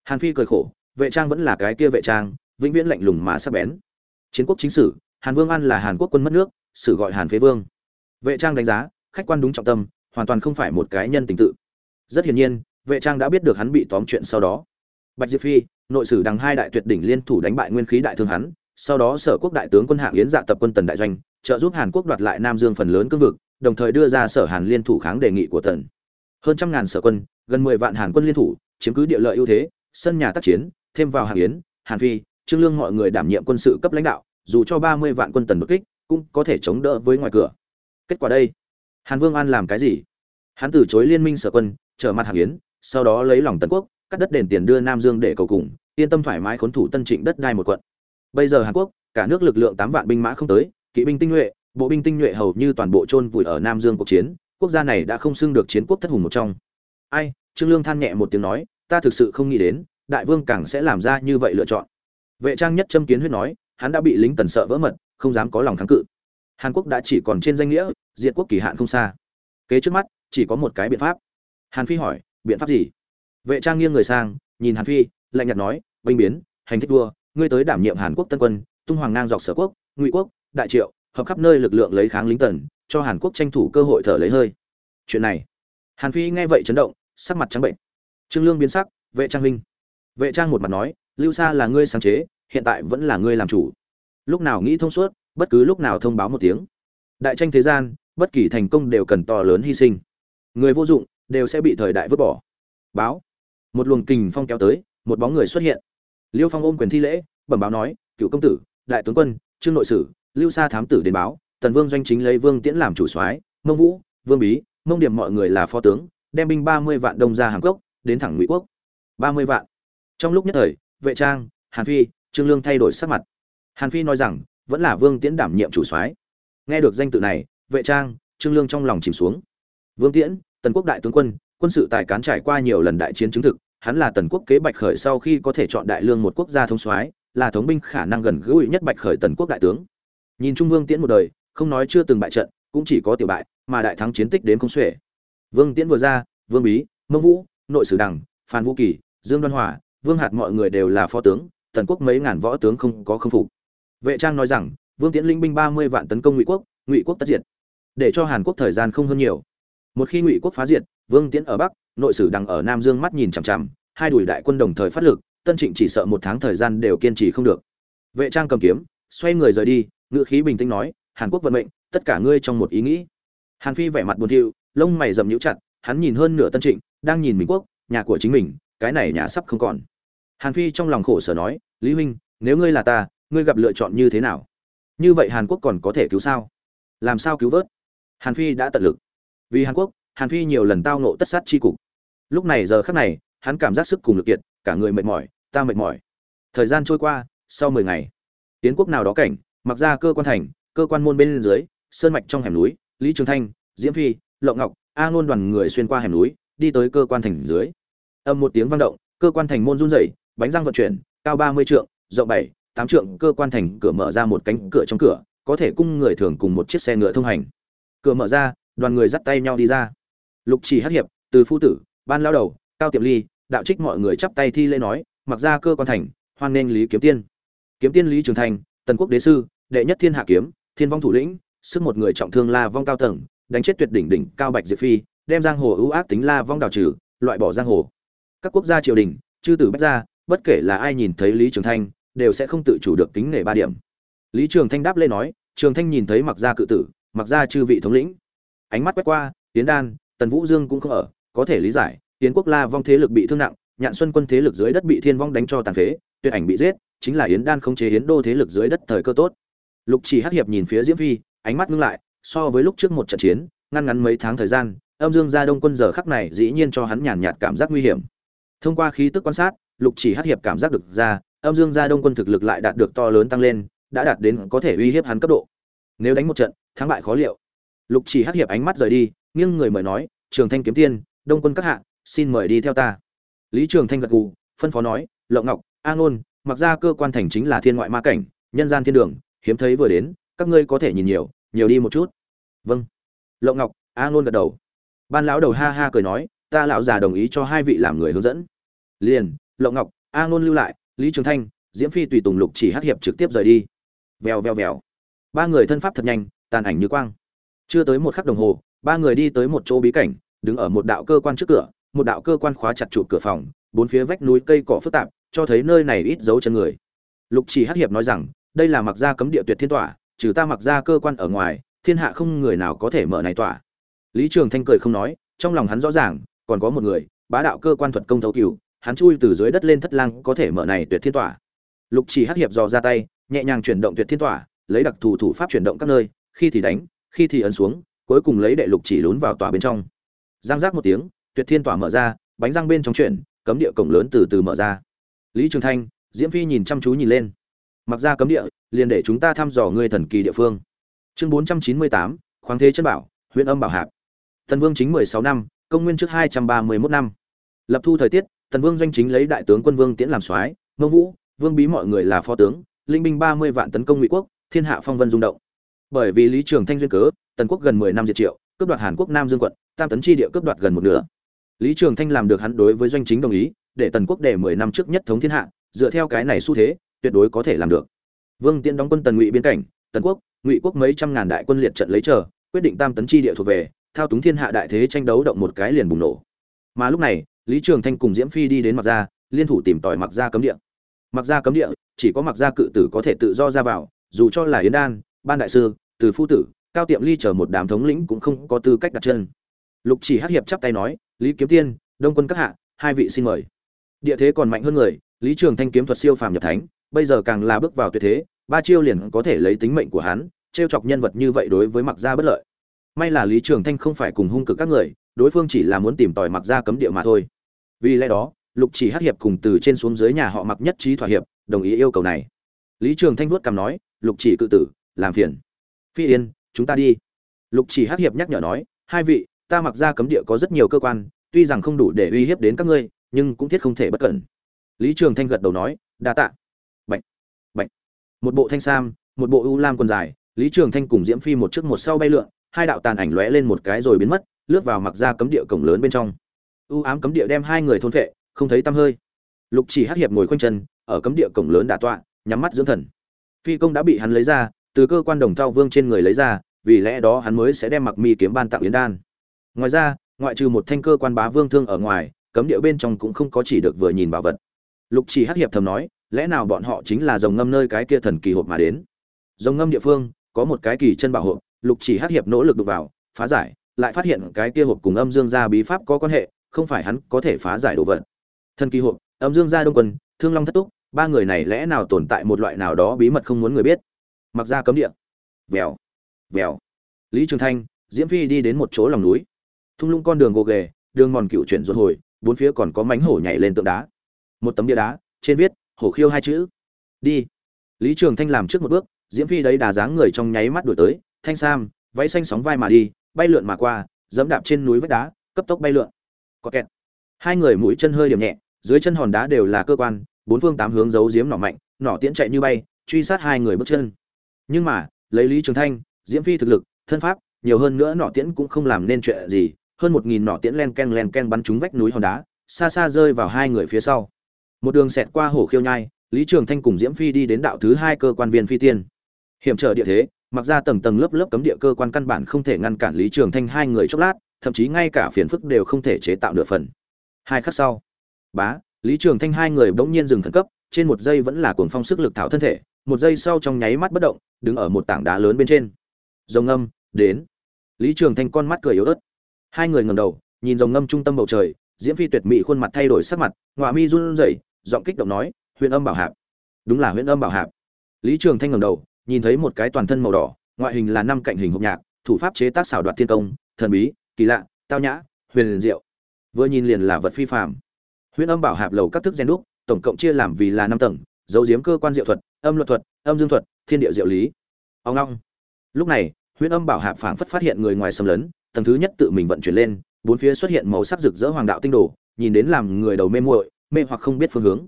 Hàn phi cười khổ, vệ trang vẫn là cái kia vệ trang, vĩnh viễn lạnh lùng mà sắc bén. Chiến quốc chính sử, hàn vương an là hàn quốc quân mất nước, sử gọi hàn phế vương. Vệ trang đánh giá, khách quan đúng trọng tâm hoàn toàn không phải một cái nhân tình tự. Rất hiển nhiên, vệ trang đã biết được hắn bị tóm chuyện sau đó. Bạch diệp phi, nội sử đằng hai đại tuyệt đỉnh liên thủ đánh bại nguyên khí đại thương hắn, sau đó sở quốc đại tướng quân hạng yến dạ tập quân tần đại doanh, trợ giúp hàn quốc đoạt lại nam dương phần lớn cương vực, đồng thời đưa ra sở hàn liên thủ kháng đề nghị của tần. Hơn trăm ngàn sở quân, gần mười vạn hàn quân liên thủ, chiếm cứ địa lợi ưu thế, sân nhà tác chiến, thêm vào hạng yến, hàn phi, trương lương mọi người đảm nhiệm quân sự cấp lãnh đạo, dù cho ba mươi vạn quân tần bất kích, cũng có thể chống đỡ với ngoài cửa. Kết quả đây hàn vương an làm cái gì? Hắn từ chối liên minh sở quân, trở mặt hàn yến, sau đó lấy lòng tần quốc, cắt đất đền tiền đưa nam dương để cầu cùng, yên tâm thoải mái khốn thủ tân trịnh đất đai một quận. Bây giờ hàn quốc, cả nước lực lượng tám vạn binh mã không tới, kỵ binh tinh nhuệ, bộ binh tinh nhuệ hầu như toàn bộ chôn vùi ở nam dương cuộc chiến, quốc gia này đã không xưng được chiến quốc thất hùng một trong. Ai? Trương lương than nhẹ một tiếng nói, ta thực sự không nghĩ đến, đại vương càng sẽ làm ra như vậy lựa chọn. Vệ trang nhất châm kiến huyết nói, hắn đã bị lính tần sợ vỡ mật, không dám có lòng kháng cự hàn quốc đã chỉ còn trên danh nghĩa diện quốc kỳ hạn không xa. Kế trước mắt, chỉ có một cái biện pháp. Hàn phi hỏi, biện pháp gì? Vệ trang nghiêng người sang, nhìn hàn phi, lạnh nhạt nói, binh biến, hành thích vua, ngươi tới đảm nhiệm hàn quốc tân quân, tung hoàng ngang dọc sở quốc, ngụy quốc, đại triệu, hợp khắp nơi lực lượng lấy kháng lính tần, cho hàn quốc tranh thủ cơ hội thở lấy hơi. Chuyện này, hàn phi nghe vậy chấn động, sắc mặt trắng bệnh. Trương lương biến sắc, vệ trang huynh. Vệ trang một mặt nói, lưu sa là ngươi sáng chế, hiện tại vẫn là ngươi làm chủ. Lúc nào nghĩ thông suốt bất cứ lúc nào thông báo một tiếng. Đại tranh thế gian, bất kỳ thành công đều cần to lớn hy sinh. Người vô dụng, đều sẽ bị thời đại vứt bỏ. Báo. Một luồng kình phong kéo tới, một bóng người xuất hiện. Liêu phong ôm quyền thi lễ, bẩm báo nói, cựu công tử, đại tướng quân, trương nội sử, lưu sa thám tử đến báo, tần vương doanh chính lấy vương tiễn làm chủ soái, mông vũ, vương bí, mông điểm mọi người là phó tướng, đem binh ba mươi vạn đông ra hàn quốc đến thẳng ngụy quốc. ba mươi vạn. Trong lúc nhất thời, vệ trang, hàn phi, trương lương thay đổi sắc mặt. Hàn phi nói rằng vẫn là vương tiễn đảm nhiệm chủ soái. Nghe được danh tự này, vệ trang, trương lương trong lòng chìm xuống. Vương tiễn, tần quốc đại tướng quân quân sự tài cán trải qua nhiều lần đại chiến chứng thực, hắn là tần quốc kế bạch khởi sau khi có thể chọn đại lương một quốc gia thống soái, là thống binh khả năng gần gũi nhất bạch khởi tần quốc đại tướng. Nhìn trung vương tiễn một đời, không nói chưa từng bại trận, cũng chỉ có tiểu bại, mà đại thắng chiến tích đến không xuể. Vương tiễn vừa ra, vương bí, mông vũ, nội sử đằng, phan vũ kỳ, dương đoan hòa, vương hạt mọi người đều là phó tướng, tần quốc mấy ngàn võ tướng không có không phục vệ trang nói rằng, vương tiễn linh binh ba mươi vạn tấn công ngụy quốc ngụy quốc tất diệt, để cho hàn quốc thời gian không hơn nhiều. Một khi ngụy quốc phá diệt, vương tiễn ở bắc, nội sử đằng ở nam dương mắt nhìn chằm chằm, hai đuổi đại quân đồng thời phát lực, tân trịnh chỉ sợ một tháng thời gian đều kiên trì không được. Vệ trang cầm kiếm, xoay người rời đi ngự khí bình tĩnh nói, hàn quốc vận mệnh, tất cả ngươi trong một ý nghĩ. Hàn phi vẻ mặt buồn thiu, lông mày rậm nhũ chặt, hắn nhìn hơn nửa tân trịnh, đang nhìn mình quốc, nhà của chính mình, cái này nhà sắp không còn. Hàn phi trong lòng khổ sở nói, lý huynh, nếu ngươi là ta ngươi gặp lựa chọn như thế nào? Như vậy hàn quốc còn có thể cứu sao? Làm sao cứu vớt? Hàn phi đã tận lực. Vì hàn quốc, hàn phi nhiều lần tao nộ tất sát chi cục. Lúc này giờ khắc này, hắn cảm giác sức cùng lực kiệt, cả người mệt mỏi, ta mệt mỏi. Thời gian trôi qua, sau mười ngày tiến quốc nào đó cảnh, mặc ra cơ quan thành, cơ quan môn bên dưới, sơn mạch trong hẻm núi, lý trường thanh, diễm phi Lộng ngọc, a ngôn đoàn người xuyên qua hẻm núi, đi tới cơ quan thành dưới. Âm một tiếng vang động, cơ quan thành môn run rẩy, bánh răng vận chuyển, cao ba mươi trượng, rộng bảy tám trượng cơ quan thành cửa mở ra một cánh cửa trong cửa, có thể cung người thường cùng một chiếc xe ngựa thông hành. Cửa mở ra, đoàn người dắt tay nhau đi ra. Lục chỉ hắc hiệp, từ phu tử, ban lao đầu, cao tiệm ly, đạo trích mọi người chắp tay thi lễ nói, mặc ra cơ quan thành, hoan nghênh lý kiếm tiên. Kiếm tiên lý trường thành, tần quốc đế sư, đệ nhất thiên hạ kiếm, thiên vong thủ lĩnh, sức một người trọng thương la vong cao tầng, đánh chết tuyệt đỉnh đỉnh cao bạch diệp phi, đem giang hồ ưu ác tính la vong đào trừ, loại bỏ giang hồ. Các quốc gia triều đình, chư tử bách gia, bất kể là ai nhìn thấy lý trường thanh đều sẽ không tự chủ được kính nể ba điểm. Lý trường thanh đáp lên nói, trường thanh nhìn thấy mặc gia cự tử mặc gia chư vị thống lĩnh. Ánh mắt quét qua tiến đan, tần vũ dương cũng không ở, có thể lý giải tiến quốc la vong thế lực bị thương nặng, nhạn xuân quân thế lực dưới đất bị thiên vong đánh cho tàn phế, tuyệt ảnh bị giết, chính là yến đan không chế yến đô thế lực dưới đất thời cơ tốt. Lục chỉ hắc hiệp nhìn phía diễm phi, ánh mắt ngưng lại, so với lúc trước một trận chiến, ngăn ngắn mấy tháng thời gian, âm dương gia đông quân giờ khắc này dĩ nhiên cho hắn nhàn nhạt cảm giác nguy hiểm. Thông qua khí tức quan sát, lục chỉ hắc hiệp cảm giác được ra âm dương gia đông quân thực lực lại đạt được to lớn tăng lên, đã đạt đến có thể uy hiếp hắn cấp độ. Nếu đánh một trận, thắng bại khó liệu. Lục chỉ hắc hiệp ánh mắt rời đi, nghiêng người mời nói, trường thanh kiếm tiên, đông quân các hạ, xin mời đi theo ta. Lý trường thanh gật gù, phân phó nói, lộng ngọc, a ngôn, mặc ra cơ quan thành chính là thiên ngoại ma cảnh, nhân gian thiên đường, hiếm thấy vừa đến, các ngươi có thể nhìn nhiều nhiều đi một chút. Vâng. Lộng ngọc, a ngôn gật đầu. Ban lão đầu ha ha cười nói, ta lão già đồng ý cho hai vị làm người hướng dẫn. Liền, lộng ngọc, a ngôn lưu lại lý trường thanh, diễm phi tùy tùng lục chỉ hắc hiệp trực tiếp rời đi. Vèo vèo vèo. Ba người thân pháp thật nhanh, tàn ảnh như quang. Chưa tới một khắc đồng hồ, ba người đi tới một chỗ bí cảnh, đứng ở một đạo cơ quan trước cửa, một đạo cơ quan khóa chặt trụ cửa phòng, bốn phía vách núi cây cỏ phức tạp, cho thấy nơi này ít dấu chân người. Lục chỉ hắc hiệp nói rằng, đây là mặc gia cấm địa tuyệt thiên tỏa trừ ta mặc gia cơ quan ở ngoài, thiên hạ không người nào có thể mở này tỏa lý trường thanh cười không nói, trong lòng hắn rõ ràng, còn có một người, bá đạo cơ quan thuật công thấu cửu hắn chui từ dưới đất lên thất lang có thể mở này tuyệt thiên tỏa. Lục chỉ hắc hiệp dò ra tay, nhẹ nhàng chuyển động tuyệt thiên tỏa, lấy đặc thù thủ pháp chuyển động các nơi, khi thì đánh, khi thì ấn xuống, cuối cùng lấy đệ lục chỉ lún vào tỏa bên trong. Giang giác một tiếng, tuyệt thiên tỏa mở ra, bánh răng bên trong chuyển, cấm địa cổng lớn từ từ mở ra. Lý trường thanh, diễm phi nhìn chăm chú nhìn lên. Mặc ra cấm địa, liền để chúng ta thăm dò ngươi thần kỳ địa phương. Chương bốn trăm chín mươi tám, khoáng thế chân bảo huyện âm bảo hạp. Thần vương chính mười sáu năm, công nguyên trước hai trăm ba mươi mốt năm. Lập thu thời tiết thần vương doanh chính lấy đại tướng quân vương tiễn làm soái, mông vũ, vương bí mọi người là phó tướng, linh binh ba mươi vạn tấn công ngụy quốc, thiên hạ phong vân rung động. Bởi vì lý trường thanh duyên cớ, tần quốc gần mười năm diệt triệu, cướp đoạt hàn quốc nam dương quận, tam tấn chi địa cướp đoạt gần một nửa. Lý trường thanh làm được hắn đối với doanh chính đồng ý, để tần quốc để mười năm trước nhất thống thiên hạ, dựa theo cái này xu thế, tuyệt đối có thể làm được. Vương tiễn đóng quân tần ngụy biên cảnh, tần quốc, ngụy quốc mấy trăm ngàn đại quân liệt trận lấy chờ, quyết định tam tấn chi địa thuộc về, thao túng thiên hạ đại thế tranh đấu động một cái liền bùng nổ. Mà lúc này lý trường thanh cùng diễm phi đi đến mặc gia, liên thủ tìm tòi mặc gia cấm địa. Mặc gia cấm địa, chỉ có mặc gia cự tử có thể tự do ra vào, dù cho là yến đan, ban đại sư, từ phu tử, cao tiệm ly chờ một đám thống lĩnh cũng không có tư cách đặt chân. Lục chỉ hắc hiệp chắp tay nói, lý kiếm tiên, đông quân các hạ, hai vị xin mời. Địa thế còn mạnh hơn người, lý trường thanh kiếm thuật siêu phàm nhập thánh, bây giờ càng là bước vào tuyệt thế, ba chiêu liền có thể lấy tính mệnh của hắn, trêu chọc nhân vật như vậy đối với mặc gia bất lợi. May là lý trường thanh không phải cùng hung cực các người, đối phương chỉ là muốn tìm tòi mặc gia cấm địa mà thôi vì lẽ đó, lục chỉ hắc hiệp cùng từ trên xuống dưới nhà họ mặc nhất trí thỏa hiệp, đồng ý yêu cầu này. Lý trường thanh vuốt cằm nói, lục chỉ cự tử, làm phiền. Phi yên, chúng ta đi. Lục chỉ hắc hiệp nhắc nhở nói, hai vị, ta mặc ra cấm địa có rất nhiều cơ quan, tuy rằng không đủ để uy hiếp đến các ngươi, nhưng cũng thiết không thể bất cẩn. Lý trường thanh gật đầu nói, đa tạ. Bệnh bệnh một bộ thanh sam, một bộ ưu lam quần dài, lý trường thanh cùng diễm phi một trước một sau bay lượn, hai đạo tàn ảnh lóe lên một cái rồi biến mất, lướt vào mặc ra cấm địa cổng lớn bên trong ưu ám cấm địa đem hai người thôn vệ không thấy tăm hơi. Lục chỉ hắc hiệp ngồi khoanh chân, ở cấm địa cổng lớn đả tọa, nhắm mắt dưỡng thần. Phi công đã bị hắn lấy ra, từ cơ quan đồng thao vương trên người lấy ra, vì lẽ đó hắn mới sẽ đem mặc mi kiếm ban tặng yến đan. Ngoài ra, ngoại trừ một thanh cơ quan bá vương thương ở ngoài, cấm địa bên trong cũng không có chỉ được vừa nhìn bảo vật. Lục chỉ hắc hiệp thầm nói, lẽ nào bọn họ chính là dòng ngâm nơi cái kia thần kỳ hộp mà đến? Dòng ngâm địa phương, có một cái kỳ chân bảo hộp, lục chỉ hắc hiệp nỗ lực đục vào, phá giải, lại phát hiện cái kia hộp cùng âm dương gia bí pháp có quan hệ không phải hắn có thể phá giải đồ vật. Thần kỳ hộp, âm dương gia đông quân, thương long thất túc, ba người này lẽ nào tồn tại một loại nào đó bí mật không muốn người biết? Mặc ra cấm địa. Vèo vèo. Lý trường thanh, diễm phi đi đến một chỗ lòng núi. Thung lũng con đường gồ ghề, đường mòn cựu chuyển ruột hồi, bốn phía còn có mánh hổ nhảy lên tượng đá. Một tấm bia đá, trên viết, hổ khiêu hai chữ. Đi. Lý trường thanh làm trước một bước, diễm phi đấy đà dáng người trong nháy mắt đuổi tới, thanh sam, váy xanh sóng vai mà đi, bay lượn mà qua, dẫm đạp trên núi vách đá, cấp tốc bay lượn có kẹt. Hai người mũi chân hơi điểm nhẹ, dưới chân hòn đá đều là cơ quan, bốn phương tám hướng giấu giếm nỏ mạnh, nỏ tiễn chạy như bay, truy sát hai người bước chân. Nhưng mà, lấy lý trường thanh, diễm phi thực lực, thân pháp, nhiều hơn nữa nỏ tiễn cũng không làm nên chuyện gì, hơn một nghìn nỏ tiễn len ken len ken bắn trúng vách núi hòn đá, xa xa rơi vào hai người phía sau. Một đường xẹt qua hồ khiêu nhai, lý trường thanh cùng diễm phi đi đến đạo thứ hai cơ quan viên phi tiên. Hiểm trở địa thế, mặc ra tầng tầng lớp lớp cấm địa cơ quan căn bản không thể ngăn cản lý trường thanh hai người chốc lát thậm chí ngay cả phiền phức đều không thể chế tạo nửa phần. Hai khắc sau, bá, lý trường thanh hai người bỗng nhiên dừng khẩn cấp, trên một giây vẫn là cuồng phong sức lực thảo thân thể, một giây sau trong nháy mắt bất động, đứng ở một tảng đá lớn bên trên. Rồng âm đến. Lý trường thanh con mắt cười yếu ớt. Hai người ngầm đầu, nhìn rồng ngâm trung tâm bầu trời, diễm phi tuyệt mỹ khuôn mặt thay đổi sắc mặt ngoạ mi run rẩy, giọng kích động nói huyện âm bảo hạp. Đúng là huyện âm bảo hạp. Lý trường thanh ngầm đầu, nhìn thấy một cái toàn thân màu đỏ, ngoại hình là năm cạnh hình hộp nhạc, thủ pháp chế tác xảo đoạt thiên công, thần bí kỳ lạ, tao nhã, huyền liền diệu. Vừa nhìn liền là vật phi phàm. Huyễn âm bảo hạp lầu các thức gen đúc, tổng cộng chia làm vì là năm tầng, dấu diếm cơ quan diệu thuật, âm luật thuật, âm dương thuật, thiên địa diệu lý. Ông long. Lúc này, huyễn âm bảo hạp phảng phất phát hiện người ngoài xâm lấn, tầng thứ nhất tự mình vận chuyển lên, bốn phía xuất hiện màu sắc rực rỡ hoàng đạo tinh đồ, nhìn đến làm người đầu mê muội, mê hoặc không biết phương hướng.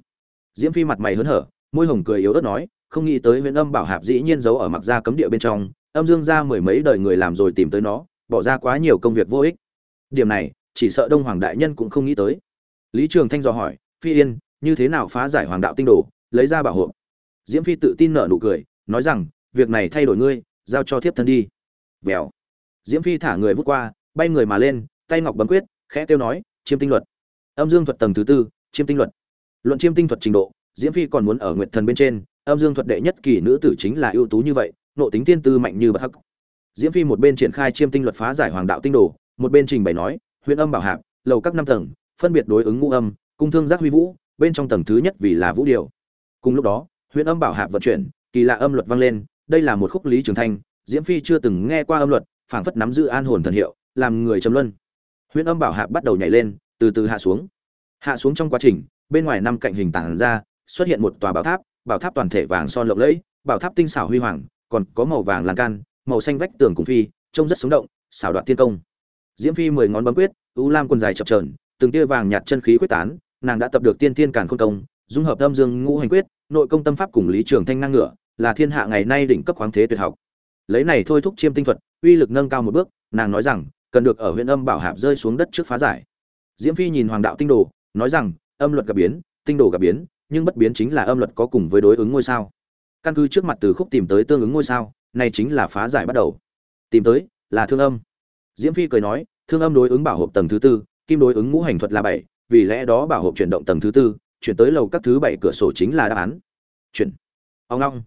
Diễm phi mặt mày hớn hở, môi hồng cười yếu ớt nói, không nghĩ tới huyễn âm bảo hạp dĩ nhiên giấu ở mặc gia cấm địa bên trong, âm dương ra mười mấy đời người làm rồi tìm tới nó bỏ ra quá nhiều công việc vô ích. Điểm này, chỉ sợ đông hoàng đại nhân cũng không nghĩ tới. Lý trường thanh dò hỏi, phi yên, như thế nào phá giải hoàng đạo tinh đồ, lấy ra bảo hộ? Diễm phi tự tin nở nụ cười, nói rằng, việc này thay đổi ngươi, giao cho thiếp thân đi. Vèo. Diễm phi thả người vút qua, bay người mà lên, tay ngọc bấm quyết, khẽ kêu nói, chiêm tinh luật. Âm dương thuật tầng thứ tư, chiêm tinh luật. Luận chiêm tinh thuật trình độ, diễm phi còn muốn ở nguyệt thần bên trên, âm dương thuật đệ nhất kỳ nữ tử chính là ưu tú như vậy, nộ tính tiên tư mạnh như bậc hắc diễm phi một bên triển khai chiêm tinh luật phá giải hoàng đạo tinh đồ, một bên trình bày nói huyện âm bảo hạp, lầu các năm tầng, phân biệt đối ứng ngũ âm, cung thương giác huy vũ, bên trong tầng thứ nhất vì là vũ điều cùng lúc đó huyện âm bảo hạp vận chuyển, kỳ lạ âm luật vang lên, đây là một khúc lý trường thanh, diễm phi chưa từng nghe qua âm luật, phảng phất nắm giữ an hồn thần hiệu, làm người trầm luân. Huyễn âm bảo Hạp bắt đầu nhảy lên, từ từ hạ xuống. Hạ xuống trong quá trình, bên ngoài năm cạnh hình tảng ra, xuất hiện một tòa bảo tháp bảo tháp toàn thể vàng son lộng lẫy, bảo tháp tinh xảo huy hoàng, còn có màu vàng lan can màu xanh vách tường cùng phi, trông rất sống động, xảo đoạn tiên công. Diễm phi mười ngón bấm quyết, u lam quần dài chập trờn từng tia vàng nhạt chân khí quyết tán, nàng đã tập được tiên thiên càn khôn công, dung hợp âm dương ngũ hành quyết, nội công tâm pháp cùng lý trường thanh năng ngựa là thiên hạ ngày nay đỉnh cấp khoáng thế tuyệt học. Lấy này thôi thúc chiêm tinh thuật, uy lực nâng cao một bước, nàng nói rằng, cần được ở huyện âm bảo hạp rơi xuống đất trước phá giải. Diễm phi nhìn hoàng đạo tinh đồ, nói rằng, âm luật gặp biến, tinh đồ gặp biến, nhưng bất biến chính là âm luật có cùng với đối ứng ngôi sao. Căn cứ trước mặt từ khúc tìm tới tương ứng ngôi sao này chính là phá giải bắt đầu. Tìm tới, là thương âm. Diễm phi cười nói, thương âm đối ứng bảo hộp tầng thứ tư, kim đối ứng ngũ hành thuật là bảy, vì lẽ đó bảo hộp chuyển động tầng thứ tư, chuyển tới lầu các thứ bảy cửa sổ chính là đáp án. Chuyển. Ông long.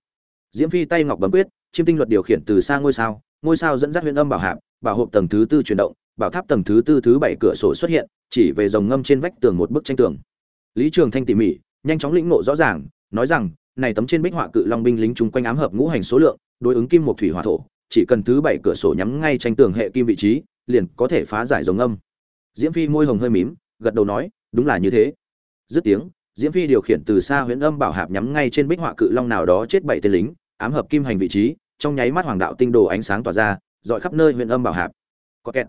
Diễm phi tay ngọc bấm quyết, chiêm tinh luật điều khiển từ xa ngôi sao ngôi sao dẫn dắt huyền âm bảo hạp, bảo hộp tầng thứ tư chuyển động, bảo tháp tầng thứ tư thứ bảy cửa sổ xuất hiện, chỉ về dòng ngâm trên vách tường một bức tranh tường. Lý trường thanh tỉ mỉ, nhanh chóng lĩnh ngộ rõ ràng, nói rằng này tấm trên bích họa cự long binh lính chúng quanh ám hợp ngũ hành số lượng, đối ứng kim một thủy hỏa thổ, chỉ cần thứ bảy cửa sổ nhắm ngay tranh tường hệ kim vị trí, liền có thể phá giải giống âm. diễm phi môi hồng hơi mím, gật đầu nói, đúng là như thế. Dứt tiếng, diễm phi điều khiển từ xa huyễn âm bảo hạp nhắm ngay trên bích họa cự long nào đó chết bảy tên lính, ám hợp kim hành vị trí, trong nháy mắt hoàng đạo tinh đồ ánh sáng tỏa ra, dọi khắp nơi huyễn âm bảo hạp. Có kẹt.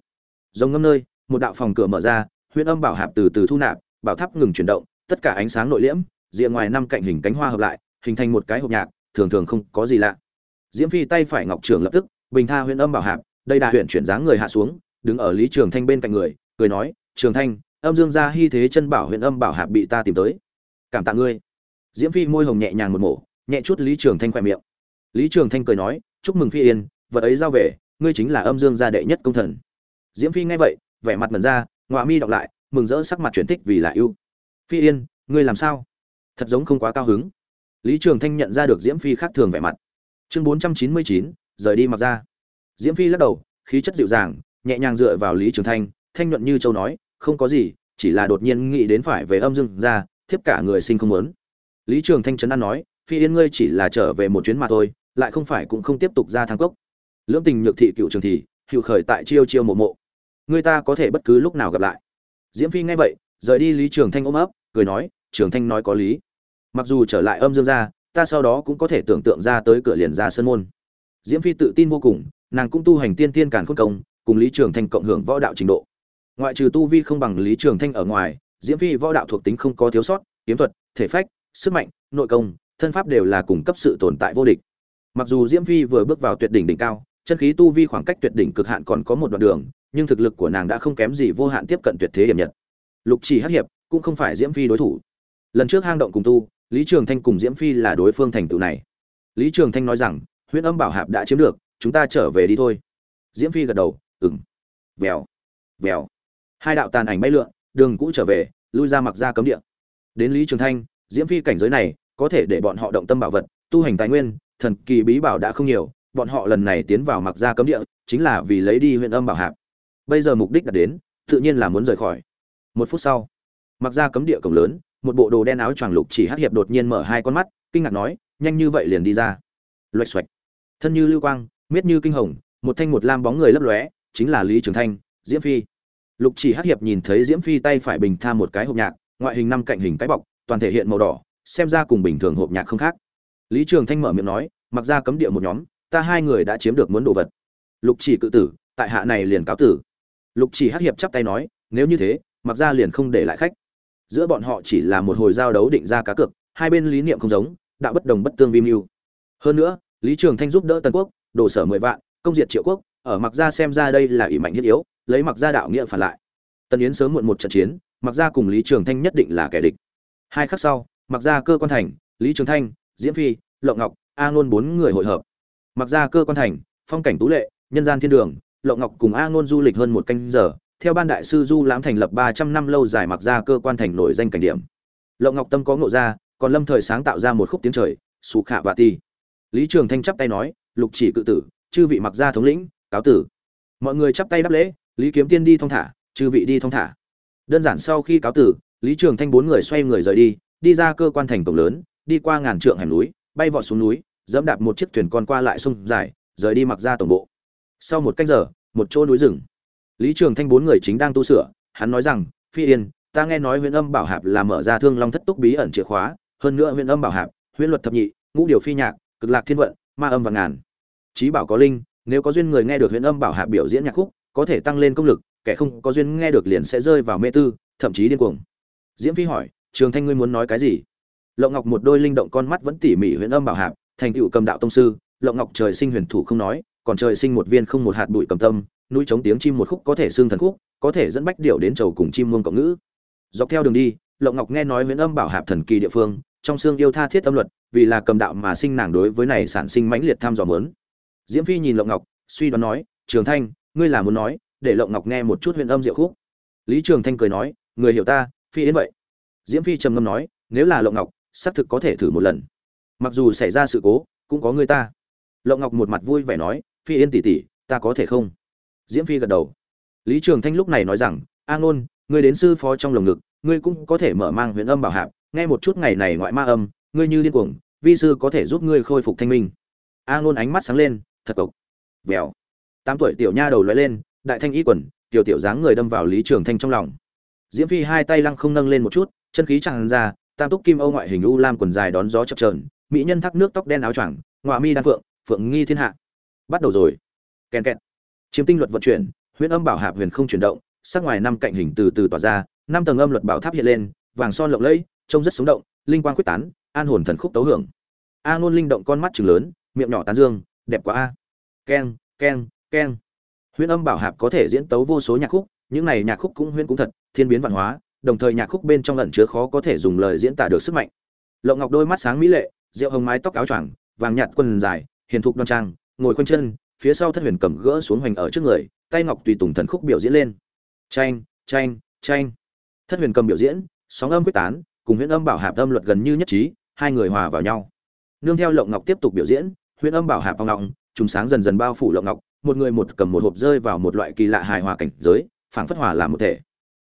Giống ngâm nơi, một đạo phòng cửa mở ra huyễn âm bảo hạp từ từ thu nạp, bảo tháp ngừng chuyển động, tất cả ánh sáng nội liễm, rìa ngoài năm cạnh hình cánh hoa hợp lại hình thành một cái hộp nhạc, thường thường không có gì lạ. Diễm phi tay phải ngọc trường lập tức, bình tha huyền âm bảo hạp, đây đà huyện chuyển dáng người hạ xuống, đứng ở lý trường thanh bên cạnh người, cười nói, trường thanh, âm dương gia hy thế chân bảo huyền âm bảo hạp bị ta tìm tới. Cảm tạ ngươi. Diễm phi môi hồng nhẹ nhàng một mổ, nhẹ chút lý trường thanh khỏe miệng. Lý trường thanh cười nói, chúc mừng phi yên, vật ấy giao về, ngươi chính là âm dương gia đệ nhất công thần. Diễm phi nghe vậy, vẻ mặt mẩn ra, ngọa mi đọc lại, mừng rỡ sắc mặt chuyển tích vì là ưu. Phi yên, ngươi làm sao? Thật giống không quá cao hứng lý trường thanh nhận ra được diễm phi khác thường vẻ mặt. Chương bốn trăm chín mươi chín, rời đi mặc ra. Diễm phi lắc đầu, khí chất dịu dàng, nhẹ nhàng dựa vào lý trường thanh thanh nhuận như châu nói, không có gì, chỉ là đột nhiên nghĩ đến phải về âm dương gia thiếp cả người sinh không muốn. Lý trường thanh trấn an nói, phi yên ngươi chỉ là trở về một chuyến mà thôi, lại không phải cũng không tiếp tục ra thang cốc. Lưỡng tình nhược thị cựu trường thì hiệu khởi tại chiêu chiêu mộ mộ. Người ta có thể bất cứ lúc nào gặp lại. Diễm phi nghe vậy, rời đi lý trường thanh ôm ấp, cười nói, trường thanh nói có lý mặc dù trở lại âm dương ra ta sau đó cũng có thể tưởng tượng ra tới cửa liền ra sân môn. Diễm phi tự tin vô cùng, nàng cũng tu hành tiên tiên càn khôn công, cùng lý trường thanh cộng hưởng võ đạo trình độ. Ngoại trừ tu vi không bằng lý trường thanh ở ngoài, diễm phi võ đạo thuộc tính không có thiếu sót, kiếm thuật, thể phách, sức mạnh, nội công, thân pháp đều là cùng cấp sự tồn tại vô địch. Mặc dù diễm phi vừa bước vào tuyệt đỉnh đỉnh cao, chân khí tu vi khoảng cách tuyệt đỉnh cực hạn còn có một đoạn đường, nhưng thực lực của nàng đã không kém gì vô hạn tiếp cận tuyệt thế hiểm nhật. Lục chỉ hắc hiệp cũng không phải diễm phi đối thủ. Lần trước hang động cùng tu lý trường thanh cùng diễm phi là đối phương thành tựu này. Lý trường thanh nói rằng, huyễn âm bảo hạp đã chiếm được, chúng ta trở về đi thôi. Diễm phi gật đầu ừng vèo vèo. Hai đạo tàn ảnh bay lượn, đường cũ trở về, lui ra mặc ra cấm địa. Đến lý trường thanh, diễm phi cảnh giới này, có thể để bọn họ động tâm bảo vật, tu hành tài nguyên, thần kỳ bí bảo đã không nhiều, bọn họ lần này tiến vào mặc ra cấm địa, chính là vì lấy đi huyện âm bảo hạp. Bây giờ mục đích đã đến, tự nhiên là muốn rời khỏi. Một phút sau, mặc ra cấm địa cổng lớn một bộ đồ đen áo choàng lục chỉ hắc hiệp đột nhiên mở hai con mắt, kinh ngạc nói, nhanh như vậy liền đi ra. Loạch xoạch. Thân như lưu quang, miết như kinh hồng, một thanh một lam bóng người lấp lóe, chính là lý trường thanh, diễm phi. Lục chỉ hắc hiệp nhìn thấy diễm phi tay phải bình tha một cái hộp nhạc, ngoại hình năm cạnh hình cái bọc, toàn thể hiện màu đỏ, xem ra cùng bình thường hộp nhạc không khác. Lý trường thanh mở miệng nói, mặc ra cấm địa một nhóm, ta hai người đã chiếm được muốn đồ vật. Lục chỉ cự tử, tại hạ này liền cáo tử. Lục chỉ hắc hiệp chắp tay nói, nếu như thế, mặc ra liền không để lại khách giữa bọn họ chỉ là một hồi giao đấu định ra cá cược, hai bên lý niệm không giống, đạo bất đồng bất tương vi mưu. Hơn nữa, lý trường thanh giúp đỡ tần quốc, đổ sở mười vạn, công diệt triệu quốc, ở mặc Gia xem ra đây là ỷ mạnh thiết yếu, lấy mặc Gia đạo nghĩa phản lại. Tần yến sớm muộn một trận chiến mặc Gia cùng lý trường thanh nhất định là kẻ địch. Hai khắc sau mặc Gia cơ quan thành, lý trường thanh, diễm phi, lộng ngọc, a ngôn bốn người hội hợp. Mặc Gia cơ quan thành, phong cảnh tú lệ, nhân gian thiên đường, lộng ngọc cùng a ngôn du lịch hơn một canh giờ theo ban đại sư du lãm thành lập ba trăm năm lâu dài mặc ra cơ quan thành nổi danh cảnh điểm. Lộng ngọc tâm có ngộ ra, còn lâm thời sáng tạo ra một khúc tiếng trời, sù khạ và ti lý trường thanh chắp tay nói, lục chỉ cự tử, chư vị mặc ra thống lĩnh, cáo tử. Mọi người chắp tay đáp lễ, lý kiếm tiên đi thong thả, chư vị đi thong thả. Đơn giản sau khi cáo tử, lý trường thanh bốn người xoay người rời đi đi ra cơ quan thành cổng lớn, đi qua ngàn trượng hẻm núi, bay vọt xuống núi, dẫm đạp một chiếc thuyền con qua lại sông dài, rời đi mặc ra tổng bộ. Sau một canh giờ, một chỗ núi rừng lý trường thanh bốn người chính đang tu sửa, hắn nói rằng, phi yên, ta nghe nói huyện âm bảo hạp là mở ra thương long thất túc bí ẩn chìa khóa, hơn nữa huyện âm bảo hạp huyện luật thập nhị, ngũ điều phi nhạc, cực lạc thiên vận, ma âm và ngàn. Trí bảo có linh, nếu có duyên người nghe được huyện âm bảo hạp biểu diễn nhạc khúc, có thể tăng lên công lực, kẻ không có duyên nghe được liền sẽ rơi vào mê tư, thậm chí điên cuồng. Diễm phi hỏi, trường thanh ngươi muốn nói cái gì? Lộng ngọc một đôi linh động con mắt vẫn tỉ mỉ huyện âm bảo hạp, thành tựu cầm đạo tông sư, lộng ngọc trời sinh huyền thủ không nói, còn trời sinh một viên không một hạt bụi cầm tâm núi chống tiếng chim một khúc có thể xương thần khúc, có thể dẫn bách điệu đến chầu cùng chim muông cộng ngữ. Dọc theo đường đi, lộng ngọc nghe nói nguyễn âm bảo hạp thần kỳ địa phương, trong xương yêu tha thiết âm luật, vì là cầm đạo mà sinh nàng đối với này sản sinh mãnh liệt tham dò mớn. Diễm phi nhìn lộng ngọc, suy đoán nói, trường thanh, ngươi là muốn nói, để lộng ngọc nghe một chút huyện âm diệu khúc. Lý trường thanh cười nói, người hiểu ta, phi yên vậy. Diễm phi trầm ngâm nói, nếu là lộng ngọc, xác thực có thể thử một lần. Mặc dù xảy ra sự cố, cũng có người ta. Lộng ngọc một mặt vui vẻ nói, phi yên tỉ tỉ ta có thể không? Diễm phi gật đầu. Lý trường thanh lúc này nói rằng, a ngôn, ngươi đến sư phó trong lồng ngực, ngươi cũng có thể mở mang huyền âm bảo hạp, nghe một chút ngày này ngoại ma âm, ngươi như điên cuồng, vi sư có thể giúp ngươi khôi phục thanh minh. A ngôn ánh mắt sáng lên, thật cộc. Vèo. Tám tuổi tiểu nha đầu lóe lên, đại thanh y quần, tiểu tiểu dáng người đâm vào lý trường thanh trong lòng. Diễm phi hai tay lăng không nâng lên một chút, chân khí tràn ra, tam túc kim âu ngoại hình u lam quần dài đón gió chập trờn mỹ nhân thác nước tóc đen áo choàng ngoạ mi đan phượng phượng nghi thiên hạ. Bắt đầu rồi. Kèn kẹt chiếm tinh luật vận chuyển, huyễn âm bảo hạp huyền không chuyển động, sắc ngoài năm cạnh hình từ từ tỏa ra, năm tầng âm luật bảo tháp hiện lên, vàng son lộng lẫy, trông rất sống động, linh quang quyết tán, an hồn thần khúc tấu hưởng. A ngôn linh động con mắt trừng lớn, miệng nhỏ tán dương, đẹp quá a. Keng keng keng. Huyễn âm bảo hạp có thể diễn tấu vô số nhạc khúc, những này nhạc khúc cũng huyễn cũng thật, thiên biến văn hóa, đồng thời nhạc khúc bên trong ẩn chứa khó có thể dùng lời diễn tả được sức mạnh. Lộng ngọc đôi mắt sáng mỹ lệ, rượu hồng mái tóc áo choàng, vàng nhạt quần dài, hiền thục đoan trang, ngồi khoanh chân phía sau thất huyền cầm gỡ xuống hoành ở trước người, tay ngọc tùy tùng thần khúc biểu diễn lên. Tranh tranh tranh thất huyền cầm biểu diễn, sóng âm quyết tán, cùng huyễn âm bảo hạp âm luật gần như nhất trí, hai người hòa vào nhau. Nương theo lộng ngọc tiếp tục biểu diễn huyễn âm bảo hạp vào ngọc trùng sáng dần dần bao phủ lộng ngọc, một người một cầm một hộp rơi vào một loại kỳ lạ hài hòa cảnh giới, phảng phất hòa làm một thể.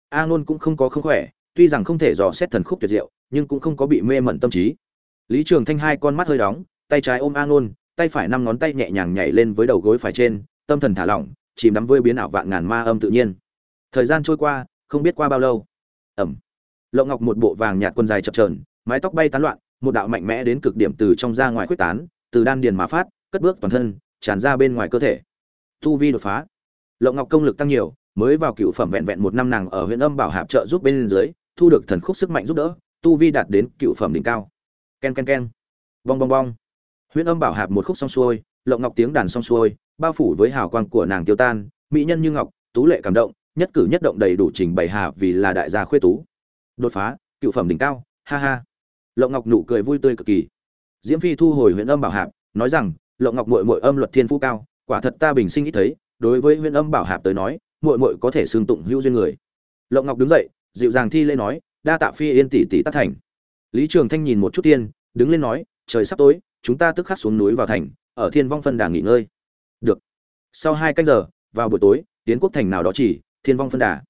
A ngôn cũng không có không khỏe, tuy rằng không thể dò xét thần khúc tuyệt diệu, nhưng cũng không có bị mê mẩn tâm trí. Lý trường thanh hai con mắt hơi đóng, tay trái ôm a ngôn tay phải năm ngón tay nhẹ nhàng nhảy lên với đầu gối phải trên, tâm thần thả lỏng, chìm đắm vơi biến ảo vạn ngàn ma âm tự nhiên. Thời gian trôi qua, không biết qua bao lâu. Ẩm. Lộng ngọc một bộ vàng nhạt quần dài chập trờn mái tóc bay tán loạn, một đạo mạnh mẽ đến cực điểm từ trong ra ngoài quyết tán, từ đan điền mà phát, cất bước toàn thân, tràn ra bên ngoài cơ thể. Tu vi đột phá. Lộng ngọc công lực tăng nhiều, mới vào cựu phẩm vẹn vẹn một năm nàng ở huyện âm bảo hạp trợ giúp bên dưới, thu được thần khúc sức mạnh giúp đỡ, tu vi đạt đến cựu phẩm đỉnh cao. Ken ken ken. Bong bong bong. Huyễn âm bảo hạp một khúc xong xuôi, lộng ngọc tiếng đàn xong xuôi, bao phủ với hào quang của nàng tiêu tan, mỹ nhân như ngọc, tú lệ cảm động, nhất cử nhất động đầy đủ trình bày hà vì là đại gia khuê tú. Đột phá, cựu phẩm đỉnh cao, ha ha. Lộng ngọc nụ cười vui tươi cực kỳ. Diễm phi thu hồi huyện âm bảo hạp, nói rằng, lộng ngọc muội muội âm luật thiên phú cao, quả thật ta bình sinh ít thấy, đối với huyện âm bảo hạp tới nói, muội muội có thể xương tụng hữu duyên người. Lộng ngọc đứng dậy, dịu dàng thi lễ nói, đa tạ phi yên tỷ tỷ tác thành. Lý trường thanh nhìn một chút tiên, đứng lên nói, trời sắp tối chúng ta tức khắc xuống núi vào thành, ở thiên vong phân đà nghỉ ngơi. Được. Sau hai canh giờ, vào buổi tối tiến quốc thành nào đó chỉ, thiên vong phân đà.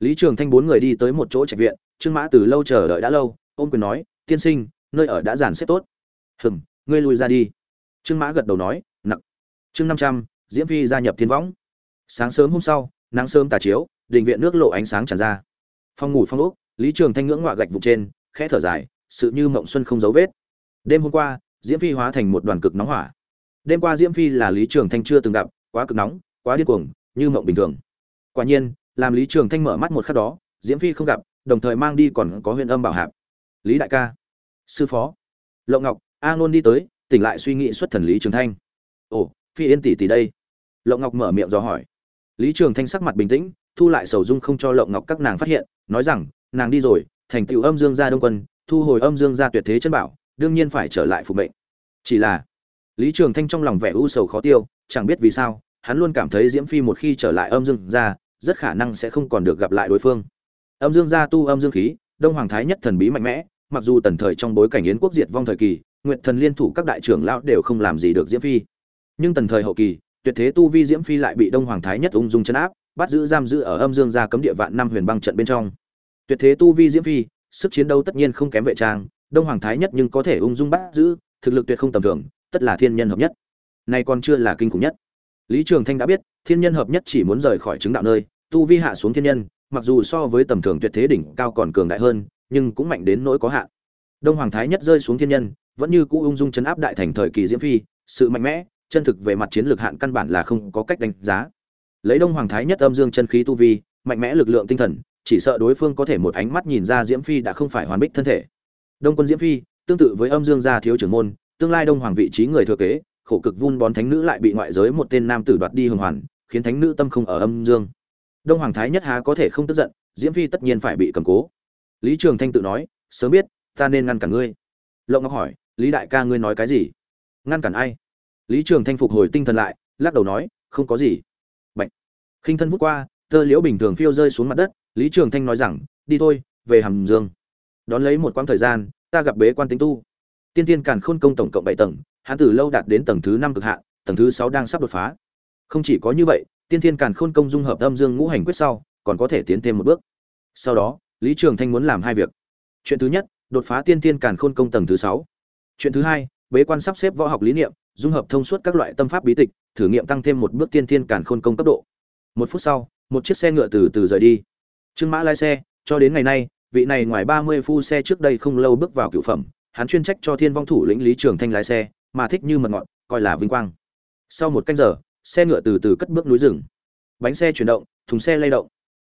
Lý trường thanh bốn người đi tới một chỗ trạch viện, trương mã từ lâu chờ đợi đã lâu, ôm quyền nói, tiên sinh, nơi ở đã giàn xếp tốt. Hừm, ngươi lui ra đi. Trương mã gật đầu nói, nặng. Chương năm trăm, diễm phi gia nhập thiên võng sáng sớm hôm sau, nắng sớm tà chiếu, đình viện nước lộ ánh sáng tràn ra. Phòng ngủ phong ốc, lý trường thanh ngưỡng ngọa gạch vụ trên, khẽ thở dài, sự như mộng xuân không dấu vết. Đêm hôm qua diễm phi hóa thành một đoàn cực nóng hỏa. Đêm qua diễm phi là lý trường thanh chưa từng gặp, quá cực nóng, quá điên cuồng, như mộng bình thường. Quả nhiên, làm lý trường thanh mở mắt một khắc đó, diễm phi không gặp, đồng thời mang đi còn có huyền âm bảo hạp. Lý đại ca, sư phó, lộng ngọc, a ngôn đi tới, tỉnh lại suy nghĩ xuất thần lý trường thanh. Ồ, phi yên tỷ tỷ đây. Lộng ngọc mở miệng do hỏi. Lý trường thanh sắc mặt bình tĩnh, thu lại sầu dung không cho lộng ngọc các nàng phát hiện, nói rằng, nàng đi rồi, thành tựu âm dương gia đông quân, thu hồi âm dương gia tuyệt thế chân bảo đương nhiên phải trở lại phục mệnh. Chỉ là, lý trường thanh trong lòng vẻ u sầu khó tiêu, chẳng biết vì sao, hắn luôn cảm thấy diễm phi một khi trở lại âm dương gia, rất khả năng sẽ không còn được gặp lại đối phương. Âm dương gia tu âm dương khí, đông hoàng thái nhất thần bí mạnh mẽ, mặc dù tần thời trong bối cảnh yến quốc diệt vong thời kỳ nguyện thần liên thủ các đại trưởng lão đều không làm gì được diễm phi. Nhưng tần thời hậu kỳ, tuyệt thế tu vi diễm phi lại bị đông hoàng thái nhất ung dung chấn áp, bắt giữ giam giữ ở âm dương gia cấm địa vạn năm huyền băng trận bên trong. Tuyệt thế tu vi diễm phi, sức chiến đấu tất nhiên không kém vệ trang đông hoàng thái nhất nhưng có thể ung dung bắt giữ, thực lực tuyệt không tầm thường, tất là thiên nhân hợp nhất. Này còn chưa là kinh khủng nhất. Lý trường thanh đã biết, thiên nhân hợp nhất chỉ muốn rời khỏi chứng đạo nơi, tu vi hạ xuống thiên nhân, mặc dù so với tầm thường tuyệt thế đỉnh cao còn cường đại hơn, nhưng cũng mạnh đến nỗi có hạn. Đông hoàng thái nhất rơi xuống thiên nhân, vẫn như cũ ung dung chấn áp đại thành thời kỳ diễm phi, sự mạnh mẽ, chân thực về mặt chiến lược hạn căn bản là không có cách đánh giá. Lấy đông hoàng thái nhất âm dương chân khí tu vi, mạnh mẽ lực lượng tinh thần, chỉ sợ đối phương có thể một ánh mắt nhìn ra diễm phi đã không phải hoàn bích thân thể đông quân diễm phi, tương tự với âm dương gia thiếu trưởng môn, tương lai đông hoàng vị trí người thừa kế, khổ cực vun bón thánh nữ lại bị ngoại giới một tên nam tử đoạt đi hồng hoàn, khiến thánh nữ tâm không ở âm dương. Đông hoàng thái nhất há có thể không tức giận, diễm phi tất nhiên phải bị cầm cố. Lý trường thanh tự nói, sớm biết, ta nên ngăn cản ngươi. Lộng ngọc hỏi, lý đại ca ngươi nói cái gì? Ngăn cản ai? Lý trường thanh phục hồi tinh thần lại, lắc đầu nói, không có gì. Bệnh khinh thân vút qua, tơ liễu bình thường phiêu rơi xuống mặt đất, lý trường thanh nói rằng, đi thôi, về hàm dương đón lấy một quãng thời gian, ta gặp bế quan tính tu. Tiên tiên càn khôn công tổng cộng bảy tầng, hắn từ lâu đạt đến tầng thứ năm cực hạn, tầng thứ sáu đang sắp đột phá. Không chỉ có như vậy, tiên thiên càn khôn công dung hợp âm dương ngũ hành quyết sau, còn có thể tiến thêm một bước. Sau đó, lý trường thanh muốn làm hai việc. Chuyện thứ nhất, đột phá tiên thiên càn khôn công tầng thứ sáu. Chuyện thứ hai, bế quan sắp xếp võ học lý niệm, dung hợp thông suốt các loại tâm pháp bí tịch, thử nghiệm tăng thêm một bước tiên thiên càn khôn công cấp độ. Một phút sau, một chiếc xe ngựa từ từ rời đi. Trương mã lái xe, cho đến ngày nay vị này ngoài ba mươi phu xe trước đây không lâu bước vào cựu phẩm, hắn chuyên trách cho thiên vong thủ lĩnh lý trường thanh lái xe, mà thích như mật ngọt, coi là vinh quang. Sau một canh giờ, xe ngựa từ từ cất bước núi rừng. Bánh xe chuyển động, thùng xe lay động.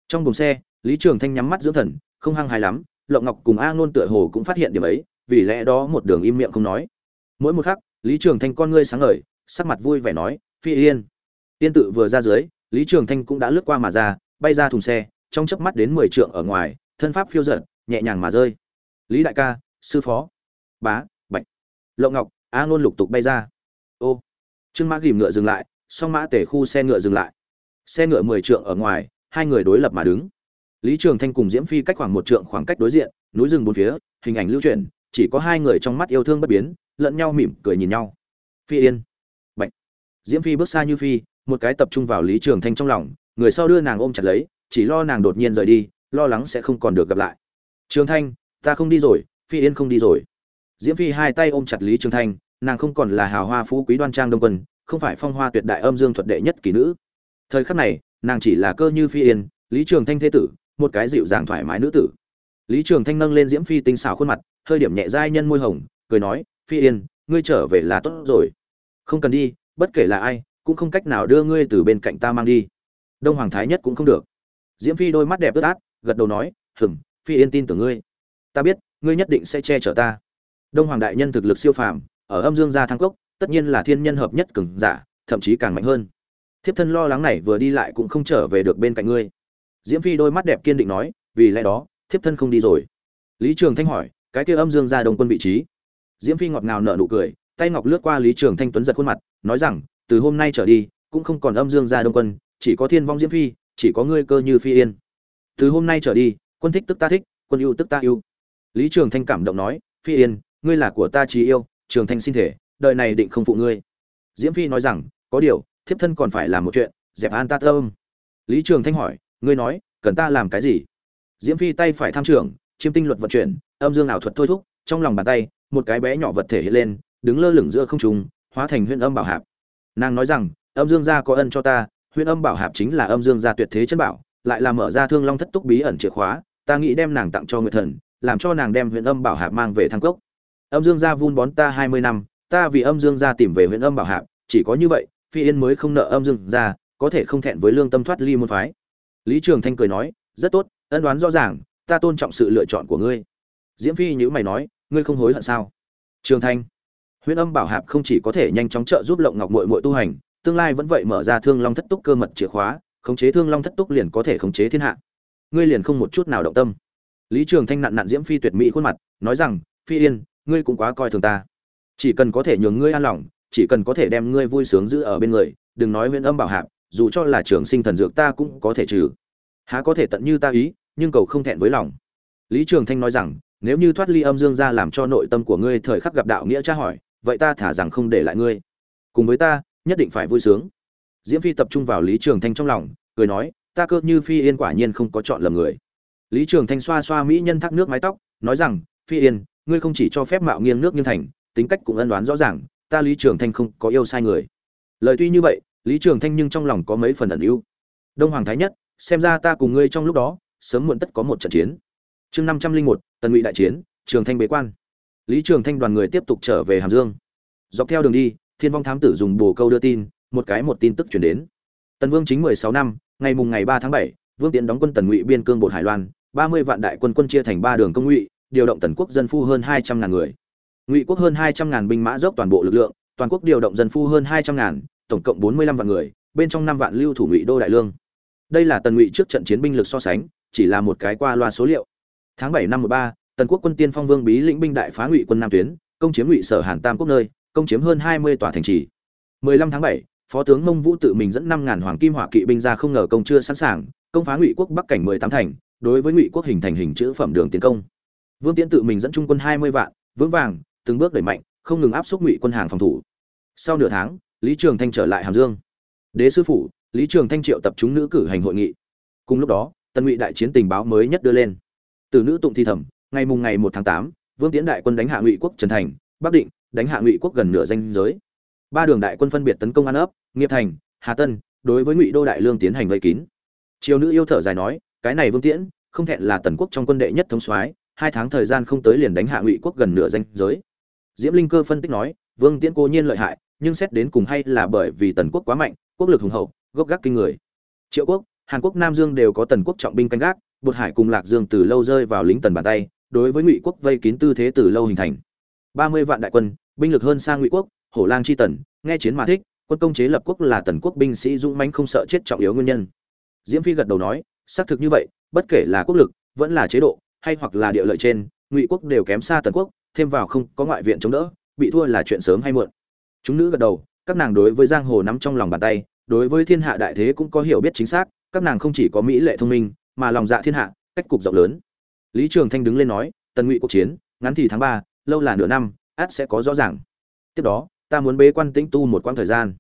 Trong buồng xe, lý trường thanh nhắm mắt dưỡng thần, không hăng hài lắm, lộng ngọc cùng a ngôn tựa hồ cũng phát hiện điểm ấy, vì lẽ đó một đường im miệng không nói. Mỗi một khắc, lý trường thanh con ngươi sáng ngời, sắc mặt vui vẻ nói, phi yên. Tiên tự vừa ra dưới, lý trường thanh cũng đã lướt qua mà ra, bay ra thùng xe, trong chớp mắt đến mười trượng ở ngoài thân pháp phiêu dở nhẹ nhàng mà rơi. Lý đại ca, sư phó. Bá, bạch. Lộ ngọc, a ngôn lục tục bay ra. Ô. Trương mã ghìm ngựa dừng lại, song mã tể khu xe ngựa dừng lại. Xe ngựa mười trượng ở ngoài, hai người đối lập mà đứng. Lý trường thanh cùng diễm phi cách khoảng một trượng khoảng cách đối diện, núi rừng bốn phía, hình ảnh lưu truyền chỉ có hai người trong mắt yêu thương bất biến, lẫn nhau mỉm cười nhìn nhau. Phi yên. Bạch. Diễm phi bước xa như phi, một cái tập trung vào lý trường thanh trong lòng, người sau đưa nàng ôm chặt lấy, chỉ lo nàng đột nhiên rời đi lo lắng sẽ không còn được gặp lại. Trường thanh, ta không đi rồi, phi yên không đi rồi. Diễm phi hai tay ôm chặt lý trường thanh, nàng không còn là hào hoa phú quý đoan trang đông quân, không phải phong hoa tuyệt đại âm dương thuật đệ nhất kỳ nữ. Thời khắc này, nàng chỉ là cơ như phi yên, lý trường thanh thế tử, một cái dịu dàng thoải mái nữ tử. Lý trường thanh nâng lên diễm phi tinh xảo khuôn mặt, hơi điểm nhẹ dai nhân môi hồng, cười nói, phi yên, ngươi trở về là tốt rồi. Không cần đi, bất kể là ai, cũng không cách nào đưa ngươi từ bên cạnh ta mang đi. Đông hoàng thái nhất cũng không được. Diễm phi đôi mắt đẹp ướt át gật đầu nói hừng phi yên tin tưởng ngươi. Ta biết, ngươi nhất định sẽ che chở ta. Đông hoàng đại nhân thực lực siêu phàm, ở âm dương gia thăng cốc, tất nhiên là thiên nhân hợp nhất cường giả, thậm chí càng mạnh hơn. Thiếp thân lo lắng này vừa đi lại cũng không trở về được bên cạnh ngươi. Diễm phi đôi mắt đẹp kiên định nói, vì lẽ đó, thiếp thân không đi rồi. Lý trường thanh hỏi, cái kia âm dương gia đồng quân vị trí? Diễm phi ngọt ngào nở nụ cười, tay ngọc lướt qua lý trường thanh tuấn giật khuôn mặt, nói rằng, từ hôm nay trở đi, cũng không còn âm dương gia đông quân, chỉ có thiên vong diễm phi, chỉ có ngươi cơ như phi yên từ hôm nay trở đi, quân thích tức ta thích, quân yêu tức ta yêu lý trường thanh cảm động nói, phi yên, ngươi là của ta trí yêu, trường thanh xin thể, đời này định không phụ ngươi. Diễm phi nói rằng, có điều, thiếp thân còn phải làm một chuyện, dẹp an ta thơm. lý trường thanh hỏi, ngươi nói, cần ta làm cái gì? Diễm phi tay phải tham trưởng, chiêm tinh luật vận chuyển, âm dương ảo thuật thôi thúc, trong lòng bàn tay, một cái bé nhỏ vật thể hiện lên, đứng lơ lửng giữa không trung, hóa thành huyện âm bảo hạp. Nàng nói rằng, âm dương gia có ân cho ta huyện âm bảo hạp chính là âm dương gia tuyệt thế chân bảo lại là mở ra thương long thất túc bí ẩn chìa khóa, ta nghĩ đem nàng tặng cho người thần, làm cho nàng đem huyện âm bảo hạp mang về thăng cốc. Âm dương gia vun bón ta hai mươi năm, ta vì âm dương gia tìm về huyện âm bảo hạp, chỉ có như vậy, phi yên mới không nợ âm dương gia, có thể không thẹn với lương tâm thoát ly môn phái. Lý trường thanh cười nói, rất tốt, ân đoán rõ ràng, ta tôn trọng sự lựa chọn của ngươi. Diễm phi nhữ mày nói, ngươi không hối hận sao? Trường thanh huyện âm bảo hạp không chỉ có thể nhanh chóng trợ giúp lộng ngọc mội mội tu hành, tương lai vẫn vậy mở ra thương long thất túc cơ mật chìa khóa khống chế thương long thất túc liền có thể khống chế thiên hạ. Ngươi liền không một chút nào động tâm. Lý trường thanh nặn nặn diễm phi tuyệt mỹ khuôn mặt, nói rằng, phi yên, ngươi cũng quá coi thường ta. Chỉ cần có thể nhường ngươi an lòng, chỉ cần có thể đem ngươi vui sướng giữ ở bên người, đừng nói huyễn âm bảo hạp, dù cho là trường sinh thần dược ta cũng có thể trừ. Há có thể tận như ta ý, nhưng cầu không thẹn với lòng. Lý trường thanh nói rằng, nếu như thoát ly âm dương ra làm cho nội tâm của ngươi thời khắc gặp đạo nghĩa tra hỏi, vậy ta thả rằng không để lại ngươi. Cùng với ta, nhất định phải vui sướng diễm phi tập trung vào lý trường thanh trong lòng, cười nói, ta cơ như phi yên quả nhiên không có chọn lầm người. Lý trường thanh xoa xoa mỹ nhân thác nước mái tóc, nói rằng, phi yên, ngươi không chỉ cho phép mạo nghiêng nước nghiêng thành, tính cách cũng ân đoán rõ ràng, ta lý trường thanh không có yêu sai người. Lời tuy như vậy, lý trường thanh nhưng trong lòng có mấy phần ẩn ưu. Đông hoàng thái nhất, xem ra ta cùng ngươi trong lúc đó, sớm muộn tất có một trận chiến. Chương năm trăm linh một, tần ngụy đại chiến, trường thanh bế quan. Lý trường thanh đoàn người tiếp tục trở về hàm dương. Dọc theo đường đi, thiên vong thám tử dùng bồ câu đưa tin một cái một tin tức chuyển đến. Tần vương chính mười sáu năm ngày mùng ngày ba tháng bảy vương tiến đóng quân tần ngụy biên cương bột hải loan ba mươi vạn đại quân quân chia thành ba đường công ngụy điều động tần quốc dân phu hơn hai trăm ngàn người. Ngụy quốc hơn hai trăm ngàn binh mã dốc toàn bộ lực lượng toàn quốc điều động dân phu hơn hai trăm ngàn tổng cộng bốn mươi lăm vạn người bên trong năm vạn lưu thủ ngụy đô đại lương. Đây là tần ngụy trước trận chiến binh lực so sánh chỉ là một cái qua loa số liệu. Tháng bảy năm một ba tần quốc quân tiên phong vương bí lĩnh binh đại phá ngụy quân nam tuyến công chiếm ngụy sở hàn tam quốc nơi công chiếm hơn hai mươi tòa thành trì. 15 tháng 7, phó tướng mông vũ tự mình dẫn năm ngàn hoàng kim hỏa kỵ binh ra không ngờ công chưa sẵn sàng, công phá ngụy quốc bắc cảnh 18 thành, đối với ngụy quốc hình thành hình chữ phẩm đường tiến công. Vương tiễn tự mình dẫn trung quân 20 vạn, vững vàng, từng bước đẩy mạnh, không ngừng áp xúc ngụy quân hàng phòng thủ. Sau nửa tháng, lý trường thanh trở lại hàm dương. Đế sư phủ, lý trường thanh triệu tập chúng nữ cử hành hội nghị. Cùng lúc đó, tân ngụy đại chiến tình báo mới nhất đưa lên. Từ nữ tụng thi thẩm, ngày mùng ngày một tháng tám, vương Tiễn đại quân đánh hạ ngụy quốc trần thành, bắc định, đánh hạ ngụy quốc gần nửa danh giới. Ba đường đại quân phân biệt tấn công an ấp nghiệp thành, hà tân, đối với ngụy đô đại lương tiến hành vây kín. Triều nữ yêu thở dài nói, cái này vương tiễn, không thẹn là tần quốc trong quân đệ nhất thống soái, hai tháng thời gian không tới liền đánh hạ ngụy quốc gần nửa danh giới. Diễm linh cơ phân tích nói, vương tiễn cố nhiên lợi hại, nhưng xét đến cùng hay là bởi vì tần quốc quá mạnh, quốc lực hùng hậu, gốc gác kinh người. Triệu quốc, hàn quốc, nam dương đều có tần quốc trọng binh canh gác, bột hải cùng lạc dương từ lâu rơi vào lính tần bàn tay, đối với ngụy quốc vây kín tư thế từ lâu hình thành. Ba mươi vạn đại quân, binh lực hơn sang ngụy quốc, hổ lang chi tần, nghe chiến mà thích quân công chế lập quốc là tần quốc binh sĩ dũng mãnh không sợ chết trọng yếu nguyên nhân. Diễm phi gật đầu nói, xác thực như vậy, bất kể là quốc lực, vẫn là chế độ, hay hoặc là địa lợi trên, ngụy quốc đều kém xa tần quốc, thêm vào không có ngoại viện chống đỡ, bị thua là chuyện sớm hay muộn. Chúng nữ gật đầu, các nàng đối với giang hồ nắm trong lòng bàn tay, đối với thiên hạ đại thế cũng có hiểu biết chính xác, các nàng không chỉ có mỹ lệ thông minh, mà lòng dạ thiên hạ, cách cục rộng lớn. Lý trường thanh đứng lên nói, tần ngụy cuộc chiến, ngắn thì tháng ba, lâu là nửa năm át sẽ có rõ ràng. Tiếp đó, ta muốn bế quan tĩnh tu một quãng thời gian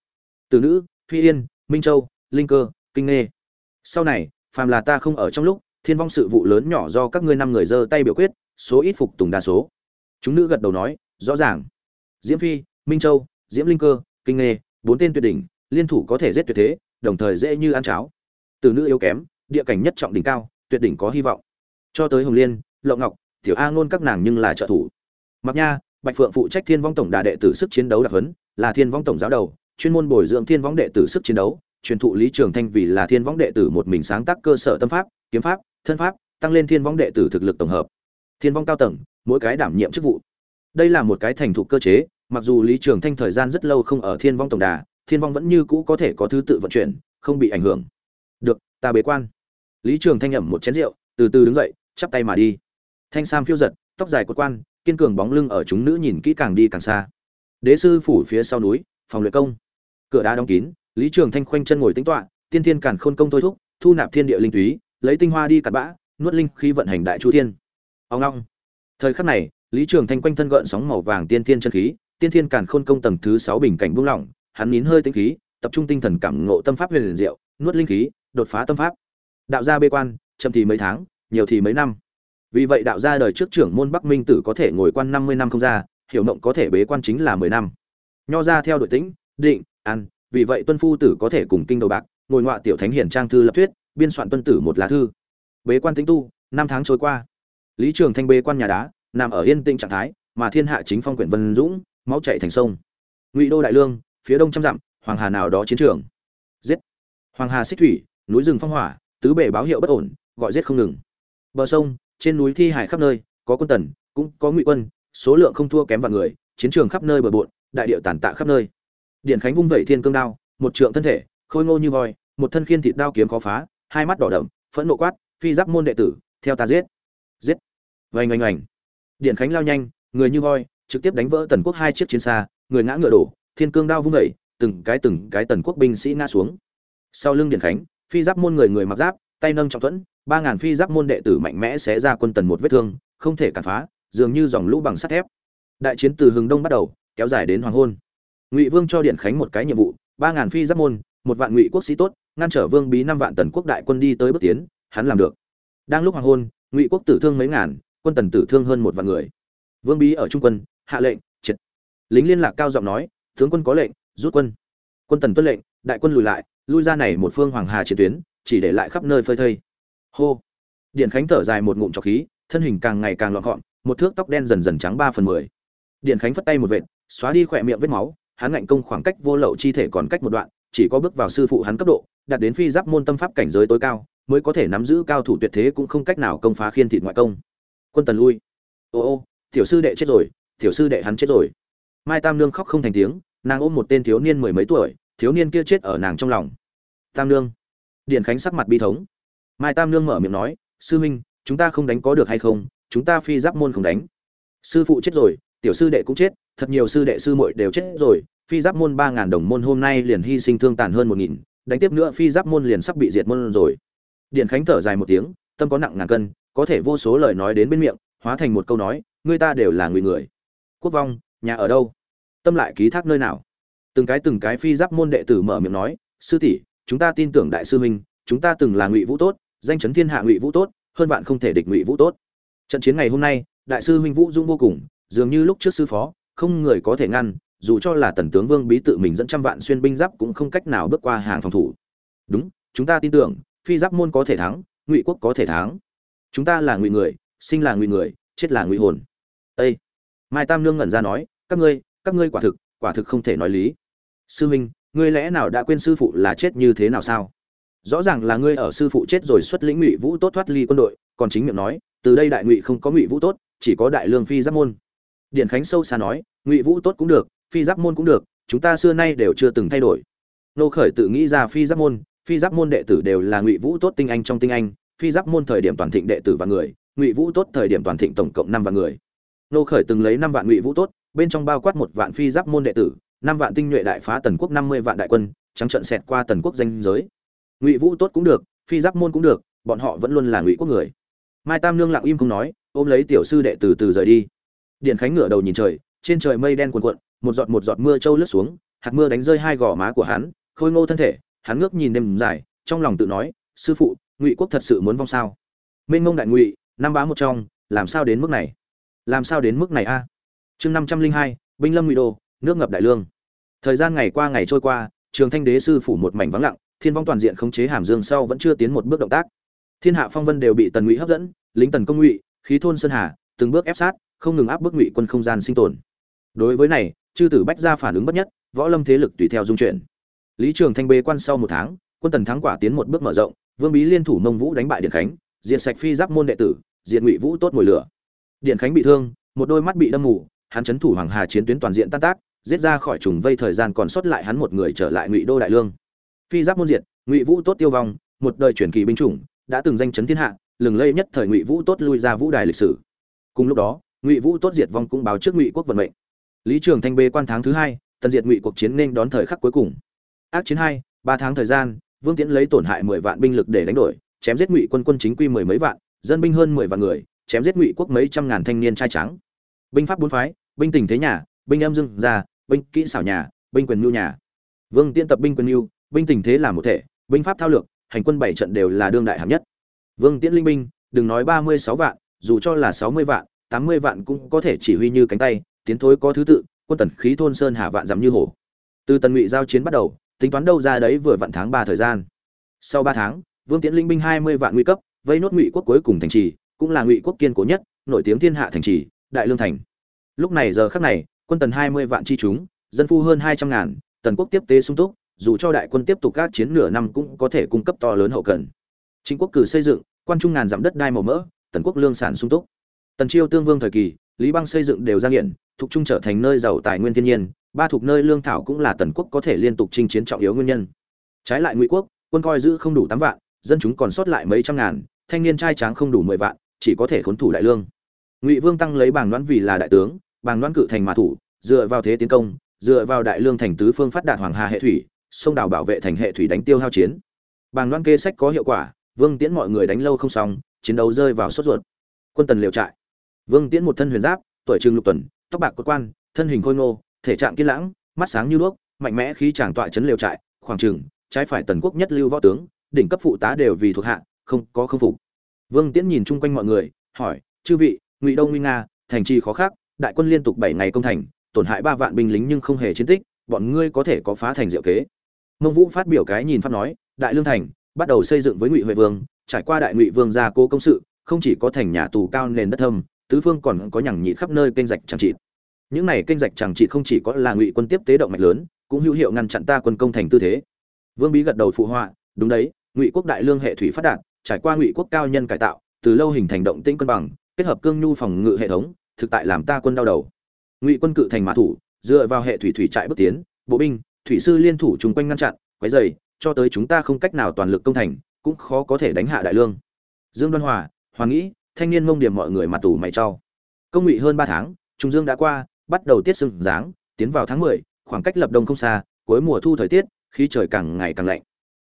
từ nữ, phi yên, minh châu, linh cơ, kinh nghê. Sau này, phàm là ta không ở trong lúc, thiên vong sự vụ lớn nhỏ do các ngươi năm người giơ tay biểu quyết, số ít phục tùng đa số. Chúng nữ gật đầu nói, rõ ràng. Diễm phi, minh châu, diễm linh cơ, kinh nghê, bốn tên tuyệt đỉnh, liên thủ có thể giết tuyệt thế, đồng thời dễ như ăn cháo. Từ nữ yếu kém, địa cảnh nhất trọng đỉnh cao, tuyệt đỉnh có hy vọng. Cho tới hồng liên, lộng ngọc, tiểu a ngôn các nàng nhưng là trợ thủ. Mặc nha, bạch phượng phụ trách thiên vong tổng đà đệ tử sức chiến đấu đặc huấn, là thiên vong tổng giáo đầu chuyên môn bồi dưỡng thiên Võng đệ tử sức chiến đấu, truyền thụ lý trường thanh vì là thiên Võng đệ tử một mình sáng tác cơ sở tâm pháp, kiếm pháp, thân pháp, tăng lên thiên Võng đệ tử thực lực tổng hợp. Thiên Võng cao tầng, mỗi cái đảm nhiệm chức vụ. Đây là một cái thành thục cơ chế, mặc dù lý trường thanh thời gian rất lâu không ở thiên vong tổng đà, thiên vong vẫn như cũ có thể có thứ tự vận chuyển, không bị ảnh hưởng. Được, ta bế quan. Lý trường thanh ẩm một chén rượu, từ từ đứng dậy, chắp tay mà đi. Thanh sam phiêu giật, tóc dài cột quan kiên cường bóng lưng ở chúng nữ nhìn kỹ càng đi càng xa. Đế sư phủ phía sau núi phòng luyện công. Cửa đá đóng kín, lý trường thanh khoanh chân ngồi tính toạ tiên thiên càn khôn công thôi thúc, thu nạp thiên địa linh túy, lấy tinh hoa đi cặn bã, nuốt linh khí vận hành đại chu thiên. Ông long. Thời khắc này, lý trường thanh quanh thân gợn sóng màu vàng tiên thiên chân khí, tiên thiên càn khôn công tầng thứ sáu bình cảnh buông lỏng, hắn nín hơi tinh khí, tập trung tinh thần cảm ngộ tâm pháp huyền liền diệu, nuốt linh khí, đột phá tâm pháp. Đạo gia bê quan, chậm thì mấy tháng, nhiều thì mấy năm. Vì vậy đạo gia đời trước trưởng môn bắc minh tử có thể ngồi quan năm mươi năm không ra, hiểu mộng có thể bế quan chính là mười năm nho ra theo đội tĩnh, định, ăn, vì vậy tuân phu tử có thể cùng kinh đầu bạc, ngồi ngoại tiểu thánh hiển trang thư lập thuyết, biên soạn tuân tử một lá thư. Bế quan tĩnh tu, năm tháng trôi qua. Lý trường thanh bế quan nhà đá, nằm ở yên tĩnh trạng thái, mà thiên hạ chính phong quyển vân dũng, máu chảy thành sông. Ngụy đô đại lương, phía đông trăm dặm, hoàng hà nào đó chiến trường. Giết. Hoàng hà xích thủy, núi rừng phong hỏa, tứ bể báo hiệu bất ổn, gọi giết không ngừng. Bờ sông, trên núi thi hải khắp nơi, có quân tần, cũng có ngụy quân, số lượng không thua kém vào người chiến trường khắp nơi bờ bộn, đại điệu tàn tạ khắp nơi. Điện khánh vung vẩy thiên cương đao, một trượng thân thể, khôi ngô như voi, một thân khiên thịt đao kiếm khó phá, hai mắt đỏ đậm, phẫn nộ quát, phi giáp môn đệ tử, theo ta giết. Giết. Vành oành oành điện khánh lao nhanh, người như voi, trực tiếp đánh vỡ tần quốc hai chiếc chiến xa, người ngã ngựa đổ, thiên cương đao vung vẩy, từng cái từng cái tần quốc binh sĩ ngã xuống. Sau lưng điện khánh, phi giáp môn người người mặc giáp, tay nâng trọng thuẫn, ba ngàn phi giáp môn đệ tử mạnh mẽ sẽ ra quân tần một vết thương, không thể cản phá, dường như dòng lũ bằng sắt thép đại chiến từ hướng đông bắt đầu, kéo dài đến hoàng hôn. Ngụy vương cho điện khánh một cái nhiệm vụ, ba ngàn phi giáp môn, một vạn ngụy quốc sĩ tốt, ngăn trở vương bí năm vạn tần quốc đại quân đi tới bước tiến, hắn làm được. Đang lúc hoàng hôn, ngụy quốc tử thương mấy ngàn, quân tần tử thương hơn một vạn người. Vương bí ở trung quân, hạ lệnh, triệt. Lính liên lạc cao giọng nói, tướng quân có lệnh, rút quân. Quân tần tuân lệnh, đại quân lùi lại, lui ra này một phương hoàng hà chiến tuyến, chỉ để lại khắp nơi phơi thây. Hô. Điện khánh thở dài một ngụm trọc khí, thân hình càng ngày càng lọn gọn, một thước tóc đen dần dần trắng ba phần mười điện khánh phất tay một vệt, xóa đi khỏe miệng vết máu, hắn ngạnh công khoảng cách vô lậu chi thể còn cách một đoạn, chỉ có bước vào sư phụ hắn cấp độ, đạt đến phi giáp môn tâm pháp cảnh giới tối cao, mới có thể nắm giữ cao thủ tuyệt thế cũng không cách nào công phá khiên thịt ngoại công. Quân tần lui. Ô ô, tiểu sư đệ chết rồi, tiểu sư đệ hắn chết rồi. Mai tam nương khóc không thành tiếng, nàng ôm một tên thiếu niên mười mấy tuổi, thiếu niên kia chết ở nàng trong lòng. Tam nương. Điện khánh sắc mặt bi thống. Mai tam nương mở miệng nói, sư huynh chúng ta không đánh có được hay không? Chúng ta phi giáp môn không đánh. Sư phụ chết rồi tiểu sư đệ cũng chết, thật nhiều sư đệ sư muội đều chết rồi, phi giáp môn ba ngàn đồng môn hôm nay liền hy sinh thương tàn hơn một nghìn, đánh tiếp nữa phi giáp môn liền sắp bị diệt môn rồi. Điện khánh thở dài một tiếng, tâm có nặng ngàn cân, có thể vô số lời nói đến bên miệng, hóa thành một câu nói người ta đều là người người. Quốc vong, nhà ở đâu? Tâm lại ký thác nơi nào? Từng cái từng cái phi giáp môn đệ tử mở miệng nói, sư tỷ, chúng ta tin tưởng đại sư huynh, chúng ta từng là ngụy vũ tốt, danh chấn thiên hạ ngụy vũ tốt, hơn bạn không thể địch ngụy vũ tốt. Trận chiến ngày hôm nay, đại sư huynh vũ dung vô cùng dường như lúc trước sư phó, không người có thể ngăn, dù cho là tần tướng vương bí tự mình dẫn trăm vạn xuyên binh giáp cũng không cách nào bước qua hàng phòng thủ. Đúng, chúng ta tin tưởng, phi giáp môn có thể thắng, ngụy quốc có thể thắng. Chúng ta là ngụy người, sinh là ngụy người, chết là ngụy hồn. Ê! mai tam nương ngẩn ra nói, các ngươi các ngươi quả thực quả thực không thể nói lý. Sư huynh ngươi lẽ nào đã quên sư phụ là chết như thế nào sao? Rõ ràng là ngươi ở sư phụ chết rồi xuất lĩnh ngụy vũ tốt thoát ly quân đội, còn chính miệng nói, từ đây đại ngụy không có ngụy vũ tốt, chỉ có đại lương phi giáp môn điện khánh sâu xa nói, ngụy vũ tốt cũng được, phi giáp môn cũng được, chúng ta xưa nay đều chưa từng thay đổi. Nô khởi tự nghĩ ra phi giáp môn, phi giáp môn đệ tử đều là ngụy vũ tốt tinh anh trong tinh anh, phi giáp môn thời điểm toàn thịnh đệ tử và người, ngụy vũ tốt thời điểm toàn thịnh tổng cộng năm vạn người. Nô khởi từng lấy năm vạn ngụy vũ tốt, bên trong bao quát một vạn phi giáp môn đệ tử, năm vạn tinh nhuệ đại phá tần quốc, năm mươi vạn đại quân, trắng trận xẹt qua tần quốc danh giới. Ngụy vũ tốt cũng được, phi giáp môn cũng được, bọn họ vẫn luôn là ngụy quốc người. Mai tam nương lặng im không nói, ôm lấy tiểu sư đệ từ từ rời đi điện khánh ngửa đầu nhìn trời, trên trời mây đen cuồn cuộn, một giọt một giọt mưa trâu lướt xuống, hạt mưa đánh rơi hai gò má của hắn, khôi ngô thân thể, hắn ngước nhìn đêm dài, trong lòng tự nói, sư phụ, ngụy quốc thật sự muốn vong sao? Mênh mông đại ngụy, năm bá một trong, làm sao đến mức này? Làm sao đến mức này a? Chương năm trăm linh hai, binh lâm ngụy đô, nước ngập đại lương. Thời gian ngày qua ngày trôi qua, trường thanh đế sư phủ một mảnh vắng lặng, thiên vong toàn diện khống chế hàm dương sau vẫn chưa tiến một bước động tác. Thiên hạ phong vân đều bị tần ngụy hấp dẫn, lính tần công ngụy, khí thôn sơn hà, từng bước ép sát không ngừng áp bức ngụy quân không gian sinh tồn. Đối với này, chư tử bách ra phản ứng bất nhất, võ lâm thế lực tùy theo dung chuyển. Lý trường thanh bê quan sau một tháng, quân tần thắng quả tiến một bước mở rộng, vương bí liên thủ mông vũ đánh bại điện khánh, diệt sạch phi giáp môn đệ tử, diệt ngụy vũ tốt mồi lửa. Điện khánh bị thương, một đôi mắt bị đâm mù, hắn chấn thủ hoàng hà chiến tuyến toàn diện tan tác, giết ra khỏi trùng vây thời gian còn sót lại hắn một người trở lại ngụy đô đại lương. Phi giáp môn diệt, ngụy vũ tốt tiêu vong, một đời truyền kỳ binh chủng, đã từng danh chấn thiên hạ, lừng lây nhất thời ngụy vũ tốt lui ra vũ đài lịch sử. Cùng lúc đó ngụy vũ tốt diệt vong cũng báo trước ngụy quốc vận mệnh lý trường thanh bê quan tháng thứ hai tần diệt ngụy cuộc chiến nên đón thời khắc cuối cùng ác chiến hai ba tháng thời gian vương tiễn lấy tổn hại mười vạn binh lực để đánh đổi chém giết ngụy quân quân chính quy mười mấy vạn dân binh hơn mười vạn người chém giết ngụy quốc mấy trăm ngàn thanh niên trai trắng binh pháp bốn phái binh tình thế nhà binh âm dưng già, binh kỹ xảo nhà binh quyền mưu nhà vương tiễn tập binh quyền mưu binh tình thế là một thể binh pháp thao lược hành quân bảy trận đều là đương đại hạng nhất vương tiễn linh binh đừng nói ba mươi sáu vạn dù cho là sáu mươi vạn tám mươi vạn cũng có thể chỉ huy như cánh tay, tiến thối có thứ tự, quân tần khí thôn sơn hà vạn dặm như hổ. Từ tần ngụy giao chiến bắt đầu, tính toán đâu ra đấy vừa vặn tháng ba thời gian. Sau ba tháng, vương tiễn linh binh hai mươi vạn nguy cấp, vây nốt ngụy quốc cuối cùng thành trì, cũng là ngụy quốc kiên cố nhất, nổi tiếng thiên hạ thành trì, đại lương thành. Lúc này giờ khắc này, quân tần hai mươi vạn chi chúng, dân phu hơn hai trăm ngàn, tần quốc tiếp tế sung túc, dù cho đại quân tiếp tục các chiến nửa năm cũng có thể cung cấp to lớn hậu cần. Chính quốc cử xây dựng, quan trung ngàn dặm đất đai màu mỡ, tần quốc lương sản sung túc tần chiêu tương vương thời kỳ, lý băng xây dựng đều ra nghiện, thuộc trung trở thành nơi giàu tài nguyên thiên nhiên, ba thuộc nơi lương thảo cũng là tần quốc có thể liên tục chinh chiến trọng yếu nguyên nhân. Trái lại ngụy quốc, quân coi giữ không đủ tám vạn, dân chúng còn sót lại mấy trăm ngàn, thanh niên trai tráng không đủ mười vạn, chỉ có thể khốn thủ đại lương. Ngụy vương tăng lấy bảng đoán vì là đại tướng bảng đoán cự thành mà thủ, dựa vào thế tiến công, dựa vào đại lương thành tứ phương phát đạt hoàng hà hệ thủy, sông đảo bảo vệ thành hệ thủy đánh tiêu hao chiến. Bàng đoan kê sách có hiệu quả, vương tiễn mọi người đánh lâu không xong, chiến đấu rơi vào sốt ruột. Quân tần liều trại vương tiễn một thân huyền giáp tuổi trường lục tuần tóc bạc cốt quan thân hình khôi ngô thể trạng kiên lãng mắt sáng như đuốc mạnh mẽ khí chàng tọa chấn liều trại khoảng trường trái phải tần quốc nhất lưu võ tướng đỉnh cấp phụ tá đều vì thuộc hạ không có không phục. Vương tiễn nhìn chung quanh mọi người hỏi chư vị ngụy đông nguy nga thành trì khó khắc, đại quân liên tục bảy ngày công thành tổn hại ba vạn binh lính nhưng không hề chiến tích bọn ngươi có thể có phá thành diệu kế? Mông vũ phát biểu cái nhìn pháp nói đại lương thành bắt đầu xây dựng với ngụy huệ vương trải qua đại ngụy vương gia cố công sự không chỉ có thành nhà tù cao nền đất thâm tứ phương còn có nhằng nhịt khắp nơi kênh rạch chẳng trị những này kênh rạch chẳng trị không chỉ có là ngụy quân tiếp tế động mạch lớn, cũng hữu hiệu ngăn chặn ta quân công thành tư thế. Vương bí gật đầu phụ họa, đúng đấy, ngụy quốc đại lương hệ thủy phát đạt, trải qua ngụy quốc cao nhân cải tạo, từ lâu hình thành động tĩnh cân bằng, kết hợp cương nhu phòng ngự hệ thống, thực tại làm ta quân đau đầu. Ngụy quân cự thành mã thủ, dựa vào hệ thủy thủy trại bước tiến, bộ binh, thủy sư liên thủ chung quanh ngăn chặn, quấy dày cho tới chúng ta không cách nào toàn lực công thành, cũng khó có thể đánh hạ đại lương. Dương đoan hòa, hoàng nghĩ thanh niên mông điểm mọi người mặt tù mày cho, công ngụy hơn ba tháng trung dương đã qua bắt đầu tiết sưng dáng tiến vào tháng mười khoảng cách lập đông không xa cuối mùa thu thời tiết khí trời càng ngày càng lạnh.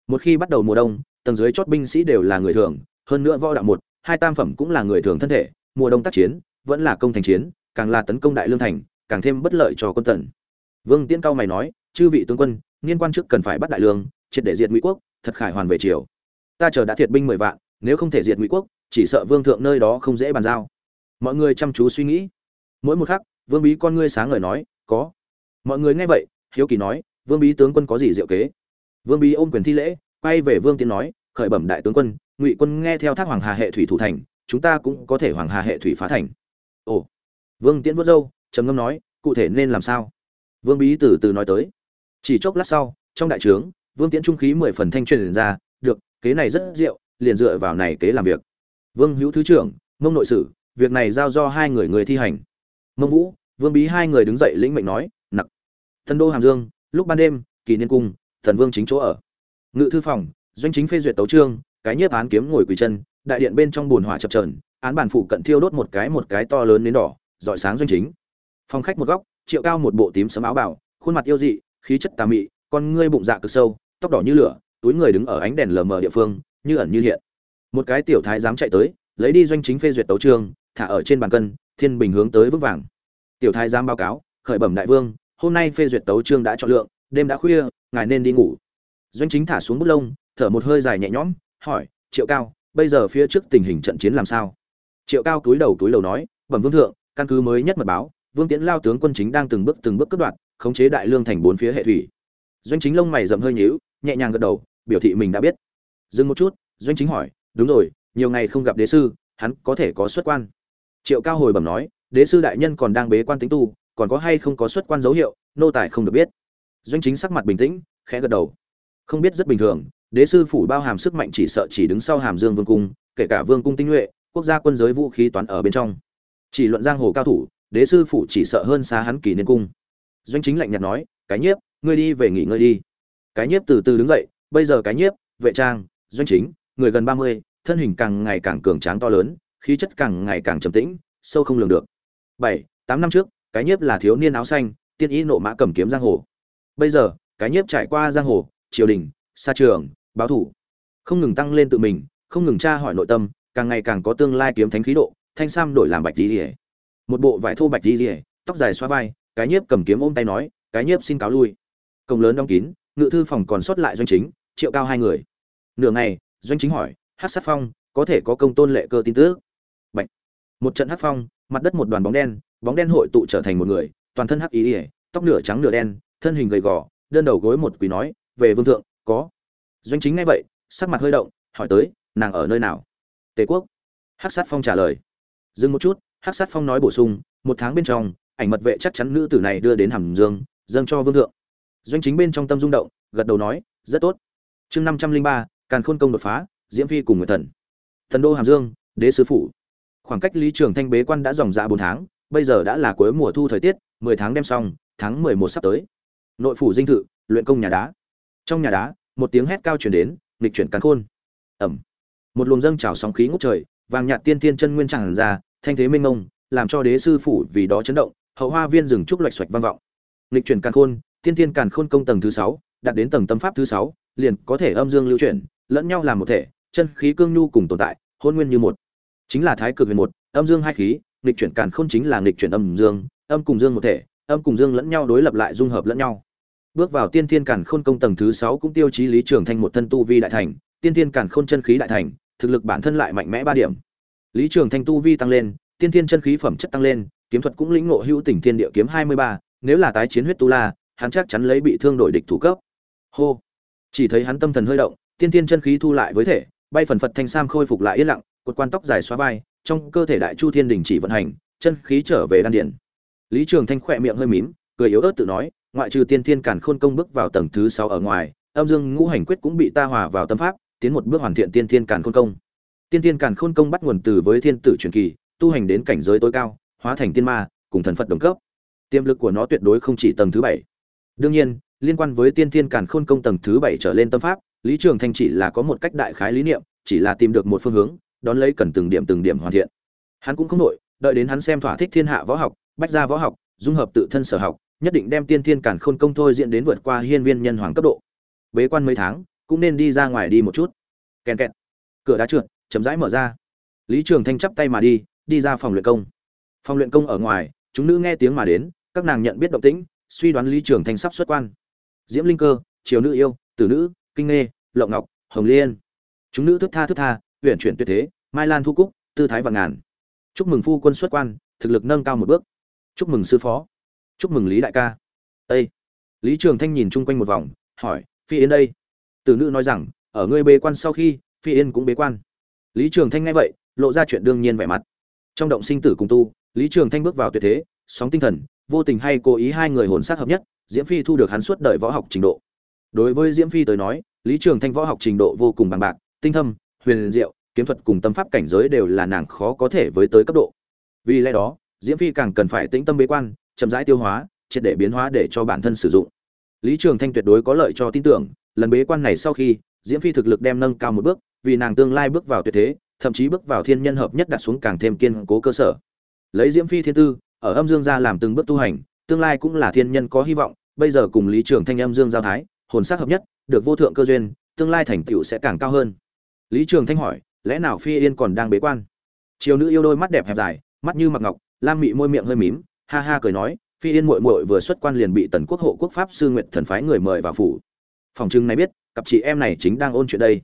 Một khi bắt đầu mùa đông tầng dưới chót binh sĩ đều là người thường hơn nữa võ đạo một hai tam phẩm cũng là người thường thân thể mùa đông tác chiến vẫn là công thành chiến càng là tấn công đại lương thành càng thêm bất lợi cho quân tần. Vương tiễn cao mày nói chư vị tướng quân niên quan trước cần phải bắt đại lương triệt để diệt ngụy quốc thật khải hoàn về triều. Ta chờ đã thiệt binh mười vạn nếu không thể diệt ngụy quốc, chỉ sợ vương thượng nơi đó không dễ bàn giao. Mọi người chăm chú suy nghĩ. Mỗi một khắc, vương bí con ngươi sáng ngời nói, có. Mọi người nghe vậy, hiếu kỳ nói, vương bí tướng quân có gì diệu kế? Vương bí ôm quyền thi lễ, quay về vương tiến nói, khởi bẩm đại tướng quân, ngụy quân nghe theo thác hoàng hà hệ thủy thủ thành, chúng ta cũng có thể hoàng hà hệ thủy phá thành. Ồ. Vương tiễn vớt râu, trầm ngâm nói, cụ thể nên làm sao? Vương bí từ từ nói tới. Chỉ chốc lát sau, trong đại trướng, vương tiễn trung khí mười phần thanh truyền ra, được, kế này rất diệu liền dựa vào này kế làm việc. Vương hữu thứ trưởng mông nội sử, việc này giao do hai người người thi hành. Mông vũ, vương bí hai người đứng dậy lĩnh mệnh nói, nặc. Thần đô hàm dương, lúc ban đêm, kỳ niên cung, thần vương chính chỗ ở. Ngự thư phòng, doanh chính phê duyệt tấu trương, cái nhiếp án kiếm ngồi quỳ chân, đại điện bên trong bùn hỏa chập trờn án bản phụ cận thiêu đốt một cái một cái to lớn đến đỏ dọi sáng doanh chính. Phòng khách một góc, triệu cao một bộ tím sấm áo bảo khuôn mặt yêu dị, khí chất tà mị, con ngươi bụng dạ cực sâu, tóc đỏ như lửa, túi người đứng ở ánh đèn lờ mờ địa phương như ẩn như hiện. Một cái tiểu thái dám chạy tới, lấy đi doanh chính phê duyệt tấu trương thả ở trên bàn cân, thiên bình hướng tới vững vàng. Tiểu thái giám báo cáo, khởi bẩm đại vương, hôm nay phê duyệt tấu trương đã chọn lượng, đêm đã khuya, ngài nên đi ngủ. Doanh chính thả xuống bút lông, thở một hơi dài nhẹ nhõm, hỏi, triệu cao, bây giờ phía trước tình hình trận chiến làm sao? Triệu cao túi đầu túi đầu nói, bẩm vương thượng, căn cứ mới nhất mật báo, vương tiễn lao tướng quân chính đang từng bước từng bước cướp đoạt, khống chế đại lương thành bốn phía hệ thủy. Doanh chính lông mày rậm hơi nhíu, nhẹ nhàng gật đầu, biểu thị mình đã biết dừng một chút, doanh chính hỏi, đúng rồi, nhiều ngày không gặp đế sư, hắn có thể có xuất quan? Triệu cao hồi bẩm nói, đế sư đại nhân còn đang bế quan tính tu, còn có hay không có xuất quan dấu hiệu, nô tài không được biết. Doanh chính sắc mặt bình tĩnh, khẽ gật đầu. Không biết rất bình thường, đế sư phủ bao hàm sức mạnh chỉ sợ chỉ đứng sau hàm dương vương cung, kể cả vương cung tinh nhuệ, quốc gia quân giới vũ khí toán ở bên trong. Chỉ luận giang hồ cao thủ, đế sư phủ chỉ sợ hơn xa hắn kỳ niên cung. Doanh chính lạnh nhạt nói, cái nhiếp, ngươi đi về nghỉ ngơi đi. Cái nhiếp từ từ đứng dậy, bây giờ cái nhiếp, vệ trang doanh chính, người gần ba mươi, thân hình càng ngày càng cường tráng to lớn, khí chất càng ngày càng trầm tĩnh, sâu không lường được. Bảy, tám năm trước, cái nhiếp là thiếu niên áo xanh, tiên ý nộ mã cầm kiếm giang hồ. Bây giờ, cái nhiếp trải qua giang hồ, triều đình xa trường, báo thủ. Không ngừng tăng lên tự mình, không ngừng tra hỏi nội tâm, càng ngày càng có tương lai kiếm thánh khí độ, thanh sam đổi làm bạch di rỉa một bộ vải thô bạch di rỉa tóc dài xoa vai, cái nhiếp cầm kiếm ôm tay nói, cái nhiếp xin cáo lui. Cổng lớn đóng kín, ngự thư phòng còn sót lại doanh chính, triệu cao hai người nửa ngày, doanh chính hỏi hát sát phong, có thể có công tôn lệ cơ tin tức? Bạch. một trận hát phong, mặt đất một đoàn bóng đen bóng đen hội tụ trở thành một người, toàn thân hắc ý ỉa tóc nửa trắng nửa đen, thân hình gầy gò, đơn đầu gối một quỳ nói, về vương thượng, có. Doanh chính ngay vậy, sắc mặt hơi động, hỏi tới, nàng ở nơi nào? Tề quốc. Hắc sát phong trả lời. Dừng một chút, hắc sát phong nói bổ sung, một tháng bên trong, ảnh mật vệ chắc chắn nữ tử này đưa đến hàm dương, dâng cho vương thượng. Doanh chính bên trong tâm rung động, gật đầu nói, rất tốt. Chương năm trăm linh ba càn khôn công đột phá diễm phi cùng người thần. Thần đô hàm dương đế sứ phủ. Khoảng cách lý trường thanh bế quan đã dòng dạ bốn tháng bây giờ đã là cuối mùa thu thời tiết mười tháng đem xong tháng mười một sắp tới. Nội phủ dinh thự luyện công nhà đá. Trong nhà đá một tiếng hét cao chuyển đến nghịch chuyển càn khôn. Ẩm. Một luồng dâng trào sóng khí ngút trời vàng nhạt tiên tiên chân nguyên tràn ra thanh thế minh ngông, làm cho đế sư phủ vì đó chấn động hậu hoa viên rừng trúc loạch xoạch vang vọng. Nghịch chuyển càn khôn tiên tiên càn khôn công tầng thứ sáu đạt đến tầng tâm pháp thứ sáu liền có thể âm dương lưu chuyển lẫn nhau làm một thể, chân khí cương nhu cùng tồn tại, hôn nguyên như một. Chính là thái cực huyền một, âm dương hai khí, nghịch chuyển càn khôn chính là nghịch chuyển âm dương, âm cùng dương một thể, âm cùng dương lẫn nhau đối lập lại dung hợp lẫn nhau. Bước vào tiên thiên càn khôn công tầng thứ sáu cũng tiêu chí lý trường thanh một thân tu vi đại thành, tiên thiên càn khôn chân khí đại thành, thực lực bản thân lại mạnh mẽ ba điểm. Lý trường thanh tu vi tăng lên, tiên thiên chân khí phẩm chất tăng lên, kiếm thuật cũng lĩnh ngộ hữu tỉnh thiên địa kiếm hai mươi ba, nếu là tái chiến huyết tu la, hắn chắc chắn lấy bị thương đổi địch thủ cấp. Hô. Chỉ thấy hắn tâm thần hơi động tiên thiên chân khí thu lại với thể, bay phần phật thanh sam khôi phục lại yên lặng, cột quan tóc dài xóa vai, trong cơ thể đại chu thiên đình chỉ vận hành, chân khí trở về đan điền. lý trường thanh khẽ miệng hơi mím, cười yếu ớt tự nói, ngoại trừ tiên thiên càn khôn công bước vào tầng thứ sáu ở ngoài, âm dương ngũ hành quyết cũng bị ta hòa vào tâm pháp, tiến một bước hoàn thiện tiên thiên càn khôn công. Tiên thiên càn khôn công bắt nguồn từ với thiên tử truyền kỳ, tu hành đến cảnh giới tối cao, hóa thành tiên ma, cùng thần phật đồng cấp. Tiềm lực của nó tuyệt đối không chỉ tầng thứ bảy. Đương nhiên, liên quan với tiên thiên càn khôn công tầng thứ bảy trở lên tâm pháp lý trường thanh chỉ là có một cách đại khái lý niệm, chỉ là tìm được một phương hướng, đón lấy cần từng điểm từng điểm hoàn thiện. Hắn cũng không nội đợi đến hắn xem thỏa thích thiên hạ võ học, bách gia võ học, dung hợp tự thân sở học, nhất định đem tiên thiên cản khôn công thôi diễn đến vượt qua hiên viên nhân hoàng cấp độ. Bế quan mấy tháng, cũng nên đi ra ngoài đi một chút. Kèn kẹt. Cửa đá trượt chấm rãi mở ra. Lý trường thanh chắp tay mà đi đi ra phòng luyện công. Phòng luyện công ở ngoài, chúng nữ nghe tiếng mà đến, các nàng nhận biết động tĩnh, suy đoán lý trường thanh sắp xuất quan. Diễm linh cơ, triều nữ yêu, tử nữ, kinh nghê lộng ngọc, hồng liên. Chúng nữ thức tha thức tha huyện chuyển tuyệt thế, mai lan thu cúc, tư thái và ngàn. Chúc mừng phu quân xuất quan, thực lực nâng cao một bước. Chúc mừng sư phó. Chúc mừng lý đại ca. Ây lý trường thanh nhìn chung quanh một vòng, hỏi, phi yên đây? Từ nữ nói rằng, ở ngươi bế quan sau khi, phi yên cũng bế quan. Lý trường thanh nghe vậy, lộ ra chuyện đương nhiên vẻ mặt. Trong động sinh tử cùng tu, lý trường thanh bước vào tuyệt thế, sóng tinh thần, vô tình hay cố ý hai người hồn sát hợp nhất, diễm phi thu được hắn suốt đời võ học trình độ. Đối với diễm phi tới nói lý trường thanh võ học trình độ vô cùng bằng bạc, tinh thâm, huyền diệu, kiếm thuật cùng tâm pháp cảnh giới đều là nàng khó có thể với tới cấp độ. Vì lẽ đó, diễm phi càng cần phải tĩnh tâm bế quan, chậm rãi tiêu hóa, triệt để biến hóa để cho bản thân sử dụng. Lý trường thanh tuyệt đối có lợi cho tin tưởng, lần bế quan này sau khi, diễm phi thực lực đem nâng cao một bước, vì nàng tương lai bước vào tuyệt thế, thậm chí bước vào thiên nhân hợp nhất đặt xuống càng thêm kiên cố cơ sở. Lấy diễm phi thiên tư, ở âm dương gia làm từng bước tu hành, tương lai cũng là thiên nhân có hy vọng, bây giờ cùng lý trường thanh âm dương giao thái, hồn sắc hợp nhất được vô thượng cơ duyên, tương lai thành tựu sẽ càng cao hơn. Lý trường thanh hỏi, lẽ nào phi yên còn đang bế quan? Chiều nữ yêu đôi mắt đẹp hẹp dài, mắt như mặc ngọc, lam mị môi miệng hơi mím, ha ha cười nói, phi yên muội muội vừa xuất quan liền bị tần quốc hộ quốc pháp sư nguyện thần phái người mời vào phủ. Phòng trưng này biết, cặp chị em này chính đang ôn chuyện đây.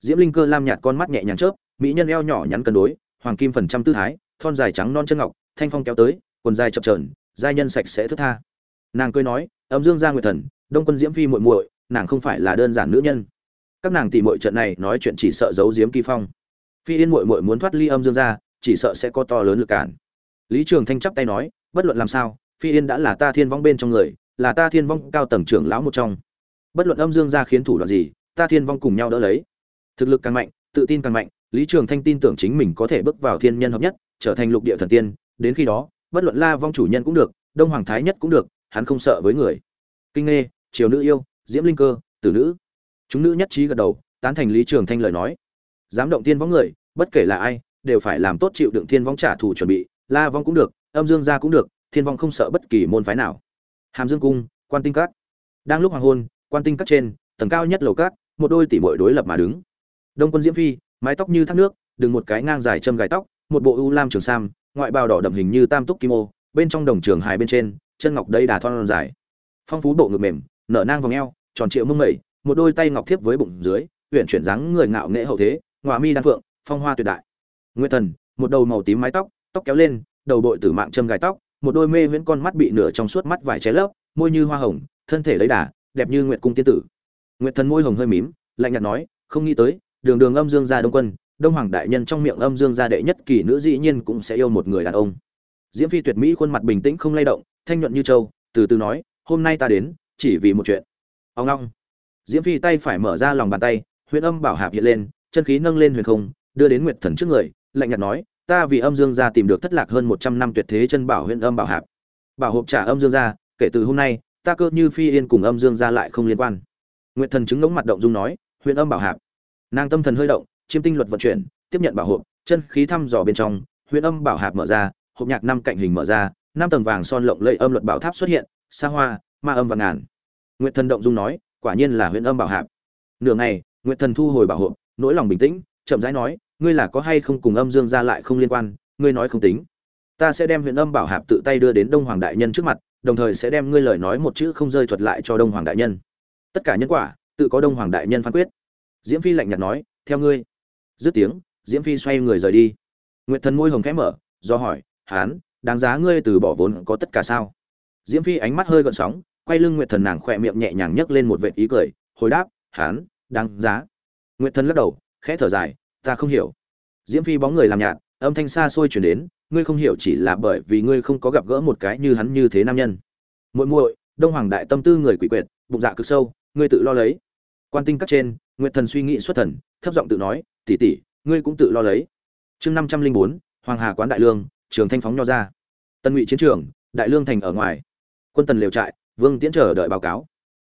Diễm linh cơ lam nhạt con mắt nhẹ nhàng chớp, mỹ nhân eo nhỏ nhắn cân đối, hoàng kim phần trăm tư thái, thon dài trắng non chân ngọc, thanh phong kéo tới, quần dài chập trờn giai nhân sạch sẽ thức tha. Nàng cười nói, âm dương gia nguyệt thần, đông quân diễm phi muội muội nàng không phải là đơn giản nữ nhân. Các nàng tỉ mọi trận này nói chuyện chỉ sợ giấu diếm kỳ phong. Phi yên muội muội muốn thoát ly âm dương gia chỉ sợ sẽ có to lớn lực cản. Lý trường thanh chắp tay nói, bất luận làm sao, phi yên đã là ta thiên vong bên trong người, là ta thiên vong cao tầng trưởng lão một trong. Bất luận âm dương gia khiến thủ đoạn gì, ta thiên vong cùng nhau đỡ lấy. Thực lực càng mạnh, tự tin càng mạnh, lý trường thanh tin tưởng chính mình có thể bước vào thiên nhân hợp nhất, trở thành lục địa thần tiên. Đến khi đó, bất luận la vong chủ nhân cũng được, đông hoàng thái nhất cũng được, hắn không sợ với người. Kinh nghe triều nữ yêu diễm linh cơ, tử nữ. Chúng nữ nhất trí gật đầu, tán thành lý trường thanh lời nói. Dám động tiên vong người, bất kể là ai, đều phải làm tốt chịu đựng thiên vong trả thù chuẩn bị. La vong cũng được, âm dương gia cũng được, thiên vong không sợ bất kỳ môn phái nào. Hàm dương cung, quan tinh các. Đang lúc hoàng hôn, quan tinh các trên, tầng cao nhất lầu các, một đôi tỷ muội đối lập mà đứng. Đông quân diễm phi, mái tóc như thác nước đừng một cái ngang dài châm gài tóc, một bộ ưu lam trường sam, ngoại bào đỏ đậm hình như tam túc kim ô, bên trong đồng trường hài bên trên, chân ngọc đây đà thon dài. Phong phú bộ ngực mềm, nở nang vòng eo tròn triệu mông mẩy, một đôi tay ngọc thiếp với bụng dưới huyện chuyển dáng người ngạo nghệ hậu thế, ngọa mi đan phượng, phong hoa tuyệt đại. Nguyên thần, một đầu màu tím mái tóc tóc kéo lên, đầu đội tử mạng châm gài tóc, một đôi mê viễn con mắt bị nửa trong suốt mắt vải ché lấp, môi như hoa hồng, thân thể lấy đà, đẹp như nguyệt cung tiên tử. Nguyệt thần môi hồng hơi mím, lạnh nhạt nói, không nghĩ tới, đường đường âm dương gia đông quân, đông hoàng đại nhân trong miệng âm dương gia đệ nhất kỳ nữ dĩ nhiên cũng sẽ yêu một người đàn ông. Diễm phi tuyệt mỹ, khuôn mặt bình tĩnh không lay động, thanh nhuận như châu, từ từ nói, hôm nay ta đến, chỉ vì một chuyện ông long diễm phi tay phải mở ra lòng bàn tay huyền âm bảo hạp hiện lên, chân khí nâng lên huyền không, đưa đến nguyệt thần trước người, lạnh nhạt nói, ta vì âm dương gia tìm được thất lạc hơn một trăm năm tuyệt thế chân bảo huyền âm bảo hạp. Bảo hộp trả âm dương gia, kể từ hôm nay, ta cơ như phi yên cùng âm dương gia lại không liên quan. Nguyệt thần chứng ngống mặt động dung nói huyền âm bảo hạp. Nàng tâm thần hơi động, chiêm tinh luật vận chuyển, tiếp nhận bảo hộp, chân khí thăm dò bên trong huyền âm bảo hạp mở ra, hộp nhạc năm cạnh hình mở ra, năm tầng vàng son lộng lẫy âm luật bảo tháp xuất hiện, xa hoa, ma âm và ngàn nguyệt thần động dung nói, quả nhiên là huyền âm bảo hạp. Nửa ngày, nguyệt thần thu hồi bảo hộp nỗi lòng bình tĩnh, chậm rãi nói, ngươi là có hay không cùng âm dương gia lại không liên quan, ngươi nói không tính. Ta sẽ đem huyền âm bảo hạp tự tay đưa đến đông hoàng đại nhân trước mặt, đồng thời sẽ đem ngươi lời nói một chữ không rơi thuật lại cho đông hoàng đại nhân. Tất cả nhân quả, tự có đông hoàng đại nhân phán quyết. Diễm phi lạnh nhạt nói, theo ngươi. Dứt tiếng, diễm phi xoay người rời đi. Nguyệt thần môi hồng khẽ mở, do hỏi, hán, đáng giá ngươi từ bỏ vốn có tất cả sao? Diễm phi ánh mắt hơi gợn sóng quay lưng nguyệt thần nàng khỏe miệng nhẹ nhàng nhấc lên một vệt ý cười, hồi đáp, hán, đáng giá. Nguyệt thần lắc đầu, khẽ thở dài, ta không hiểu. Diễm phi bóng người làm nhạt, âm thanh xa xôi chuyển đến, ngươi không hiểu chỉ là bởi vì ngươi không có gặp gỡ một cái như hắn như thế nam nhân. Muội muội, đông hoàng đại tâm tư người quỷ quyệt, bụng dạ cực sâu, ngươi tự lo lấy. Quan tinh các trên, nguyệt thần suy nghĩ xuất thần, thấp giọng tự nói, tỷ tỷ, ngươi cũng tự lo lấy. Chương năm trăm linh bốn, hoàng hà quán đại lương, trường thanh phóng nho ra. Tân ngụy chiến trường, đại lương thành ở ngoài. Quân tần liều trại vương tiễn chờ đợi báo cáo.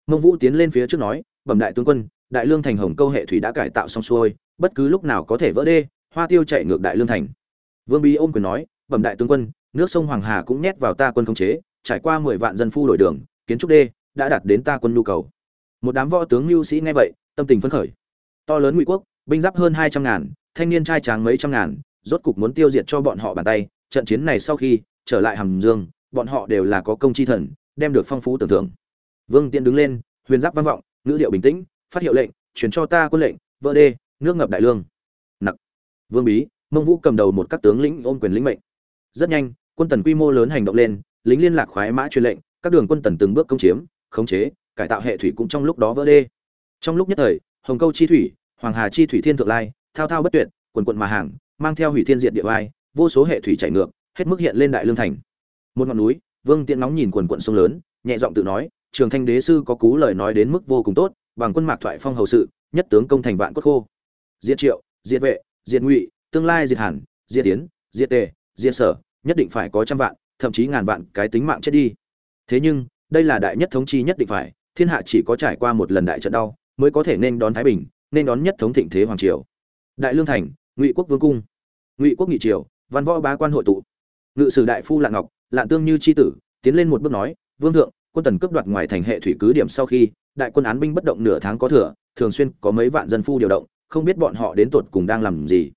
Mông vũ tiến lên phía trước nói, bẩm đại tướng quân, đại lương thành hồng câu hệ thủy đã cải tạo xong xuôi, bất cứ lúc nào có thể vỡ đê, hoa tiêu chạy ngược đại lương thành. Vương bí ôm quyền nói, bẩm đại tướng quân, nước sông hoàng hà cũng nhét vào ta quân khống chế, trải qua mười vạn dân phu đổi đường, kiến trúc đê đã đạt đến ta quân nhu cầu. Một đám võ tướng lưu sĩ nghe vậy, tâm tình phấn khởi. To lớn ngụy quốc, binh giáp hơn hai trăm ngàn, thanh niên trai tráng mấy trăm ngàn, rốt cục muốn tiêu diệt cho bọn họ bàn tay, trận chiến này sau khi trở lại hàm dương, bọn họ đều là có công chi thần đem được phong phú tưởng thưởng. Vương tiện đứng lên, huyền giáp văn vọng, ngữ điệu bình tĩnh, phát hiệu lệnh, truyền cho ta quân lệnh vỡ đê, nước ngập đại lương. Nặc. Vương bí, mông vũ cầm đầu một các tướng lĩnh ôm quyền lĩnh mệnh. Rất nhanh, quân tần quy mô lớn hành động lên, lính liên lạc khoái mã truyền lệnh, các đường quân tần từng bước công chiếm, khống chế, cải tạo hệ thủy cũng trong lúc đó vỡ đê. Trong lúc nhất thời, hồng câu chi thủy, hoàng hà chi thủy thiên thượng lai, thao thao bất tuyệt, quần quận mà hàng, mang theo hủy thiên diện địa vai vô số hệ thủy chảy ngược, hết mức hiện lên đại lương thành. Một ngọn núi vương tiện nóng nhìn quần quần sông lớn, nhẹ giọng tự nói, trường thanh đế sư có cú lời nói đến mức vô cùng tốt, bằng quân mạc thoại phong hầu sự, nhất tướng công thành vạn cốt khô. Diệt triệu, diệt vệ, diệt ngụy, tương lai diệt hẳn diệt tiến diệt tề, diệt sở, nhất định phải có trăm vạn, thậm chí ngàn vạn cái tính mạng chết đi. Thế nhưng, đây là đại nhất thống chi nhất định phải, thiên hạ chỉ có trải qua một lần đại trận đau mới có thể nên đón thái bình, nên đón nhất thống thịnh thế hoàng triều. Đại lương thành, ngụy quốc vương cung. Ngụy quốc nghị triều, văn võ bá quan hội tụ. Ngự sử đại phu lạng ngọc lạn tương như c h i tử, tiến lên một bước nói, vương thượng, quân tần cướp đoạt ngoài thành hệ thủy cứ điểm sau khi, đại quân án binh bất động nửa tháng có thừa, thường xuyên có mấy vạn dân phu điều động, không biết bọn họ đến tột cùng đang làm gì.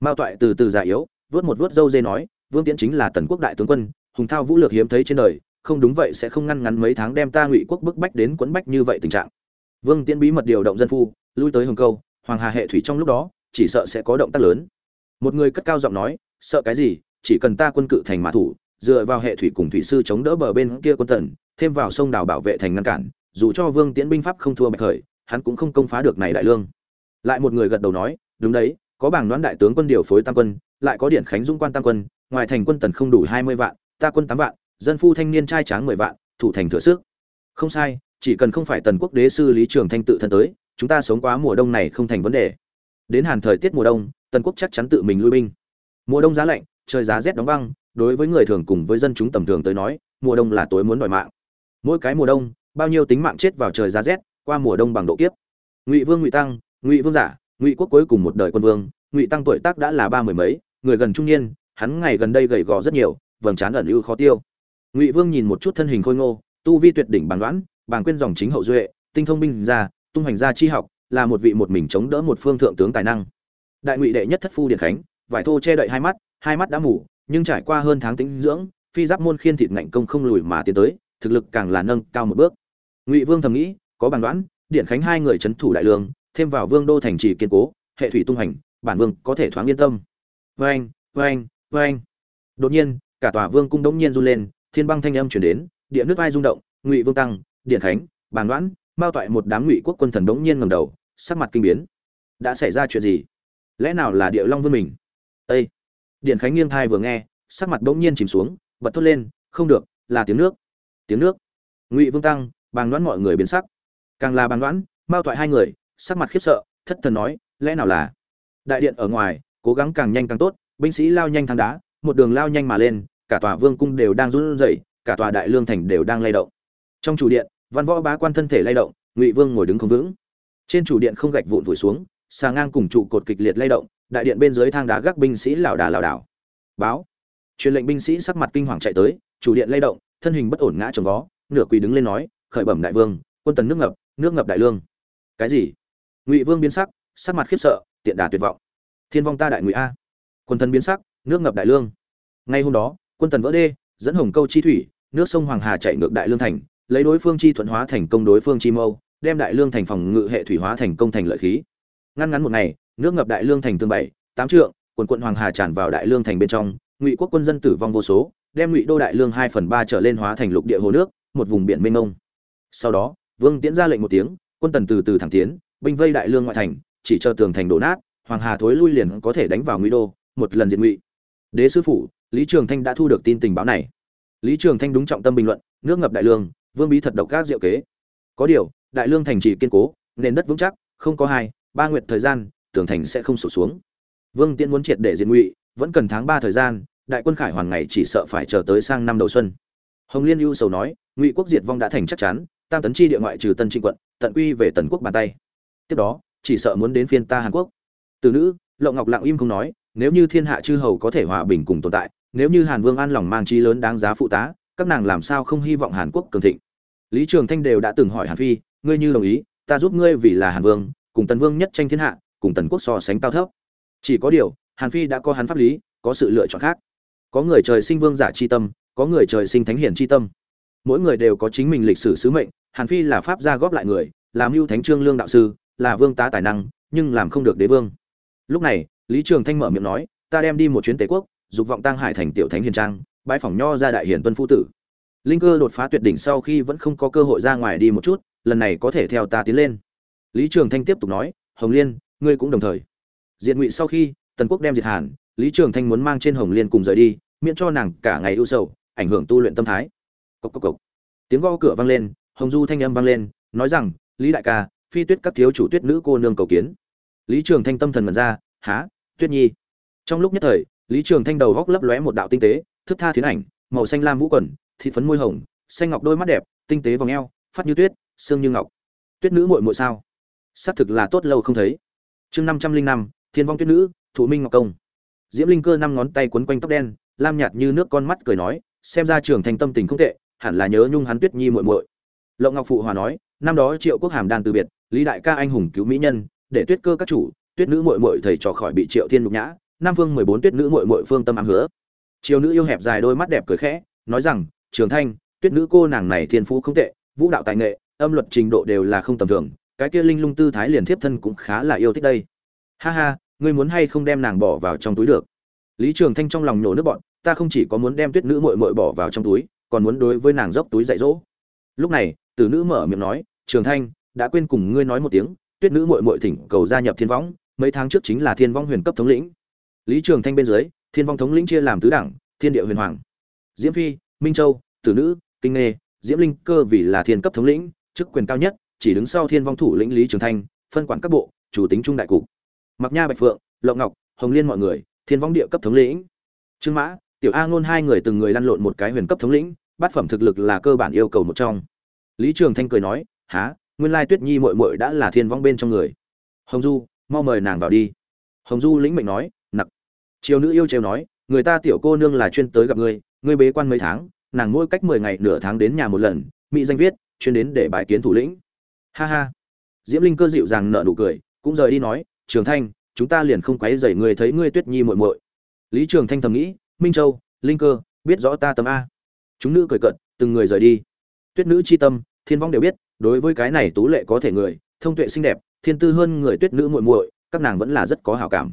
Mao toại từ từ già yếu vớt một vớt dâu dê nói, vương tiễn chính là tần quốc đại tướng quân, hùng thao vũ lược hiếm thấy trên đời, không đúng vậy sẽ không ngăn ngắn mấy tháng đem ta ngụy quốc bức bách đến quấn bách như vậy tình trạng. Vương tiễn bí mật điều động dân phu, lui tới hồng câu, hoàng hà hệ thủy trong lúc đó, chỉ sợ sẽ có động tác lớn. Một người cất cao giọng nói, sợ cái gì? Chỉ cần ta quân cự thành mã thủ dựa vào hệ thủy cùng thủy sư chống đỡ bờ bên kia quân tần, thêm vào sông đào bảo vệ thành ngăn cản, dù cho vương tiễn binh pháp không thua bạch khởi hắn cũng không công phá được này đại lương. Lại một người gật đầu nói, đúng đấy, có bảng đoán đại tướng quân điều phối tam quân, lại có điện khánh dung quan tam quân, ngoài thành quân tần không đủ hai mươi vạn, ta quân tám vạn, dân phu thanh niên trai tráng mười vạn, thủ thành thừa sức. Không sai, chỉ cần không phải tần quốc đế sư lý trường thanh tự thân tới, chúng ta sống quá mùa đông này không thành vấn đề. Đến hàn thời tiết mùa đông, tần quốc chắc chắn tự mình lui binh. Mùa đông giá lạnh, trời giá rét đóng băng đối với người thường cùng với dân chúng tầm thường tới nói, mùa đông là tối muốn đòi mạng. Mỗi cái mùa đông, bao nhiêu tính mạng chết vào trời giá rét, qua mùa đông bằng độ kiếp. Ngụy vương ngụy tăng, ngụy vương giả, ngụy quốc cuối cùng một đời quân vương, ngụy tăng tuổi tác đã là ba mười mấy, người gần trung niên, hắn ngày gần đây gầy gò rất nhiều, vầng trán ẩn ưu khó tiêu. Ngụy vương nhìn một chút thân hình khôi ngô, tu vi tuyệt đỉnh bằng đoán bàng quên dòng chính hậu duệ, tinh thông binh gia, tung hành gia chi học, là một vị một mình chống đỡ một phương thượng tướng tài năng. Đại ngụy đệ nhất thất phu điện khánh, vải thô che đậy hai mắt hai mắt đã mù nhưng trải qua hơn tháng tĩnh dưỡng, phi giáp môn khiên thịt ngạnh công không lùi mà tiến tới, thực lực càng là nâng cao một bước. Ngụy vương thầm nghĩ, có bàn đoán, điện khánh hai người trấn thủ đại lương, thêm vào vương đô thành trì kiên cố, hệ thủy tung hành, bản vương có thể thoáng yên tâm. Vâng vâng vâng đột nhiên, cả tòa vương cung đống nhiên run lên, thiên băng thanh âm chuyển đến, địa nước ai rung động, ngụy vương tăng, điện khánh, bàn đoán, mao toại một đám ngụy quốc quân thần đống nhiên ngầm đầu, sắc mặt kinh biến. Đã xảy ra chuyện gì? Lẽ nào là địa long vương mình? Ây điện khánh nghiêng thai vừa nghe, sắc mặt bỗng nhiên chìm xuống, bật thốt lên, không được, là tiếng nước. Tiếng nước? Ngụy vương tăng, bàng đoán mọi người biến sắc. Càng là bàng đoán mao toại hai người, sắc mặt khiếp sợ, thất thần nói, lẽ nào là? Đại điện ở ngoài, cố gắng càng nhanh càng tốt, binh sĩ lao nhanh thang đá, một đường lao nhanh mà lên, cả tòa vương cung đều đang run rẩy, cả tòa đại lương thành đều đang lay động. Trong chủ điện, văn võ bá quan thân thể lay động, ngụy vương ngồi đứng không vững. Trên chủ điện không gạch vụn vùi xuống, xà ngang cùng trụ cột kịch liệt lay động đại điện bên dưới thang đá gác binh sĩ lảo đà lảo đảo. Báo. Truyền lệnh binh sĩ sắc mặt kinh hoàng chạy tới, chủ điện lay động, thân hình bất ổn ngã trồng vó, nửa quỳ đứng lên nói, khởi bẩm đại vương, quân tần nước ngập nước ngập đại lương. Cái gì? Ngụy vương biến sắc sắc mặt khiếp sợ, tiện đà tuyệt vọng. Thiên vong ta đại ngụy a. Quân thần biến sắc, nước ngập đại lương. Ngay hôm đó, quân tần vỡ đê, dẫn hồng câu chi thủy, nước sông hoàng hà chạy ngược đại lương thành, lấy đối phương chi thuận hóa thành công đối phương chi mâu, đem đại lương thành phòng ngự hệ thủy hóa thành công thành lợi khí. Ngăn ngắn một ngày nước ngập đại lương thành tương bảy, tám trượng, quần quận hoàng hà tràn vào đại lương thành bên trong, ngụy quốc quân dân tử vong vô số, đem ngụy đô đại lương hai phần ba trở lên hóa thành lục địa hồ nước, một vùng biển mênh mông. Sau đó, vương tiễn ra lệnh một tiếng, quân tần từ từ thẳng tiến, binh vây đại lương ngoại thành, chỉ chờ tường thành đổ nát, hoàng hà thối lui liền có thể đánh vào ngụy đô, một lần diệt ngụy. Đế sư phụ, lý trường thanh đã thu được tin tình báo này. Lý trường thanh đúng trọng tâm bình luận, nước ngập đại lương, vương bí thật độc các diệu kế. Có điều, đại lương thành trì kiên cố, nền đất vững chắc, không có hai, ba nguyệt thời gian tường thành sẽ không sụp xuống. Vương tiễn muốn triệt để diệt ngụy, vẫn cần tháng ba thời gian, đại quân khải hoàn ngày chỉ sợ phải chờ tới sang năm đầu xuân. Hồng liên ưu sầu nói, ngụy quốc diệt vong đã thành chắc chắn, tam tấn chi địa ngoại trừ tân trinh quận, tận quy về tần quốc bàn tay. Tiếp đó, chỉ sợ muốn đến phiên ta hàn quốc. Từ nữ lộng ngọc lặng im không nói, nếu như thiên hạ chư hầu có thể hòa bình cùng tồn tại, nếu như hàn vương an lòng mang trí lớn đáng giá phụ tá, các nàng làm sao không hy vọng hàn quốc cường thịnh? Lý trường thanh đều đã từng hỏi hàn phi, ngươi như đồng ý, ta giúp ngươi vì là hàn vương, cùng tần vương nhất tranh thiên hạ cùng tần quốc so sánh cao thấp. Chỉ có điều, hàn phi đã có hắn pháp lý, có sự lựa chọn khác. Có người trời sinh vương giả chi tâm, có người trời sinh thánh hiển chi tâm. Mỗi người đều có chính mình lịch sử sứ mệnh, hàn phi là pháp gia góp lại người làm mưu thánh trương lương đạo sư, là vương tá tài năng, nhưng làm không được đế vương. Lúc này, lý trường thanh mở miệng nói, ta đem đi một chuyến tề quốc, dục vọng tăng hải thành tiểu thánh hiền trang bãi phỏng nho ra đại hiển tuân phu tử. Linh cơ đột phá tuyệt đỉnh sau khi vẫn không có cơ hội ra ngoài đi một chút, lần này có thể theo ta tiến lên. Lý trường thanh tiếp tục nói, hồng liên ngươi cũng đồng thời. Diện ngụy sau khi, tần quốc đem diệt hàn, lý trường thanh muốn mang trên hồng liên cùng rời đi, miễn cho nàng cả ngày ưu sầu, ảnh hưởng tu luyện tâm thái. Cốc cốc cốc. tiếng gõ cửa vang lên, hồng du thanh âm vang lên, nói rằng, lý đại ca, phi tuyết các thiếu chủ tuyết nữ cô nương cầu kiến. Lý trường thanh tâm thần mật ra há tuyết nhi? Trong lúc nhất thời, lý trường thanh đầu góc lấp lóe một đạo tinh tế, thức tha thiến ảnh, màu xanh lam vũ quần, thị phấn môi hồng, xanh ngọc đôi mắt đẹp, tinh tế vòng eo, phát như tuyết xương như ngọc. Tuyết nữ muội muội sao? Xác thực là tốt lâu không thấy chương năm trăm linh năm, thiên vong tuyết nữ, thủ minh ngọc công. Diễm linh cơ năm ngón tay quấn quanh tóc đen, lam nhạt như nước con mắt cười nói, xem ra trường thành tâm tình không tệ, hẳn là nhớ nhung hắn tuyết nhi muội muội. Lộng ngọc phụ hòa nói, năm đó triệu quốc hàm đan từ biệt, lý đại ca anh hùng cứu mỹ nhân, để tuyết cơ các chủ, tuyết nữ muội muội thầy trò khỏi bị triệu thiên nhục nhã, nam vương mười bốn tuyết nữ muội muội phương tâm ám hứa. Triều nữ yêu hẹp dài đôi mắt đẹp cười khẽ, nói rằng, trường thanh, tuyết nữ cô nàng này thiên phú không tệ, vũ đạo tài nghệ, âm luật trình độ đều là không tầm thường cái kia linh lung tư thái liền thiếp thân cũng khá là yêu thích đây. Ha ha, ngươi muốn hay không đem nàng bỏ vào trong túi được? Lý trường thanh trong lòng nhổ nước bọn ta không chỉ có muốn đem tuyết nữ muội muội bỏ vào trong túi, còn muốn đối với nàng dốc túi dạy dỗ. Lúc này, tử nữ mở miệng nói, trường thanh, đã quên cùng ngươi nói một tiếng, tuyết nữ muội muội thỉnh cầu gia nhập thiên võng, mấy tháng trước chính là thiên vong huyền cấp thống lĩnh. Lý trường thanh bên dưới, thiên vong thống lĩnh chia làm tứ đẳng, thiên địa huyền hoàng. Diễm phi, minh châu, tử nữ, kinh nghê, diễm linh cơ vì là thiên cấp thống lĩnh, chức quyền cao nhất chỉ đứng sau thiên vong thủ lĩnh lý trường thanh, phân quản các bộ, chủ tính trung đại cục. Mặc nha, bạch phượng lộng ngọc, hồng liên mọi người, thiên vong địa cấp thống lĩnh. Trương mã, tiểu a ngôn hai người từng người lăn lộn một cái huyền cấp thống lĩnh, bát phẩm thực lực là cơ bản yêu cầu một trong. Lý trường thanh cười nói há nguyên lai tuyết nhi mội mội đã là thiên vong bên trong người. Hồng du, mau mời nàng vào đi. Hồng du lĩnh mệnh nói, nặc. Triều nữ yêu trêu nói, người ta tiểu cô nương là chuyên tới gặp ngươi ngươi bế quan mấy tháng, nàng mỗi cách mười ngày nửa tháng đến nhà một lần, mỹ danh viết, chuyên đến để bài kiến thủ lĩnh ha ha. Diễm linh cơ dịu dàng nợ nụ cười, cũng rời đi nói, trường thanh, chúng ta liền không quấy dày người thấy ngươi tuyết nhi muội muội. Lý trường thanh thầm nghĩ, minh châu, linh cơ, biết rõ ta tâm a. Chúng nữ cười cận từng người rời đi. Tuyết nữ chi tâm, thiên vong đều biết, đối với cái này tú lệ có thể người, thông tuệ xinh đẹp, thiên tư hơn người tuyết nữ muội muội, các nàng vẫn là rất có hảo cảm.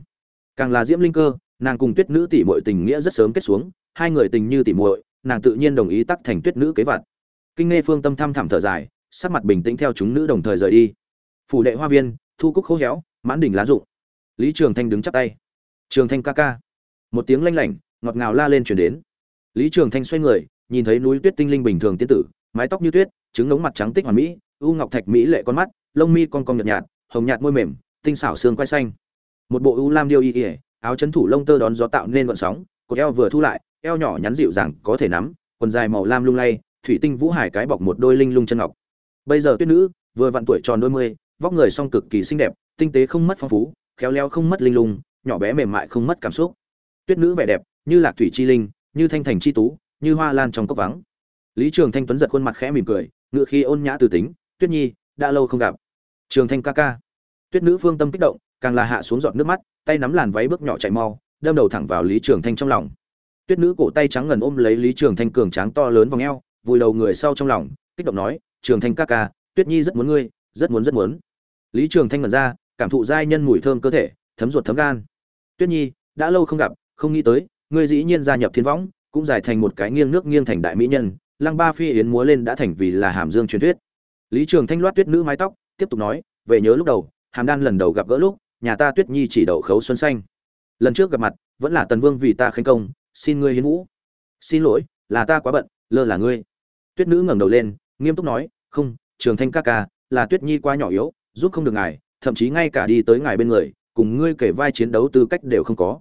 Càng là diễm linh cơ, nàng cùng tuyết nữ tỷ muội tình nghĩa rất sớm kết xuống, hai người tình như tỷ muội, nàng tự nhiên đồng ý tắc thành tuyết nữ kế vật kinh nghe phương tâm thăm thẳm thở dài sắc mặt bình tĩnh theo chúng nữ đồng thời rời đi. Phủ đệ hoa viên, thu cúc khô héo, mãn đỉnh lá rụng. Lý trường thanh đứng chắp tay. Trường thanh ca ca. Một tiếng lanh lảnh, ngọt ngào la lên chuyển đến. Lý trường thanh xoay người, nhìn thấy núi tuyết tinh linh bình thường tiên tử, mái tóc như tuyết, trứng ngống mặt trắng tích hoàn mỹ, u ngọc thạch mỹ lệ con mắt, lông mi con cong nhợt nhạt, hồng nhạt môi mềm, tinh xảo xương quai xanh. Một bộ u lam điêu y ỉa áo chấn thủ lông tơ đón gió tạo nên gọn sóng, cột eo vừa thu lại, eo nhỏ nhắn dịu dàng, có thể nắm, quần dài màu lam lung lay, thủy tinh vũ hải cái bọc một đôi linh lung chân ngọc bây giờ tuyết nữ, vừa vặn tuổi tròn đôi mươi, vóc người song cực kỳ xinh đẹp, tinh tế không mất phong phú, khéo léo không mất linh lung, nhỏ bé mềm mại không mất cảm xúc. Tuyết nữ vẻ đẹp, như lạc thủy chi linh, như thanh thành chi tú, như hoa lan trong cốc vắng. Lý trường thanh tuấn giật khuôn mặt khẽ mỉm cười, ngựa khi ôn nhã từ tính, tuyết nhi, đã lâu không gặp. Trường thanh ca ca. Tuyết nữ phương tâm kích động, càng là hạ xuống giọt nước mắt, tay nắm làn váy bước nhỏ chạy mau, đâm đầu thẳng vào lý trường thanh trong lòng. Tuyết nữ cổ tay trắng ngần ôm lấy lý trường thanh cường tráng to lớn vòng eo, vùi đầu người sau trong lòng, kích động nói trường thanh ca ca, tuyết nhi rất muốn ngươi, rất muốn rất muốn. Lý trường thanh mật ra, cảm thụ giai nhân mùi thơm cơ thể, thấm ruột thấm gan. Tuyết nhi, đã lâu không gặp, không nghĩ tới, ngươi dĩ nhiên gia nhập thiên võng, cũng giải thành một cái nghiêng nước nghiêng thành đại mỹ nhân, lăng ba phi yến múa lên đã thành vì là hàm dương truyền thuyết. Lý trường thanh loát tuyết nữ mái tóc, tiếp tục nói, về nhớ lúc đầu, hàm đan lần đầu gặp gỡ lúc, nhà ta tuyết nhi chỉ đậu khấu xuân xanh. Lần trước gặp mặt, vẫn là tần vương vì ta khánh công, xin ngươi hiến vũ. Xin lỗi, là ta quá bận, lơ là ngươi. Tuyết nữ ngẩng đầu lên nghiêm túc nói, không, trường thanh ca ca, là tuyết nhi quá nhỏ yếu, giúp không được ngài, thậm chí ngay cả đi tới ngài bên người, cùng ngươi kể vai chiến đấu tư cách đều không có.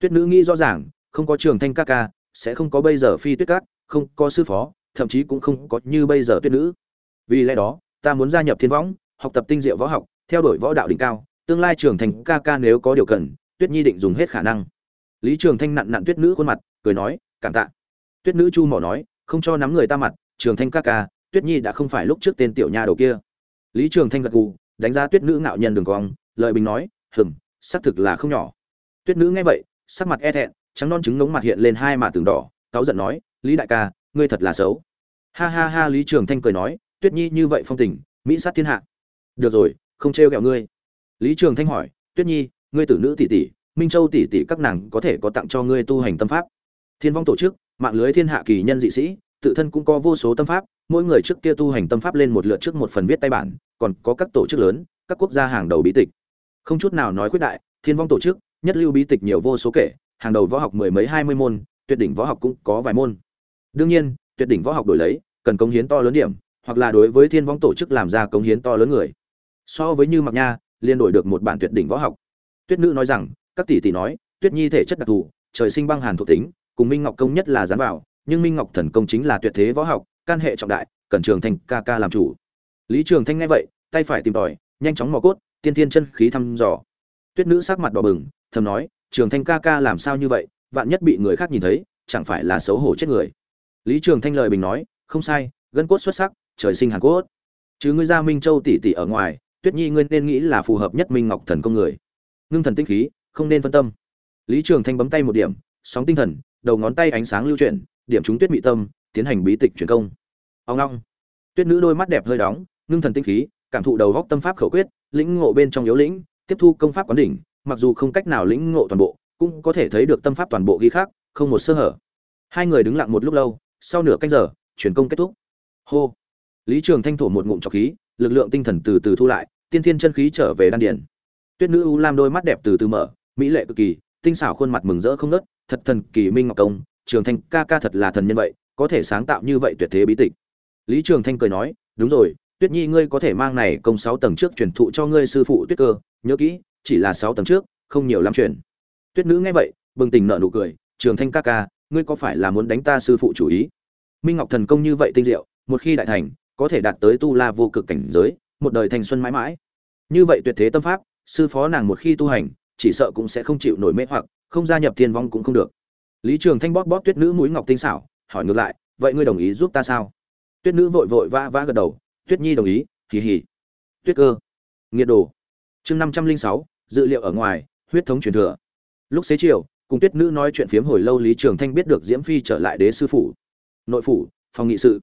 Tuyết nữ nghĩ rõ ràng, không có trường thanh ca ca, sẽ không có bây giờ phi tuyết cát không có sư phó, thậm chí cũng không có như bây giờ tuyết nữ. Vì lẽ đó, ta muốn gia nhập thiên võng, học tập tinh diệu võ học, theo đuổi võ đạo đỉnh cao, tương lai trường thành ca ca nếu có điều cần, tuyết nhi định dùng hết khả năng. Lý trường thanh nặn nặn tuyết nữ khuôn mặt, cười nói, cảm tạ. Tuyết nữ chu mỏ nói, không cho nắm người ta mặt, trường thanh ca ca tuyết nhi đã không phải lúc trước tên tiểu nha đầu kia. Lý trường thanh gật gù, đánh giá tuyết nữ ngạo nhân đường cong lợi bình nói, hừm, xác thực là không nhỏ. Tuyết nữ nghe vậy, sắc mặt e thẹn, trắng non trứng ngống mặt hiện lên hai mạt tường đỏ, cáu giận nói, lý đại ca, ngươi thật là xấu. Ha ha ha, lý trường thanh cười nói, tuyết nhi như vậy phong tình, mỹ sát thiên hạ. Được rồi, không trêu ghẹo ngươi. Lý trường thanh hỏi, tuyết nhi, ngươi tử nữ tỷ tỷ, minh châu tỷ tỷ các nàng có thể có tặng cho ngươi tu hành tâm pháp? Thiên vong tổ chức, mạng lưới thiên hạ kỳ nhân dị sĩ tự thân cũng có vô số tâm pháp, mỗi người trước kia tu hành tâm pháp lên một lượt trước một phần viết tay bản, còn có các tổ chức lớn, các quốc gia hàng đầu bí tịch. Không chút nào nói quyết đại, thiên vong tổ chức, nhất lưu bí tịch nhiều vô số kể, hàng đầu võ học mười mấy hai mươi môn, tuyệt đỉnh võ học cũng có vài môn. Đương nhiên, tuyệt đỉnh võ học đổi lấy, cần công hiến to lớn điểm, hoặc là đối với thiên vong tổ chức làm ra công hiến to lớn người. So với như mặc nha, liên đổi được một bản tuyệt đỉnh võ học. Tuyết nữ nói rằng, các tỷ tỷ nói, tuyết nhi thể chất đặc thù, trời sinh băng hàn thuộc tính, cùng minh ngọc công nhất là dán vào nhưng minh ngọc thần công chính là tuyệt thế võ học, can hệ trọng đại, cần trường thanh ca ca làm chủ. Lý trường thanh nghe vậy, tay phải tìm tòi, nhanh chóng mò cốt, tiên tiên chân khí thăm dò. Tuyết nữ sắc mặt đỏ bừng, thầm nói, trường thanh ca ca làm sao như vậy, vạn nhất bị người khác nhìn thấy, chẳng phải là xấu hổ chết người. Lý trường thanh lời bình nói, không sai, gân cốt xuất sắc, trời sinh hàn cốt. Chứ ngươi ra minh châu tỷ tỷ ở ngoài, tuyết nhi ngươi nên nghĩ là phù hợp nhất minh ngọc thần công người. Ngưng thần tinh khí, không nên phân tâm. Lý trường thanh bấm tay một điểm, sóng tinh thần, đầu ngón tay ánh sáng lưu chuyển điểm trúng tuyết mị tâm, tiến hành bí tịch truyền công. Ông long. Tuyết nữ đôi mắt đẹp hơi đóng, ngưng thần tinh khí, cảm thụ đầu góc tâm pháp khẩu quyết, lĩnh ngộ bên trong yếu lĩnh, tiếp thu công pháp quán đỉnh, mặc dù không cách nào lĩnh ngộ toàn bộ, cũng có thể thấy được tâm pháp toàn bộ ghi khác không một sơ hở. Hai người đứng lặng một lúc lâu, sau nửa canh giờ, truyền công kết thúc. Hô. Lý trường thanh thổ một ngụm trọc khí, lực lượng tinh thần từ từ thu lại, tiên thiên chân khí trở về đan điển tuyết nữ u lam đôi mắt đẹp từ từ mở, mỹ lệ cực kỳ, tinh xảo khuôn mặt mừng rỡ không nớt thật thần kỳ minh ngọc công trường thanh ca ca thật là thần nhân vậy, có thể sáng tạo như vậy tuyệt thế bí tịch. Lý trường thanh cười nói, đúng rồi, tuyết nhi ngươi có thể mang này công sáu tầng trước truyền thụ cho ngươi sư phụ tuyết cơ, nhớ kỹ, chỉ là sáu tầng trước, không nhiều lắm truyền. Tuyết nữ nghe vậy, bừng tỉnh nợ nụ cười, trường thanh ca ca, ngươi có phải là muốn đánh ta sư phụ chủ ý? Minh ngọc thần công như vậy tinh diệu, một khi đại thành, có thể đạt tới tu la vô cực cảnh giới, một đời thành xuân mãi mãi. Như vậy tuyệt thế tâm pháp, sư phó nàng một khi tu hành, chỉ sợ cũng sẽ không chịu nổi mê hoặc, không gia nhập thiên vong cũng không được lý trường thanh bóp bóp tuyết nữ mũi ngọc tinh xảo, hỏi ngược lại, vậy ngươi đồng ý giúp ta sao? Tuyết nữ vội vội vã vã gật đầu, tuyết nhi đồng ý, hì hì. Tuyết cơ. Nghiệt đồ. Chương năm trăm linh sáu, dự liệu ở ngoài, huyết thống truyền thừa. Lúc xế chiều, cùng tuyết nữ nói chuyện phiếm hồi lâu lý trường thanh biết được diễm phi trở lại đế sư phủ, nội phủ, phòng nghị sự.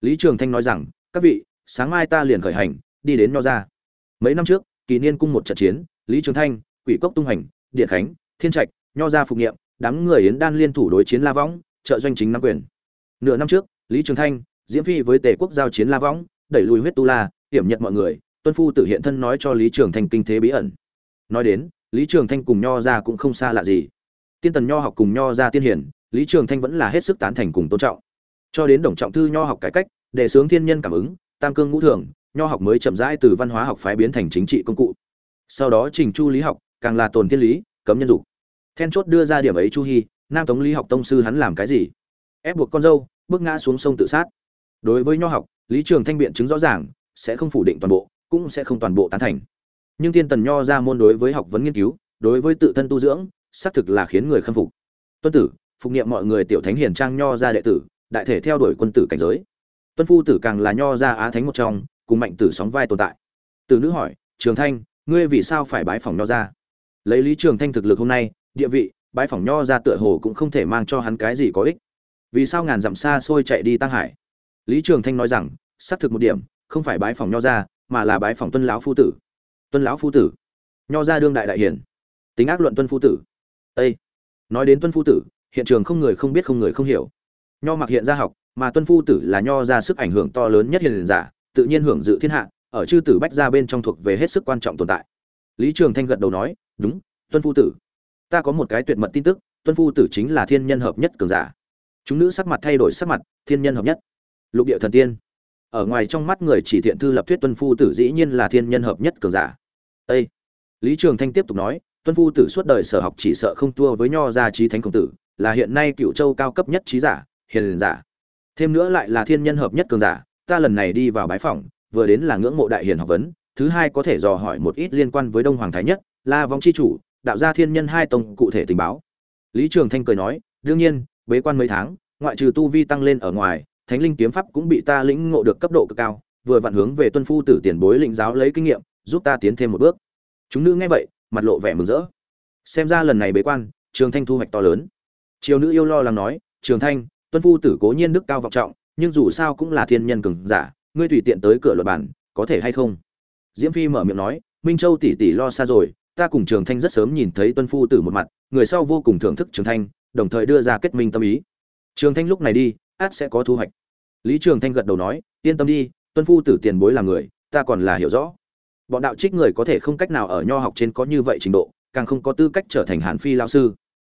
Lý trường thanh nói rằng, các vị, sáng mai ta liền khởi hành, đi đến nho ra mấy năm trước, kỳ niên cung một trận chiến, lý trường thanh, quỷ cốc tung hành điện khánh, thiên trạch, nho ra phục nghiệm đám người yến đan liên thủ đối chiến la võng, trợ doanh chính nắm quyền. Nửa năm trước, lý trường thanh, diễm phi với tề quốc giao chiến la võng, đẩy lùi huyết tu la, hiểm nhật mọi người, tuân phu tử hiện thân nói cho lý trường thanh kinh thế bí ẩn. Nói đến, lý trường thanh cùng nho ra cũng không xa lạ gì. Tiên tần nho học cùng nho ra tiên hiển, lý trường thanh vẫn là hết sức tán thành cùng tôn trọng. Cho đến đồng trọng thư nho học cải cách, để sướng thiên nhân cảm ứng, tam cương ngũ thường, nho học mới chậm rãi từ văn hóa học phái biến thành chính trị công cụ. Sau đó trình chu lý học, càng là tồn thiên lý, cấm nhân dục then chốt đưa ra điểm ấy chu hy nam tống lý học tông sư hắn làm cái gì? Ép buộc con dâu, bước ngã xuống sông tự sát. Đối với nho học, lý trường thanh biện chứng rõ ràng, sẽ không phủ định toàn bộ, cũng sẽ không toàn bộ tán thành. Nhưng tiên tần nho ra môn đối với học vấn nghiên cứu, đối với tự thân tu dưỡng, xác thực là khiến người khâm phục. Tuân tử, phục nghiệm mọi người tiểu thánh hiền trang nho ra đệ tử, đại thể theo đuổi quân tử cảnh giới. Tuân phu tử càng là nho ra á thánh một trong, cùng mạnh tử sóng vai tồn tại. Từ nữ hỏi, trường thanh, ngươi vì sao phải bái phỏng nho ra? Lấy lý trường thanh thực lực hôm nay địa vị, bãi phỏng nho ra tựa hồ cũng không thể mang cho hắn cái gì có ích. Vì sao ngàn dặm xa xôi chạy đi tăng hải? Lý trường thanh nói rằng, xác thực một điểm, không phải bái phỏng nho ra, mà là bái phỏng tuân lão phu tử. Tuân lão phu tử. Nho ra đương đại đại hiển tính ác luận tuân phu tử. Ây nói đến tuân phu tử, hiện trường không người không biết không người không hiểu. Nho mặc hiện ra học, mà tuân phu tử là nho ra sức ảnh hưởng to lớn nhất hiền giả, tự nhiên hưởng dự thiên hạ, ở chư tử bách gia bên trong thuộc về hết sức quan trọng tồn tại. Lý trường thanh gật đầu nói, đúng, tuân phu tử ta có một cái tuyệt mật tin tức, tuân phu tử chính là thiên nhân hợp nhất cường giả. Chúng nữ sắc mặt thay đổi sắc mặt, thiên nhân hợp nhất. Lục địa thần tiên. Ở ngoài trong mắt người chỉ thiện thư lập thuyết tuân phu tử dĩ nhiên là thiên nhân hợp nhất cường giả. Â lý trường thanh tiếp tục nói, tuân phu tử suốt đời sở học chỉ sợ không thua với nho gia trí thánh khổng tử, là hiện nay cựu châu cao cấp nhất trí giả, hiền giả. Thêm nữa lại là thiên nhân hợp nhất cường giả, ta lần này đi vào bái phỏng, vừa đến là ngưỡng mộ đại hiền học vấn, thứ hai có thể dò hỏi một ít liên quan với đông hoàng thái nhất, la vong chi chủ đạo gia thiên nhân hai tông cụ thể tình báo. Lý trường thanh cười nói, đương nhiên, bế quan mấy tháng, ngoại trừ tu vi tăng lên ở ngoài, thánh linh kiếm pháp cũng bị ta lĩnh ngộ được cấp độ cực cao, vừa vặn hướng về tuân phu tử tiền bối lĩnh giáo lấy kinh nghiệm, giúp ta tiến thêm một bước. Chúng nữ nghe vậy, mặt lộ vẻ mừng rỡ. Xem ra lần này bế quan, trường thanh thu hoạch to lớn. Triều nữ yêu lo lắng nói, trường thanh, tuân phu tử cố nhiên đức cao vọng trọng, nhưng dù sao cũng là thiên nhân cường giả, ngươi tùy tiện tới cửa luật bản, có thể hay không? Diễm phi mở miệng nói, minh châu tỷ tỷ lo xa rồi ta cùng trường thanh rất sớm nhìn thấy tuân phu tử một mặt, người sau vô cùng thưởng thức trường thanh, đồng thời đưa ra kết minh tâm ý. Trường thanh lúc này đi, át sẽ có thu hoạch. Lý trường thanh gật đầu nói, yên tâm đi, tuân phu tử tiền bối là người, ta còn là hiểu rõ. Bọn đạo trích người có thể không cách nào ở nho học trên có như vậy trình độ, càng không có tư cách trở thành hàn phi lao sư.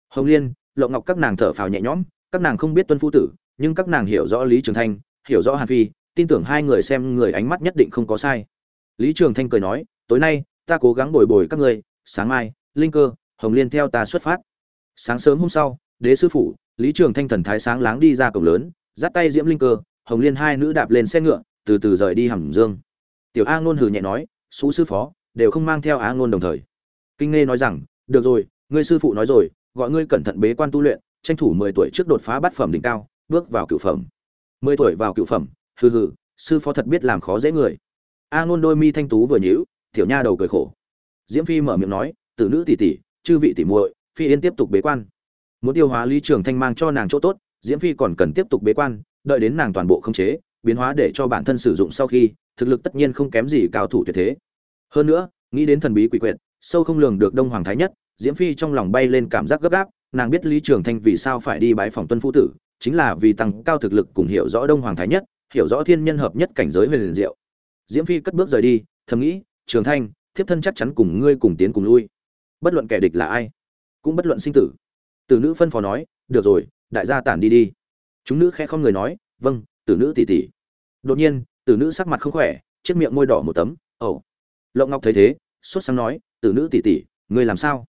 Hồng liên, lộng ngọc các nàng thở phào nhẹ nhõm, các nàng không biết tuân phu tử, nhưng các nàng hiểu rõ lý trường thanh, hiểu rõ hàn phi, tin tưởng hai người xem người ánh mắt nhất định không có sai. Lý trường thanh cười nói, tối nay ta cố gắng bồi bồi các ngươi, sáng mai, linh cơ, hồng liên theo ta xuất phát. Sáng sớm hôm sau, đế sư phụ lý trường thanh thần thái sáng láng đi ra cổng lớn, dắt tay diễm linh cơ, hồng liên hai nữ đạp lên xe ngựa, từ từ rời đi hầm dương. Tiểu a ngôn hừ nhẹ nói xú sư phó, đều không mang theo a ngôn đồng thời. Kinh nghe nói rằng, được rồi, ngươi sư phụ nói rồi, gọi ngươi cẩn thận bế quan tu luyện, tranh thủ mười tuổi trước đột phá bát phẩm đỉnh cao, bước vào cựu phẩm. Mười tuổi vào cựu phẩm? Hừ hừ, sư phó thật biết làm khó dễ người. A ngôn đôi mi thanh tú vừa nhíu tiểu nha đầu cười khổ. Diễm phi mở miệng nói, tử nữ tỷ tỷ, chư vị tỷ muội, phi yên tiếp tục bế quan. Muốn tiêu hóa lý trường thanh mang cho nàng chỗ tốt, diễm phi còn cần tiếp tục bế quan, đợi đến nàng toàn bộ khống chế, biến hóa để cho bản thân sử dụng sau khi, thực lực tất nhiên không kém gì cao thủ tuyệt thế. Hơn nữa, nghĩ đến thần bí quỷ quyệt, sâu không lường được đông hoàng thái nhất, diễm phi trong lòng bay lên cảm giác gấp gáp, nàng biết lý trường thanh vì sao phải đi bái phòng tuân phu tử, chính là vì tăng cao thực lực cùng hiểu rõ đông hoàng thái nhất, hiểu rõ thiên nhân hợp nhất cảnh giới huyền liền diệu. Diễm phi cất bước rời đi, thầm nghĩ trường thanh, thiếp thân chắc chắn cùng ngươi cùng tiến cùng lui. Bất luận kẻ địch là ai, cũng bất luận sinh tử. Tử nữ phân phó nói, được rồi, đại gia tản đi đi. Chúng nữ khẽ không người nói vâng tử nữ tỷ tỷ. Đột nhiên, tử nữ sắc mặt không khỏe, chiếc miệng môi đỏ một tấm ẩu、oh. lộng ngọc thấy thế, sốt sáng nói, tử nữ tỷ tỷ, ngươi làm sao?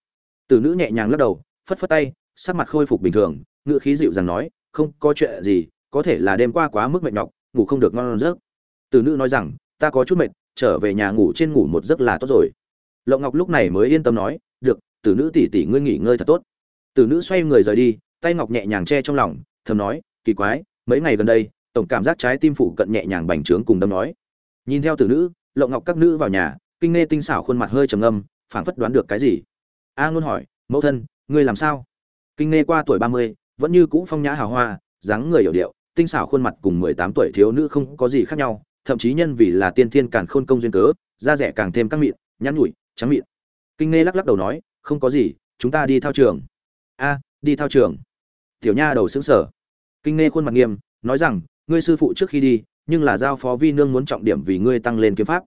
Tử nữ nhẹ nhàng lắc đầu, phất phất tay, sắc mặt khôi phục bình thường, ngữ khí dịu dàng nói, không có chuyện gì, có thể là đêm qua quá mức mệt nhọc, ngủ không được ngon giấc. Tử nữ nói rằng, ta có chút mệt trở về nhà ngủ trên ngủ một giấc là tốt rồi. Lộng ngọc lúc này mới yên tâm nói, được, tử nữ tỷ tỷ ngươi nghỉ ngơi thật tốt. Tử nữ xoay người rời đi, tay ngọc nhẹ nhàng che trong lòng, thầm nói, kỳ quái, mấy ngày gần đây, tổng cảm giác trái tim phụ cận nhẹ nhàng bành trướng cùng đâm nói. Nhìn theo tử nữ, lộng ngọc các nữ vào nhà, kinh nghe tinh xảo khuôn mặt hơi trầm ngâm, phảng phất đoán được cái gì. A ngôn hỏi, mẫu thân, ngươi làm sao? Kinh nghe qua tuổi ba mươi, vẫn như cũ phong nhã hào hoa, dáng người hiểu điệu, tinh xảo khuôn mặt cùng mười tám tuổi thiếu nữ không có gì khác nhau thậm chí nhân vì là tiên thiên càn khôn công duyên cớ, da rẻ càng thêm căng mịn nhăn nhủi, trắng mịn. Kinh nghe lắc lắc đầu nói, không có gì, chúng ta đi thao trường. A, đi thao trường. Tiểu nha đầu xứng sở kinh nghe khuôn mặt nghiêm, nói rằng, ngươi sư phụ trước khi đi, nhưng là giao phó vi nương muốn trọng điểm vì ngươi tăng lên kiếm pháp.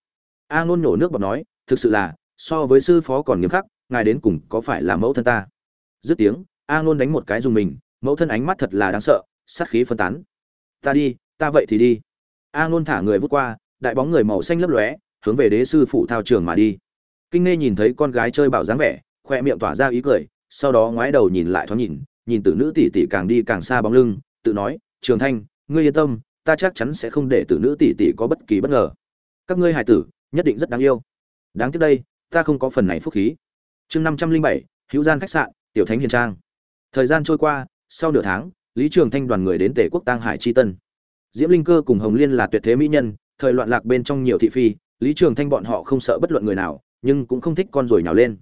A ngôn nổ nước bọt nói, thực sự là, so với sư phó còn nghiêm khắc, ngài đến cùng có phải là mẫu thân ta? Dứt tiếng, a ngôn đánh một cái dùng mình, mẫu thân ánh mắt thật là đáng sợ, sát khí phân tán. Ta đi, ta vậy thì đi a ngôn thả người vút qua, đại bóng người màu xanh lấp lóe, hướng về đế sư phụ thao trường mà đi. Kinh nghe nhìn thấy con gái chơi bảo dáng vẻ, khoe miệng tỏa ra ý cười, sau đó ngoái đầu nhìn lại thoáng nhìn nhìn tử nữ tỷ tỷ càng đi càng xa bóng lưng, tự nói, trường thanh, ngươi yên tâm, ta chắc chắn sẽ không để tử nữ tỷ tỷ có bất kỳ bất ngờ. Các ngươi hài tử, nhất định rất đáng yêu. Đáng tiếc đây, ta không có phần này phúc khí. Chương năm trăm linh bảy, hữu gian khách sạn, tiểu thánh hiền trang. Thời gian trôi qua, sau nửa tháng, lý trường thanh đoàn người đến tể quốc tăng hải chi tân diễm linh cơ cùng hồng liên là tuyệt thế mỹ nhân, thời loạn lạc bên trong nhiều thị phi, lý trường thanh bọn họ không sợ bất luận người nào, nhưng cũng không thích con rồi nhào lên.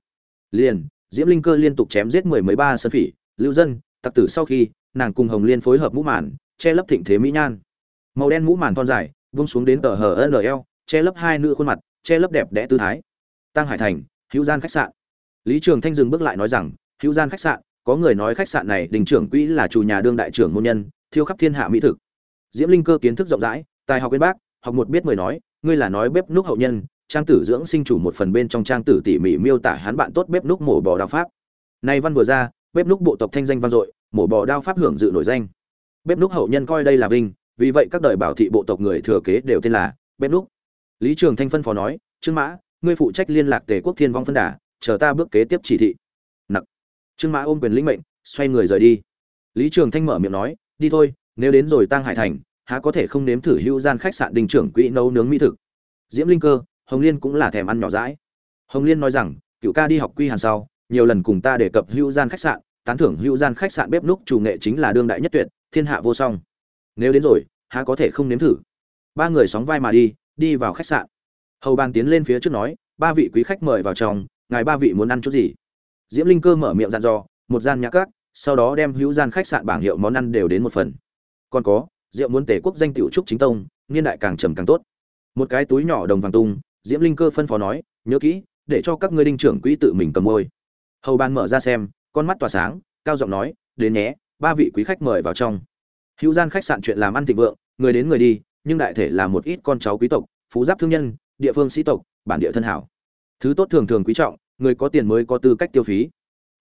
Liền, diễm linh cơ liên tục chém giết mười mấy ba sơn phỉ, lưu dân, tặc tử sau khi, nàng cùng hồng liên phối hợp mũ màn, che lấp thịnh thế mỹ nhan. Màu đen mũ màn thon dài vung xuống đến tờ hờ nl che lấp hai nữ khuôn mặt, che lấp đẹp đẽ tư thái. Tăng hải thành, hữu gian khách sạn. Lý trường thanh dừng bước lại nói rằng, hữu gian khách sạn, có người nói khách sạn này đình trưởng quỹ là chủ nhà đương đại trưởng môn nhân, thiêu khắp thiên hạ mỹ thực diễm linh cơ kiến thức rộng rãi, tài học bên bác, học một biết mười nói, ngươi là nói bếp núc hậu nhân, trang tử dưỡng sinh chủ một phần bên trong trang tử tỉ mỉ miêu tả hắn bạn tốt bếp núc mổ bò đao pháp. Nay văn vừa ra, bếp núc bộ tộc thanh danh vang dội, mổ bò đao pháp hưởng dự nổi danh. Bếp núc hậu nhân coi đây là vinh, vì vậy các đời bảo thị bộ tộc người thừa kế đều tên là bếp núc. Lý trường thanh phân phó nói, trương mã, ngươi phụ trách liên lạc tề quốc thiên vong phân đà, chờ ta bước kế tiếp chỉ thị. Nặc. Trương mã ôm quyền lĩnh mệnh, xoay người rời đi. Lý trường thanh mở miệng nói, đi thôi nếu đến rồi tăng hải thành, há có thể không nếm thử hữu gian khách sạn đình trưởng quỹ nấu nướng mỹ thực? Diễm linh cơ, hồng liên cũng là thèm ăn nhỏ rãi hồng liên nói rằng, cựu ca đi học quy hàn sau, nhiều lần cùng ta đề cập hữu gian khách sạn, tán thưởng hữu gian khách sạn bếp núc chủ nghệ chính là đương đại nhất tuyệt, thiên hạ vô song. Nếu đến rồi, há có thể không nếm thử? Ba người sóng vai mà đi đi vào khách sạn. Hầu bàn tiến lên phía trước nói, ba vị quý khách mời vào trong, ngài ba vị muốn ăn chút gì? Diễm linh cơ mở miệng dặn dò, một gian nhã cát sau đó đem hữu gian khách sạn bảng hiệu món ăn đều đến một phần còn có rượu muốn tể quốc danh tiểu trúc chính tông, niên đại càng trầm càng tốt. Một cái túi nhỏ đồng vàng tung, diễm linh cơ phân phó nói, nhớ kỹ, để cho các ngươi đinh trưởng quỹ tự mình cầm môi hầu ban mở ra xem, con mắt tỏa sáng, cao giọng nói, đến nhé, ba vị quý khách mời vào trong. Hữu gian khách sạn chuyện làm ăn thịnh vượng, người đến người đi, nhưng đại thể là một ít con cháu quý tộc, phú giáp thương nhân, địa phương sĩ tộc, bản địa thân hảo. Thứ tốt thường thường quý trọng, người có tiền mới có tư cách tiêu phí.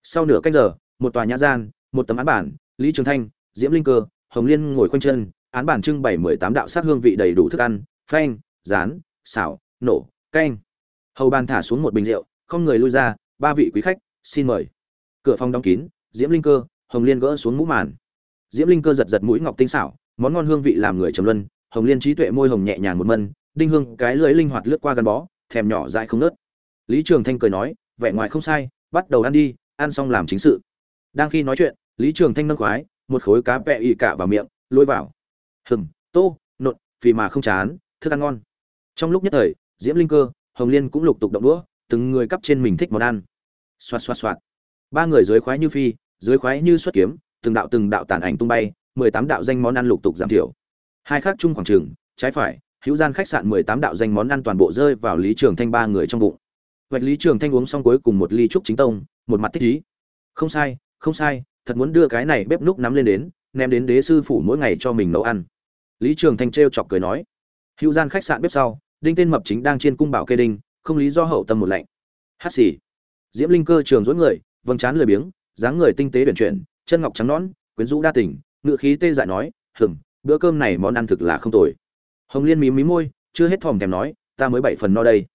Sau nửa cách giờ, một tòa nhã gian, một tấm án bản, lý trường thanh, diễm linh cơ hồng liên ngồi khoanh chân, án bản trưng bày mười tám đạo sát hương vị đầy đủ thức ăn, phanh, rán xảo nổ, canh. Hầu bàn thả xuống một bình rượu, không người lui ra, ba vị quý khách, xin mời. Cửa phòng đóng kín, diễm linh cơ, hồng liên gỡ xuống mũ màn. Diễm linh cơ giật giật mũi ngọc tinh xảo, món ngon hương vị làm người trầm luân, hồng liên trí tuệ môi hồng nhẹ nhàng một mân, đinh hương cái lưỡi linh hoạt lướt qua gắn bó, thèm nhỏ dại không nớt. Lý trường thanh cười nói, vẻ ngoài không sai, bắt đầu ăn đi, ăn xong làm chính sự. Đang khi nói chuyện, lý trường thanh nâng khoái một khối cá vẹ y cả vào miệng, lôi vào. Hừng tô nộn vì mà không chán, thức ăn ngon. Trong lúc nhất thời, diễm linh cơ, hồng liên cũng lục tục động đũa, từng người cắp trên mình thích món ăn. Xoạt xoạt xoạt. Ba người dưới khoái như phi, dưới khoái như xuất kiếm, từng đạo từng đạo tàn ảnh tung bay, mười tám đạo danh món ăn lục tục giảm thiểu. Hai khác chung khoảng trường trái phải, hữu gian khách sạn mười tám đạo danh món ăn toàn bộ rơi vào lý trường thanh ba người trong bụng. Vạch lý trường thanh uống xong cuối cùng một ly trúc chính tông, một mặt thích ý không sai không sai thật muốn đưa cái này bếp núc nắm lên đến, ném đến đế sư phủ mỗi ngày cho mình nấu ăn. Lý trường thanh trêu chọc cười nói, hữu gian khách sạn bếp sau, đinh tên mập chính đang trên cung bảo kê đinh, không lý do hậu tâm một lạnh. Hát xì. Diễm linh cơ trường dối người vâng chán lười biếng, dáng người tinh tế biển chuyển, chân ngọc trắng nõn, quyến rũ đa tình, ngự khí tê dại nói, hừm, bữa cơm này món ăn thực là không tồi. Hồng liên mí mí môi, chưa hết thòm thèm nói, ta mới bảy phần no đây.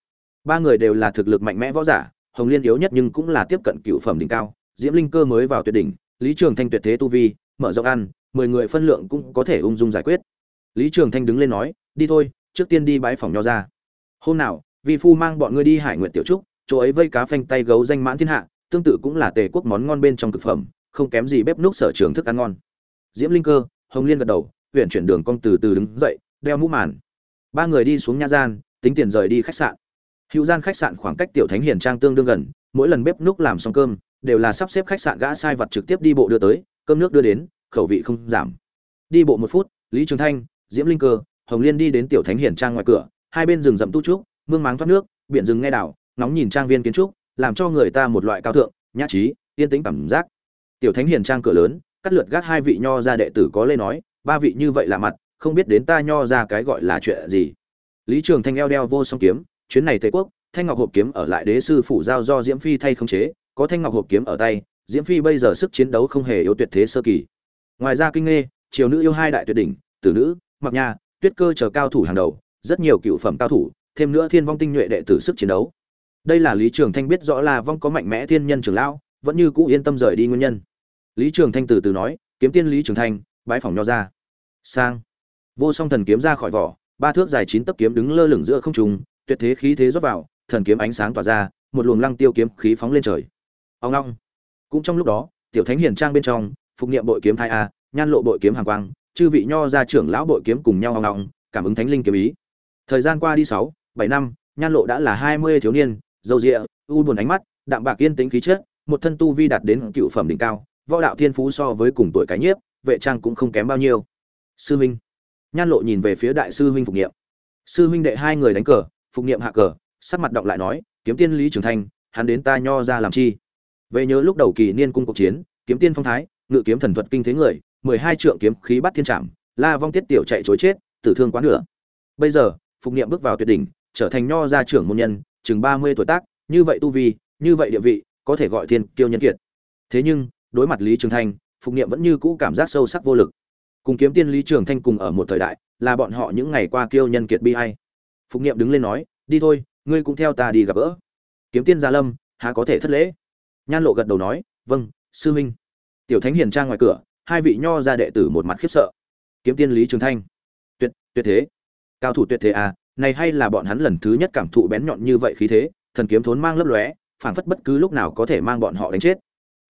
Ba người đều là thực lực mạnh mẽ võ giả, hồng liên yếu nhất nhưng cũng là tiếp cận cựu phẩm đỉnh cao, diễm linh cơ mới vào tuyệt đỉnh lý trường thanh tuyệt thế tu vi, mở rộng ăn, mười người phân lượng cũng có thể ung dung giải quyết. Lý trường thanh đứng lên nói, đi thôi, trước tiên đi bãi phòng nho ra. Hôm nào, vi phu mang bọn ngươi đi hải Nguyệt tiểu trúc, chỗ ấy vây cá phanh tay gấu danh mãn thiên hạ, tương tự cũng là tề quốc món ngon bên trong thực phẩm, không kém gì bếp núc sở trường thức ăn ngon. Diễm linh cơ, hồng liên gật đầu, huyện chuyển đường cong từ từ đứng dậy, đeo mũ màn. Ba người đi xuống nha gian, tính tiền rời đi khách sạn. Hữu gian khách sạn khoảng cách tiểu thánh hiền trang tương đương gần, mỗi lần bếp núc làm xong cơm đều là sắp xếp khách sạn gã sai vật trực tiếp đi bộ đưa tới, cơm nước đưa đến, khẩu vị không giảm. Đi bộ một phút, lý trường thanh, diễm linh cơ, hồng liên đi đến tiểu thánh hiền trang ngoài cửa, hai bên rừng rậm tu trúc, mương máng thoát nước, biển rừng nghe đảo nóng nhìn trang viên kiến trúc, làm cho người ta một loại cao thượng, nhã trí, yên tĩnh cảm giác. Tiểu thánh hiền trang cửa lớn, cắt lượt gác hai vị nho gia đệ tử có lê nói, ba vị như vậy là mặt, không biết đến ta nho gia cái gọi là chuyện gì. Lý trường thanh eo đeo vô song kiếm, chuyến này Tây quốc, thanh ngọc hộp kiếm ở lại đế sư phủ giao do diễm phi thay khống chế có thanh ngọc hộp kiếm ở tay diễm phi bây giờ sức chiến đấu không hề yếu tuyệt thế sơ kỳ. Ngoài ra kinh nghe, triều nữ yêu hai đại tuyệt đỉnh tử nữ mặc nha tuyết cơ chờ cao thủ hàng đầu rất nhiều cựu phẩm cao thủ thêm nữa thiên vong tinh nhuệ đệ tử sức chiến đấu. Đây là lý trường thanh biết rõ là vong có mạnh mẽ thiên nhân trường lão vẫn như cũ yên tâm rời đi nguyên nhân. Lý trường thanh từ từ nói kiếm tiên lý trường thanh bái phòng nho ra. Sang. Vô song thần kiếm ra khỏi vỏ ba thước dài chín tấc kiếm đứng lơ lửng giữa không trung tuyệt thế khí thế rót vào thần kiếm ánh sáng tỏa ra một luồng lăng tiêu kiếm khí phóng lên trời ông long. Cũng trong lúc đó, tiểu thánh hiền trang bên trong, phục niệm bội kiếm thai a, nhan lộ bội kiếm hàng quang, chư vị nho gia trưởng lão bội kiếm cùng nhau ông long, cảm ứng thánh linh kiếm ý. Thời gian qua đi sáu, bảy năm, nhan lộ đã là hai mươi thiếu niên dầu rịa u buồn ánh mắt, đạm bạc yên tĩnh khí chất, một thân tu vi đạt đến cựu phẩm đỉnh cao, võ đạo thiên phú so với cùng tuổi cái nhiếp, vệ trang cũng không kém bao nhiêu. Sư huynh nhan lộ nhìn về phía đại sư huynh phục niệm. sư huynh đệ hai người đánh cờ, phục niệm hạ cờ, sắc mặt động lại nói, kiếm tiên lý trường thanh, hắn đến ta nho ra làm chi? Về nhớ lúc đầu kỳ niên cung cuộc chiến, kiếm tiên phong thái, ngự kiếm thần thuật kinh thế người, mười hai trượng kiếm khí bắt thiên trảm, la vong tiết tiểu chạy trối chết, tử thương quá nửa. Bây giờ, phục niệm bước vào tuyệt đỉnh, trở thành nho gia trưởng môn nhân, chừng ba mươi tuổi tác, như vậy tu vi, như vậy địa vị, có thể gọi thiên kiêu nhân kiệt. Thế nhưng, đối mặt lý trường thanh, phục niệm vẫn như cũ cảm giác sâu sắc vô lực. Cùng kiếm tiên lý trường thanh cùng ở một thời đại, là bọn họ những ngày qua kiêu nhân kiệt bi ai? phục niệm đứng lên nói, đi thôi, ngươi cũng theo ta đi gặp gỡ. Kiếm tiên gia lâm, há có thể thất lễ? Nhan lộ gật đầu nói vâng sư huynh. Tiểu thánh hiền trang ngoài cửa, hai vị nho ra đệ tử một mặt khiếp sợ. Kiếm tiên lý trường thanh, tuyệt tuyệt thế. Cao thủ tuyệt thế à này hay là bọn hắn lần thứ nhất cảm thụ bén nhọn như vậy khí thế, thần kiếm thốn mang lấp lóe, phảng phất bất cứ lúc nào có thể mang bọn họ đánh chết.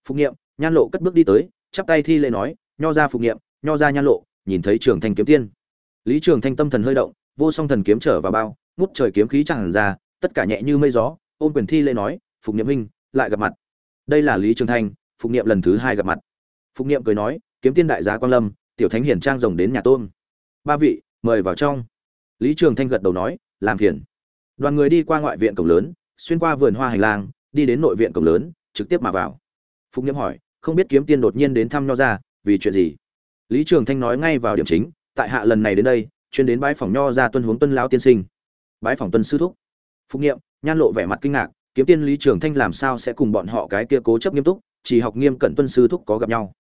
Phục nghiệm nhan lộ cất bước đi tới, chắp tay thi lễ nói, nho ra phục nghiệm nho ra nhan lộ, nhìn thấy trường thanh kiếm tiên. Lý trường thanh tâm thần hơi động, vô song thần kiếm trở vào bao, ngút trời kiếm khí tràn ra, tất cả nhẹ như mây gió, ôm quyền thi lễ nói, phục nghiệm huynh, lại gặp mặt đây là lý trường thanh phục Niệm lần thứ hai gặp mặt phục Niệm cười nói kiếm tiên đại giá quan lâm tiểu thánh hiển trang rồng đến nhà tôn ba vị mời vào trong lý trường thanh gật đầu nói làm phiền đoàn người đi qua ngoại viện cổng lớn xuyên qua vườn hoa hành lang đi đến nội viện cổng lớn trực tiếp mà vào phục Niệm hỏi không biết kiếm tiên đột nhiên đến thăm nho ra vì chuyện gì lý trường thanh nói ngay vào điểm chính tại hạ lần này đến đây chuyên đến bãi phòng nho ra tuân huống tuân lão tiên sinh bãi phòng tuân sư thúc phục Niệm nhan lộ vẻ mặt kinh ngạc kiếm tiên lý trường thanh làm sao sẽ cùng bọn họ cái kia cố chấp nghiêm túc, chỉ học nghiêm cẩn tuân sư thúc có gặp nhau.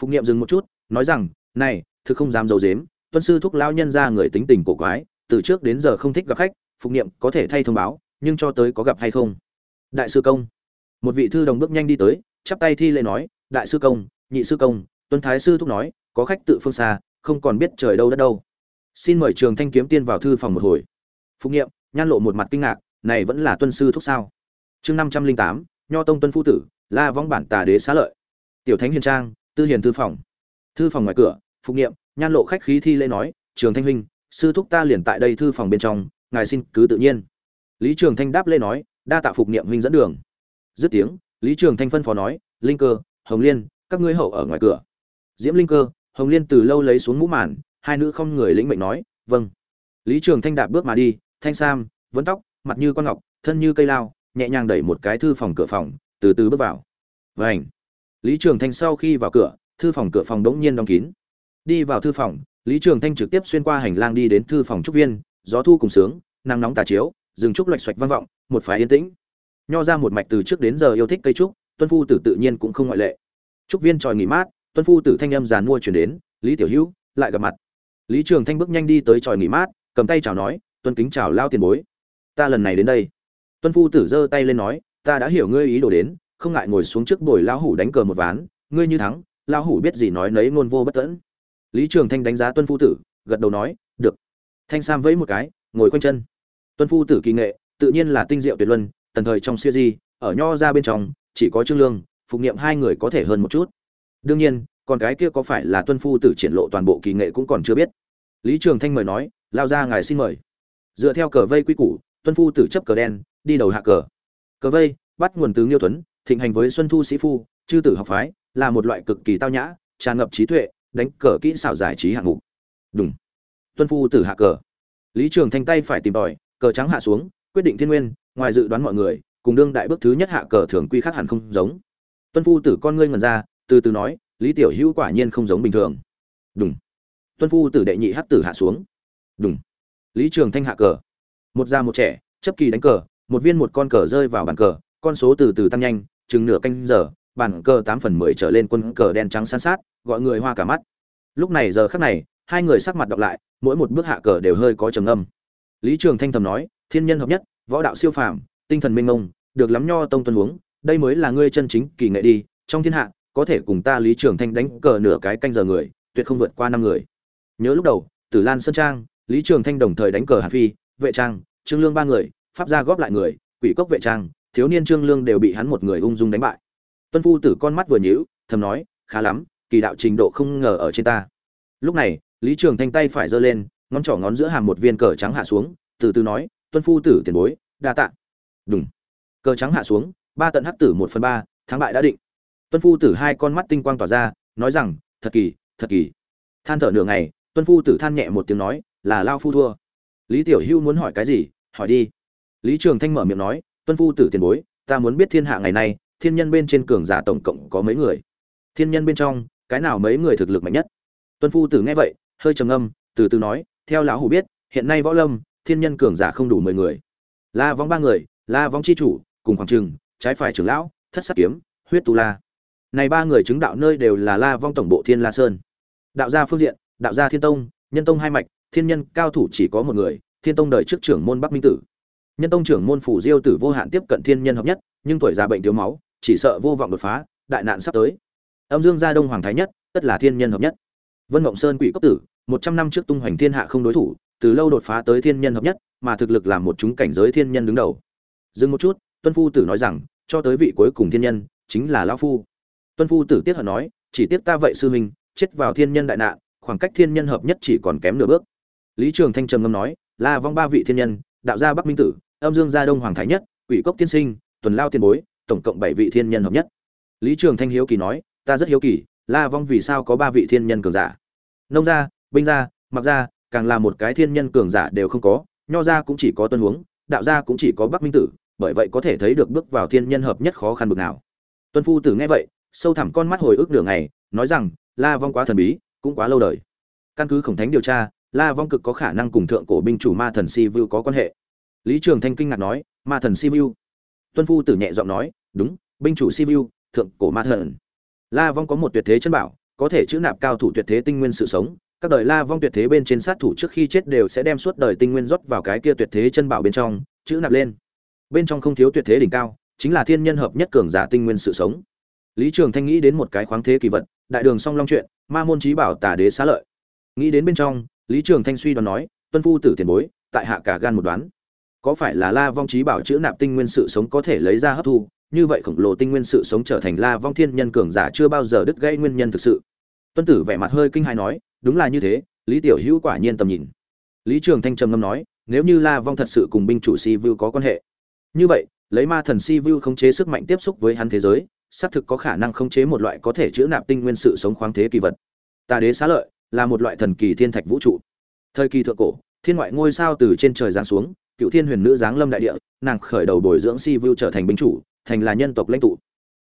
Phục nghiệm dừng một chút, nói rằng, này, thực không dám d i dếm tuân sư thúc lao nhân ra người tính tình cổ quái, từ trước đến giờ không thích gặp khách, phục nghiệm có thể thay thông báo, nhưng cho tới có gặp hay không? Đại sư công. Một vị thư đồng bước nhanh đi tới, chắp tay thi lễ nói, đại sư công, nhị sư công, tuân thái sư thúc nói, có khách tự phương xa, không còn biết trời đâu đất đâu. Xin mời trường thanh kiếm tiên vào thư phòng một hồi. Phục nghiệm nhan lộ một mặt kinh ngạc, này vẫn là tuân sư thúc sao? Chương năm trăm linh tám, nho tông tuân phu tử, la vong bản tà đế xá lợi. Tiểu thánh hiền trang, tư hiền thư phòng. Thư phòng ngoài cửa, phục nghiệm nhan lộ khách khí thi lễ nói, trường thanh huynh, sư thúc ta liền tại đây thư phòng bên trong, ngài xin cứ tự nhiên. Lý trường thanh đáp lễ nói, đa tạ phục niệm huynh dẫn đường. Dứt tiếng, lý trường thanh phân phó nói, linh cơ, hồng liên, các ngươi hậu ở ngoài cửa. Diễm linh cơ, hồng liên từ lâu lấy xuống mũ màn, hai nữ không người lĩnh mệnh nói vâng. Lý trường thanh đạp bước mà đi, thanh sam, vấn tóc, mặt như con ngọc, thân như cây lao nhẹ nhàng đẩy một cái thư phòng cửa phòng, từ từ bước vào. Vảnh lý trường thanh sau khi vào cửa, thư phòng cửa phòng đống nhiên đóng kín. Đi vào thư phòng, lý trường thanh trực tiếp xuyên qua hành lang đi đến thư phòng trúc viên, gió thu cùng sướng, nắng nóng tà chiếu, rừng trúc loạch xoạch vang vọng, một phái yên tĩnh. Nho ra một mạch từ trước đến giờ yêu thích cây trúc, tuân phu tử tự nhiên cũng không ngoại lệ. Trúc viên tròi nghỉ mát, tuân phu tử thanh âm giàn mua chuyển đến, lý tiểu hữu, lại gặp mặt. Lý trường thanh bước nhanh đi tới tròi nghỉ mát, cầm tay chào nói, tuân kính chào lao tiền bối. Ta lần này đến đây tuân phu tử giơ tay lên nói, ta đã hiểu ngươi ý đồ đến, không ngại ngồi xuống trước bồi lão hủ đánh cờ một ván, ngươi như thắng, lão hủ biết gì nói nấy ngôn vô bất tẫn. Lý trường thanh đánh giá tuân phu tử, gật đầu nói, được. Thanh sam vẫy một cái, ngồi quanh chân. Tuân phu tử kỳ nghệ, tự nhiên là tinh diệu tuyệt luân, tần thời trong siêu di, ở nho ra bên trong, chỉ có trương lương, phục nghiệm hai người có thể hơn một chút. Đương nhiên, còn cái kia có phải là tuân phu tử triển lộ toàn bộ kỳ nghệ cũng còn chưa biết. Lý trường thanh mời nói, lao ra ngài xin mời. Dựa theo cờ vây quy củ, tuân phu tử chấp cờ đen đi đầu hạ cờ. Cờ vây, bắt nguồn từ nghiêu tuấn, thịnh hành với xuân thu sĩ phu, chư tử học phái, là một loại cực kỳ tao nhã, tràn ngập trí tuệ, đánh cờ kỹ xảo giải trí hạng mục. Đúng tuân phu tử hạ cờ. Lý trường thanh tay phải tìm tòi, cờ trắng hạ xuống, quyết định thiên nguyên, ngoài dự đoán mọi người, cùng đương đại bước thứ nhất hạ cờ thường quy khác hẳn không giống. Tuân phu tử con ngươi ngần ra, từ từ nói, lý tiểu hữu quả nhiên không giống bình thường. Đúng tuân phu tử đệ nhị hát tử hạ xuống. Đúng lý trường thanh hạ cờ. Một già một trẻ, chấp kỳ đánh cờ một viên một con cờ rơi vào bàn cờ, con số từ từ tăng nhanh, chừng nửa canh giờ, bàn cờ tám phần mười trở lên quân cờ đen trắng san sát, gọi người hoa cả mắt. Lúc này giờ khắc này, hai người sắc mặt đọc lại, mỗi một bước hạ cờ đều hơi có trầm âm lý trường thanh thầm nói, thiên nhân hợp nhất, võ đạo siêu phàm, tinh thần minh ngông được lắm nho tông tuân huống, đây mới là ngươi chân chính kỳ nghệ đi, trong thiên hạ, có thể cùng ta lý trường thanh đánh cờ nửa cái canh giờ người, tuyệt không vượt qua năm người. Nhớ lúc đầu, tử lan sơn trang, lý trường thanh đồng thời đánh cờ hà phi, vệ trang, trương lương ba người pháp gia góp lại người, quỷ cốc vệ trang, thiếu niên trương lương đều bị hắn một người ung dung đánh bại. Tuân phu tử con mắt vừa nhíu, thầm nói, khá lắm, kỳ đạo trình độ không ngờ ở trên ta. Lúc này, lý trường thanh tay phải giơ lên, ngón trỏ ngón giữa hàm một viên cờ trắng hạ xuống, từ từ nói, tuân phu tử tiền bối, đa tạ. Đúng cờ trắng hạ xuống, ba tận hắc tử một phần ba, thắng bại đã định. Tuân phu tử hai con mắt tinh quang tỏa ra, nói rằng, thật kỳ thật kỳ. Than thở nửa ngày, tuân phu tử than nhẹ một tiếng nói, là lao phu thua. Lý tiểu hưu muốn hỏi cái gì, hỏi đi lý trường thanh mở miệng nói, tuân phu tử tiền bối, ta muốn biết thiên hạ ngày nay, thiên nhân bên trên cường giả tổng cộng có mấy người? Thiên nhân bên trong, cái nào mấy người thực lực mạnh nhất? Tuân phu tử nghe vậy, hơi trầm ngâm, từ từ nói, theo lão hủ biết, hiện nay võ lâm, thiên nhân cường giả không đủ mười người. La vong ba người, la vong chi chủ, cùng khoảng trừng, trái phải trưởng lão, thất sát kiếm, huyết tu la. Này ba người chứng đạo nơi đều là la vong tổng bộ thiên la sơn. Đạo gia phương diện, đạo gia thiên tông, nhân tông hai mạch, thiên nhân cao thủ chỉ có một người, thiên tông đời trước trưởng môn bắc minh tử nhân tông trưởng môn phủ diêu tử vô hạn tiếp cận thiên nhân hợp nhất, nhưng tuổi già bệnh thiếu máu, chỉ sợ vô vọng đột phá, đại nạn sắp tới. Âm dương gia đông hoàng thái nhất, tất là thiên nhân hợp nhất. Vân mộng sơn quỷ cốc tử, một trăm năm trước tung hoành thiên hạ không đối thủ, từ lâu đột phá tới thiên nhân hợp nhất, mà thực lực làm một chúng cảnh giới thiên nhân đứng đầu. Dừng một chút, tuân phu tử nói rằng, cho tới vị cuối cùng thiên nhân, chính là lão phu. Tuân phu tử tiếc hận nói, chỉ tiếc ta vậy sư huynh, chết vào thiên nhân đại nạn, khoảng cách thiên nhân hợp nhất chỉ còn kém nửa bước. Lý trường thanh trầm ngâm nói, la vong ba vị thiên nhân, đạo gia bắc minh tử âm dương gia đông hoàng thái nhất, quỷ cốc tiên sinh, tuần lao tiên bối, tổng cộng bảy vị thiên nhân hợp nhất. Lý trường thanh hiếu kỳ nói, ta rất hiếu kỳ, la vong vì sao có ba vị thiên nhân cường giả? Nông gia, binh gia mặc gia, càng là một cái thiên nhân cường giả đều không có, nho gia cũng chỉ có tuân huống, đạo gia cũng chỉ có bắc minh tử, bởi vậy có thể thấy được bước vào thiên nhân hợp nhất khó khăn bực nào. Tuân phu tử nghe vậy, sâu thẳm con mắt hồi ức nửa ngày, nói rằng, la vong quá thần bí, cũng quá lâu đời. Căn cứ khổng thánh điều tra, la vong cực có khả năng cùng thượng cổ binh chủ ma thần si vu có quan hệ lý trường thanh kinh ngạc nói, ma thần sivu tuân phu tử nhẹ giọng nói, đúng, binh chủ sivu thượng cổ ma thần. La vong có một tuyệt thế chân bảo, có thể chữ nạp cao thủ tuyệt thế tinh nguyên sự sống. Các đời la vong tuyệt thế bên trên sát thủ trước khi chết đều sẽ đem suốt đời tinh nguyên rót vào cái kia tuyệt thế chân bảo bên trong, chữ nạp lên. Bên trong không thiếu tuyệt thế đỉnh cao, chính là thiên nhân hợp nhất cường giả tinh nguyên sự sống. Lý trường thanh nghĩ đến một cái khoáng thế kỳ vật, đại đường song long chuyện, ma môn trí bảo tà đế xá lợi. Nghĩ đến bên trong, lý trường thanh suy đoán nói, tuân phu tử tiền bối, tại hạ cả gan một đoán có phải là la vong trí bảo chữ nạp tinh nguyên sự sống có thể lấy ra hấp thu? Như vậy khổng lồ tinh nguyên sự sống trở thành la vong thiên nhân cường giả chưa bao giờ đứt gãy nguyên nhân thực sự. Tuân tử vẻ mặt hơi kinh hãi nói, đúng là như thế, lý tiểu hữu quả nhiên tầm nhìn. Lý trường thanh trầm ngâm nói, nếu như la vong thật sự cùng binh chủ si vu có quan hệ. Như vậy, lấy ma thần si vu khống chế sức mạnh tiếp xúc với hắn thế giới, xác thực có khả năng khống chế một loại có thể chữa nạp tinh nguyên sự sống khoáng thế kỳ vật. Tà đế xá lợi là một loại thần kỳ thiên thạch vũ trụ. Thời kỳ thượng cổ, thiên ngoại ngôi sao từ trên trời giáng xuống cựu thiên huyền nữ giáng lâm đại địa, nàng khởi đầu bồi dưỡng si vu trở thành binh chủ, thành là nhân tộc lãnh tụ.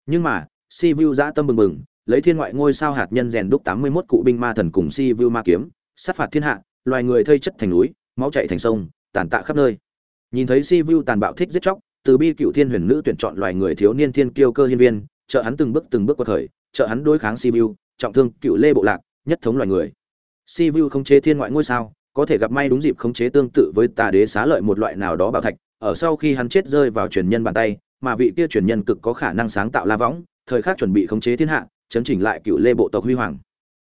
Nhưng mà, si vu dã tâm bừng bừng, lấy thiên ngoại ngôi sao hạt nhân rèn đúc tám mươi 81 cụ binh ma thần cùng si vu ma kiếm, sát phạt thiên hạ, loài người thây chất thành núi, máu chảy thành sông, tàn tạ khắp nơi. Nhìn thấy si vu tàn bạo thích giết chóc, từ bi cựu thiên huyền nữ tuyển chọn loài người thiếu niên thiên kiêu cơ hiên viên, trợ hắn từng bước từng bước qua thời, trợ hắn đối kháng si vu trọng thương cựu lê bộ lạc, nhất thống loài người. Si vu không chế thiên ngoại ngôi sao có thể gặp may đúng dịp khống chế tương tự với tà đế xá lợi một loại nào đó bảo thạch, ở sau khi hắn chết rơi vào truyền nhân bàn tay, mà vị kia truyền nhân cực có khả năng sáng tạo la võng, thời khắc chuẩn bị khống chế thiên hạ, chấn chỉnh lại cựu lê bộ tộc huy hoàng.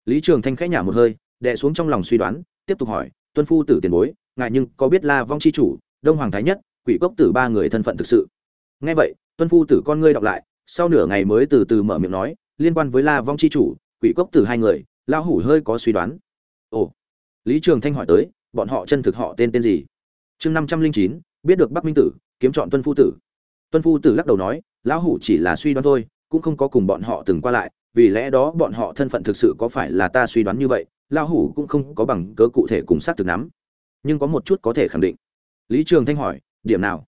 Lý trường thanh khẽ nhả một hơi, đè xuống trong lòng suy đoán, tiếp tục hỏi, tuân phu tử tiền bối, ngài nhưng có biết la vong chi chủ, đông hoàng thái nhất, quỷ cốc tử ba người thân phận thực sự? Nghe vậy, tuân phu tử con ngươi đọc lại, sau nửa ngày mới từ từ mở miệng nói, liên quan với la vong chi chủ, quỷ cốc tử hai người, lão hủ hơi có suy đoán. Ồ lý trường thanh hỏi tới, bọn họ chân thực họ tên tên gì? Chương năm trăm linh chín, biết được bắc minh tử, kiếm chọn tuân phu tử. Tuân phu tử lắc đầu nói, lão hủ chỉ là suy đoán thôi, cũng không có cùng bọn họ từng qua lại, vì lẽ đó bọn họ thân phận thực sự có phải là ta suy đoán như vậy, lão hủ cũng không có bằng cớ cụ thể cùng xác thực nắm. Nhưng có một chút có thể khẳng định. Lý trường thanh hỏi, điểm nào?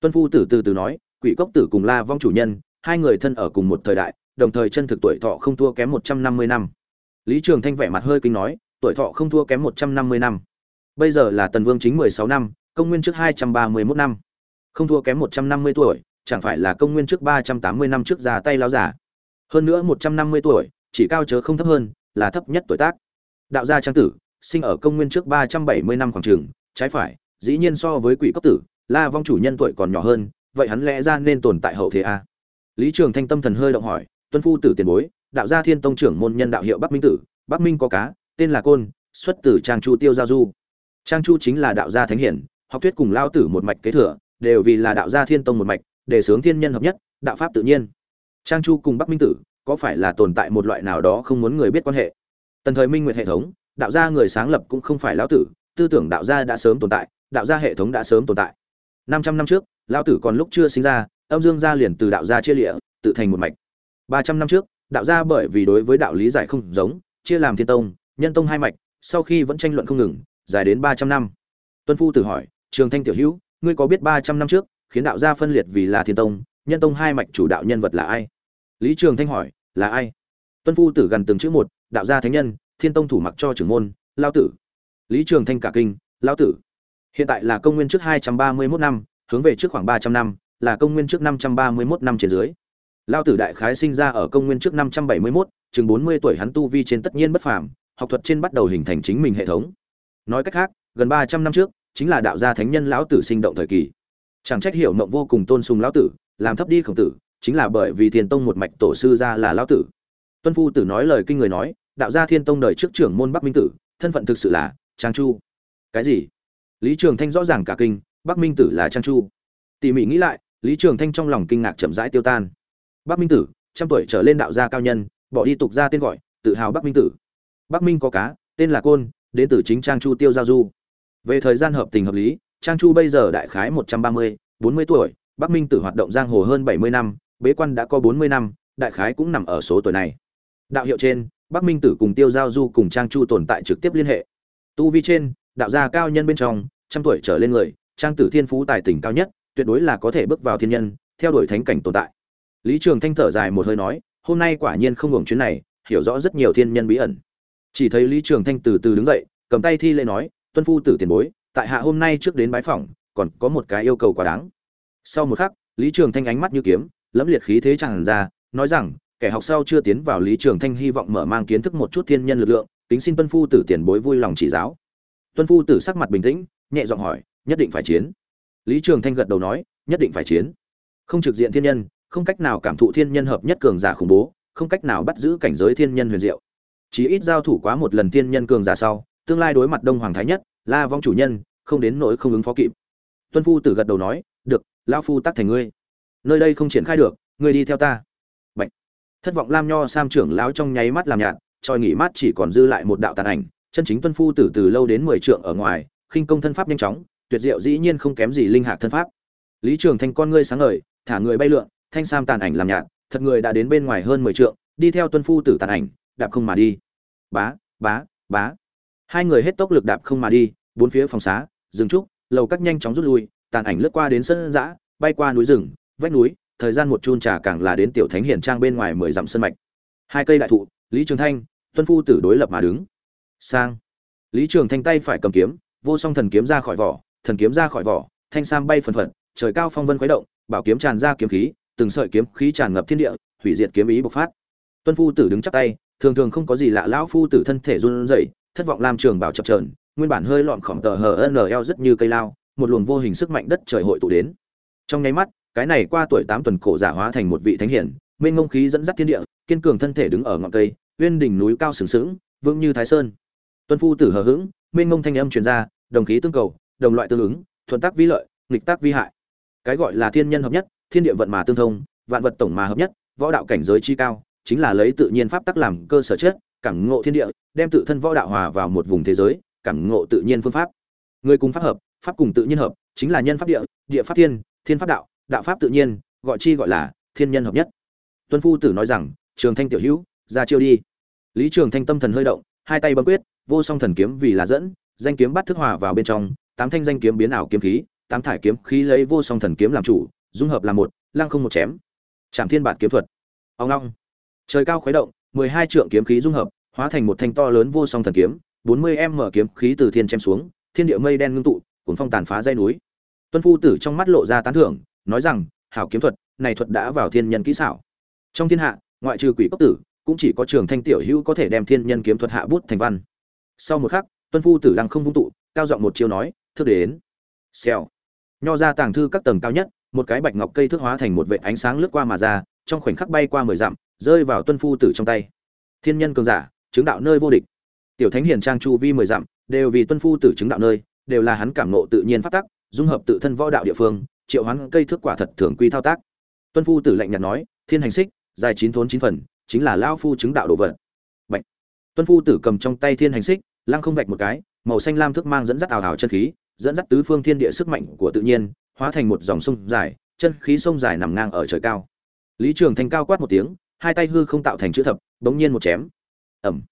Tuân phu tử từ từ nói, quỷ cốc tử cùng la vong chủ nhân, hai người thân ở cùng một thời đại, đồng thời chân thực tuổi thọ không thua kém một trăm năm mươi năm. Lý trường thanh vẻ mặt hơi kinh nói tuổi thọ không thua kém một trăm năm mươi năm. Bây giờ là tần vương chính mười sáu năm, công nguyên trước hai trăm ba mươi mốt năm. Không thua kém một trăm năm mươi tuổi, chẳng phải là công nguyên trước ba trăm tám mươi năm trước già tay láo giả. Hơn nữa một trăm năm mươi tuổi, chỉ cao chớ không thấp hơn, là thấp nhất tuổi tác. Đạo gia trang tử, sinh ở công nguyên trước ba trăm bảy mươi năm khoảng trường, trái phải, dĩ nhiên so với quỷ cấp tử, la vong chủ nhân tuổi còn nhỏ hơn, vậy hắn lẽ ra nên tồn tại hậu thế a? À? lý trường thanh tâm thần hơi động hỏi, tuân phu tử tiền bối, đạo gia thiên tông trưởng môn nhân đạo hiệu bắc minh tử, bắc minh có cá tên là côn, xuất từ trang chu tiêu giao du. Trang chu chính là đạo gia thánh hiển, học thuyết cùng lao tử một mạch kế thừa, đều vì là đạo gia thiên tông một mạch, để sướng thiên nhân hợp nhất, đạo pháp tự nhiên. Trang chu cùng bắc minh tử, có phải là tồn tại một loại nào đó không muốn người biết quan hệ? Tần thời minh nguyệt hệ thống, đạo gia người sáng lập cũng không phải lão tử, tư tưởng đạo gia đã sớm tồn tại, đạo gia hệ thống đã sớm tồn tại. Năm trăm năm trước, lão tử còn lúc chưa sinh ra, âm dương gia liền từ đạo gia chia lịa, tự thành một mạch. Ba trăm năm trước, đạo gia bởi vì đối với đạo lý giải không giống, chia làm thiên tông nhân tông hai mạch, sau khi vẫn tranh luận không ngừng, dài đến ba trăm năm. Tuân phu tự hỏi, trường thanh tiểu hữu, ngươi có biết ba trăm năm trước, khiến đạo gia phân liệt vì là thiên tông, nhân tông hai mạch chủ đạo nhân vật là ai? Lý trường thanh hỏi, là ai? Tuân phu tử gần từng chữ một, đạo gia thánh nhân, thiên tông thủ mặc cho trưởng môn, lao tử. Lý trường thanh cả kinh, lao tử, hiện tại là công nguyên trước hai trăm ba mươi mốt năm, hướng về trước khoảng ba trăm năm, là công nguyên trước năm trăm ba mươi mốt năm trên dưới. Lao tử đại khái sinh ra ở công nguyên trước năm trăm bảy mươi mốt, chừng bốn mươi tuổi hắn tu vi trên tất nhiên bất phàm học thuật trên bắt đầu hình thành chính mình hệ thống. Nói cách khác, gần ba trăm năm trước, chính là đạo gia thánh nhân lão tử sinh động thời kỳ. Chẳng trách hiểu mộng vô cùng tôn sùng lão tử, làm thấp đi khổng tử, chính là bởi vì thiên tông một mạch tổ sư ra là lão tử. Tuân phu tử nói lời kinh người nói, đạo gia thiên tông đời trước trưởng môn bắc minh tử, thân phận thực sự là trang chu. Cái gì? Lý trường thanh rõ ràng cả kinh, bắc minh tử là trang chu. Tỉ mỉ nghĩ lại, lý trường thanh trong lòng kinh ngạc chậm rãi tiêu tan. Bắc minh tử, trăm tuổi trở lên đạo gia cao nhân, bỏ đi tục ra tên gọi, tự hào bắc minh tử bắc minh có cá, tên là côn, đến từ chính trang chu tiêu giao du. Về thời gian hợp tình hợp lý, trang chu bây giờ đại khái một trăm ba mươi, bốn mươi tuổi, bắc minh tử hoạt động giang hồ hơn bảy mươi năm, bế quan đã có bốn mươi năm, đại khái cũng nằm ở số tuổi này. Đạo hiệu trên, bắc minh tử cùng tiêu giao du cùng trang chu tồn tại trực tiếp liên hệ. Tu vi trên, đạo gia cao nhân bên trong, trăm tuổi trở lên người, trang tử thiên phú tài tình cao nhất, tuyệt đối là có thể bước vào thiên nhân, theo đuổi thánh cảnh tồn tại. Lý trường thanh thở dài một hơi nói, hôm nay quả nhiên không hưởng chuyến này, hiểu rõ rất nhiều thiên nhân bí ẩn chỉ thấy lý trường thanh từ từ đứng dậy, cầm tay thi lễ nói, tuân phu tử tiền bối, tại hạ hôm nay trước đến bái phỏng, còn có một cái yêu cầu quá đáng. Sau một khắc, lý trường thanh ánh mắt như kiếm, lẫm liệt khí thế tràn ra, nói rằng, kẻ học sau chưa tiến vào lý trường thanh hy vọng mở mang kiến thức một chút thiên nhân lực lượng tính xin tuân phu tử tiền bối vui lòng chỉ giáo. Tuân phu tử sắc mặt bình tĩnh, nhẹ giọng hỏi, nhất định phải chiến? Lý trường thanh gật đầu nói, nhất định phải chiến. Không trực diện thiên nhân, không cách nào cảm thụ thiên nhân hợp nhất cường giả khủng bố, không cách nào bắt giữ cảnh giới thiên nhân huyền diệu chỉ ít giao thủ quá một lần thiên nhân cường giả sau, tương lai đối mặt đông hoàng thái nhất, la vong chủ nhân, không đến nỗi không ứng phó kịp. Tuân phu tử gật đầu nói, được, lão phu tác thành ngươi. Nơi đây không triển khai được, ngươi đi theo ta. Bạch. thất vọng lam nho sam trưởng lão trong nháy mắt làm nhạt tròi nghỉ mát chỉ còn dư lại một đạo tàn ảnh, chân chính tuân phu tử từ lâu đến mười trượng ở ngoài, khinh công thân pháp nhanh chóng, tuyệt diệu dĩ nhiên không kém gì linh hạc thân pháp. Lý trường thanh con ngươi sáng ngời, thả người bay lượn, thanh sam tàn ảnh làm nhạt, thật người đã đến bên ngoài hơn mười trượng, đi theo tuân phu tử tàn ảnh đạp không mà đi. Bá bá bá. Hai người hết tốc lực đạp không mà đi, bốn phía phòng xá, rừng trúc, lầu các nhanh chóng rút lui, tàn ảnh lướt qua đến sân dã bay qua núi rừng, vách núi, thời gian một chun trà càng là đến tiểu thánh hiển trang bên ngoài mười dặm sân mạch. Hai cây đại thụ, lý trường thanh, tuân phu tử đối lập mà đứng. Sang. Lý trường thanh tay phải cầm kiếm, vô song thần kiếm ra khỏi vỏ, thần kiếm ra khỏi vỏ, thanh sam bay phần phật, trời cao phong vân khuấy động, bảo kiếm tràn ra kiếm khí, từng sợi kiếm khí tràn ngập thiên địa, hủy diệt kiếm ý bộc phát. Tuân phu tử đứng chắc tay thường thường không có gì lạ, lão phu tử thân thể run rẩy, thất vọng làm trường bảo chập trờn nguyên bản hơi lọn khỏm tờ hờ nl rất như cây lao, một luồng vô hình sức mạnh đất trời hội tụ đến. Trong nháy mắt, cái này qua tuổi tám tuần cổ giả hóa thành một vị thánh hiển, mênh ngông khí dẫn dắt thiên địa, kiên cường thân thể đứng ở ngọn cây, uyên đỉnh núi cao sừng sững, vững như thái sơn. Tuân phu tử hờ hững, mênh ngông thanh âm truyền ra, đồng khí tương cầu, đồng loại tương ứng thuận tác vi lợi, nghịch tác vi hại. Cái gọi là thiên nhân hợp nhất, thiên địa vận mà tương thông, vạn vật tổng mà hợp nhất, võ đạo cảnh giới chi cao chính là lấy tự nhiên pháp tắc làm cơ sở chết cảm ngộ thiên địa, đem tự thân võ đạo hòa vào một vùng thế giới, cảm ngộ tự nhiên phương pháp. Người cùng pháp hợp, pháp cùng tự nhiên hợp, chính là nhân pháp địa địa pháp thiên thiên pháp đạo đạo pháp tự nhiên, gọi chi gọi là thiên nhân hợp nhất. Tuân phu tử nói rằng, trường thanh tiểu hữu, ra chiêu đi. Lý trường thanh tâm thần hơi động, hai tay bấm quyết, vô song thần kiếm vì là dẫn, danh kiếm bắt thức hòa vào bên trong, tám thanh danh kiếm biến ảo kiếm khí, tám thải kiếm khí lấy vô song thần kiếm làm chủ, dung hợp làm một, lăng không một chém. Trảm thiên bản kiếm thuật. Ông long trời cao khuấy động, mười hai trượng kiếm khí dung hợp, hóa thành một thanh to lớn vô song thần kiếm, bốn mươi m kiếm khí từ thiên chém xuống, thiên địa mây đen ngưng tụ cuốn phong tàn phá dây núi. Tuân phu tử trong mắt lộ ra tán thưởng, nói rằng, hảo kiếm thuật, này thuật đã vào thiên nhân kỹ xảo. Trong thiên hạ, ngoại trừ quỷ cốc tử, cũng chỉ có trường thanh tiểu hữu có thể đem thiên nhân kiếm thuật hạ bút thành văn. Sau một khắc, tuân phu tử lăng không vung tụ, cao giọng một chiêu nói, thức đến. Xèo. Nho ra tàng thư các tầng cao nhất, một cái bạch ngọc cây thước hóa thành một vệ ánh sáng lướt qua mà ra, trong khoảnh khắc bay qua mười dặm rơi vào tuân phu tử trong tay. Thiên nhân cường giả, chứng đạo nơi vô địch. Tiểu thánh hiền trang chu vi mười dặm, đều vì tuân phu tử chứng đạo nơi, đều là hắn cảm nộ tự nhiên phát tắc, dung hợp tự thân võ đạo địa phương, triệu hoán cây thước quả thật thường quy thao tác. Tuân phu tử lạnh nhạt nói, thiên hành xích, dài chín thốn chín phần, chính là lao phu chứng đạo đồ vật. Bạch. tuân phu tử cầm trong tay thiên hành xích, lăng không vạch một cái, màu xanh lam thức mang dẫn dắt ảo ảo chân khí, dẫn dắt tứ phương thiên địa sức mạnh của tự nhiên, hóa thành một dòng sông dài, chân khí sông dài nằm ngang ở trời cao. Lý trường thanh cao quát một tiếng hai tay hư không tạo thành chữ thập, bỗng nhiên một chém. Ẩm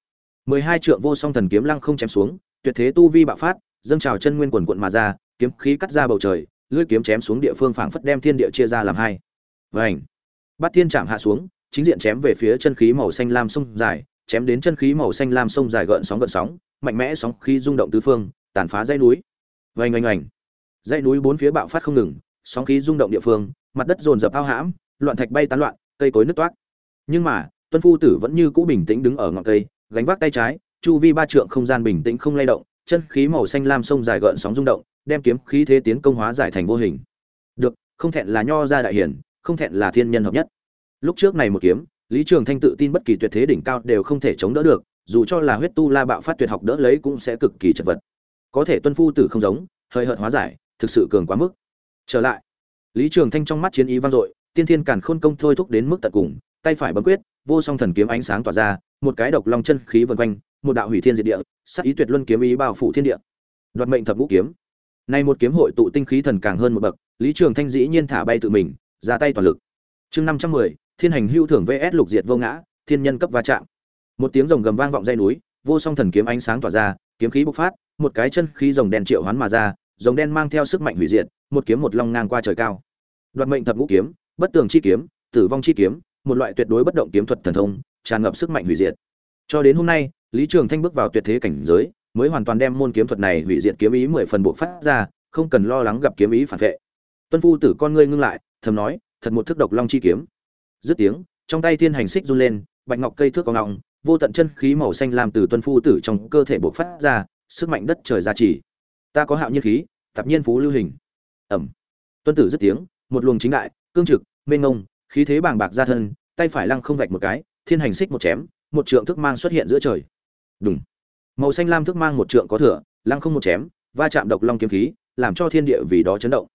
mười hai trượng vô song thần kiếm lăng không chém xuống, tuyệt thế tu vi bạo phát, dâng trào chân nguyên quần quận mà ra, kiếm khí cắt ra bầu trời, lưỡi kiếm chém xuống địa phương phảng phất đem thiên địa chia ra làm hai. Vảnh bát thiên chạm hạ xuống, chính diện chém về phía chân khí màu xanh lam sông dài, chém đến chân khí màu xanh lam sông dài gợn sóng gợn sóng, mạnh mẽ sóng khí rung động tứ phương, tàn phá dãy núi. Vành oanh oanh dãy núi bốn phía bạo phát không ngừng, sóng khí rung động địa phương, mặt đất dồn dập ao hãm, loạn thạch bay tán loạn, cây cối nứt toát nhưng mà, tuân phu tử vẫn như cũ bình tĩnh đứng ở ngọn cây, gánh vác tay trái, chu vi ba trượng không gian bình tĩnh không lay động, chân khí màu xanh lam sông dài gợn sóng rung động, đem kiếm khí thế tiến công hóa giải thành vô hình. Được, không thẹn là nho ra đại hiển, không thẹn là thiên nhân hợp nhất. Lúc trước này một kiếm, lý trường thanh tự tin bất kỳ tuyệt thế đỉnh cao đều không thể chống đỡ được, dù cho là huyết tu la bạo phát tuyệt học đỡ lấy cũng sẽ cực kỳ chật vật. Có thể tuân phu tử không giống, hơi hợt hóa giải, thực sự cường quá mức. Trở lại, lý trường thanh trong mắt chiến ý vang dội, tiên thiên càn khôn công thôi thúc đến mức tận cùng tay phải bấm quyết, vô song thần kiếm ánh sáng tỏa ra, một cái độc long chân khí vần quanh, một đạo hủy thiên diệt địa, sắc ý tuyệt luân kiếm ý bao phủ thiên địa. Đoạt mệnh thập ngũ kiếm. Nay một kiếm hội tụ tinh khí thần càng hơn một bậc, lý trường thanh dĩ nhiên thả bay tự mình, ra tay toàn lực. Chương năm trăm mười, thiên hành hưu thưởng vs lục diệt vô ngã, thiên nhân cấp va chạm. Một tiếng rồng gầm vang vọng dây núi, vô song thần kiếm ánh sáng tỏa ra, kiếm khí bộc phát, một cái chân khí rồng đen triệu hoán mà ra, rồng đen mang theo sức mạnh hủy diệt, một kiếm một long ngang qua trời cao. Đoạt mệnh thập ngũ kiếm, bất tường chi kiếm, tử vong chi kiếm một loại tuyệt đối bất động kiếm thuật thần thông tràn ngập sức mạnh hủy diệt. Cho đến hôm nay lý trường thanh bước vào tuyệt thế cảnh giới mới hoàn toàn đem môn kiếm thuật này hủy diệt kiếm ý mười phần bộ phát ra không cần lo lắng gặp kiếm ý phản vệ. Tuân phu tử con ngươi ngưng lại thầm nói thật một thức độc long chi kiếm. Dứt tiếng trong tay thiên hành xích run lên bạch ngọc cây thước có ngọng vô tận chân khí màu xanh làm từ tuân phu tử trong cơ thể bộc phát ra sức mạnh đất trời gia trì. Ta có hạo nhiên khí tập nhiên phú lưu hình. Ầm, tuân tử dứt tiếng một luồng chính đại cương trực mênh ngông khí thế bàng bạc ra thân, tay phải lăng không vạch một cái, thiên hành xích một chém, một trượng thức mang xuất hiện giữa trời. Đúng màu xanh lam thức mang một trượng có thừa, lăng không một chém, va chạm độc long kiếm khí, làm cho thiên địa vì đó chấn động.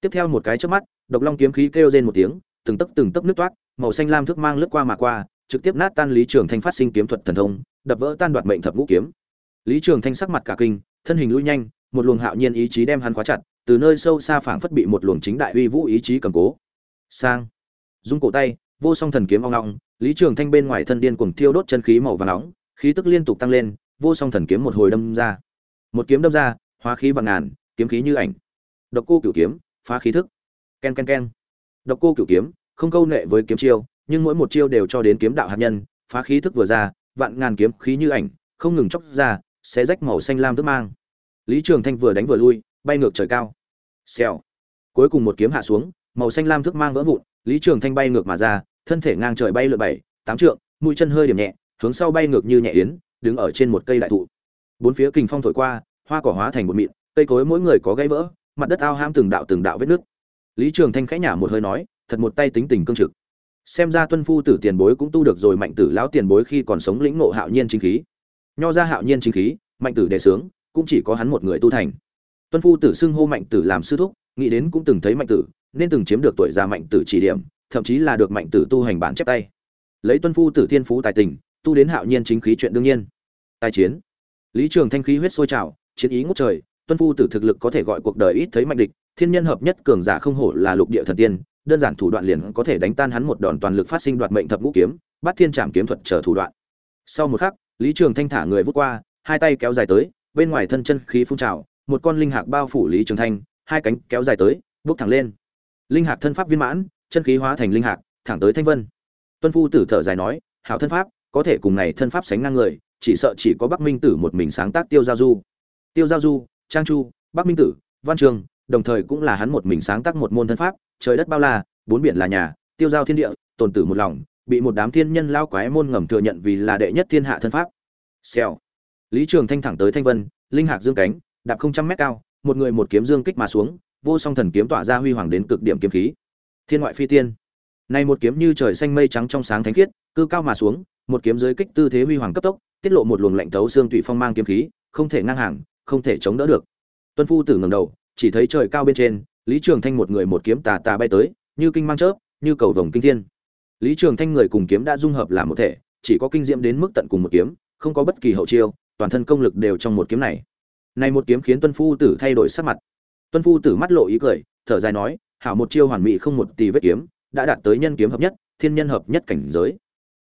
Tiếp theo một cái trước mắt, độc long kiếm khí kêu rên một tiếng, từng tấc từng tấc nước toát, màu xanh lam thức mang lướt qua mà qua, trực tiếp nát tan lý trường thanh phát sinh kiếm thuật thần thông, đập vỡ tan đoạt mệnh thập ngũ kiếm. Lý trường thanh sắc mặt cả kinh, thân hình lui nhanh, một luồng hạo nhiên ý chí đem hắn khóa chặt, từ nơi sâu xa phảng phất bị một luồng chính đại uy vũ ý chí cầm cố. Sang dung cổ tay, vô song thần kiếm ong ong, lý trường thanh bên ngoài thân điên cuồng thiêu đốt chân khí màu vàng nóng, khí tức liên tục tăng lên, vô song thần kiếm một hồi đâm ra. Một kiếm đâm ra, hóa khí vàng ngàn, kiếm khí như ảnh. Độc cô cửu kiếm, phá khí thức. Ken ken ken. Độc cô cửu kiếm, không câu nệ với kiếm chiêu, nhưng mỗi một chiêu đều cho đến kiếm đạo hạt nhân, phá khí thức vừa ra, vạn ngàn kiếm khí như ảnh, không ngừng chốc ra sẽ rách màu xanh lam thức mang. Lý trường thanh vừa đánh vừa lui, bay ngược trời cao. Xèo. Cuối cùng một kiếm hạ xuống, màu xanh lam thức mang vỡ vụn lý trường thanh bay ngược mà ra, thân thể ngang trời bay lượn bảy, tám trượng, mũi chân hơi điểm nhẹ, hướng sau bay ngược như nhẹ yến, đứng ở trên một cây đại thụ. Bốn phía kình phong thổi qua, hoa cỏ hóa thành một mịn, cây cối mỗi người có gãy vỡ, mặt đất ao ham từng đạo từng đạo vết nước lý trường thanh khẽ nhả một hơi nói, thật một tay tính tình cương trực. Xem ra tuân phu tử tiền bối cũng tu được rồi, mạnh tử lão tiền bối khi còn sống lĩnh ngộ hạo nhiên chính khí. Nho ra hạo nhiên chính khí, mạnh tử đề sướng, cũng chỉ có hắn một người tu thành. Tuân phu tử xưng hô mạnh tử làm sư thúc, nghĩ đến cũng từng thấy mạnh tử nên từng chiếm được tuổi già mạnh tử chỉ điểm, thậm chí là được mạnh tử tu hành bản chép tay. Lấy tuân phu tử thiên phú tài tình, tu đến hạo nhiên chính khí chuyện đương nhiên. Tài chiến. Lý trường thanh khí huyết sôi trào, chiến ý ngút trời, tuân phu tử thực lực có thể gọi cuộc đời ít thấy mạnh địch, thiên nhân hợp nhất cường giả không hổ là lục địa thần tiên, đơn giản thủ đoạn liền có thể đánh tan hắn một đòn toàn lực phát sinh đoạt mệnh thập ngũ kiếm bắt thiên trảm kiếm thuật chờ thủ đoạn. Sau một khắc, lý trường thanh thả người vút qua, hai tay kéo dài tới, bên ngoài thân chân khí phun trào, một con linh hạc bao phủ lý trường thanh, hai cánh kéo dài tới, bước thẳng lên linh hạc thân pháp viên mãn, chân khí hóa thành linh hạc, thẳng tới thanh vân. Tuân phu tử thở dài nói, hảo thân pháp, có thể cùng này thân pháp sánh ngang người, chỉ sợ chỉ có bắc minh tử một mình sáng tác tiêu giao du. Tiêu giao du, trang chu, bắc minh tử, văn trường, đồng thời cũng là hắn một mình sáng tác một môn thân pháp, trời đất bao la, bốn biển là nhà, tiêu giao thiên địa, tồn tử một lòng, bị một đám thiên nhân lao quái môn ngầm thừa nhận vì là đệ nhất thiên hạ thân pháp. Xèo. Lý trường thanh thẳng tới thanh vân, linh hạc dương cánh, đạp không trăm mét cao, một người một kiếm dương kích mà xuống vô song thần kiếm tỏa ra huy hoàng đến cực điểm kiếm khí. Thiên ngoại phi tiên. Này một kiếm như trời xanh mây trắng trong sáng thánh khiết, cư cao mà xuống, một kiếm dưới kích tư thế huy hoàng cấp tốc, tiết lộ một luồng lạnh thấu xương tụy phong mang kiếm khí, không thể ngang hàng, không thể chống đỡ được. Tuân phu tử ngẩng đầu, chỉ thấy trời cao bên trên, lý trường thanh một người một kiếm tà tà bay tới, như kinh mang chớp, như cầu vồng kinh thiên. Lý trường thanh người cùng kiếm đã dung hợp làm một thể, chỉ có kinh diễm đến mức tận cùng một kiếm, không có bất kỳ hậu chiêu, toàn thân công lực đều trong một kiếm này. Này một kiếm khiến tuân phu tử thay đổi sắc mặt tuân phu tử mắt lộ ý cười, thở dài nói, hảo một chiêu hoàn mỹ không một tì vết kiếm, đã đạt tới nhân kiếm hợp nhất, thiên nhân hợp nhất cảnh giới.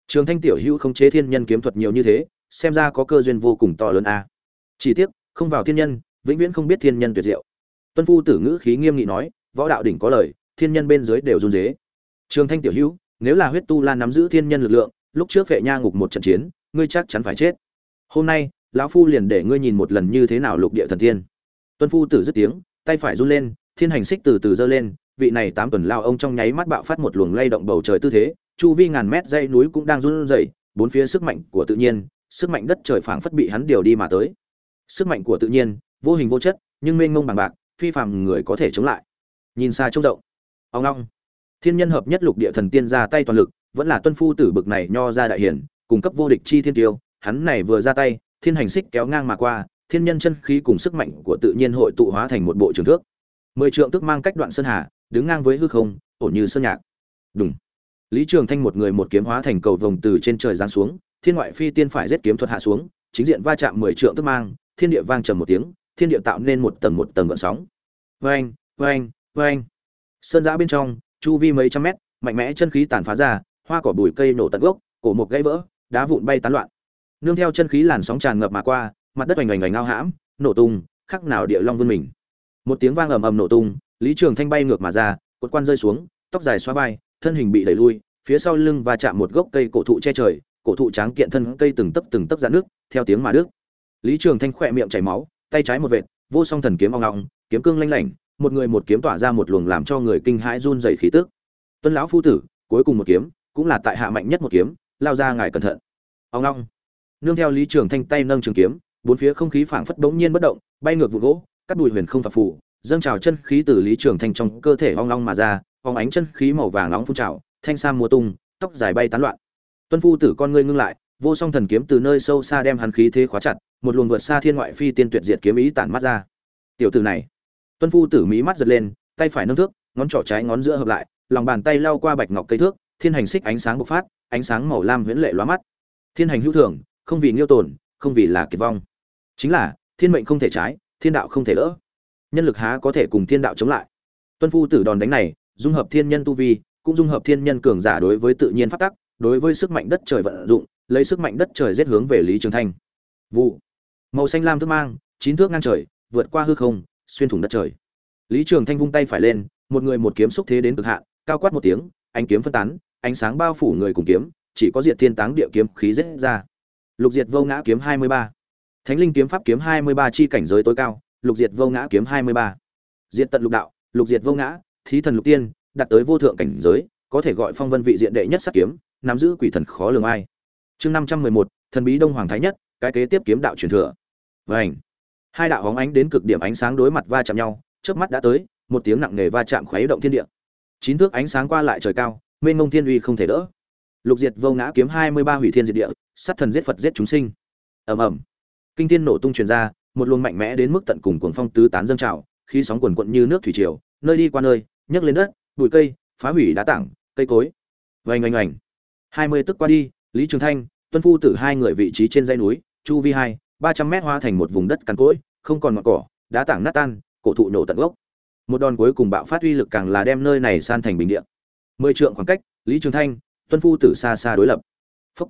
Trường thanh tiểu hữu không chế thiên nhân kiếm thuật nhiều như thế, xem ra có cơ duyên vô cùng to lớn a. Chỉ tiếc, không vào thiên nhân, vĩnh viễn không biết thiên nhân tuyệt diệu. Tuân phu tử ngữ khí nghiêm nghị nói, võ đạo đỉnh có lời, thiên nhân bên dưới đều run rế. Trường thanh tiểu hữu, nếu là huyết tu la nắm giữ thiên nhân lực lượng, lúc trước vệ nha ngục một trận chiến, ngươi chắc chắn phải chết. Hôm nay, lão phu liền để ngươi nhìn một lần như thế nào lục địa thần tiên. Tuân phu tử dứt tiếng tay phải run lên, thiên hành xích từ từ giơ lên, vị này tám tuần lao ông trong nháy mắt bạo phát một luồng lay động bầu trời tư thế, chu vi ngàn mét dãy núi cũng đang run rẩy, bốn phía sức mạnh của tự nhiên, sức mạnh đất trời phảng phất bị hắn điều đi mà tới. Sức mạnh của tự nhiên, vô hình vô chất, nhưng mênh mông bằng bạc, phi phàm người có thể chống lại. Nhìn xa trông rộng. Ông long. Thiên nhân hợp nhất lục địa thần tiên ra tay toàn lực, vẫn là tuân phu tử bực này nho ra đại hiển, cung cấp vô địch chi thiên tiêu, hắn này vừa ra tay, thiên hành xích kéo ngang mà qua thiên nhân chân khí cùng sức mạnh của tự nhiên hội tụ hóa thành một bộ trường thước. Mười trượng tức mang cách đoạn sơn hà, đứng ngang với hư không, ổn như sơn nhạc. Đúng lý trường thanh một người một kiếm hóa thành cầu vồng từ trên trời giáng xuống, thiên ngoại phi tiên phải giết kiếm thuật hạ xuống, chính diện va chạm mười trượng tức mang, thiên địa vang trầm một tiếng, thiên địa tạo nên một tầng một tầng gợn sóng. Vang vang vang sơn giã bên trong, chu vi mấy trăm mét, mạnh mẽ chân khí tàn phá ra, hoa cỏ bụi cây nổ tận gốc, cổ một gãy vỡ, đá vụn bay tán loạn. Nương theo chân khí làn sóng tràn ngập mà qua mặt đất oành oành oành ngao hãm, nổ tung, khắc nào địa long vươn mình. Một tiếng vang ầm ầm nổ tung, lý trường thanh bay ngược mà ra, cột quan rơi xuống, tóc dài xóa vai, thân hình bị đẩy lui, phía sau lưng va chạm một gốc cây cổ thụ che trời, cổ thụ tráng kiện thân cây từng tấc từng tấc dạn nước, theo tiếng mà đứt. Lý trường thanh khỏe miệng chảy máu, tay trái một vệt, vô song thần kiếm ong ong, kiếm cương lanh lảnh, một người một kiếm tỏa ra một luồng làm cho người kinh hãi run rẩy khí tức. Tuân lão phu tử, cuối cùng một kiếm, cũng là tại hạ mạnh nhất một kiếm, lao ra ngài cẩn thận. Ong ong. Nương theo lý trường thanh tay nâng trường kiếm bốn phía không khí phảng phất bỗng nhiên bất động, bay ngược vụ gỗ, cắt đùi huyền không phập phù, dâng trào chân khí từ lý trường thanh trong cơ thể ong long mà ra phóng ánh chân khí màu vàng nóng phun trào, thanh sam mùa tung, tóc dài bay tán loạn. Tuân phu tử con ngươi ngưng lại, vô song thần kiếm từ nơi sâu xa đem hắn khí thế khóa chặt, một luồng vượt xa thiên ngoại phi tiên tuyệt diệt kiếm ý tản mắt ra. Tiểu tử này, tuân phu tử mí mắt giật lên, tay phải nâng thước, ngón trỏ trái ngón giữa hợp lại, lòng bàn tay lao qua bạch ngọc cây thước, thiên hành xích ánh sáng bộc phát, ánh sáng màu lam huyễn lệ lóa mắt. Thiên hành hữu thường, không vì nghiêu tồn không vì là kiệt vong chính là, thiên mệnh không thể trái, thiên đạo không thể đỡ nhân lực há có thể cùng thiên đạo chống lại. Tuân phu tử đòn đánh này, dung hợp thiên nhân tu vi, cũng dung hợp thiên nhân cường giả đối với tự nhiên phát tắc, đối với sức mạnh đất trời vận dụng, lấy sức mạnh đất trời giết hướng về lý trường thanh. Vụ. Màu xanh lam thước mang, chín thước ngang trời, vượt qua hư không, xuyên thủng đất trời. Lý trường thanh vung tay phải lên, một người một kiếm xúc thế đến cực hạn, cao quát một tiếng, ánh kiếm phân tán, ánh sáng bao phủ người cùng kiếm, chỉ có diệt thiên táng địa kiếm khí giết ra. Lục diệt vô ngã kiếm hai mươi ba thánh linh kiếm pháp kiếm hai mươi ba chi cảnh giới tối cao, lục diệt vô ngã kiếm hai mươi ba. Diệt tận lục đạo, lục diệt vô ngã, thí thần lục tiên, đạt tới vô thượng cảnh giới, có thể gọi phong vân vị diện đệ nhất sát kiếm, nắm giữ quỷ thần khó lường ai. Chương năm trăm mười một, thần bí đông hoàng thái nhất, cái kế tiếp kiếm đạo truyền thừa. Vành. hai đạo hóng ánh đến cực điểm ánh sáng đối mặt va chạm nhau, chớp mắt đã tới, một tiếng nặng nề va chạm khuấy động thiên địa. Chín thước ánh sáng qua lại trời cao, mênh mông thiên uy không thể đỡ. Lục diệt vô ngã kiếm hai mươi ba hủy thiên diệt địa, sát thần giết phật giết chúng sinh. Ầm ầm kinh thiên nổ tung truyền ra, một luồng mạnh mẽ đến mức tận cùng cuồng phong tứ tán dâng trào, khí sóng cuồn cuộn như nước thủy triều, nơi đi qua nơi, nhấc lên đất, bụi cây, phá hủy đá tảng, cây cối. Vành oanh oanh. Hai mươi tức qua đi, lý trường thanh, tuân phu tử hai người vị trí trên dãy núi, chu vi hai, ba trăm mét hóa thành một vùng đất cằn cỗi, không còn ngọn cỏ, đá tảng nát tan, cổ thụ nổ tận gốc. Một đòn cuối cùng bạo phát uy lực càng là đem nơi này san thành bình địa. Mười trượng khoảng cách, lý trường thanh, tuân phu tử xa xa đối lập. Phúc.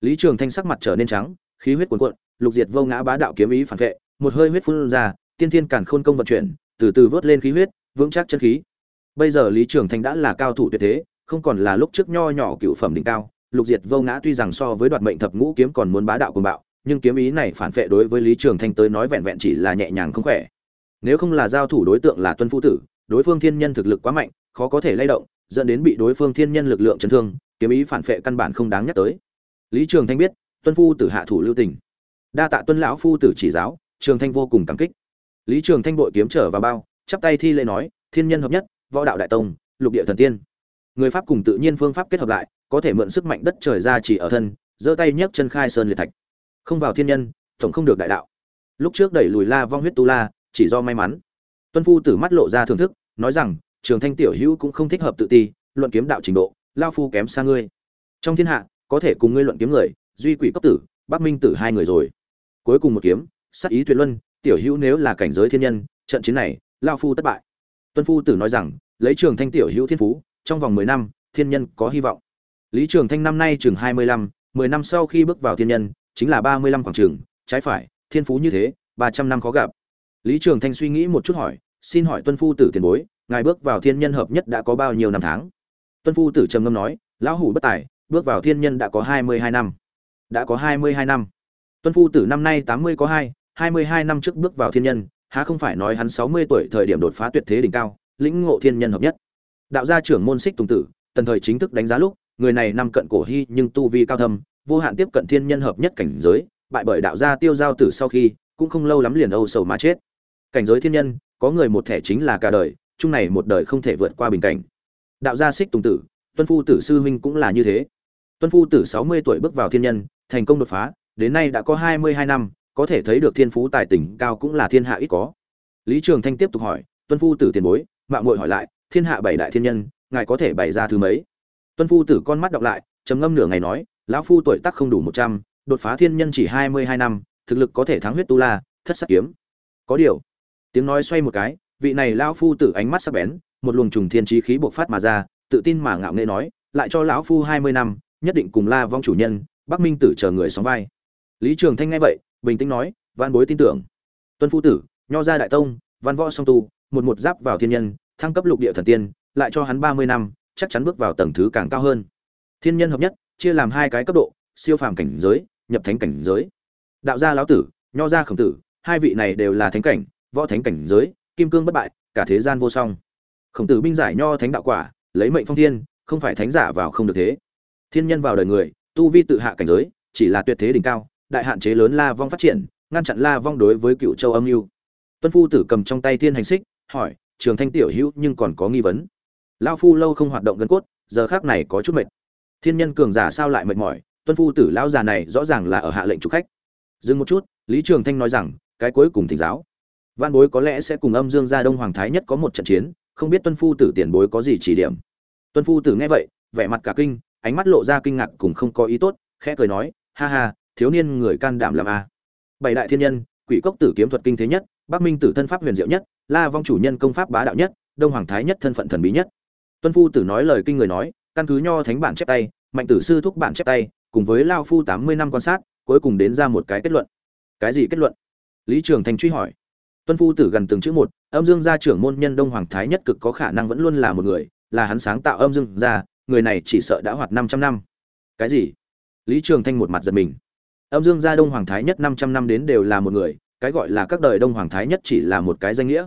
lý trường thanh sắc mặt trở nên trắng, khí huyết cuồn cuộn lục diệt vô ngã bá đạo kiếm ý phản vệ, một hơi huyết phun ra, tiên thiên càn khôn công vận chuyển, từ từ vớt lên khí huyết, vững chắc chân khí. Bây giờ lý trường thanh đã là cao thủ tuyệt thế, không còn là lúc trước nho nhỏ cựu phẩm đỉnh cao, lục diệt vô ngã tuy rằng so với đoạt mệnh thập ngũ kiếm còn muốn bá đạo cùng bạo, nhưng kiếm ý này phản vệ đối với lý trường thanh tới nói vẹn vẹn chỉ là nhẹ nhàng không khỏe. Nếu không là giao thủ đối tượng là tuân phu tử, đối phương thiên nhân thực lực quá mạnh, khó có thể lay động, dẫn đến bị đối phương thiên nhân lực lượng chấn thương, kiếm ý phản vệ căn bản không đáng nhắc tới. Lý trường thanh biết, tuân phu tử hạ thủ lưu tình đa tạ tuân lão phu tử chỉ giáo, trường thanh vô cùng cảm kích. Lý trường thanh bội kiếm trở vào bao, chắp tay thi lễ nói, thiên nhân hợp nhất, võ đạo đại tông, lục địa thần tiên. Người pháp cùng tự nhiên phương pháp kết hợp lại, có thể mượn sức mạnh đất trời ra chỉ ở thân, giơ tay nhấc chân khai sơn liệt thạch. Không vào thiên nhân, tổng không được đại đạo. Lúc trước đẩy lùi la vong huyết tu la, chỉ do may mắn. Tuân phu tử mắt lộ ra thưởng thức, nói rằng, trường thanh tiểu hữu cũng không thích hợp tự ti, luận kiếm đạo trình độ lao phu kém xa ngươi. Trong thiên hạ, có thể cùng ngươi luận kiếm người, duy quỷ cấp tử, bắc minh tử hai người rồi cuối cùng một kiếm, sát ý tuyệt luân, tiểu hữu nếu là cảnh giới thiên nhân, trận chiến này, lao phu thất bại. Tuân phu tử nói rằng, lấy trường thanh tiểu hữu thiên phú, trong vòng mười năm, thiên nhân có hy vọng. Lý trường thanh năm nay chừng hai mươi lăm, mười năm sau khi bước vào thiên nhân, chính là ba mươi lăm khoảng trường trái phải, thiên phú như thế, ba trăm năm khó gặp. Lý trường thanh suy nghĩ một chút hỏi, xin hỏi tuân phu tử tiền bối, ngài bước vào thiên nhân hợp nhất đã có bao nhiêu năm tháng? Tuân phu tử trầm ngâm nói, lão hủ bất tài, bước vào thiên nhân đã có hai mươi hai năm. Đã có hai mươi hai năm tuân phu tử năm nay tám mươi có hai hai mươi hai năm trước bước vào thiên nhân, há không phải nói hắn sáu mươi tuổi thời điểm đột phá tuyệt thế đỉnh cao, lĩnh ngộ thiên nhân hợp nhất. Đạo gia trưởng môn xích tùng tử, tần thời chính thức đánh giá lúc, người này năm cận cổ hy nhưng tu vi cao thâm, vô hạn tiếp cận thiên nhân hợp nhất cảnh giới, bại bởi đạo gia tiêu giao tử sau khi, cũng không lâu lắm liền âu sầu mà chết. Cảnh giới thiên nhân, có người một thẻ chính là cả đời, chung này một đời không thể vượt qua bình cảnh. Đạo gia xích tùng tử, tuân phu tử sư huynh cũng là như thế. Tuân phu tử sáu mươi tuổi bước vào thiên nhân, thành công đột phá đến nay đã có hai mươi hai năm, có thể thấy được thiên phú tài tình cao cũng là thiên hạ ít có. Lý trường thanh tiếp tục hỏi, tuân phu tử tiền bối mạo muội hỏi lại, thiên hạ bảy đại thiên nhân, ngài có thể bày ra thứ mấy? Tuân phu tử con mắt đọc lại, trầm ngâm nửa ngày nói, lão phu tuổi tác không đủ một trăm, đột phá thiên nhân chỉ hai mươi hai năm, thực lực có thể thắng huyết tu la, thất sắc kiếm. Có điều. Tiếng nói xoay một cái, vị này lão phu tử ánh mắt sắc bén, một luồng trùng thiên trí khí bộc phát mà ra, tự tin mà ngạo nghễ nói, lại cho lão phu hai mươi năm, nhất định cùng la vong chủ nhân, bắc minh tử chờ người sóng vai lý trường thanh nghe vậy, bình tĩnh nói, văn bối tin tưởng. Tuân phu tử, nho gia đại tông, văn võ song tu, một một giáp vào thiên nhân, thăng cấp lục địa thần tiên, lại cho hắn ba mươi năm, chắc chắn bước vào tầng thứ càng cao hơn. Thiên nhân hợp nhất, chia làm hai cái cấp độ, siêu phàm cảnh giới, nhập thánh cảnh giới. Đạo gia lão tử, nho gia khổng tử, hai vị này đều là thánh cảnh, võ thánh cảnh giới, kim cương bất bại, cả thế gian vô song. Khổng tử binh giải nho thánh đạo quả, lấy mệnh phong thiên, không phải thánh giả vào không được thế. Thiên nhân vào đời người, tu vi tự hạ cảnh giới, chỉ là tuyệt thế đỉnh cao đại hạn chế lớn la vong phát triển, ngăn chặn la vong đối với cựu châu âm mưu. Tuân phu tử cầm trong tay thiên hành xích, hỏi, trường thanh tiểu hữu nhưng còn có nghi vấn? Lão phu lâu không hoạt động gân cốt, giờ khắc này có chút mệt. Thiên nhân cường giả sao lại mệt mỏi? Tuân phu tử lão già này rõ ràng là ở hạ lệnh chủ khách. Dừng một chút, lý trường thanh nói rằng, cái cuối cùng thỉnh giáo. Vạn bối có lẽ sẽ cùng âm dương gia đông hoàng thái nhất có một trận chiến, không biết tuân phu tử tiền bối có gì chỉ điểm. Tuân phu tử nghe vậy, vẻ mặt cả kinh, ánh mắt lộ ra kinh ngạc cùng không có ý tốt, khẽ cười nói, ha ha thiếu niên người can đảm làm a bảy đại thiên nhân, quỷ cốc tử kiếm thuật kinh thế nhất, bắc minh tử thân pháp huyền diệu nhất, la vong chủ nhân công pháp bá đạo nhất, đông hoàng thái nhất thân phận thần bí nhất tuân phu tử nói lời kinh người nói, căn cứ nho thánh bản chép tay, mạnh tử sư thúc bản chép tay, cùng với lao phu tám mươi năm quan sát, cuối cùng đến ra một cái kết luận cái gì kết luận lý trường thành truy hỏi tuân phu tử gần từng chữ một, âm dương gia trưởng môn nhân đông hoàng thái nhất cực có khả năng vẫn luôn là một người, là hắn sáng tạo âm dương gia, người này chỉ sợ đã hoạt 500 năm. Cái gì? Lý Trường Thanh một mặt giật mình. Âm Dương gia Đông Hoàng Thái nhất 500 năm đến đều là một người, cái gọi là các đời Đông Hoàng Thái nhất chỉ là một cái danh nghĩa.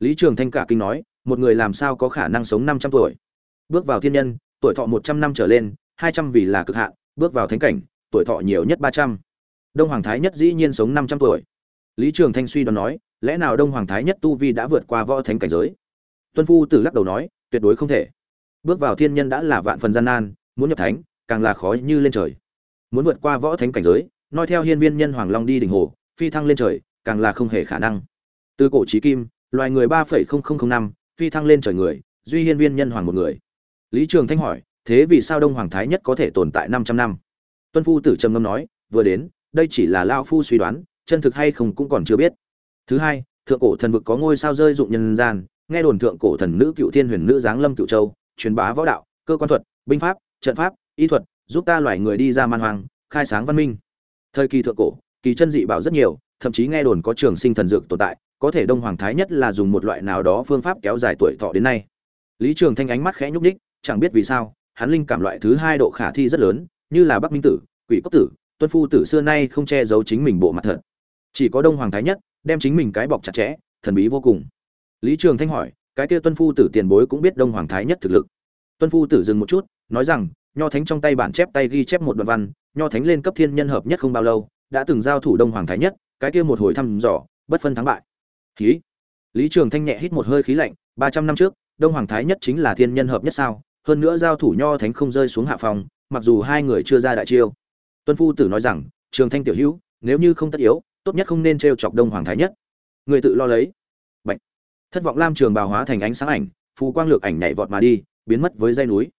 Lý Trường Thanh cả kinh nói, một người làm sao có khả năng sống 500 tuổi? Bước vào thiên nhân, tuổi thọ 100 năm trở lên, 200 vì là cực hạn, bước vào thánh cảnh, tuổi thọ nhiều nhất 300. Đông Hoàng Thái nhất dĩ nhiên sống 500 tuổi. Lý Trường Thanh suy đoán nói, lẽ nào Đông Hoàng Thái nhất tu vi đã vượt qua võ thánh cảnh giới? Tuân Phu Tử lắc đầu nói, tuyệt đối không thể bước vào thiên nhân đã là vạn phần gian nan muốn nhập thánh càng là khó như lên trời muốn vượt qua võ thánh cảnh giới nói theo hiên viên nhân hoàng long đi đỉnh hồ phi thăng lên trời càng là không hề khả năng. Từ cổ trí kim loài người ba phẩy không không không năm phi thăng lên trời người duy hiên viên nhân hoàng một người. Lý trường thanh hỏi thế vì sao đông hoàng thái nhất có thể tồn tại năm trăm năm? Tuân phu tử trầm ngâm nói vừa đến đây chỉ là lao phu suy đoán chân thực hay không cũng còn chưa biết. Thứ hai thượng cổ thần vực có ngôi sao rơi dụng nhân gian nghe đồn thượng cổ thần nữ cựu thiên huyền nữ giáng lâm cựu châu truyền bá võ đạo, cơ quan thuật, binh pháp, trận pháp, y thuật, giúp ta loài người đi ra man hoang, khai sáng văn minh. Thời kỳ thượng cổ, kỳ chân dị bảo rất nhiều, thậm chí nghe đồn có trường sinh thần dược tồn tại, có thể Đông Hoàng Thái nhất là dùng một loại nào đó phương pháp kéo dài tuổi thọ đến nay. Lý Trường Thanh ánh mắt khẽ nhúc nhích, chẳng biết vì sao, hắn linh cảm loại thứ hai độ khả thi rất lớn, như là Bắc Minh tử, Quỷ Cốc tử, Tuân Phu tử xưa nay không che giấu chính mình bộ mặt thật. Chỉ có Đông Hoàng Thái nhất đem chính mình cái bọc chặt chẽ, thần bí vô cùng. Lý Trường Thanh hỏi, cái kia Tuân Phu tử tiền bối cũng biết Đông Hoàng Thái nhất thực lực tuân phu tử dừng một chút nói rằng nho thánh trong tay bản chép tay ghi chép một đoạn văn nho thánh lên cấp thiên nhân hợp nhất không bao lâu, đã từng giao thủ đông hoàng thái nhất, cái kia một hồi thăm dò, bất phân thắng bại. Khí. Lý trường thanh nhẹ hít một hơi khí lạnh, ba trăm năm trước, đông hoàng thái nhất chính là thiên nhân hợp nhất sao? Hơn nữa giao thủ nho thánh không rơi xuống hạ phòng, mặc dù hai người chưa ra đại chiêu. Tuân phu tử nói rằng, trường thanh tiểu hữu, nếu như không tất yếu, tốt nhất không nên t chọc đông hoàng thái nhất. Người tự lo lấy. Bạch. thất vọng lam trường bào hóa thành ánh sáng ảnh, phù quang lược ảnh nhảy vọt mà đi, biến mất với dây núi.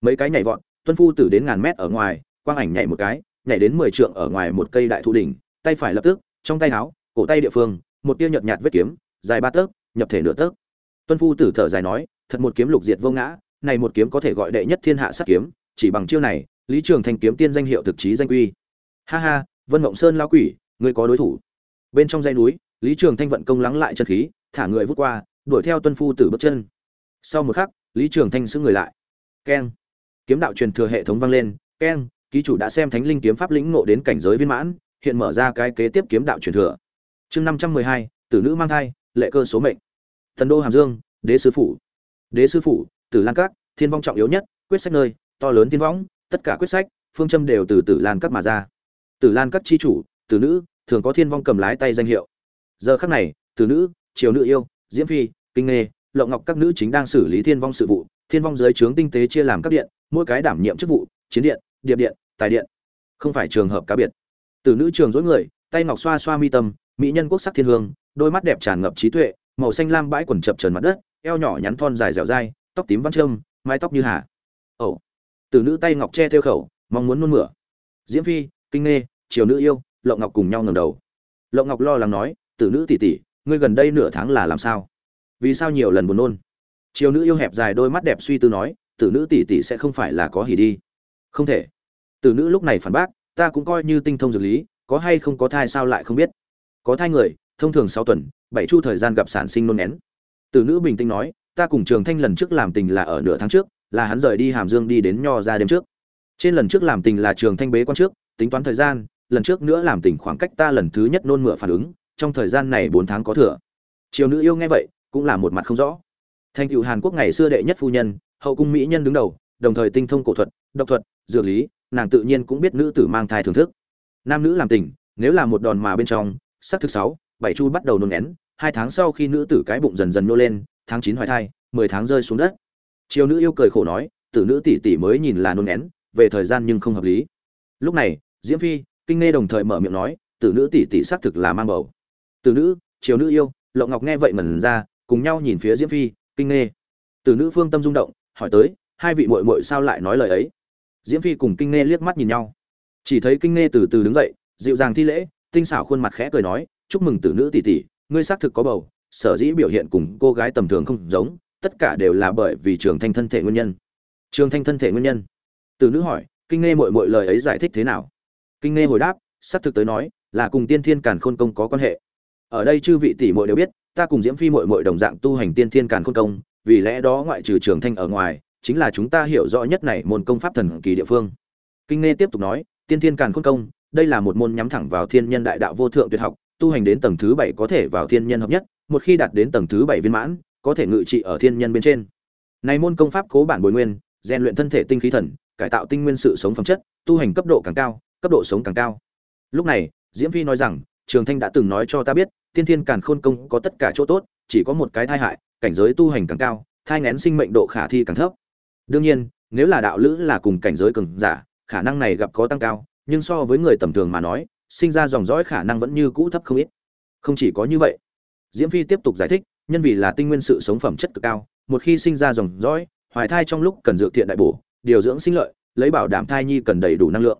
Mấy cái nhảy vọt, tuân phu tử đến ngàn mét ở ngoài quang ảnh nhảy một cái, nhảy đến mười trượng ở ngoài một cây đại thụ đỉnh, tay phải lập tức, trong tay áo, cổ tay địa phương, một tia nhợt nhạt vết kiếm, dài ba tấc, nhập thể nửa tấc. Tuân phu tử thở dài nói, thật một kiếm lục diệt vô ngã, này một kiếm có thể gọi đệ nhất thiên hạ sát kiếm, chỉ bằng chiêu này, lý trường thành kiếm tiên danh hiệu thực chí danh quy ha ha, vân Ngộng sơn lão quỷ, ngươi có đối thủ. Bên trong dãy núi, lý trường thanh vận công lắng lại chân khí, thả người vút qua, đuổi theo tuân phu tử bước chân. Sau một khắc, lý trường thanh giữ người lại. Keng. Kiếm đạo truyền thừa hệ thống vang lên, keng ký chủ đã xem thánh linh kiếm pháp lĩnh ngộ đến cảnh giới viên mãn, hiện mở ra cái kế tiếp kiếm đạo truyền thừa. Chương năm trăm mười hai, tử nữ mang thai, lệ cơ số mệnh. Thần đô hàm dương, đế sư phủ. Đế sư phủ, tử lan các, thiên vong trọng yếu nhất, quyết sách nơi, to lớn thiên vong tất cả quyết sách, phương châm đều từ tử lan các mà ra. Tử lan các chi chủ, tử nữ, thường có thiên vong cầm lái tay danh hiệu. Giờ khắc này, tử nữ, triều nữ yêu, diễm phi, kinh nghề lộng ngọc các nữ chính đang xử lý thiên vong sự vụ, thiên vong dưới trướng tinh tế chia làm các điện, mỗi cái đảm nhiệm chức vụ, chiến điện, điệp điện tài điện. Không phải trường hợp cá biệt. Từ nữ trường dối người, tay ngọc xoa xoa mi tâm, mỹ nhân quốc sắc thiên hương, đôi mắt đẹp tràn ngập trí tuệ, màu xanh lam bãi quần chập trần mặt đất, eo nhỏ nhắn thon dài dẻo dai, tóc tím văn trâm mái tóc như hà. Ẩu từ nữ tay ngọc che theo khẩu, mong muốn nôn mửa. Diễm phi, kinh nghê, triều nữ yêu, lộng ngọc cùng nhau ngầm đầu. Lộng ngọc lo lắng nói, từ nữ tỷ tỷ, ngươi gần đây nửa tháng là làm sao? Vì sao nhiều lần buồn nôn? Triều nữ yêu hẹp dài đôi mắt đẹp suy tư nói tử nữ tỷ tỷ sẽ không phải là có hỉ đi. Không thể tử nữ lúc này phản bác ta cũng coi như tinh thông dược lý có hay không có thai sao lại không biết có thai người thông thường sáu tuần bảy chu thời gian gặp sản sinh nôn nén Tử nữ bình tĩnh nói, ta cùng Trường Thanh lần trước làm tình là ở nửa tháng trước, là hắn rời đi Hàm Dương đi đến Nho ra đêm trước. Trên lần trước làm tình là Trường Thanh bế quan trước, tính toán thời gian, lần trước nữa làm tình khoảng cách ta lần thứ nhất nôn mửa phản ứng, trong thời gian này 4 tháng có thừa. Triều nữ yêu nghe vậy, cũng là một mặt không rõ. Thanh cựu Hàn Quốc ngày xưa đệ nhất phu nhân, hậu cung mỹ nhân đứng đầu, đồng thời tinh thông cổ thuật, độc thuật, dược lý, nàng tự nhiên cũng biết nữ tử mang thai thưởng thức. Nam nữ làm tình, nếu là một đòn mà bên trong, sắc thực sáu bảy chu bắt đầu nôn én, hai tháng sau khi nữ tử cái bụng dần dần nô lên, tháng chín hoài thai, 10 tháng rơi xuống đất. Triều nữ yêu cười khổ nói, tử nữ tỷ tỷ mới nhìn là nôn én, về thời gian nhưng không hợp lý. Lúc này, Diễm Phi, Kinh Nê đồng thời mở miệng nói, tử nữ tỷ tỷ xác thực là mang bầu. Tử nữ, Triều nữ yêu, Lộng Ngọc nghe vậy mẩn ra, cùng nhau nhìn phía Diễm Phi, Kinh Nê. Tử nữ phương tâm rung động, hỏi tới, hai vị muội muội sao lại nói lời ấy? Diễm Phi cùng Kinh Nê liếc mắt nhìn nhau. Chỉ thấy Kinh Nê từ từ đứng dậy, dịu dàng thi lễ, tinh xảo khuôn mặt khẽ cười nói, chúc mừng tử nữ tỷ tỷ, ngươi xác thực có bầu, sở dĩ biểu hiện cùng cô gái tầm thường không giống, tất cả đều là bởi vì trường thanh thân thể nguyên nhân. Trường thanh thân thể nguyên nhân. Tử nữ hỏi, Kinh Nê muội muội lời ấy giải thích thế nào? Kinh Nê hồi đáp, xác thực tới nói, là cùng Tiên Thiên Càn Khôn Công có quan hệ. Ở đây chư vị tỷ muội đều biết, ta cùng Diễm Phi muội muội đồng dạng tu hành Tiên Thiên Càn Khôn Công, vì lẽ đó ngoại trừ Trường Thanh ở ngoài, chính là chúng ta hiểu rõ nhất này môn công pháp thần kỳ địa phương. Kinh Nê tiếp tục nói, Tiên Thiên Càn Khôn Công, đây là một môn nhắm thẳng vào thiên nhân đại đạo vô thượng tuyệt học, tu hành đến tầng thứ bảy có thể vào thiên nhân hợp nhất, một khi đạt đến tầng thứ bảy viên mãn, có thể ngự trị ở thiên nhân bên trên. Này môn công pháp cố bản bồi nguyên, rèn luyện thân thể tinh khí thần, cải tạo tinh nguyên sự sống phẩm chất, tu hành cấp độ càng cao, cấp độ sống càng cao. Lúc này, Diễm Phi nói rằng, Trường Thanh đã từng nói cho ta biết, Tiên Thiên Càn Khôn Công có tất cả chỗ tốt, chỉ có một cái tai hại, cảnh giới tu hành càng cao, thai nghén sinh mệnh độ khả thi càng thấp. Đương nhiên, nếu là đạo lữ là cùng cảnh giới cường giả, khả năng này gặp có tăng cao, nhưng so với người tầm thường mà nói, sinh ra dòng dõi khả năng vẫn như cũ thấp không ít. Không chỉ có như vậy, Diễm Phi tiếp tục giải thích, nhân vì là tinh nguyên sự sống phẩm chất cực cao, một khi sinh ra dòng dõi, hoài thai trong lúc cần dược thiện đại bổ, điều dưỡng sinh lợi, lấy bảo đảm thai nhi cần đầy đủ năng lượng.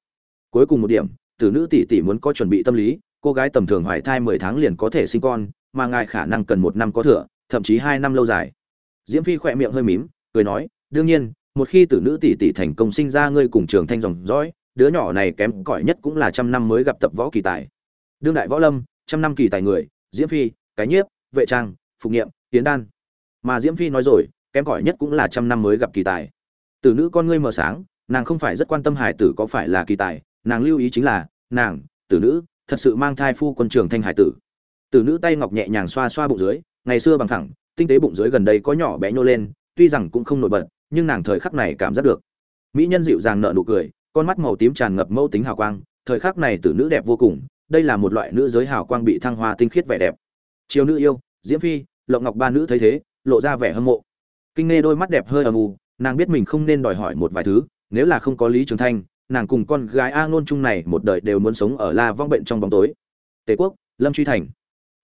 Cuối cùng một điểm, tử nữ tỷ tỷ muốn có chuẩn bị tâm lý, cô gái tầm thường hoài thai 10 tháng liền có thể sinh con, mà ngài khả năng cần một năm có thừa, thậm chí hai năm lâu dài. Diễm Phi khỏe miệng hơi mím, cười nói, đương nhiên, một khi tử nữ tỷ tỷ thành công sinh ra ngươi cùng trường thanh dòng dõi, đứa nhỏ này kém cỏi nhất cũng là trăm năm mới gặp tập võ kỳ tài. Đương đại võ lâm, trăm năm kỳ tài người, Diễm Phi, cái nhiếp, vệ trang, phục nghiệm, tiến đan. Mà Diễm Phi nói rồi, kém cỏi nhất cũng là trăm năm mới gặp kỳ tài. Tử nữ con ngươi mở sáng, nàng không phải rất quan tâm hải tử có phải là kỳ tài, nàng lưu ý chính là, nàng, tử nữ, thật sự mang thai phu quân trường thanh hải tử. Tử nữ tay ngọc nhẹ nhàng xoa xoa bụng dưới, ngày xưa bằng thẳng, tinh tế bụng dưới gần đây có nhỏ bé nhô lên, tuy rằng cũng không nổi bật, nhưng nàng thời khắc này cảm giác được. Mỹ nhân dịu dàng nở nụ cười, con mắt màu tím tràn ngập mâu tính hào quang, thời khắc này tử nữ đẹp vô cùng, đây là một loại nữ giới hào quang bị thăng hoa tinh khiết vẻ đẹp. Chiều nữ yêu, Diễm Phi, Lộng Ngọc ba nữ thấy thế, lộ ra vẻ hâm mộ. Kinh nghe đôi mắt đẹp hơi âm u, nàng biết mình không nên đòi hỏi một vài thứ, nếu là không có Lý Trường Thanh, nàng cùng con gái A Nôn chung này một đời đều muốn sống ở La Vong bệnh trong bóng tối. Tề Quốc, Lâm Truy Thành,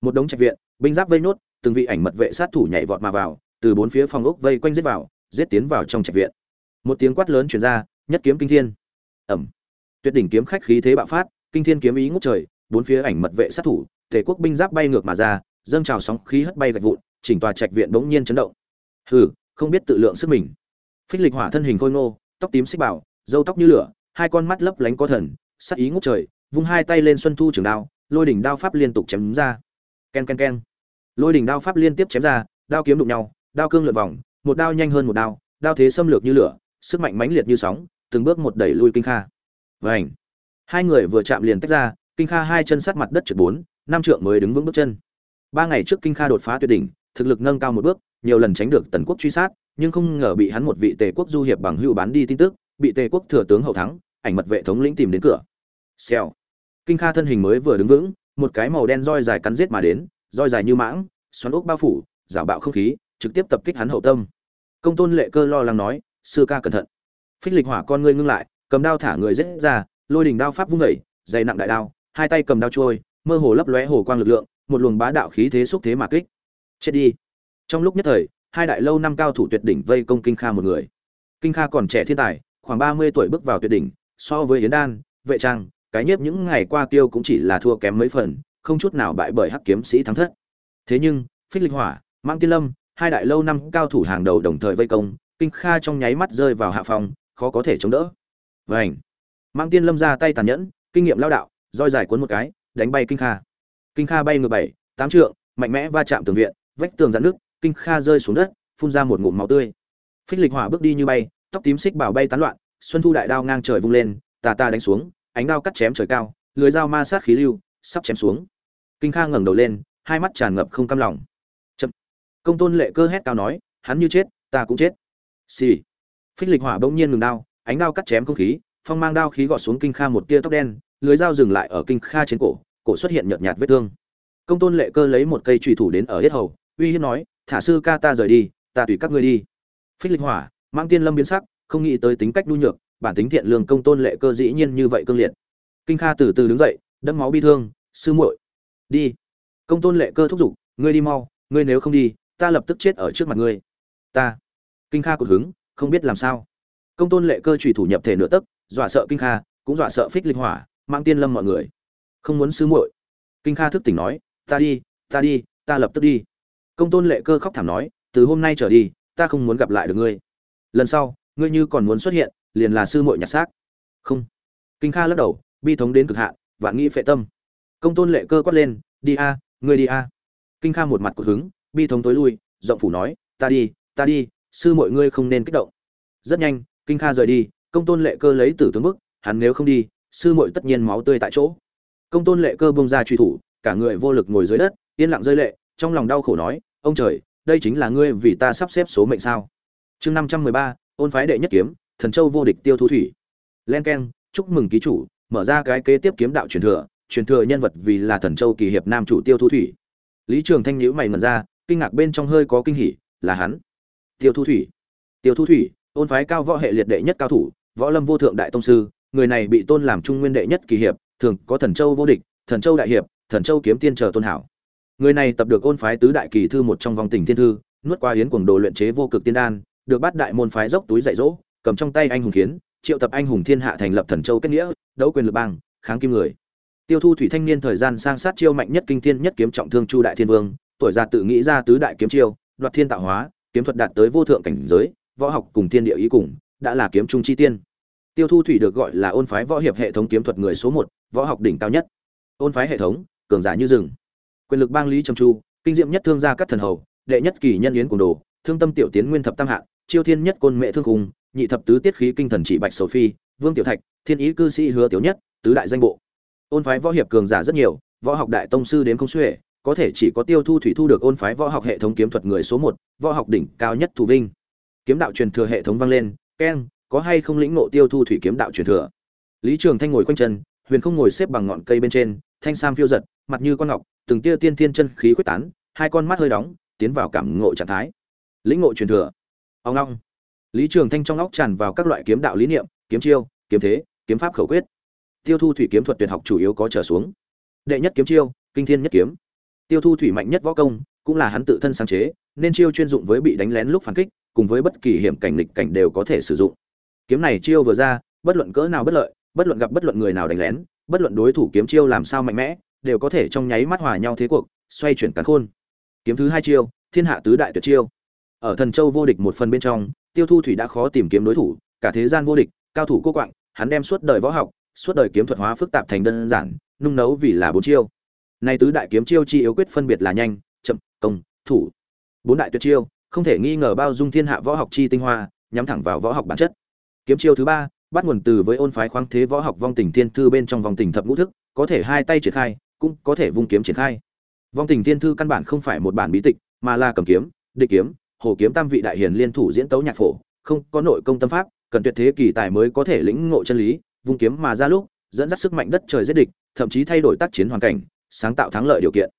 một đống trạch viện, binh giáp vây nốt, từng vị ảnh mật vệ sát thủ nhảy vọt mà vào, từ bốn phía phòng ốc vây quanh giết vào, giết tiến vào trong trạch viện. Một tiếng quát lớn truyền ra, nhất kiếm kinh thiên. Ầm. Tuyệt đỉnh kiếm khách khí thế bạo phát, kinh thiên kiếm ý ngút trời, bốn phía ảnh mật vệ sát thủ, Tề Quốc binh giáp bay ngược mà ra, dâng trào sóng khí hất bay gạch vụn, chỉnh tòa trạch viện bỗng nhiên chấn động. Hừ, không biết tự lượng sức mình. Phích Lịch Hỏa thân hình khôi ngô, tóc tím xích bảo, râu tóc như lửa, hai con mắt lấp lánh có thần, sắc ý ngút trời, vung hai tay lên xuân thu trường đao, lôi đỉnh đao pháp liên tục chém ra. Ken ken ken. Lôi đỉnh đao pháp liên tiếp chém ra, đao kiếm đụng nhau, đao cương lượn vòng, một đao nhanh hơn một đao, đao thế xâm lược như lửa, sức mạnh mãnh liệt như sóng, từng bước một đẩy lui Kinh Kha. Vành. Hai người vừa chạm liền tách ra, Kinh Kha hai chân sát mặt đất trượt bốn, năm trượng mới đứng vững bước chân. Ba ngày trước Kinh Kha đột phá tuyệt đỉnh, thực lực nâng cao một bước, nhiều lần tránh được Tần Quốc truy sát, nhưng không ngờ bị hắn một vị Tề quốc du hiệp bằng hữu bán đi tin tức, bị Tề quốc thừa tướng hậu thắng, ảnh mật vệ thống lĩnh tìm đến cửa. Xèo. Kinh Kha thân hình mới vừa đứng vững, một cái màu đen roi dài cắn giết mà đến, roi dài như mãng, xoắn ốc bao phủ, rào bạo không khí, trực tiếp tập kích hắn hậu tâm. Công tôn lệ cơ lo lắng nói, sư ca cẩn thận. Phích lịch hỏa con ngươi ngưng lại, cầm đao thả người giết ra, lôi đỉnh đao pháp vung dậy, dày nặng đại đao, hai tay cầm đao trôi, mơ hồ lấp lóe hồ quang lực lượng, một luồng bá đạo khí thế xúc thế mà kích. Chết đi. Trong lúc nhất thời, hai đại lâu năm cao thủ tuyệt đỉnh vây công Kinh Kha một người. Kinh Kha còn trẻ thiên tài, khoảng 30 tuổi bước vào tuyệt đỉnh, so với Yến Đan, Vệ Trang, cái nhiếp những ngày qua tiêu cũng chỉ là thua kém mấy phần, không chút nào bại bởi Hắc kiếm sĩ thắng thất. Thế nhưng, Phích Lịch Hỏa, Mang Tiên Lâm, hai đại lâu năm cao thủ hàng đầu đồng thời vây công, Kinh Kha trong nháy mắt rơi vào hạ phòng, khó có thể chống đỡ. Vành. Mang Tiên Lâm ra tay tàn nhẫn, kinh nghiệm lao đạo, roi dài cuốn một cái, đánh bay Kinh Kha. Kinh Kha bay ngược bảy, tám trượng, mạnh mẽ va chạm tường viện, vách tường giãn nước, kinh kha rơi xuống đất phun ra một ngụm máu tươi phích lịch hỏa bước đi như bay tóc tím xích bảo bay tán loạn xuân thu đại đao ngang trời vung lên tà ta đánh xuống ánh đao cắt chém trời cao lưới dao ma sát khí lưu sắp chém xuống kinh kha ngẩng đầu lên hai mắt tràn ngập không cam lòng công tôn lệ cơ hét cao nói, hắn như chết, ta cũng chết. Xì、sì. phích lịch hỏa bỗng nhiên ngừng đao, ánh đao cắt chém không khí, phong mang đao khí gọt xuống kinh kha một tia tóc đen, lưới dao dừng lại ở kinh kha trên cổ cổ xuất hiện nhợt nhạt vết thương. Công tôn lệ cơ lấy một cây trùy thủ đến ở hết hầu, uy hiếp nói, thả sư ca ta rời đi, ta tùy các ngươi đi. Phích lịch hỏa, mang tiên lâm biến sắc, không nghĩ tới tính cách nhu nhược, bản tính thiện lương công tôn lệ cơ dĩ nhiên như vậy cương liệt. Kinh kha từ từ đứng dậy, đẫm máu bi thương, sư muội, đi. Công tôn lệ cơ thúc giục, ngươi đi mau, ngươi nếu không đi ta lập tức chết ở trước mặt ngươi. Ta. Kinh kha cột hứng, không biết làm sao. Công tôn lệ cơ trùy thủ nhập thể nửa tấc, dọa sợ kinh kha, cũng dọa sợ phích linh hỏa mang tiên lâm mọi người. Không muốn sư muội. Kinh kha thức tỉnh nói, ta đi ta đi, ta lập tức đi. Công tôn lệ cơ khóc thảm nói, từ hôm nay trở đi, ta không muốn gặp lại được ngươi. Lần sau, ngươi như còn muốn xuất hiện, liền là sư muội nhặt xác. Không. Kinh kha lắc đầu, bi thống đến cực hạn, vạn nghĩ phệ tâm. Công tôn lệ cơ quát lên, đi a, ngươi đi a. Kinh kha một mặt cột hứng bi thống tối lui, giọng phủ nói, ta đi ta đi, sư mọi ngươi không nên kích động. Rất nhanh, kinh kha rời đi, công tôn lệ cơ lấy tử tướng bức, hắn nếu không đi, sư muội tất nhiên máu tươi tại chỗ. Công tôn lệ cơ bông ra truy thủ, cả người vô lực ngồi dưới đất, yên lặng rơi lệ, trong lòng đau khổ nói, ông trời, đây chính là ngươi vì ta sắp xếp số mệnh sao? Chương năm trăm mười ba, ôn phái đệ nhất kiếm, thần châu vô địch tiêu thu thủy. Len k chúc mừng ký chủ, mở ra cái kế tiếp kiếm đạo truyền thừa truyền thừa nhân vật vì là thần châu kỳ hiệp nam chủ tiêu thu thủy. Lý trường thanh nhữ mày mật ra kinh ngạc bên trong hơi có kinh hỉ, là hắn. Tiêu thu thủy. Tiêu thu thủy, ôn phái cao võ hệ liệt đệ nhất cao thủ, võ lâm vô thượng đại tông sư, người này bị tôn làm trung nguyên đệ nhất kỳ hiệp, thường có thần châu vô địch, thần châu đại hiệp, thần châu kiếm tiên chờ tôn hảo. Người này tập được ôn phái tứ đại kỳ thư một trong vòng tình thiên thư, nuốt qua yến cuồng đồ luyện chế vô cực tiên đan, được bắt đại môn phái dốc túi dạy dỗ, cầm trong tay anh hùng kiến, triệu tập anh hùng thiên hạ thành lập thần châu kết nghĩa, đấu quyền lực bang, kháng kim người. Tiêu thu thủy thanh niên thời gian sang sát chiêu mạnh nhất kinh thiên nhất kiếm trọng thương chu đại thiên vương tuổi già tự nghĩ ra tứ đại kiếm chiêu đoạt thiên tạo hóa kiếm thuật đạt tới vô thượng cảnh giới võ học cùng thiên địa ý cùng đã là kiếm trung chi tiên. Tiêu thu thủy được gọi là ôn phái võ hiệp hệ thống kiếm thuật người số một võ học đỉnh cao nhất. Ôn phái hệ thống cường giả như rừng. Quyền lực bang lý trầm chu kinh diệm nhất thương gia các thần hầu đệ nhất kỳ nhân yến cùng đồ thương tâm tiểu tiến nguyên thập tam hạng chiêu thiên nhất côn mẹ thương cùng, nhị thập tứ tiết khí kinh thần trị bạch sầu phi vương tiểu thạch thiên ý cư sĩ hứa tiểu nhất tứ đại danh bộ. Ôn phái võ hiệp cường giả rất nhiều võ học đại tông sư đến không xuể có thể chỉ có tiêu thu thủy thu được ôn phái võ học hệ thống kiếm thuật người số một, võ học đỉnh cao nhất thủ vinh. Kiếm đạo truyền thừa hệ thống vang lên, keng, có hay không lĩnh ngộ tiêu thu thủy kiếm đạo truyền thừa? Lý trường thanh ngồi quanh chân, huyền không ngồi xếp bằng ngọn cây bên trên, thanh sam phiêu giật, mặt như con ngọc, từng tia tiên thiên chân khí quyết tán, hai con mắt hơi đóng, tiến vào cảm ngộ trạng thái. Lĩnh ngộ truyền thừa. Ông long lý trường thanh trong óc tràn vào các loại kiếm đạo lý niệm, kiếm chiêu, kiếm thế, kiếm pháp khẩu quyết. Tiêu thu thủy kiếm thuật tuyệt học chủ yếu có trở xuống. Đệ nhất kiếm chiêu, kinh thiên nhất kiếm tiêu thu thủy mạnh nhất võ công cũng là hắn tự thân sáng chế, nên chiêu chuyên dụng với bị đánh lén lúc phản kích, cùng với bất kỳ hiểm cảnh lịch cảnh đều có thể sử dụng. Kiếm này chiêu vừa ra, bất luận cỡ nào bất lợi, bất luận gặp bất luận người nào đánh lén, bất luận đối thủ kiếm chiêu làm sao mạnh mẽ, đều có thể trong nháy mắt hòa nhau thế cuộc, xoay chuyển cắn khôn. Kiếm thứ hai chiêu, thiên hạ tứ đại tuyệt chiêu. Ở thần châu vô địch một phần bên trong, tiêu thu thủy đã khó tìm kiếm đối thủ, cả thế gian vô địch, cao thủ cô quạng, hắn đem suốt đời võ học, suốt đời kiếm thuật hóa phức tạp thành đơn giản, nung nấu vì là bốn chiêu nay tứ đại kiếm chiêu chi yếu quyết phân biệt là nhanh, chậm, công, thủ. Bốn đại tuyệt chiêu, không thể nghi ngờ bao dung thiên hạ võ học chi tinh hoa, nhắm thẳng vào võ học bản chất. Kiếm chiêu thứ ba, bắt nguồn từ với ôn phái khoáng thế võ học vong tình thiên thư bên trong vòng tình thập ngũ thức, có thể hai tay triển khai, cũng có thể vung kiếm triển khai. Vong tình thiên thư căn bản không phải một bản bí tịch, mà là cầm kiếm, địch kiếm, hồ kiếm tam vị đại hiền liên thủ diễn tấu nhạc phổ, không có nội công tâm pháp, cần tuyệt thế kỳ tài mới có thể lĩnh ngộ chân lý, vung kiếm mà ra lúc, dẫn dắt sức mạnh đất trời giết địch, thậm chí thay đổi tác chiến hoàn cảnh sáng tạo thắng lợi điều kiện.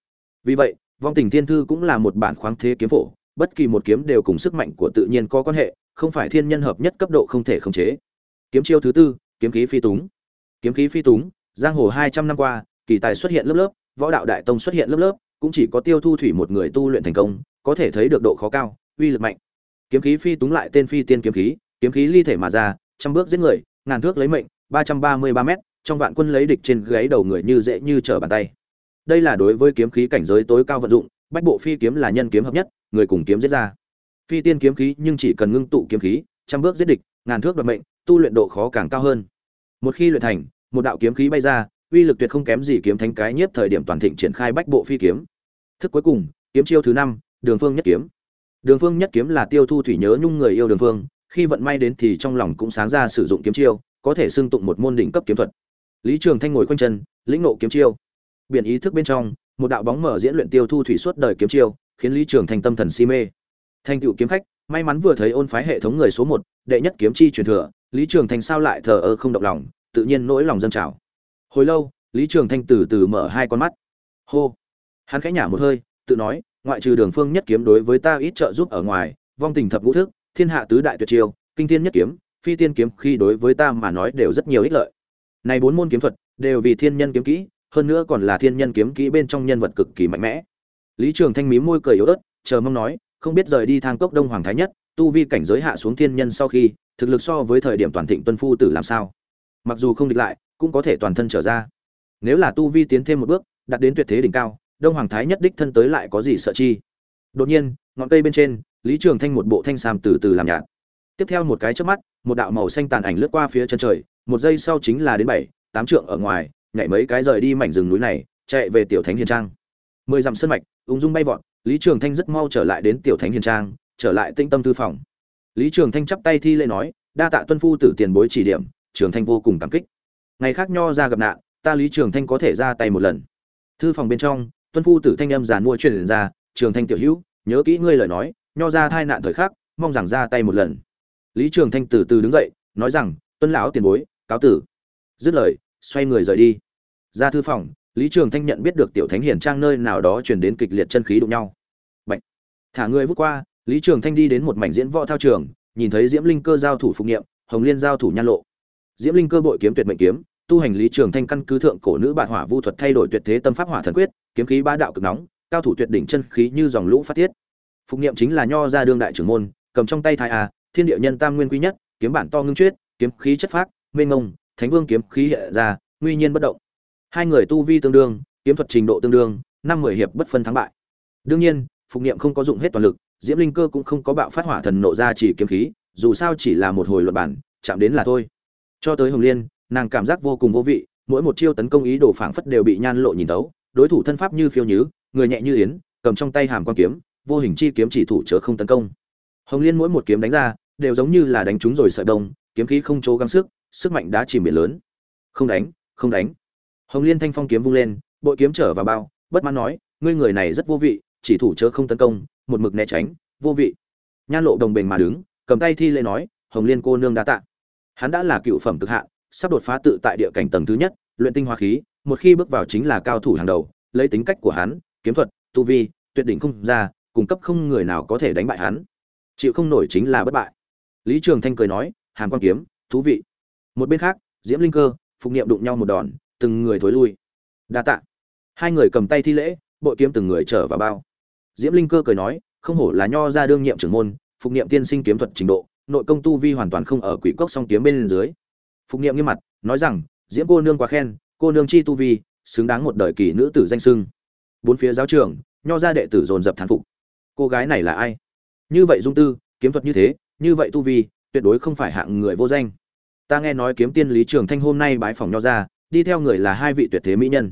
Vì vậy, vong tình thiên thư cũng là một bản khoáng thế kiếm phổ, bất kỳ một kiếm đều cùng sức mạnh của tự nhiên có quan hệ, không phải thiên nhân hợp nhất cấp độ không thể khống chế. Kiếm chiêu thứ tư, kiếm khí phi túng. Kiếm khí phi túng, giang hồ hai trăm năm qua, kỳ tài xuất hiện lớp lớp, võ đạo đại tông xuất hiện lớp lớp, cũng chỉ có tiêu thu thủy một người tu luyện thành công, có thể thấy được độ khó cao, uy lực mạnh. Kiếm khí phi túng lại tên phi tiên kiếm khí kiếm khí ly thể mà ra, trăm bước giết người, ngàn thước lấy mệnh, ba trăm ba mươi ba m trong vạn quân lấy địch trên gáy đầu người như dễ như trở bàn tay đây là đối với kiếm khí cảnh giới tối cao vận dụng, bách bộ phi kiếm là nhân kiếm hợp nhất, người cùng kiếm giết ra. Phi tiên kiếm khí nhưng chỉ cần ngưng tụ kiếm khí, trăm bước giết địch, ngàn thước đoạt mệnh, tu luyện độ khó càng cao hơn. Một khi luyện thành, một đạo kiếm khí bay ra, uy lực tuyệt không kém gì kiếm thánh cái nhiếp thời điểm toàn thịnh triển khai bách bộ phi kiếm. Thức cuối cùng, kiếm chiêu thứ năm, đường phương nhất kiếm. Đường phương nhất kiếm là tiêu thu thủy nhớ nhung người yêu đường phương, khi vận may đến thì trong lòng cũng sáng ra sử dụng kiếm chiêu, có thể xưng tụng một môn đỉnh cấp kiếm thuật. Lý trường thanh ngồi quanh chân, lĩnh nộ kiếm chiêu biển ý thức bên trong, một đạo bóng mở diễn luyện tiêu thu thủy suốt đời kiếm chiêu, khiến lý trường thành tâm thần si mê. Thanh tựu kiếm khách, may mắn vừa thấy ôn phái hệ thống người số một, đệ nhất kiếm chi truyền thừa, lý trường thành sao lại thờ ơ không động lòng, tự nhiên nỗi lòng dâng trào. Hồi lâu, lý trường thanh từ từ mở hai con mắt. Hô. Hắn khẽ nhả một hơi, tự nói, ngoại trừ đường phương nhất kiếm đối với ta ít trợ giúp ở ngoài, vong tình thập ngũ thức, thiên hạ tứ đại tuyệt chiêu, kinh thiên nhất kiếm, phi tiên kiếm khi đối với ta mà nói đều rất nhiều ích lợi. Này bốn môn kiếm thuật, đều vì thiên nhân kiếm kỹ hơn nữa còn là thiên nhân kiếm kỹ bên trong nhân vật cực kỳ mạnh mẽ. Lý trường thanh mí môi cười yếu ớt, chờ mong nói, không biết rời đi thang cốc đông hoàng thái nhất, tu vi cảnh giới hạ xuống thiên nhân sau khi, thực lực so với thời điểm toàn thịnh tuân phu tử làm sao? Mặc dù không địch lại, cũng có thể toàn thân trở ra. Nếu là tu vi tiến thêm một bước, đạt đến tuyệt thế đỉnh cao, đông hoàng thái nhất đích thân tới lại có gì sợ chi? Đột nhiên, ngọn cây bên trên, lý trường thanh một bộ thanh sam từ từ làm nhạt. Tiếp theo một cái trước mắt, một đạo màu xanh tàn ảnh lướt qua phía chân trời, một giây sau chính là đến bảy, tám trượng ở ngoài nhảy mấy cái rời đi mảnh rừng núi này, chạy về tiểu thánh hiền trang. Mười dặm sân mạch, ung dung bay vọt, lý trường thanh rất mau trở lại đến tiểu thánh hiền trang, trở lại tĩnh tâm thư phòng. Lý trường thanh chắp tay thi lễ nói, đa tạ tuân phu tử tiền bối chỉ điểm, trường thanh vô cùng cảm kích. Ngày khác nho ra gặp nạn, ta lý trường thanh có thể ra tay một lần. Thư phòng bên trong, tuân phu tử thanh âm giàn mua truyền ra, trường thanh tiểu hữu, nhớ kỹ ngươi lời nói, nho ra thai nạn thời khắc, mong rằng ra tay một lần. Lý trường thanh từ từ đứng dậy, nói rằng, tuân lão tiền bối, cáo tử. Dứt lời xoay người rời đi. Ra thư phòng, lý trường thanh nhận biết được tiểu thánh hiển trang nơi nào đó truyền đến kịch liệt chân khí đụng nhau. Bạch. thả người vút qua, lý trường thanh đi đến một mảnh diễn võ thao trường, nhìn thấy diễm linh cơ giao thủ phục nghiệm, hồng liên giao thủ nhan lộ. Diễm linh cơ bội kiếm tuyệt mệnh kiếm, tu hành lý trường thanh căn cứ thượng cổ nữ bản hỏa vu thuật thay đổi tuyệt thế tâm pháp hỏa thần quyết, kiếm khí ba đạo cực nóng, cao thủ tuyệt đỉnh chân khí như dòng lũ phát tiết phục nghiệm chính là nho ra đương đại trưởng môn, cầm trong tay thái a, thiên địa nhân tam nguyên quý nhất, kiếm bản to ngưng chuyết kiếm khí chất phác, mênh ngông thánh vương kiếm khí hiện ra, nguy nhiên bất động. Hai người tu vi tương đương, kiếm thuật trình độ tương đương, năm mười hiệp bất phân thắng bại. Đương nhiên, phục nghiệm không có dụng hết toàn lực, diễm linh cơ cũng không có bạo phát hỏa thần nộ ra chỉ kiếm khí, dù sao chỉ là một hồi luật bản chạm đến là thôi. Cho tới hồng liên, nàng cảm giác vô cùng vô vị, mỗi một chiêu tấn công ý đồ phảng phất đều bị nhan lộ nhìn tấu đối thủ thân pháp như phiêu nhứ, người nhẹ như yến, cầm trong tay hàm quan kiếm, vô hình chi kiếm chỉ thủ chớ không tấn công. Hồng liên mỗi một kiếm đánh ra, đều giống như là đánh trúng rồi sợi đông kiếm khí không chỗ gắng sức sức mạnh đã chìm biển lớn. Không đánh không đánh. Hồng liên thanh phong kiếm vung lên bội kiếm trở vào bao bất mãn nói ngươi người này rất vô vị chỉ thủ chớ không tấn công một mực né tránh vô vị. Nhan lộ đồng bền mà đứng cầm tay thi lễ nói hồng liên cô nương đa tạ. Hắn đã là cựu phẩm cực hạ, sắp đột phá tự tại địa cảnh tầng thứ nhất luyện tinh hoa khí một khi bước vào chính là cao thủ hàng đầu lấy tính cách của hắn kiếm thuật tu vi tuyệt đỉnh không ra cung cấp không người nào có thể đánh bại hắn. Chịu không nổi chính là bất bại. Lý trường thanh cười nói hàn quan kiếm thú vị một bên khác, diễm linh cơ, phục niệm đụng nhau một đòn, từng người thối lui. Đa tạ. Hai người cầm tay thi lễ, bội kiếm từng người trở vào bao. Diễm linh cơ cười nói, không hổ là nho ra đương nhiệm trưởng môn, phục niệm tiên sinh kiếm thuật trình độ, nội công tu vi hoàn toàn không ở quỷ cốc song kiếm bên dưới. Phục niệm nghiêm mặt, nói rằng, diễm cô nương quá khen, cô nương chi tu vi, xứng đáng một đời kỳ nữ tử danh sưng bốn phía giáo trường, nho ra đệ tử dồn dập thán phục. Cô gái này là ai? Như vậy dung tư, kiếm thuật như thế, như vậy tu vi, tuyệt đối không phải hạng người vô danh ta nghe nói kiếm tiên lý trường thanh hôm nay bái phòng nho ra, đi theo người là hai vị tuyệt thế mỹ nhân.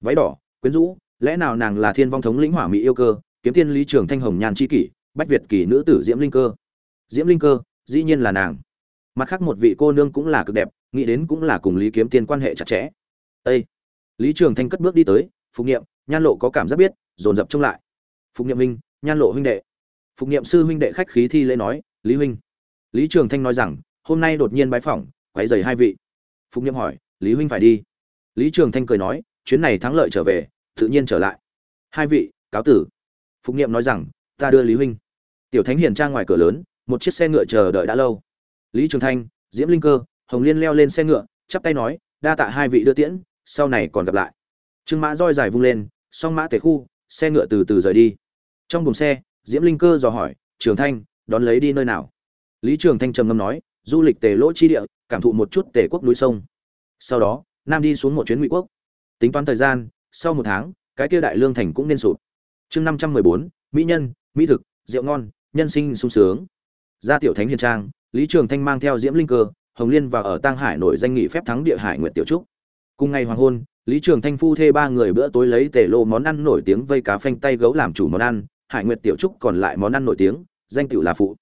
Váy đỏ, quyến rũ, lẽ nào nàng là thiên vong thống lĩnh hỏa mỹ yêu cơ, kiếm tiên lý trường thanh hồng nhàn chi kỷ, bách việt kỳ nữ tử diễm linh cơ. Diễm linh cơ, dĩ nhiên là nàng. Mặt khác một vị cô nương cũng là cực đẹp, nghĩ đến cũng là cùng lý kiếm tiên quan hệ chặt chẽ. Â lý trường thanh cất bước đi tới, phục nghiệm nhan lộ có cảm giác biết, dồn dập trông lại. Phục nghiệm huynh, nhan lộ huynh đệ. Phục nghiệm sư huynh đệ khách khí thi lễ nói, lý huynh. Lý trường thanh nói rằng hôm nay đột nhiên bái phỏng, quấy dày hai vị. Phục nghiệm hỏi, lý huynh phải đi? Lý trường thanh cười nói, chuyến này thắng lợi trở về, tự nhiên trở lại. Hai vị, cáo tử. Phục nghiệm nói rằng, ta đưa lý huynh. Tiểu thánh hiền trang ngoài cửa lớn, một chiếc xe ngựa chờ đợi đã lâu. Lý trường thanh, diễm linh cơ, hồng liên leo lên xe ngựa, chắp tay nói, đa tạ hai vị đưa tiễn, sau này còn gặp lại. Trương mã roi dài vung lên, song mã tể khu, xe ngựa từ từ rời đi. Trong buồng xe, diễm linh cơ dò hỏi, trường thanh, đón lấy đi nơi nào? Lý trường thanh trầm ngâm nói du lịch tề lỗ chi địa, cảm thụ một chút tề quốc núi sông. Sau đó, nam đi xuống một chuyến ngụy quốc. Tính toán thời gian, sau một tháng, cái kia đại lương thành cũng nên sụp. Chương năm trăm mười bốn, mỹ nhân, mỹ thực, rượu ngon, nhân sinh sung sướng. Gia tiểu thánh hiền trang, lý trường thanh mang theo diễm linh cơ, hồng liên và ở tang hải nổi danh nghị phép thắng địa hải nguyện tiểu trúc. Cùng ngày hoàng hôn, lý trường thanh phu thê ba người bữa tối lấy tể lô món ăn nổi tiếng vây cá phanh tay gấu làm chủ món ăn, hải nguyệt tiểu trúc còn lại món ăn nổi tiếng, danh tựu là phụ.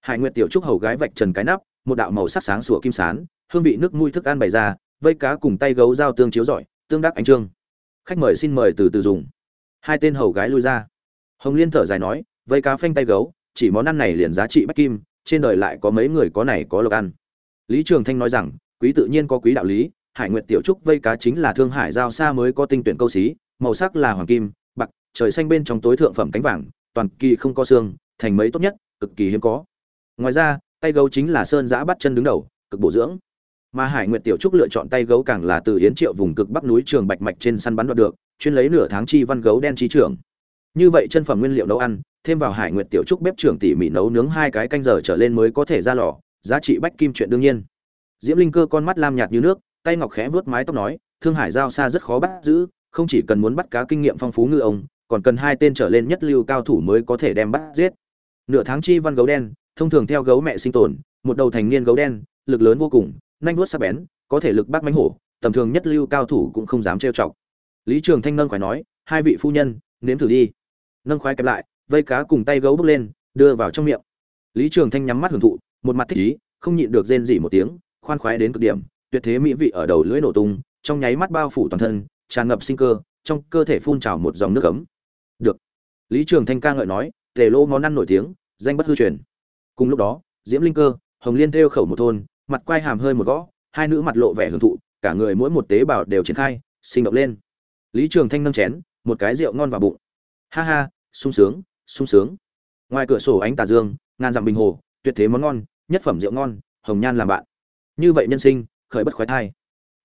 Hải nguyệt tiểu trúc hầu gái vạch trần cái nắp một đạo màu sắc sáng sủa kim sán, hương vị nước mũi thức ăn bày ra, vây cá cùng tay gấu dao tương chiếu rọi, tương đắc ánh trương. Khách mời xin mời từ từ dùng. Hai tên hầu gái lui ra. Hồng liên thở dài nói, vây cá phanh tay gấu, chỉ món ăn này liền giá trị bách kim, trên đời lại có mấy người có này có lộc ăn. Lý trường thanh nói rằng, quý tự nhiên có quý đạo lý, hải nguyệt tiểu trúc vây cá chính là thương hải giao xa mới có tinh tuyển câu xí, màu sắc là hoàng kim, bạc, trời xanh bên trong tối thượng phẩm cánh vàng, toàn kỳ không có xương, thành mấy tốt nhất, cực kỳ hiếm có. Ngoài ra tay gấu chính là sơn giã bắt chân đứng đầu, cực bổ dưỡng. Mà hải nguyệt tiểu trúc lựa chọn tay gấu càng là từ yến triệu vùng cực bắc núi trường bạch mạch trên săn bắn đoạt được, chuyên lấy nửa tháng chi văn gấu đen chi trưởng. Như vậy chân phẩm nguyên liệu nấu ăn, thêm vào hải nguyệt tiểu trúc bếp trưởng tỉ mỉ nấu nướng hai cái canh giờ trở lên mới có thể ra lò, giá trị bách kim chuyện đương nhiên. Diễm linh cơ con mắt lam nhạt như nước, tay ngọc khẽ vớt mái tóc nói, thương hải giao xa rất khó bắt giữ, không chỉ cần muốn bắt cá kinh nghiệm phong phú ngư ông, còn cần hai tên trở lên nhất lưu cao thủ mới có thể đem bắt giết. Nửa tháng chi văn gấu đen thông thường theo gấu mẹ sinh tồn, một đầu thành niên gấu đen, lực lớn vô cùng nhanh vuốt sắc bén, có thể lực bác mánh hổ, tầm thường nhất lưu cao thủ cũng không dám trêu chọc. Lý trường thanh nâng khoái nói, hai vị phu nhân, nếm thử đi. Nâng khoái kẹp lại, vây cá cùng tay gấu bước lên, đưa vào trong miệng. Lý trường thanh nhắm mắt hưởng thụ, một mặt thích ý, không nhịn được rên rỉ một tiếng, khoan khoái đến cực điểm, tuyệt thế mỹ vị ở đầu lưỡi nổ tung, trong nháy mắt bao phủ toàn thân, tràn ngập sinh cơ, trong cơ thể phun trào một dòng nước ấm. Được. Lý trường thanh ca ngợi nói, tề lô món ăn nổi tiếng, danh bất hư truyền cùng lúc đó, diễm linh cơ, hồng liên theo khẩu một thôn, mặt quay hàm hơi một gõ, hai nữ mặt lộ vẻ hưởng thụ, cả người mỗi một tế bào đều triển khai, sinh động lên. Lý trường thanh nâng chén, một cái rượu ngon vào bụng. Ha ha, sung sướng sung sướng. Ngoài cửa sổ ánh tà dương, ngàn dặm bình hồ, tuyệt thế món ngon, nhất phẩm rượu ngon, hồng nhan làm bạn. Như vậy nhân sinh, khởi bất khoái thai.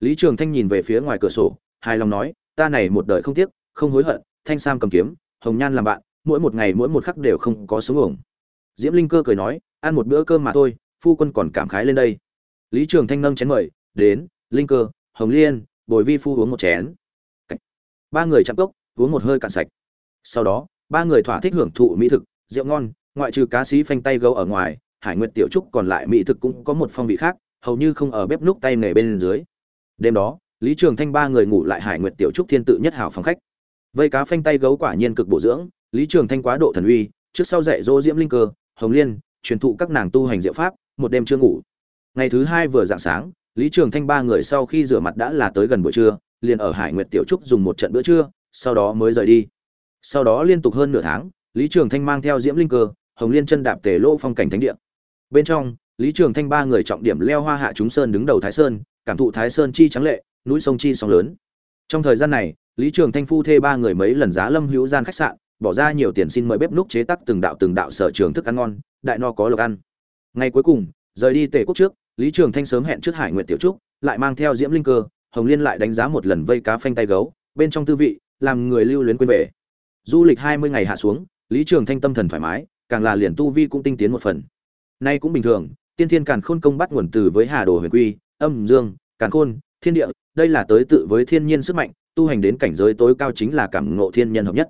Lý trường thanh nhìn về phía ngoài cửa sổ, hài lòng nói, ta này một đời không tiếc, không hối hận, thanh sam cầm kiếm, hồng nhan làm bạn, mỗi một ngày mỗi một khắc đều không có sống ổng diễm linh cơ cười nói, ăn một bữa cơm mà thôi, phu quân còn cảm khái lên đây. Lý trường thanh nâng chén mời, đến, linh cơ, hồng liên, bồi vi phu uống một chén. Ba người chạm cốc, uống một hơi cạn sạch. Sau đó, ba người thỏa thích hưởng thụ mỹ thực, rượu ngon, ngoại trừ cá xí phanh tay gấu ở ngoài, hải nguyệt tiểu trúc còn lại mỹ thực cũng có một phong vị khác, hầu như không ở bếp núc tay nghề bên dưới. Đêm đó, lý trường thanh ba người ngủ lại hải nguyệt tiểu trúc thiên tự nhất hảo phòng khách. Vây cá phanh tay gấu quả nhiên cực bổ dưỡng, lý trường thanh quá độ thần uy, trước sau dạy dỗ diễm linh cơ hồng liên, truyền thụ các nàng tu hành diệu pháp, một đêm chưa ngủ. Ngày thứ hai vừa dạng sáng, lý trường thanh ba người sau khi rửa mặt đã là tới gần buổi trưa, liền ở hải nguyệt tiểu trúc dùng một trận bữa trưa, sau đó mới rời đi. Sau đó liên tục hơn nửa tháng, lý trường thanh mang theo diễm linh cơ, hồng liên chân đạp tề lỗ phong cảnh thánh địa. Bên trong, lý trường thanh ba người trọng điểm leo hoa hạ chúng sơn đứng đầu thái sơn, cảm thụ thái sơn chi trắng lệ, núi sông chi sóng lớn. Trong thời gian này, lý trường thanh phu thê ba người mấy lần giá lâm hữu gian khách sạn bỏ ra nhiều tiền xin mời bếp núc chế tác từng đạo từng đạo sở trường thức ăn ngon, đại no có lộc ăn. Ngày cuối cùng, rời đi tề quốc trước, lý trường thanh sớm hẹn trước hải nguyện tiểu trúc, lại mang theo diễm linh cơ, hồng liên lại đánh giá một lần vây cá phanh tay gấu, bên trong tư vị, làm người lưu luyến quên về. Du lịch hai mươi ngày hạ xuống, lý trường thanh tâm thần thoải mái, càng là liền tu vi cũng tinh tiến một phần. Nay cũng bình thường, tiên thiên càn khôn công bắt nguồn từ với hà đồ huyền quy, âm dương, càn khôn, thiên địa, đây là tới tự với thiên nhiên sức mạnh, tu hành đến cảnh giới tối cao chính là cảm ngộ thiên nhân hợp nhất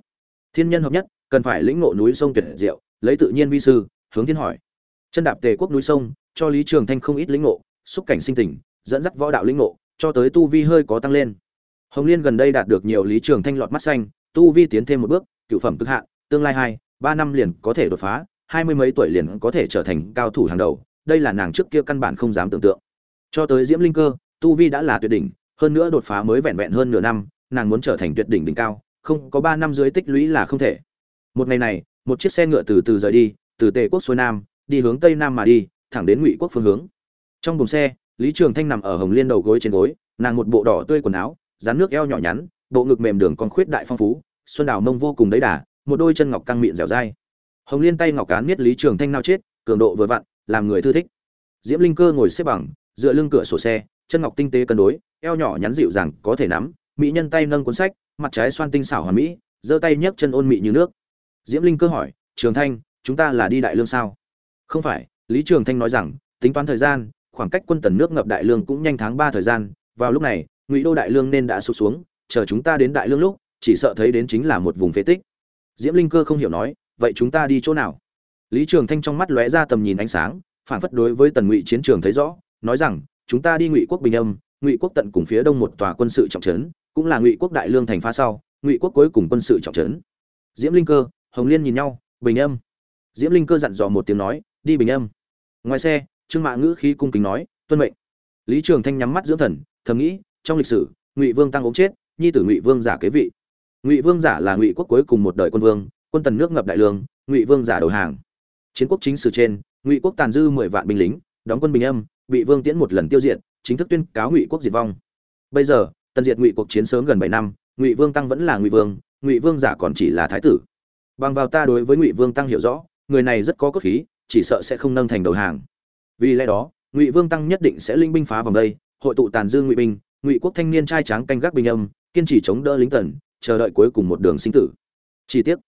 thiên nhân hợp nhất, cần phải lĩnh ngộ núi sông tuyệt diệu, lấy tự nhiên vi sư, hướng thiên hỏi. Chân đạp tề quốc núi sông, cho lý trường thanh không ít lĩnh ngộ, xúc cảnh sinh tình, dẫn dắt võ đạo lĩnh ngộ, cho tới tu vi hơi có tăng lên. Hồng liên gần đây đạt được nhiều lý trường thanh lọt mắt xanh, tu vi tiến thêm một bước, cựu phẩm cực hạn, tương lai hai, ba năm liền có thể đột phá, hai mươi mấy tuổi liền có thể trở thành cao thủ hàng đầu, đây là nàng trước kia căn bản không dám tưởng tượng. Cho tới diễm linh cơ, tu vi đã là tuyệt đỉnh, hơn nữa đột phá mới vẹn vẹn hơn nửa năm, nàng muốn trở thành tuyệt đỉnh đỉnh cao không có ba năm dưới tích lũy là không thể. Một ngày này, một chiếc xe ngựa từ từ rời đi, từ tề quốc xuôi nam, đi hướng tây nam mà đi, thẳng đến ngụy quốc phương hướng. Trong buồng xe, lý trường thanh nằm ở hồng liên đầu gối trên gối, nàng một bộ đỏ tươi quần áo, dán nước eo nhỏ nhắn, bộ ngực mềm đường con khuyết đại phong phú, xuân đào mông vô cùng đấy đà, một đôi chân ngọc căng miệng dẻo dai. Hồng liên tay ngọc cán miết lý trường thanh nao chết, cường độ vừa vặn, làm người thư thích. Diễm linh cơ ngồi xếp bằng, dựa lưng cửa sổ xe, chân ngọc tinh tế cân đối, eo nhỏ nhắn dịu dàng, có thể nắm, mỹ nhân tay nâng cuốn sách mặt trái xoan tinh xảo hoàn mỹ, giơ tay nhấc chân ôn mị như nước. Diễm linh cơ hỏi, trường thanh, chúng ta là đi đại lương sao? Không phải. Lý trường thanh nói rằng, tính toán thời gian, khoảng cách quân tần nước ngập đại lương cũng nhanh tháng ba thời gian, vào lúc này, ngụy đô đại lương nên đã sụp xuống, chờ chúng ta đến đại lương lúc, chỉ sợ thấy đến chính là một vùng phế tích. Diễm linh cơ không hiểu nói, vậy chúng ta đi chỗ nào? Lý trường thanh trong mắt lóe ra tầm nhìn ánh sáng, phản phất đối với tần ngụy chiến trường thấy rõ, nói rằng, chúng ta đi ngụy quốc bình âm, ngụy quốc tận cùng phía đông một tòa quân sự trọng trấn cũng là ngụy quốc đại lương thành phá sau, ngụy quốc cuối cùng quân sự trọng trấn. Diễm linh cơ, hồng liên nhìn nhau, bình âm. Diễm linh cơ dặn dò một tiếng nói, đi bình âm. Ngoài xe, trương mạ ngữ khí cung kính nói, tuân mệnh. Lý trường thanh nhắm mắt dưỡng thần, thầm nghĩ, trong lịch sử, ngụy vương tăng ống chết, nhi tử ngụy vương giả kế vị. Ngụy vương giả là ngụy quốc cuối cùng một đời quân vương, quân tần nước ngập đại lương, ngụy vương giả đầu hàng. Chiến quốc chính sử trên, ngụy quốc tàn dư mười vạn binh lính, đóng quân bình âm, bị vương tiễn một lần tiêu diệt, chính thức tuyên cáo ngụy quốc diệt vong. Bây giờ tần diệt ngụy cuộc chiến sớm gần bảy năm, ngụy vương tăng vẫn là ngụy vương ngụy vương giả còn chỉ là thái tử. Bằng vào ta đối với ngụy vương tăng hiểu rõ, người này rất có cốt khí, chỉ sợ sẽ không nâng thành đầu hàng. Vì lẽ đó, ngụy vương tăng nhất định sẽ linh binh phá vòng đây, hội tụ tàn dư ngụy binh, ngụy quốc thanh niên trai tráng canh gác bình âm, kiên trì chống đỡ lính tần, chờ đợi cuối cùng một đường sinh tử. Chi tiết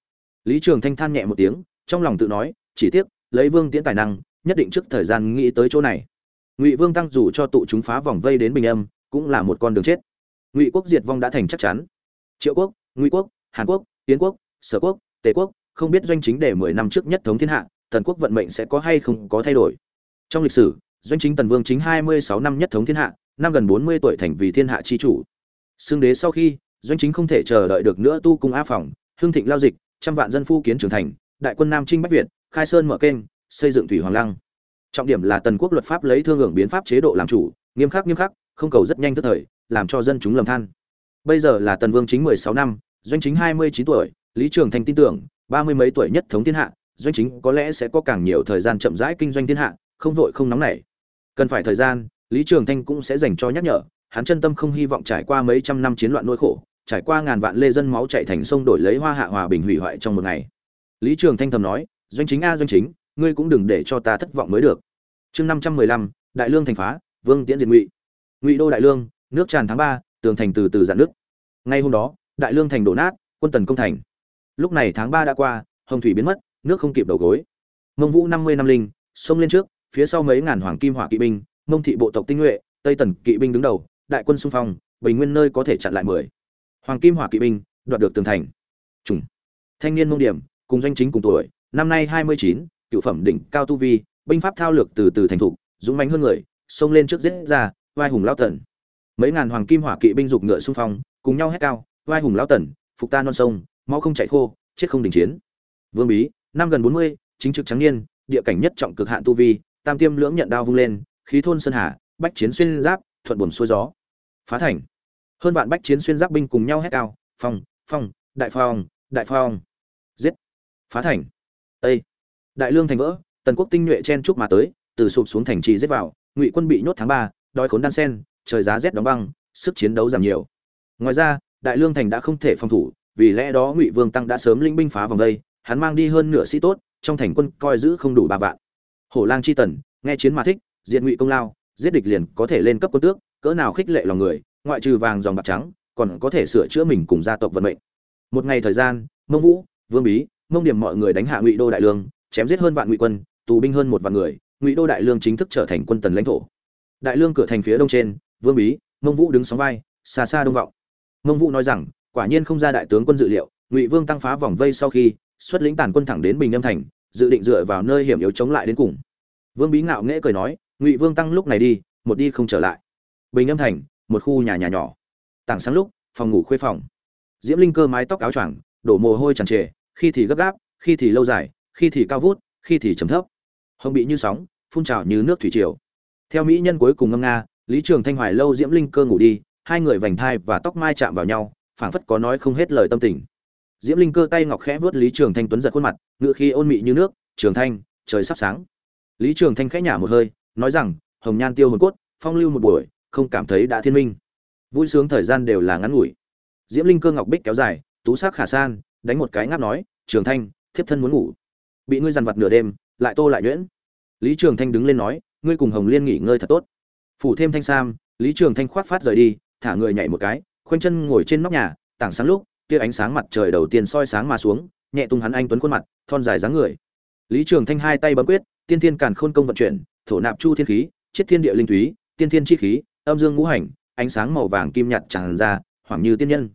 lý trường thanh than nhẹ một tiếng, trong lòng tự nói, chỉ tiếc, lấy vương tiễn tài năng, nhất định trước thời gian nghĩ tới chỗ này. Ngụy vương tăng dù cho tụ chúng phá vòng vây đến bình âm, cũng là một con đường chết ngụy quốc diệt vong đã thành chắc chắn. Triệu quốc, ngụy quốc, hàn quốc tiến quốc, sở quốc, tề quốc, không biết doanh chính để mười năm trước nhất thống thiên hạ tần quốc vận mệnh sẽ có hay không có thay đổi. Trong lịch sử, doanh chính tần vương chính hai mươi sáu năm nhất thống thiên hạ, năm gần bốn mươi tuổi thành vì thiên hạ chi chủ. Xương đế sau khi, doanh chính không thể chờ đợi được nữa tu cung a phòng hương thịnh lao dịch, trăm vạn dân phu kiến trưởng thành, đại quân nam trinh bách việt, khai sơn mở kênh, xây dựng thủy hoàng lăng. Trọng điểm là tần quốc luật pháp lấy thương hưởng biến pháp chế độ làm chủ, nghiêm khắc nghiêm khắc, không cầu rất nhanh tức thời làm cho dân chúng lầm than. Bây giờ là tần vương chính mười sáu năm, doanh chính hai mươi chín tuổi, lý trường thành tin tưởng, ba mươi mấy tuổi nhất thống thiên hạ, doanh chính có lẽ sẽ có càng nhiều thời gian chậm rãi kinh doanh thiên hạ, không vội không nóng nảy. Cần phải thời gian, lý trường thanh cũng sẽ dành cho nhắc nhở, hắn chân tâm không hy vọng trải qua mấy trăm năm chiến loạn nỗi khổ, trải qua ngàn vạn lê dân máu chạy thành sông đổi lấy hoa hạ hòa bình hủy hoại trong một ngày. Lý trường thanh thầm nói, doanh chính a, doanh chính, ngươi cũng đừng để cho ta thất vọng mới được. Chương năm trăm mười lăm, đại lương thành phá, vương tiễn diệt ngụy. Ngụy đô đại lương nước tràn tháng ba, tường thành từ từ dạn nước. Ngay hôm đó, đại lương thành đổ nát, quân tần công thành. Lúc này tháng ba đã qua, hồng thủy biến mất, nước không kịp đầu gối. Mông vũ năm mươi năm linh, xông lên trước, phía sau mấy ngàn hoàng kim hỏa kỵ binh, mông thị bộ tộc tinh nhuệ, tây tần kỵ binh đứng đầu, đại quân xung phong, bình nguyên nơi có thể chặn lại mười. Hoàng kim hỏa kỵ binh, đoạt được tường thành. Trùng. Thanh niên mông điểm, cùng doanh chính cùng tuổi, năm nay hai mươi chín, cựu phẩm đỉnh cao tu vi, binh pháp thao lược từ từ thành thục, dũng mãnh hơn người, xông lên trước giết ra vai hùng lao tần mấy ngàn hoàng kim hỏa kỵ binh dục ngựa xung phong cùng nhau hét cao vai hùng lao tần phục ta non sông mau không chạy khô chết không đình chiến. Vương bí năm gần bốn mươi chính trực trắng niên địa cảnh nhất trọng cực hạn tu vi tam tiêm lưỡng nhận đao vung lên khí thôn sơn hà bách chiến xuyên giáp thuận buồm xuôi gió. Phá thành. Hơn vạn bách chiến xuyên giáp binh cùng nhau hét cao phong phong đại phong đại phong. Giết. Phá thành. Tây, đại lương thành vỡ tần quốc tinh nhuệ chen trúc mà tới từ sụp xuống thành trì giết vào ngụy quân bị nhốt tháng ba đói khốn đan sen trời giá rét đóng băng, sức chiến đấu giảm nhiều. Ngoài ra, đại lương thành đã không thể phòng thủ, vì lẽ đó ngụy vương tăng đã sớm linh binh phá vòng đây, hắn mang đi hơn nửa sĩ tốt, trong thành quân coi giữ không đủ ba vạn. Hổ lang chi tần, nghe chiến mà thích diện ngụy công lao, giết địch liền có thể lên cấp quân tước, cỡ nào khích lệ lòng người, ngoại trừ vàng dòng bạc trắng, còn có thể sửa chữa mình cùng gia tộc vận mệnh. Một ngày thời gian, mông vũ, vương bí, mông điểm mọi người đánh hạ ngụy đô đại lương, chém giết hơn vạn ngụy quân, tù binh hơn một vạn người, ngụy đô đại lương chính thức trở thành quân tần lãnh thổ. Đại lương cửa thành phía đông trên vương bí, mông vũ đứng sóng vai, xa xa đông vọng. Mông vũ nói rằng, quả nhiên không ra đại tướng quân dự liệu, ngụy vương tăng phá vòng vây sau khi, xuất lĩnh tàn quân thẳng đến bình âm thành, dự định dựa vào nơi hiểm yếu chống lại đến cùng. Vương bí ngạo nghễ cười nói, ngụy vương tăng lúc này đi, một đi không trở lại. Bình âm thành, một khu nhà nhà nhỏ. Tảng sáng lúc, phòng ngủ khuê phòng. Diễm linh cơ mái tóc áo choàng, đổ mồ hôi tràn trề, khi thì gấp gáp, khi thì lâu dài, khi thì cao vút, khi thì trầm thấp. Hồng bị như sóng, phun trào như nước thủy triều. Theo mỹ nhân cuối cùng ngâm nga lý trường thanh hoài lâu diễm linh cơ ngủ đi, hai người vành thai và tóc mai chạm vào nhau, phảng phất có nói không hết lời tâm tình. Diễm linh cơ tay ngọc khẽ vớt lý trường thanh tuấn giật khuôn mặt, ngựa khi ôn mị như nước, trường thanh, trời sắp sáng. Lý trường thanh khẽ nhả một hơi, nói rằng, hồng nhan tiêu hồn cốt, phong lưu một buổi, không cảm thấy đã thiên minh. Vui sướng thời gian đều là ngắn ngủi. Diễm linh cơ ngọc bích kéo dài, tú sắc khả san, đánh một cái ngáp nói, trường thanh, thiếp thân muốn ngủ. Bị ngươi dằn vặt nửa đêm, lại tô lại nhuyễn. Lý trường thanh đứng lên nói, ngươi cùng hồng liên nghỉ ngơi thật tốt phủ thêm thanh sam, lý trường thanh khoát phát rời đi, thả người nhảy một cái, khoanh chân ngồi trên nóc nhà, tảng sáng lúc, tia ánh sáng mặt trời đầu tiên soi sáng mà xuống, nhẹ tung hắn anh tuấn khuôn mặt, thon dài dáng người. Lý trường thanh hai tay bấm quyết, tiên thiên càn khôn công vận chuyển, thổ nạp chu thiên khí, chiết thiên địa linh túy tiên thiên chi khí, âm dương ngũ hành, ánh sáng màu vàng kim nhạt tràn ra, hoảng như tiên nhân.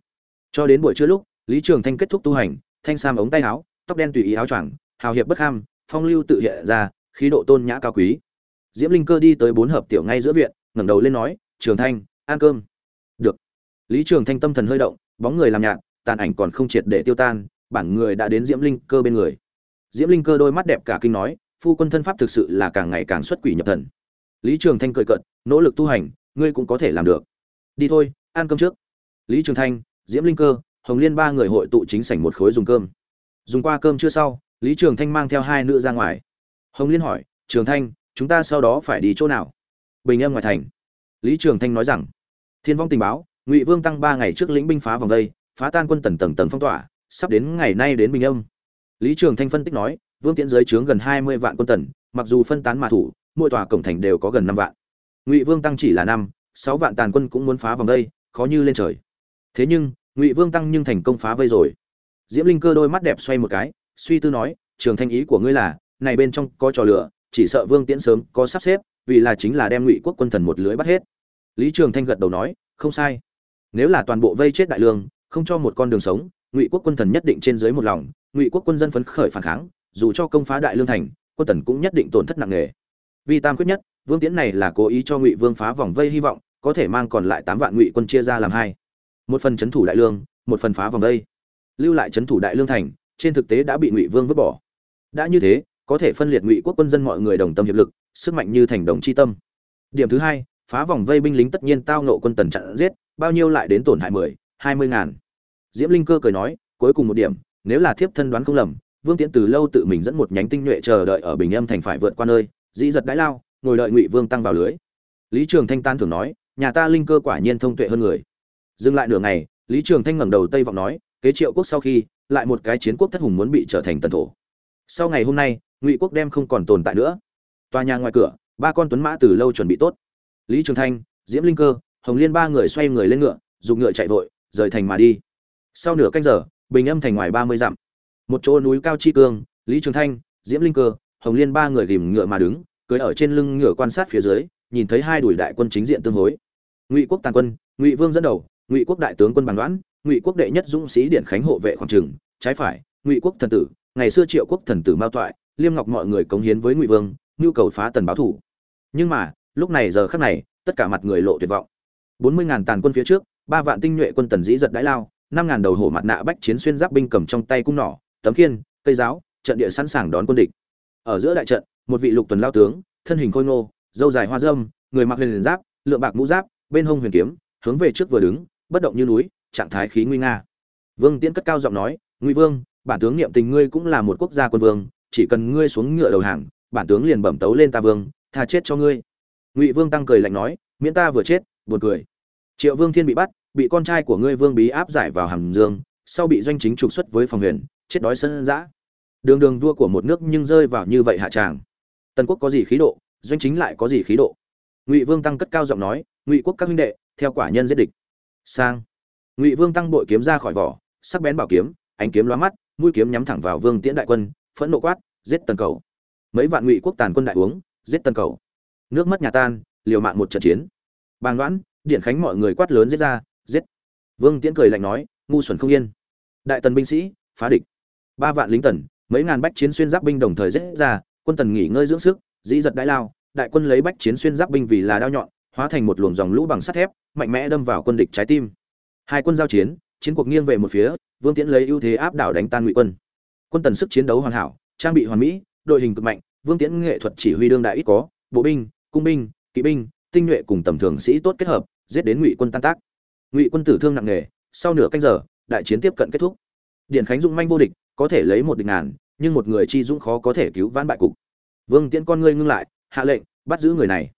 Cho đến buổi trưa lúc, lý trường thanh kết thúc tu hành, thanh sam ống tay áo, tóc đen tùy ý áo choàng, hào hiệp bất ham, phong lưu tự hiện ra, khí độ tôn nhã cao quý diễm linh cơ đi tới bốn hợp tiểu ngay giữa viện, ngẩng đầu lên nói, trường thanh, ăn cơm. Được. Lý trường thanh tâm thần hơi động, bóng người làm nhạt, tàn ảnh còn không triệt để tiêu tan, bản người đã đến diễm linh cơ bên người. Diễm linh cơ đôi mắt đẹp cả kinh nói, phu quân thân pháp thực sự là càng ngày càng xuất quỷ nhập thần. Lý trường thanh cười cận nỗ lực tu hành, ngươi cũng có thể làm được. Đi thôi, ăn cơm trước. Lý trường thanh, diễm linh cơ, hồng liên ba người hội tụ chính sảnh một khối dùng cơm. Dùng qua cơm chưa sau, lý trường thanh mang theo hai nữ ra ngoài. Hồng liên hỏi, trường thanh chúng ta sau đó phải đi chỗ nào? Bình âm ngoài thành. Lý trường thanh nói rằng, thiên vong tình báo, ngụy vương tăng ba ngày trước lĩnh binh phá vòng vây phá tan quân tần tầng tầng phong tỏa, sắp đến ngày nay đến bình âm. Lý trường thanh phân tích nói, vương tiễn giới chướng gần hai mươi vạn quân tần, mặc dù phân tán mà thủ, mỗi tòa cổng thành đều có gần năm vạn. Ngụy vương tăng chỉ là năm, sáu vạn tàn quân cũng muốn phá vòng vây khó như lên trời. Thế nhưng, ngụy vương tăng nhưng thành công phá vây rồi. Diễm linh cơ đôi mắt đẹp xoay một cái, suy tư nói, trường thanh ý của ngươi là, này bên trong có trò lửa chỉ sợ vương tiễn sớm có sắp xếp, vì là chính là đem ngụy quốc quân thần một lưới bắt hết. Lý trường thanh gật đầu nói, không sai. Nếu là toàn bộ vây chết đại lương, không cho một con đường sống, ngụy quốc quân thần nhất định trên dưới một lòng, ngụy quốc quân dân phấn khởi phản kháng, dù cho công phá đại lương thành, quân thần cũng nhất định tổn thất nặng nề. Vì tam quyết nhất, vương tiễn này là cố ý cho ngụy vương phá vòng vây hy vọng, có thể mang còn lại tám vạn ngụy quân chia ra làm hai. Một phần trấn thủ đại lương, một phần phá vòng vây. Lưu lại trấn thủ đại lương thành, trên thực tế đã bị ngụy vương vứt bỏ. Đã như thế có thể phân liệt ngụy quốc quân dân mọi người đồng tâm hiệp lực, sức mạnh như thành đồng chi tâm. Điểm thứ hai, phá vòng vây binh lính tất nhiên tao nộ quân tần chặn giết, bao nhiêu lại đến tổn hại mười, hai mươi ngàn. Diễm linh cơ cười nói, cuối cùng một điểm, nếu là thiếp thân đoán không lầm, vương tiễn từ lâu tự mình dẫn một nhánh tinh nhuệ chờ đợi ở bình âm thành phải vượt qua nơi, dĩ giật đãi lao, ngồi đợi ngụy vương tăng vào lưới. Lý trường thanh tan thường nói, nhà ta linh cơ quả nhiên thông tuệ hơn người. Dừng lại nửa ngày, lý trường thanh ngẩng đầu tây vọng nói, kế triệu quốc sau khi, lại một cái chiến quốc thất hùng muốn bị trở thành tần thổ sau ngày hôm nay, ngụy quốc đem không còn tồn tại nữa. Tòa nhà ngoài cửa, ba con tuấn mã từ lâu chuẩn bị tốt. Lý trường thanh, diễm linh cơ, hồng liên ba người xoay người lên ngựa, dùng ngựa chạy vội, rời thành mà đi. Sau nửa canh giờ, bình âm thành ngoài ba mươi dặm. Một chỗ núi cao chi cương, lý trường thanh, diễm linh cơ, hồng liên ba người ghìm ngựa mà đứng cưới ở trên lưng ngựa quan sát phía dưới, nhìn thấy hai đuổi đại quân chính diện tương hối. Ngụy quốc tàn quân, ngụy vương dẫn đầu, ngụy quốc đại tướng quân bàn đoãn ngụy quốc đệ nhất dũng sĩ điện khánh hộ vệ khoảng trường, trái phải, ngụy quốc thần tử ngày xưa triệu quốc thần tử mao toại, liêm ngọc mọi người cống hiến với ngụy vương, nhu cầu phá tần báo thủ. Nhưng mà, lúc này giờ khắc này, tất cả mặt người lộ tuyệt vọng. Bốn mươi ngàn tàn quân phía trước, ba vạn tinh nhuệ quân tần dĩ giật đái lao, năm ngàn đầu hổ mặt nạ bách chiến xuyên giáp binh cầm trong tay cung nỏ, tấm khiên, cây giáo, trận địa sẵn sàng đón quân địch. Ở giữa đại trận, một vị lục tuần lao tướng, thân hình khôi ngô dâu dài hoa dâm, người mặc huyền giáp lượng bạc mũ giáp, bên hông huyền kiếm, hướng về trước vừa đứng, bất động như núi, trạng thái khí nguy nga. Vương tiễn cất cao giọng nói, ngụy vương bản tướng niệm tình ngươi cũng là một quốc gia quân vương, chỉ cần ngươi xuống ngựa đầu hàng, bản tướng liền bẩm tấu lên ta vương, tha chết cho ngươi. Ngụy vương tăng cười lạnh nói, miễn ta vừa chết, buồn cười. Triệu vương thiên bị bắt, bị con trai của ngươi vương bí áp giải vào hàm dương, sau bị doanh chính trục xuất với phòng huyền, chết đói sân dã. Đường đường vua của một nước nhưng rơi vào như vậy hạ tràng. Tần quốc có gì khí độ, doanh chính lại có gì khí độ? Ngụy vương tăng cất cao giọng nói, ngụy quốc các huynh đệ, theo quả nhân giết địch. Sang. Ngụy vương tăng bội kiếm ra khỏi vỏ, sắc bén bảo kiếm, ánh kiếm lóa mắt mũi kiếm nhắm thẳng vào vương tiễn đại quân, phẫn nộ quát, giết tần cầu. Mấy vạn ngụy quốc tàn quân đại uống, giết tần cầu. Nước mất nhà tan, liều mạng một trận chiến. Bàng đoán điện khánh mọi người quát lớn giết ra, giết. Vương tiễn cười lạnh nói, ngu xuẩn không yên. Đại tần binh sĩ, phá địch. Ba vạn lính tần, mấy ngàn bách chiến xuyên giáp binh đồng thời giết ra, quân tần nghỉ ngơi dưỡng sức, dĩ giật đại lao. Đại quân lấy bách chiến xuyên giáp binh vì là đao nhọn, hóa thành một luồng dòng lũ bằng sắt thép, mạnh mẽ đâm vào quân địch trái tim. Hai quân giao chiến chiến cuộc nghiêng về một phía vương tiễn lấy ưu thế áp đảo đánh tan ngụy quân. Quân tần sức chiến đấu hoàn hảo, trang bị hoàn mỹ, đội hình cực mạnh, vương tiễn nghệ thuật chỉ huy đương đại ít có, bộ binh, cung binh, kỵ binh, tinh nhuệ cùng tầm thường sĩ tốt kết hợp, giết đến ngụy quân tan tác. Ngụy quân tử thương nặng nề, sau nửa canh giờ, đại chiến tiếp cận kết thúc. Điện khánh dũng manh vô địch, có thể lấy một địch ngàn, nhưng một người chi dũng khó có thể cứu vãn bại cục. Vương tiễn con ngươi ngưng lại, hạ lệnh, bắt giữ người này.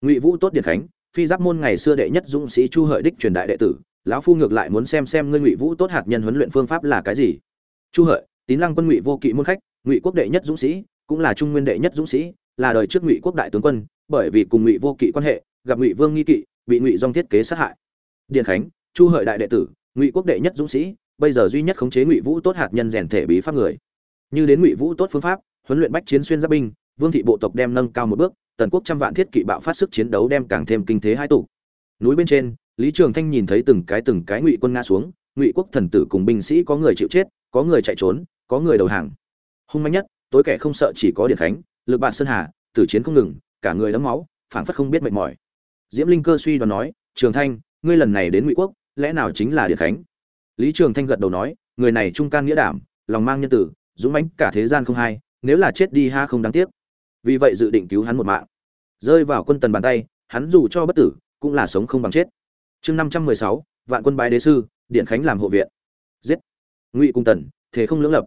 Ngụy vũ tốt điện khánh, phi giáp môn ngày xưa đệ nhất dũng sĩ chu hợi đích truyền đại đệ tử lão phu ngược lại muốn xem xem ngươi ngụy vũ tốt hạt nhân huấn luyện phương pháp là cái gì. Chu hợi, tín lăng quân ngụy vô kỵ môn khách, ngụy quốc đệ nhất dũng sĩ, cũng là trung nguyên đệ nhất dũng sĩ, là đời trước ngụy quốc đại tướng quân, bởi vì cùng ngụy vô kỵ quan hệ, gặp ngụy vương nghi kỵ, bị ngụy dong thiết kế sát hại. Điện khánh, chu hợi đại đệ tử, ngụy quốc đệ nhất dũng sĩ, bây giờ duy nhất khống chế ngụy vũ tốt hạt nhân rèn thể bí pháp người. Như đến ngụy vũ tốt phương pháp, huấn luyện bách chiến xuyên giáp binh, vương thị bộ tộc đem nâng cao một bước, tần quốc trăm vạn thiết kỵ bạo phát sức chiến đấu đem càng thêm kinh thế hai tụ. Núi bên trên lý trường thanh nhìn thấy từng cái từng cái ngụy quân ngã xuống, ngụy quốc thần tử cùng binh sĩ có người chịu chết, có người chạy trốn, có người đầu hàng. Hung manh nhất, tối kẻ không sợ chỉ có điện khánh, lực bạn sơn hà, tử chiến không ngừng, cả người đẫm máu, phảng phất không biết mệt mỏi. Diễm linh cơ suy đoán nói, trường thanh, ngươi lần này đến ngụy quốc, lẽ nào chính là điện khánh? Lý trường thanh gật đầu nói, người này trung can nghĩa đảm, lòng mang nhân tử, dũng mãnh cả thế gian không hay, nếu là chết đi ha không đáng tiếc. Vì vậy dự định cứu hắn một mạng. Rơi vào quân tần bàn tay, hắn dù cho bất tử, cũng là sống không bằng chết chương năm trăm mười sáu, vạn quân bái đế sư, điện khánh làm hộ viện. Giết. Ngụy cung tần, thế không lưỡng lập.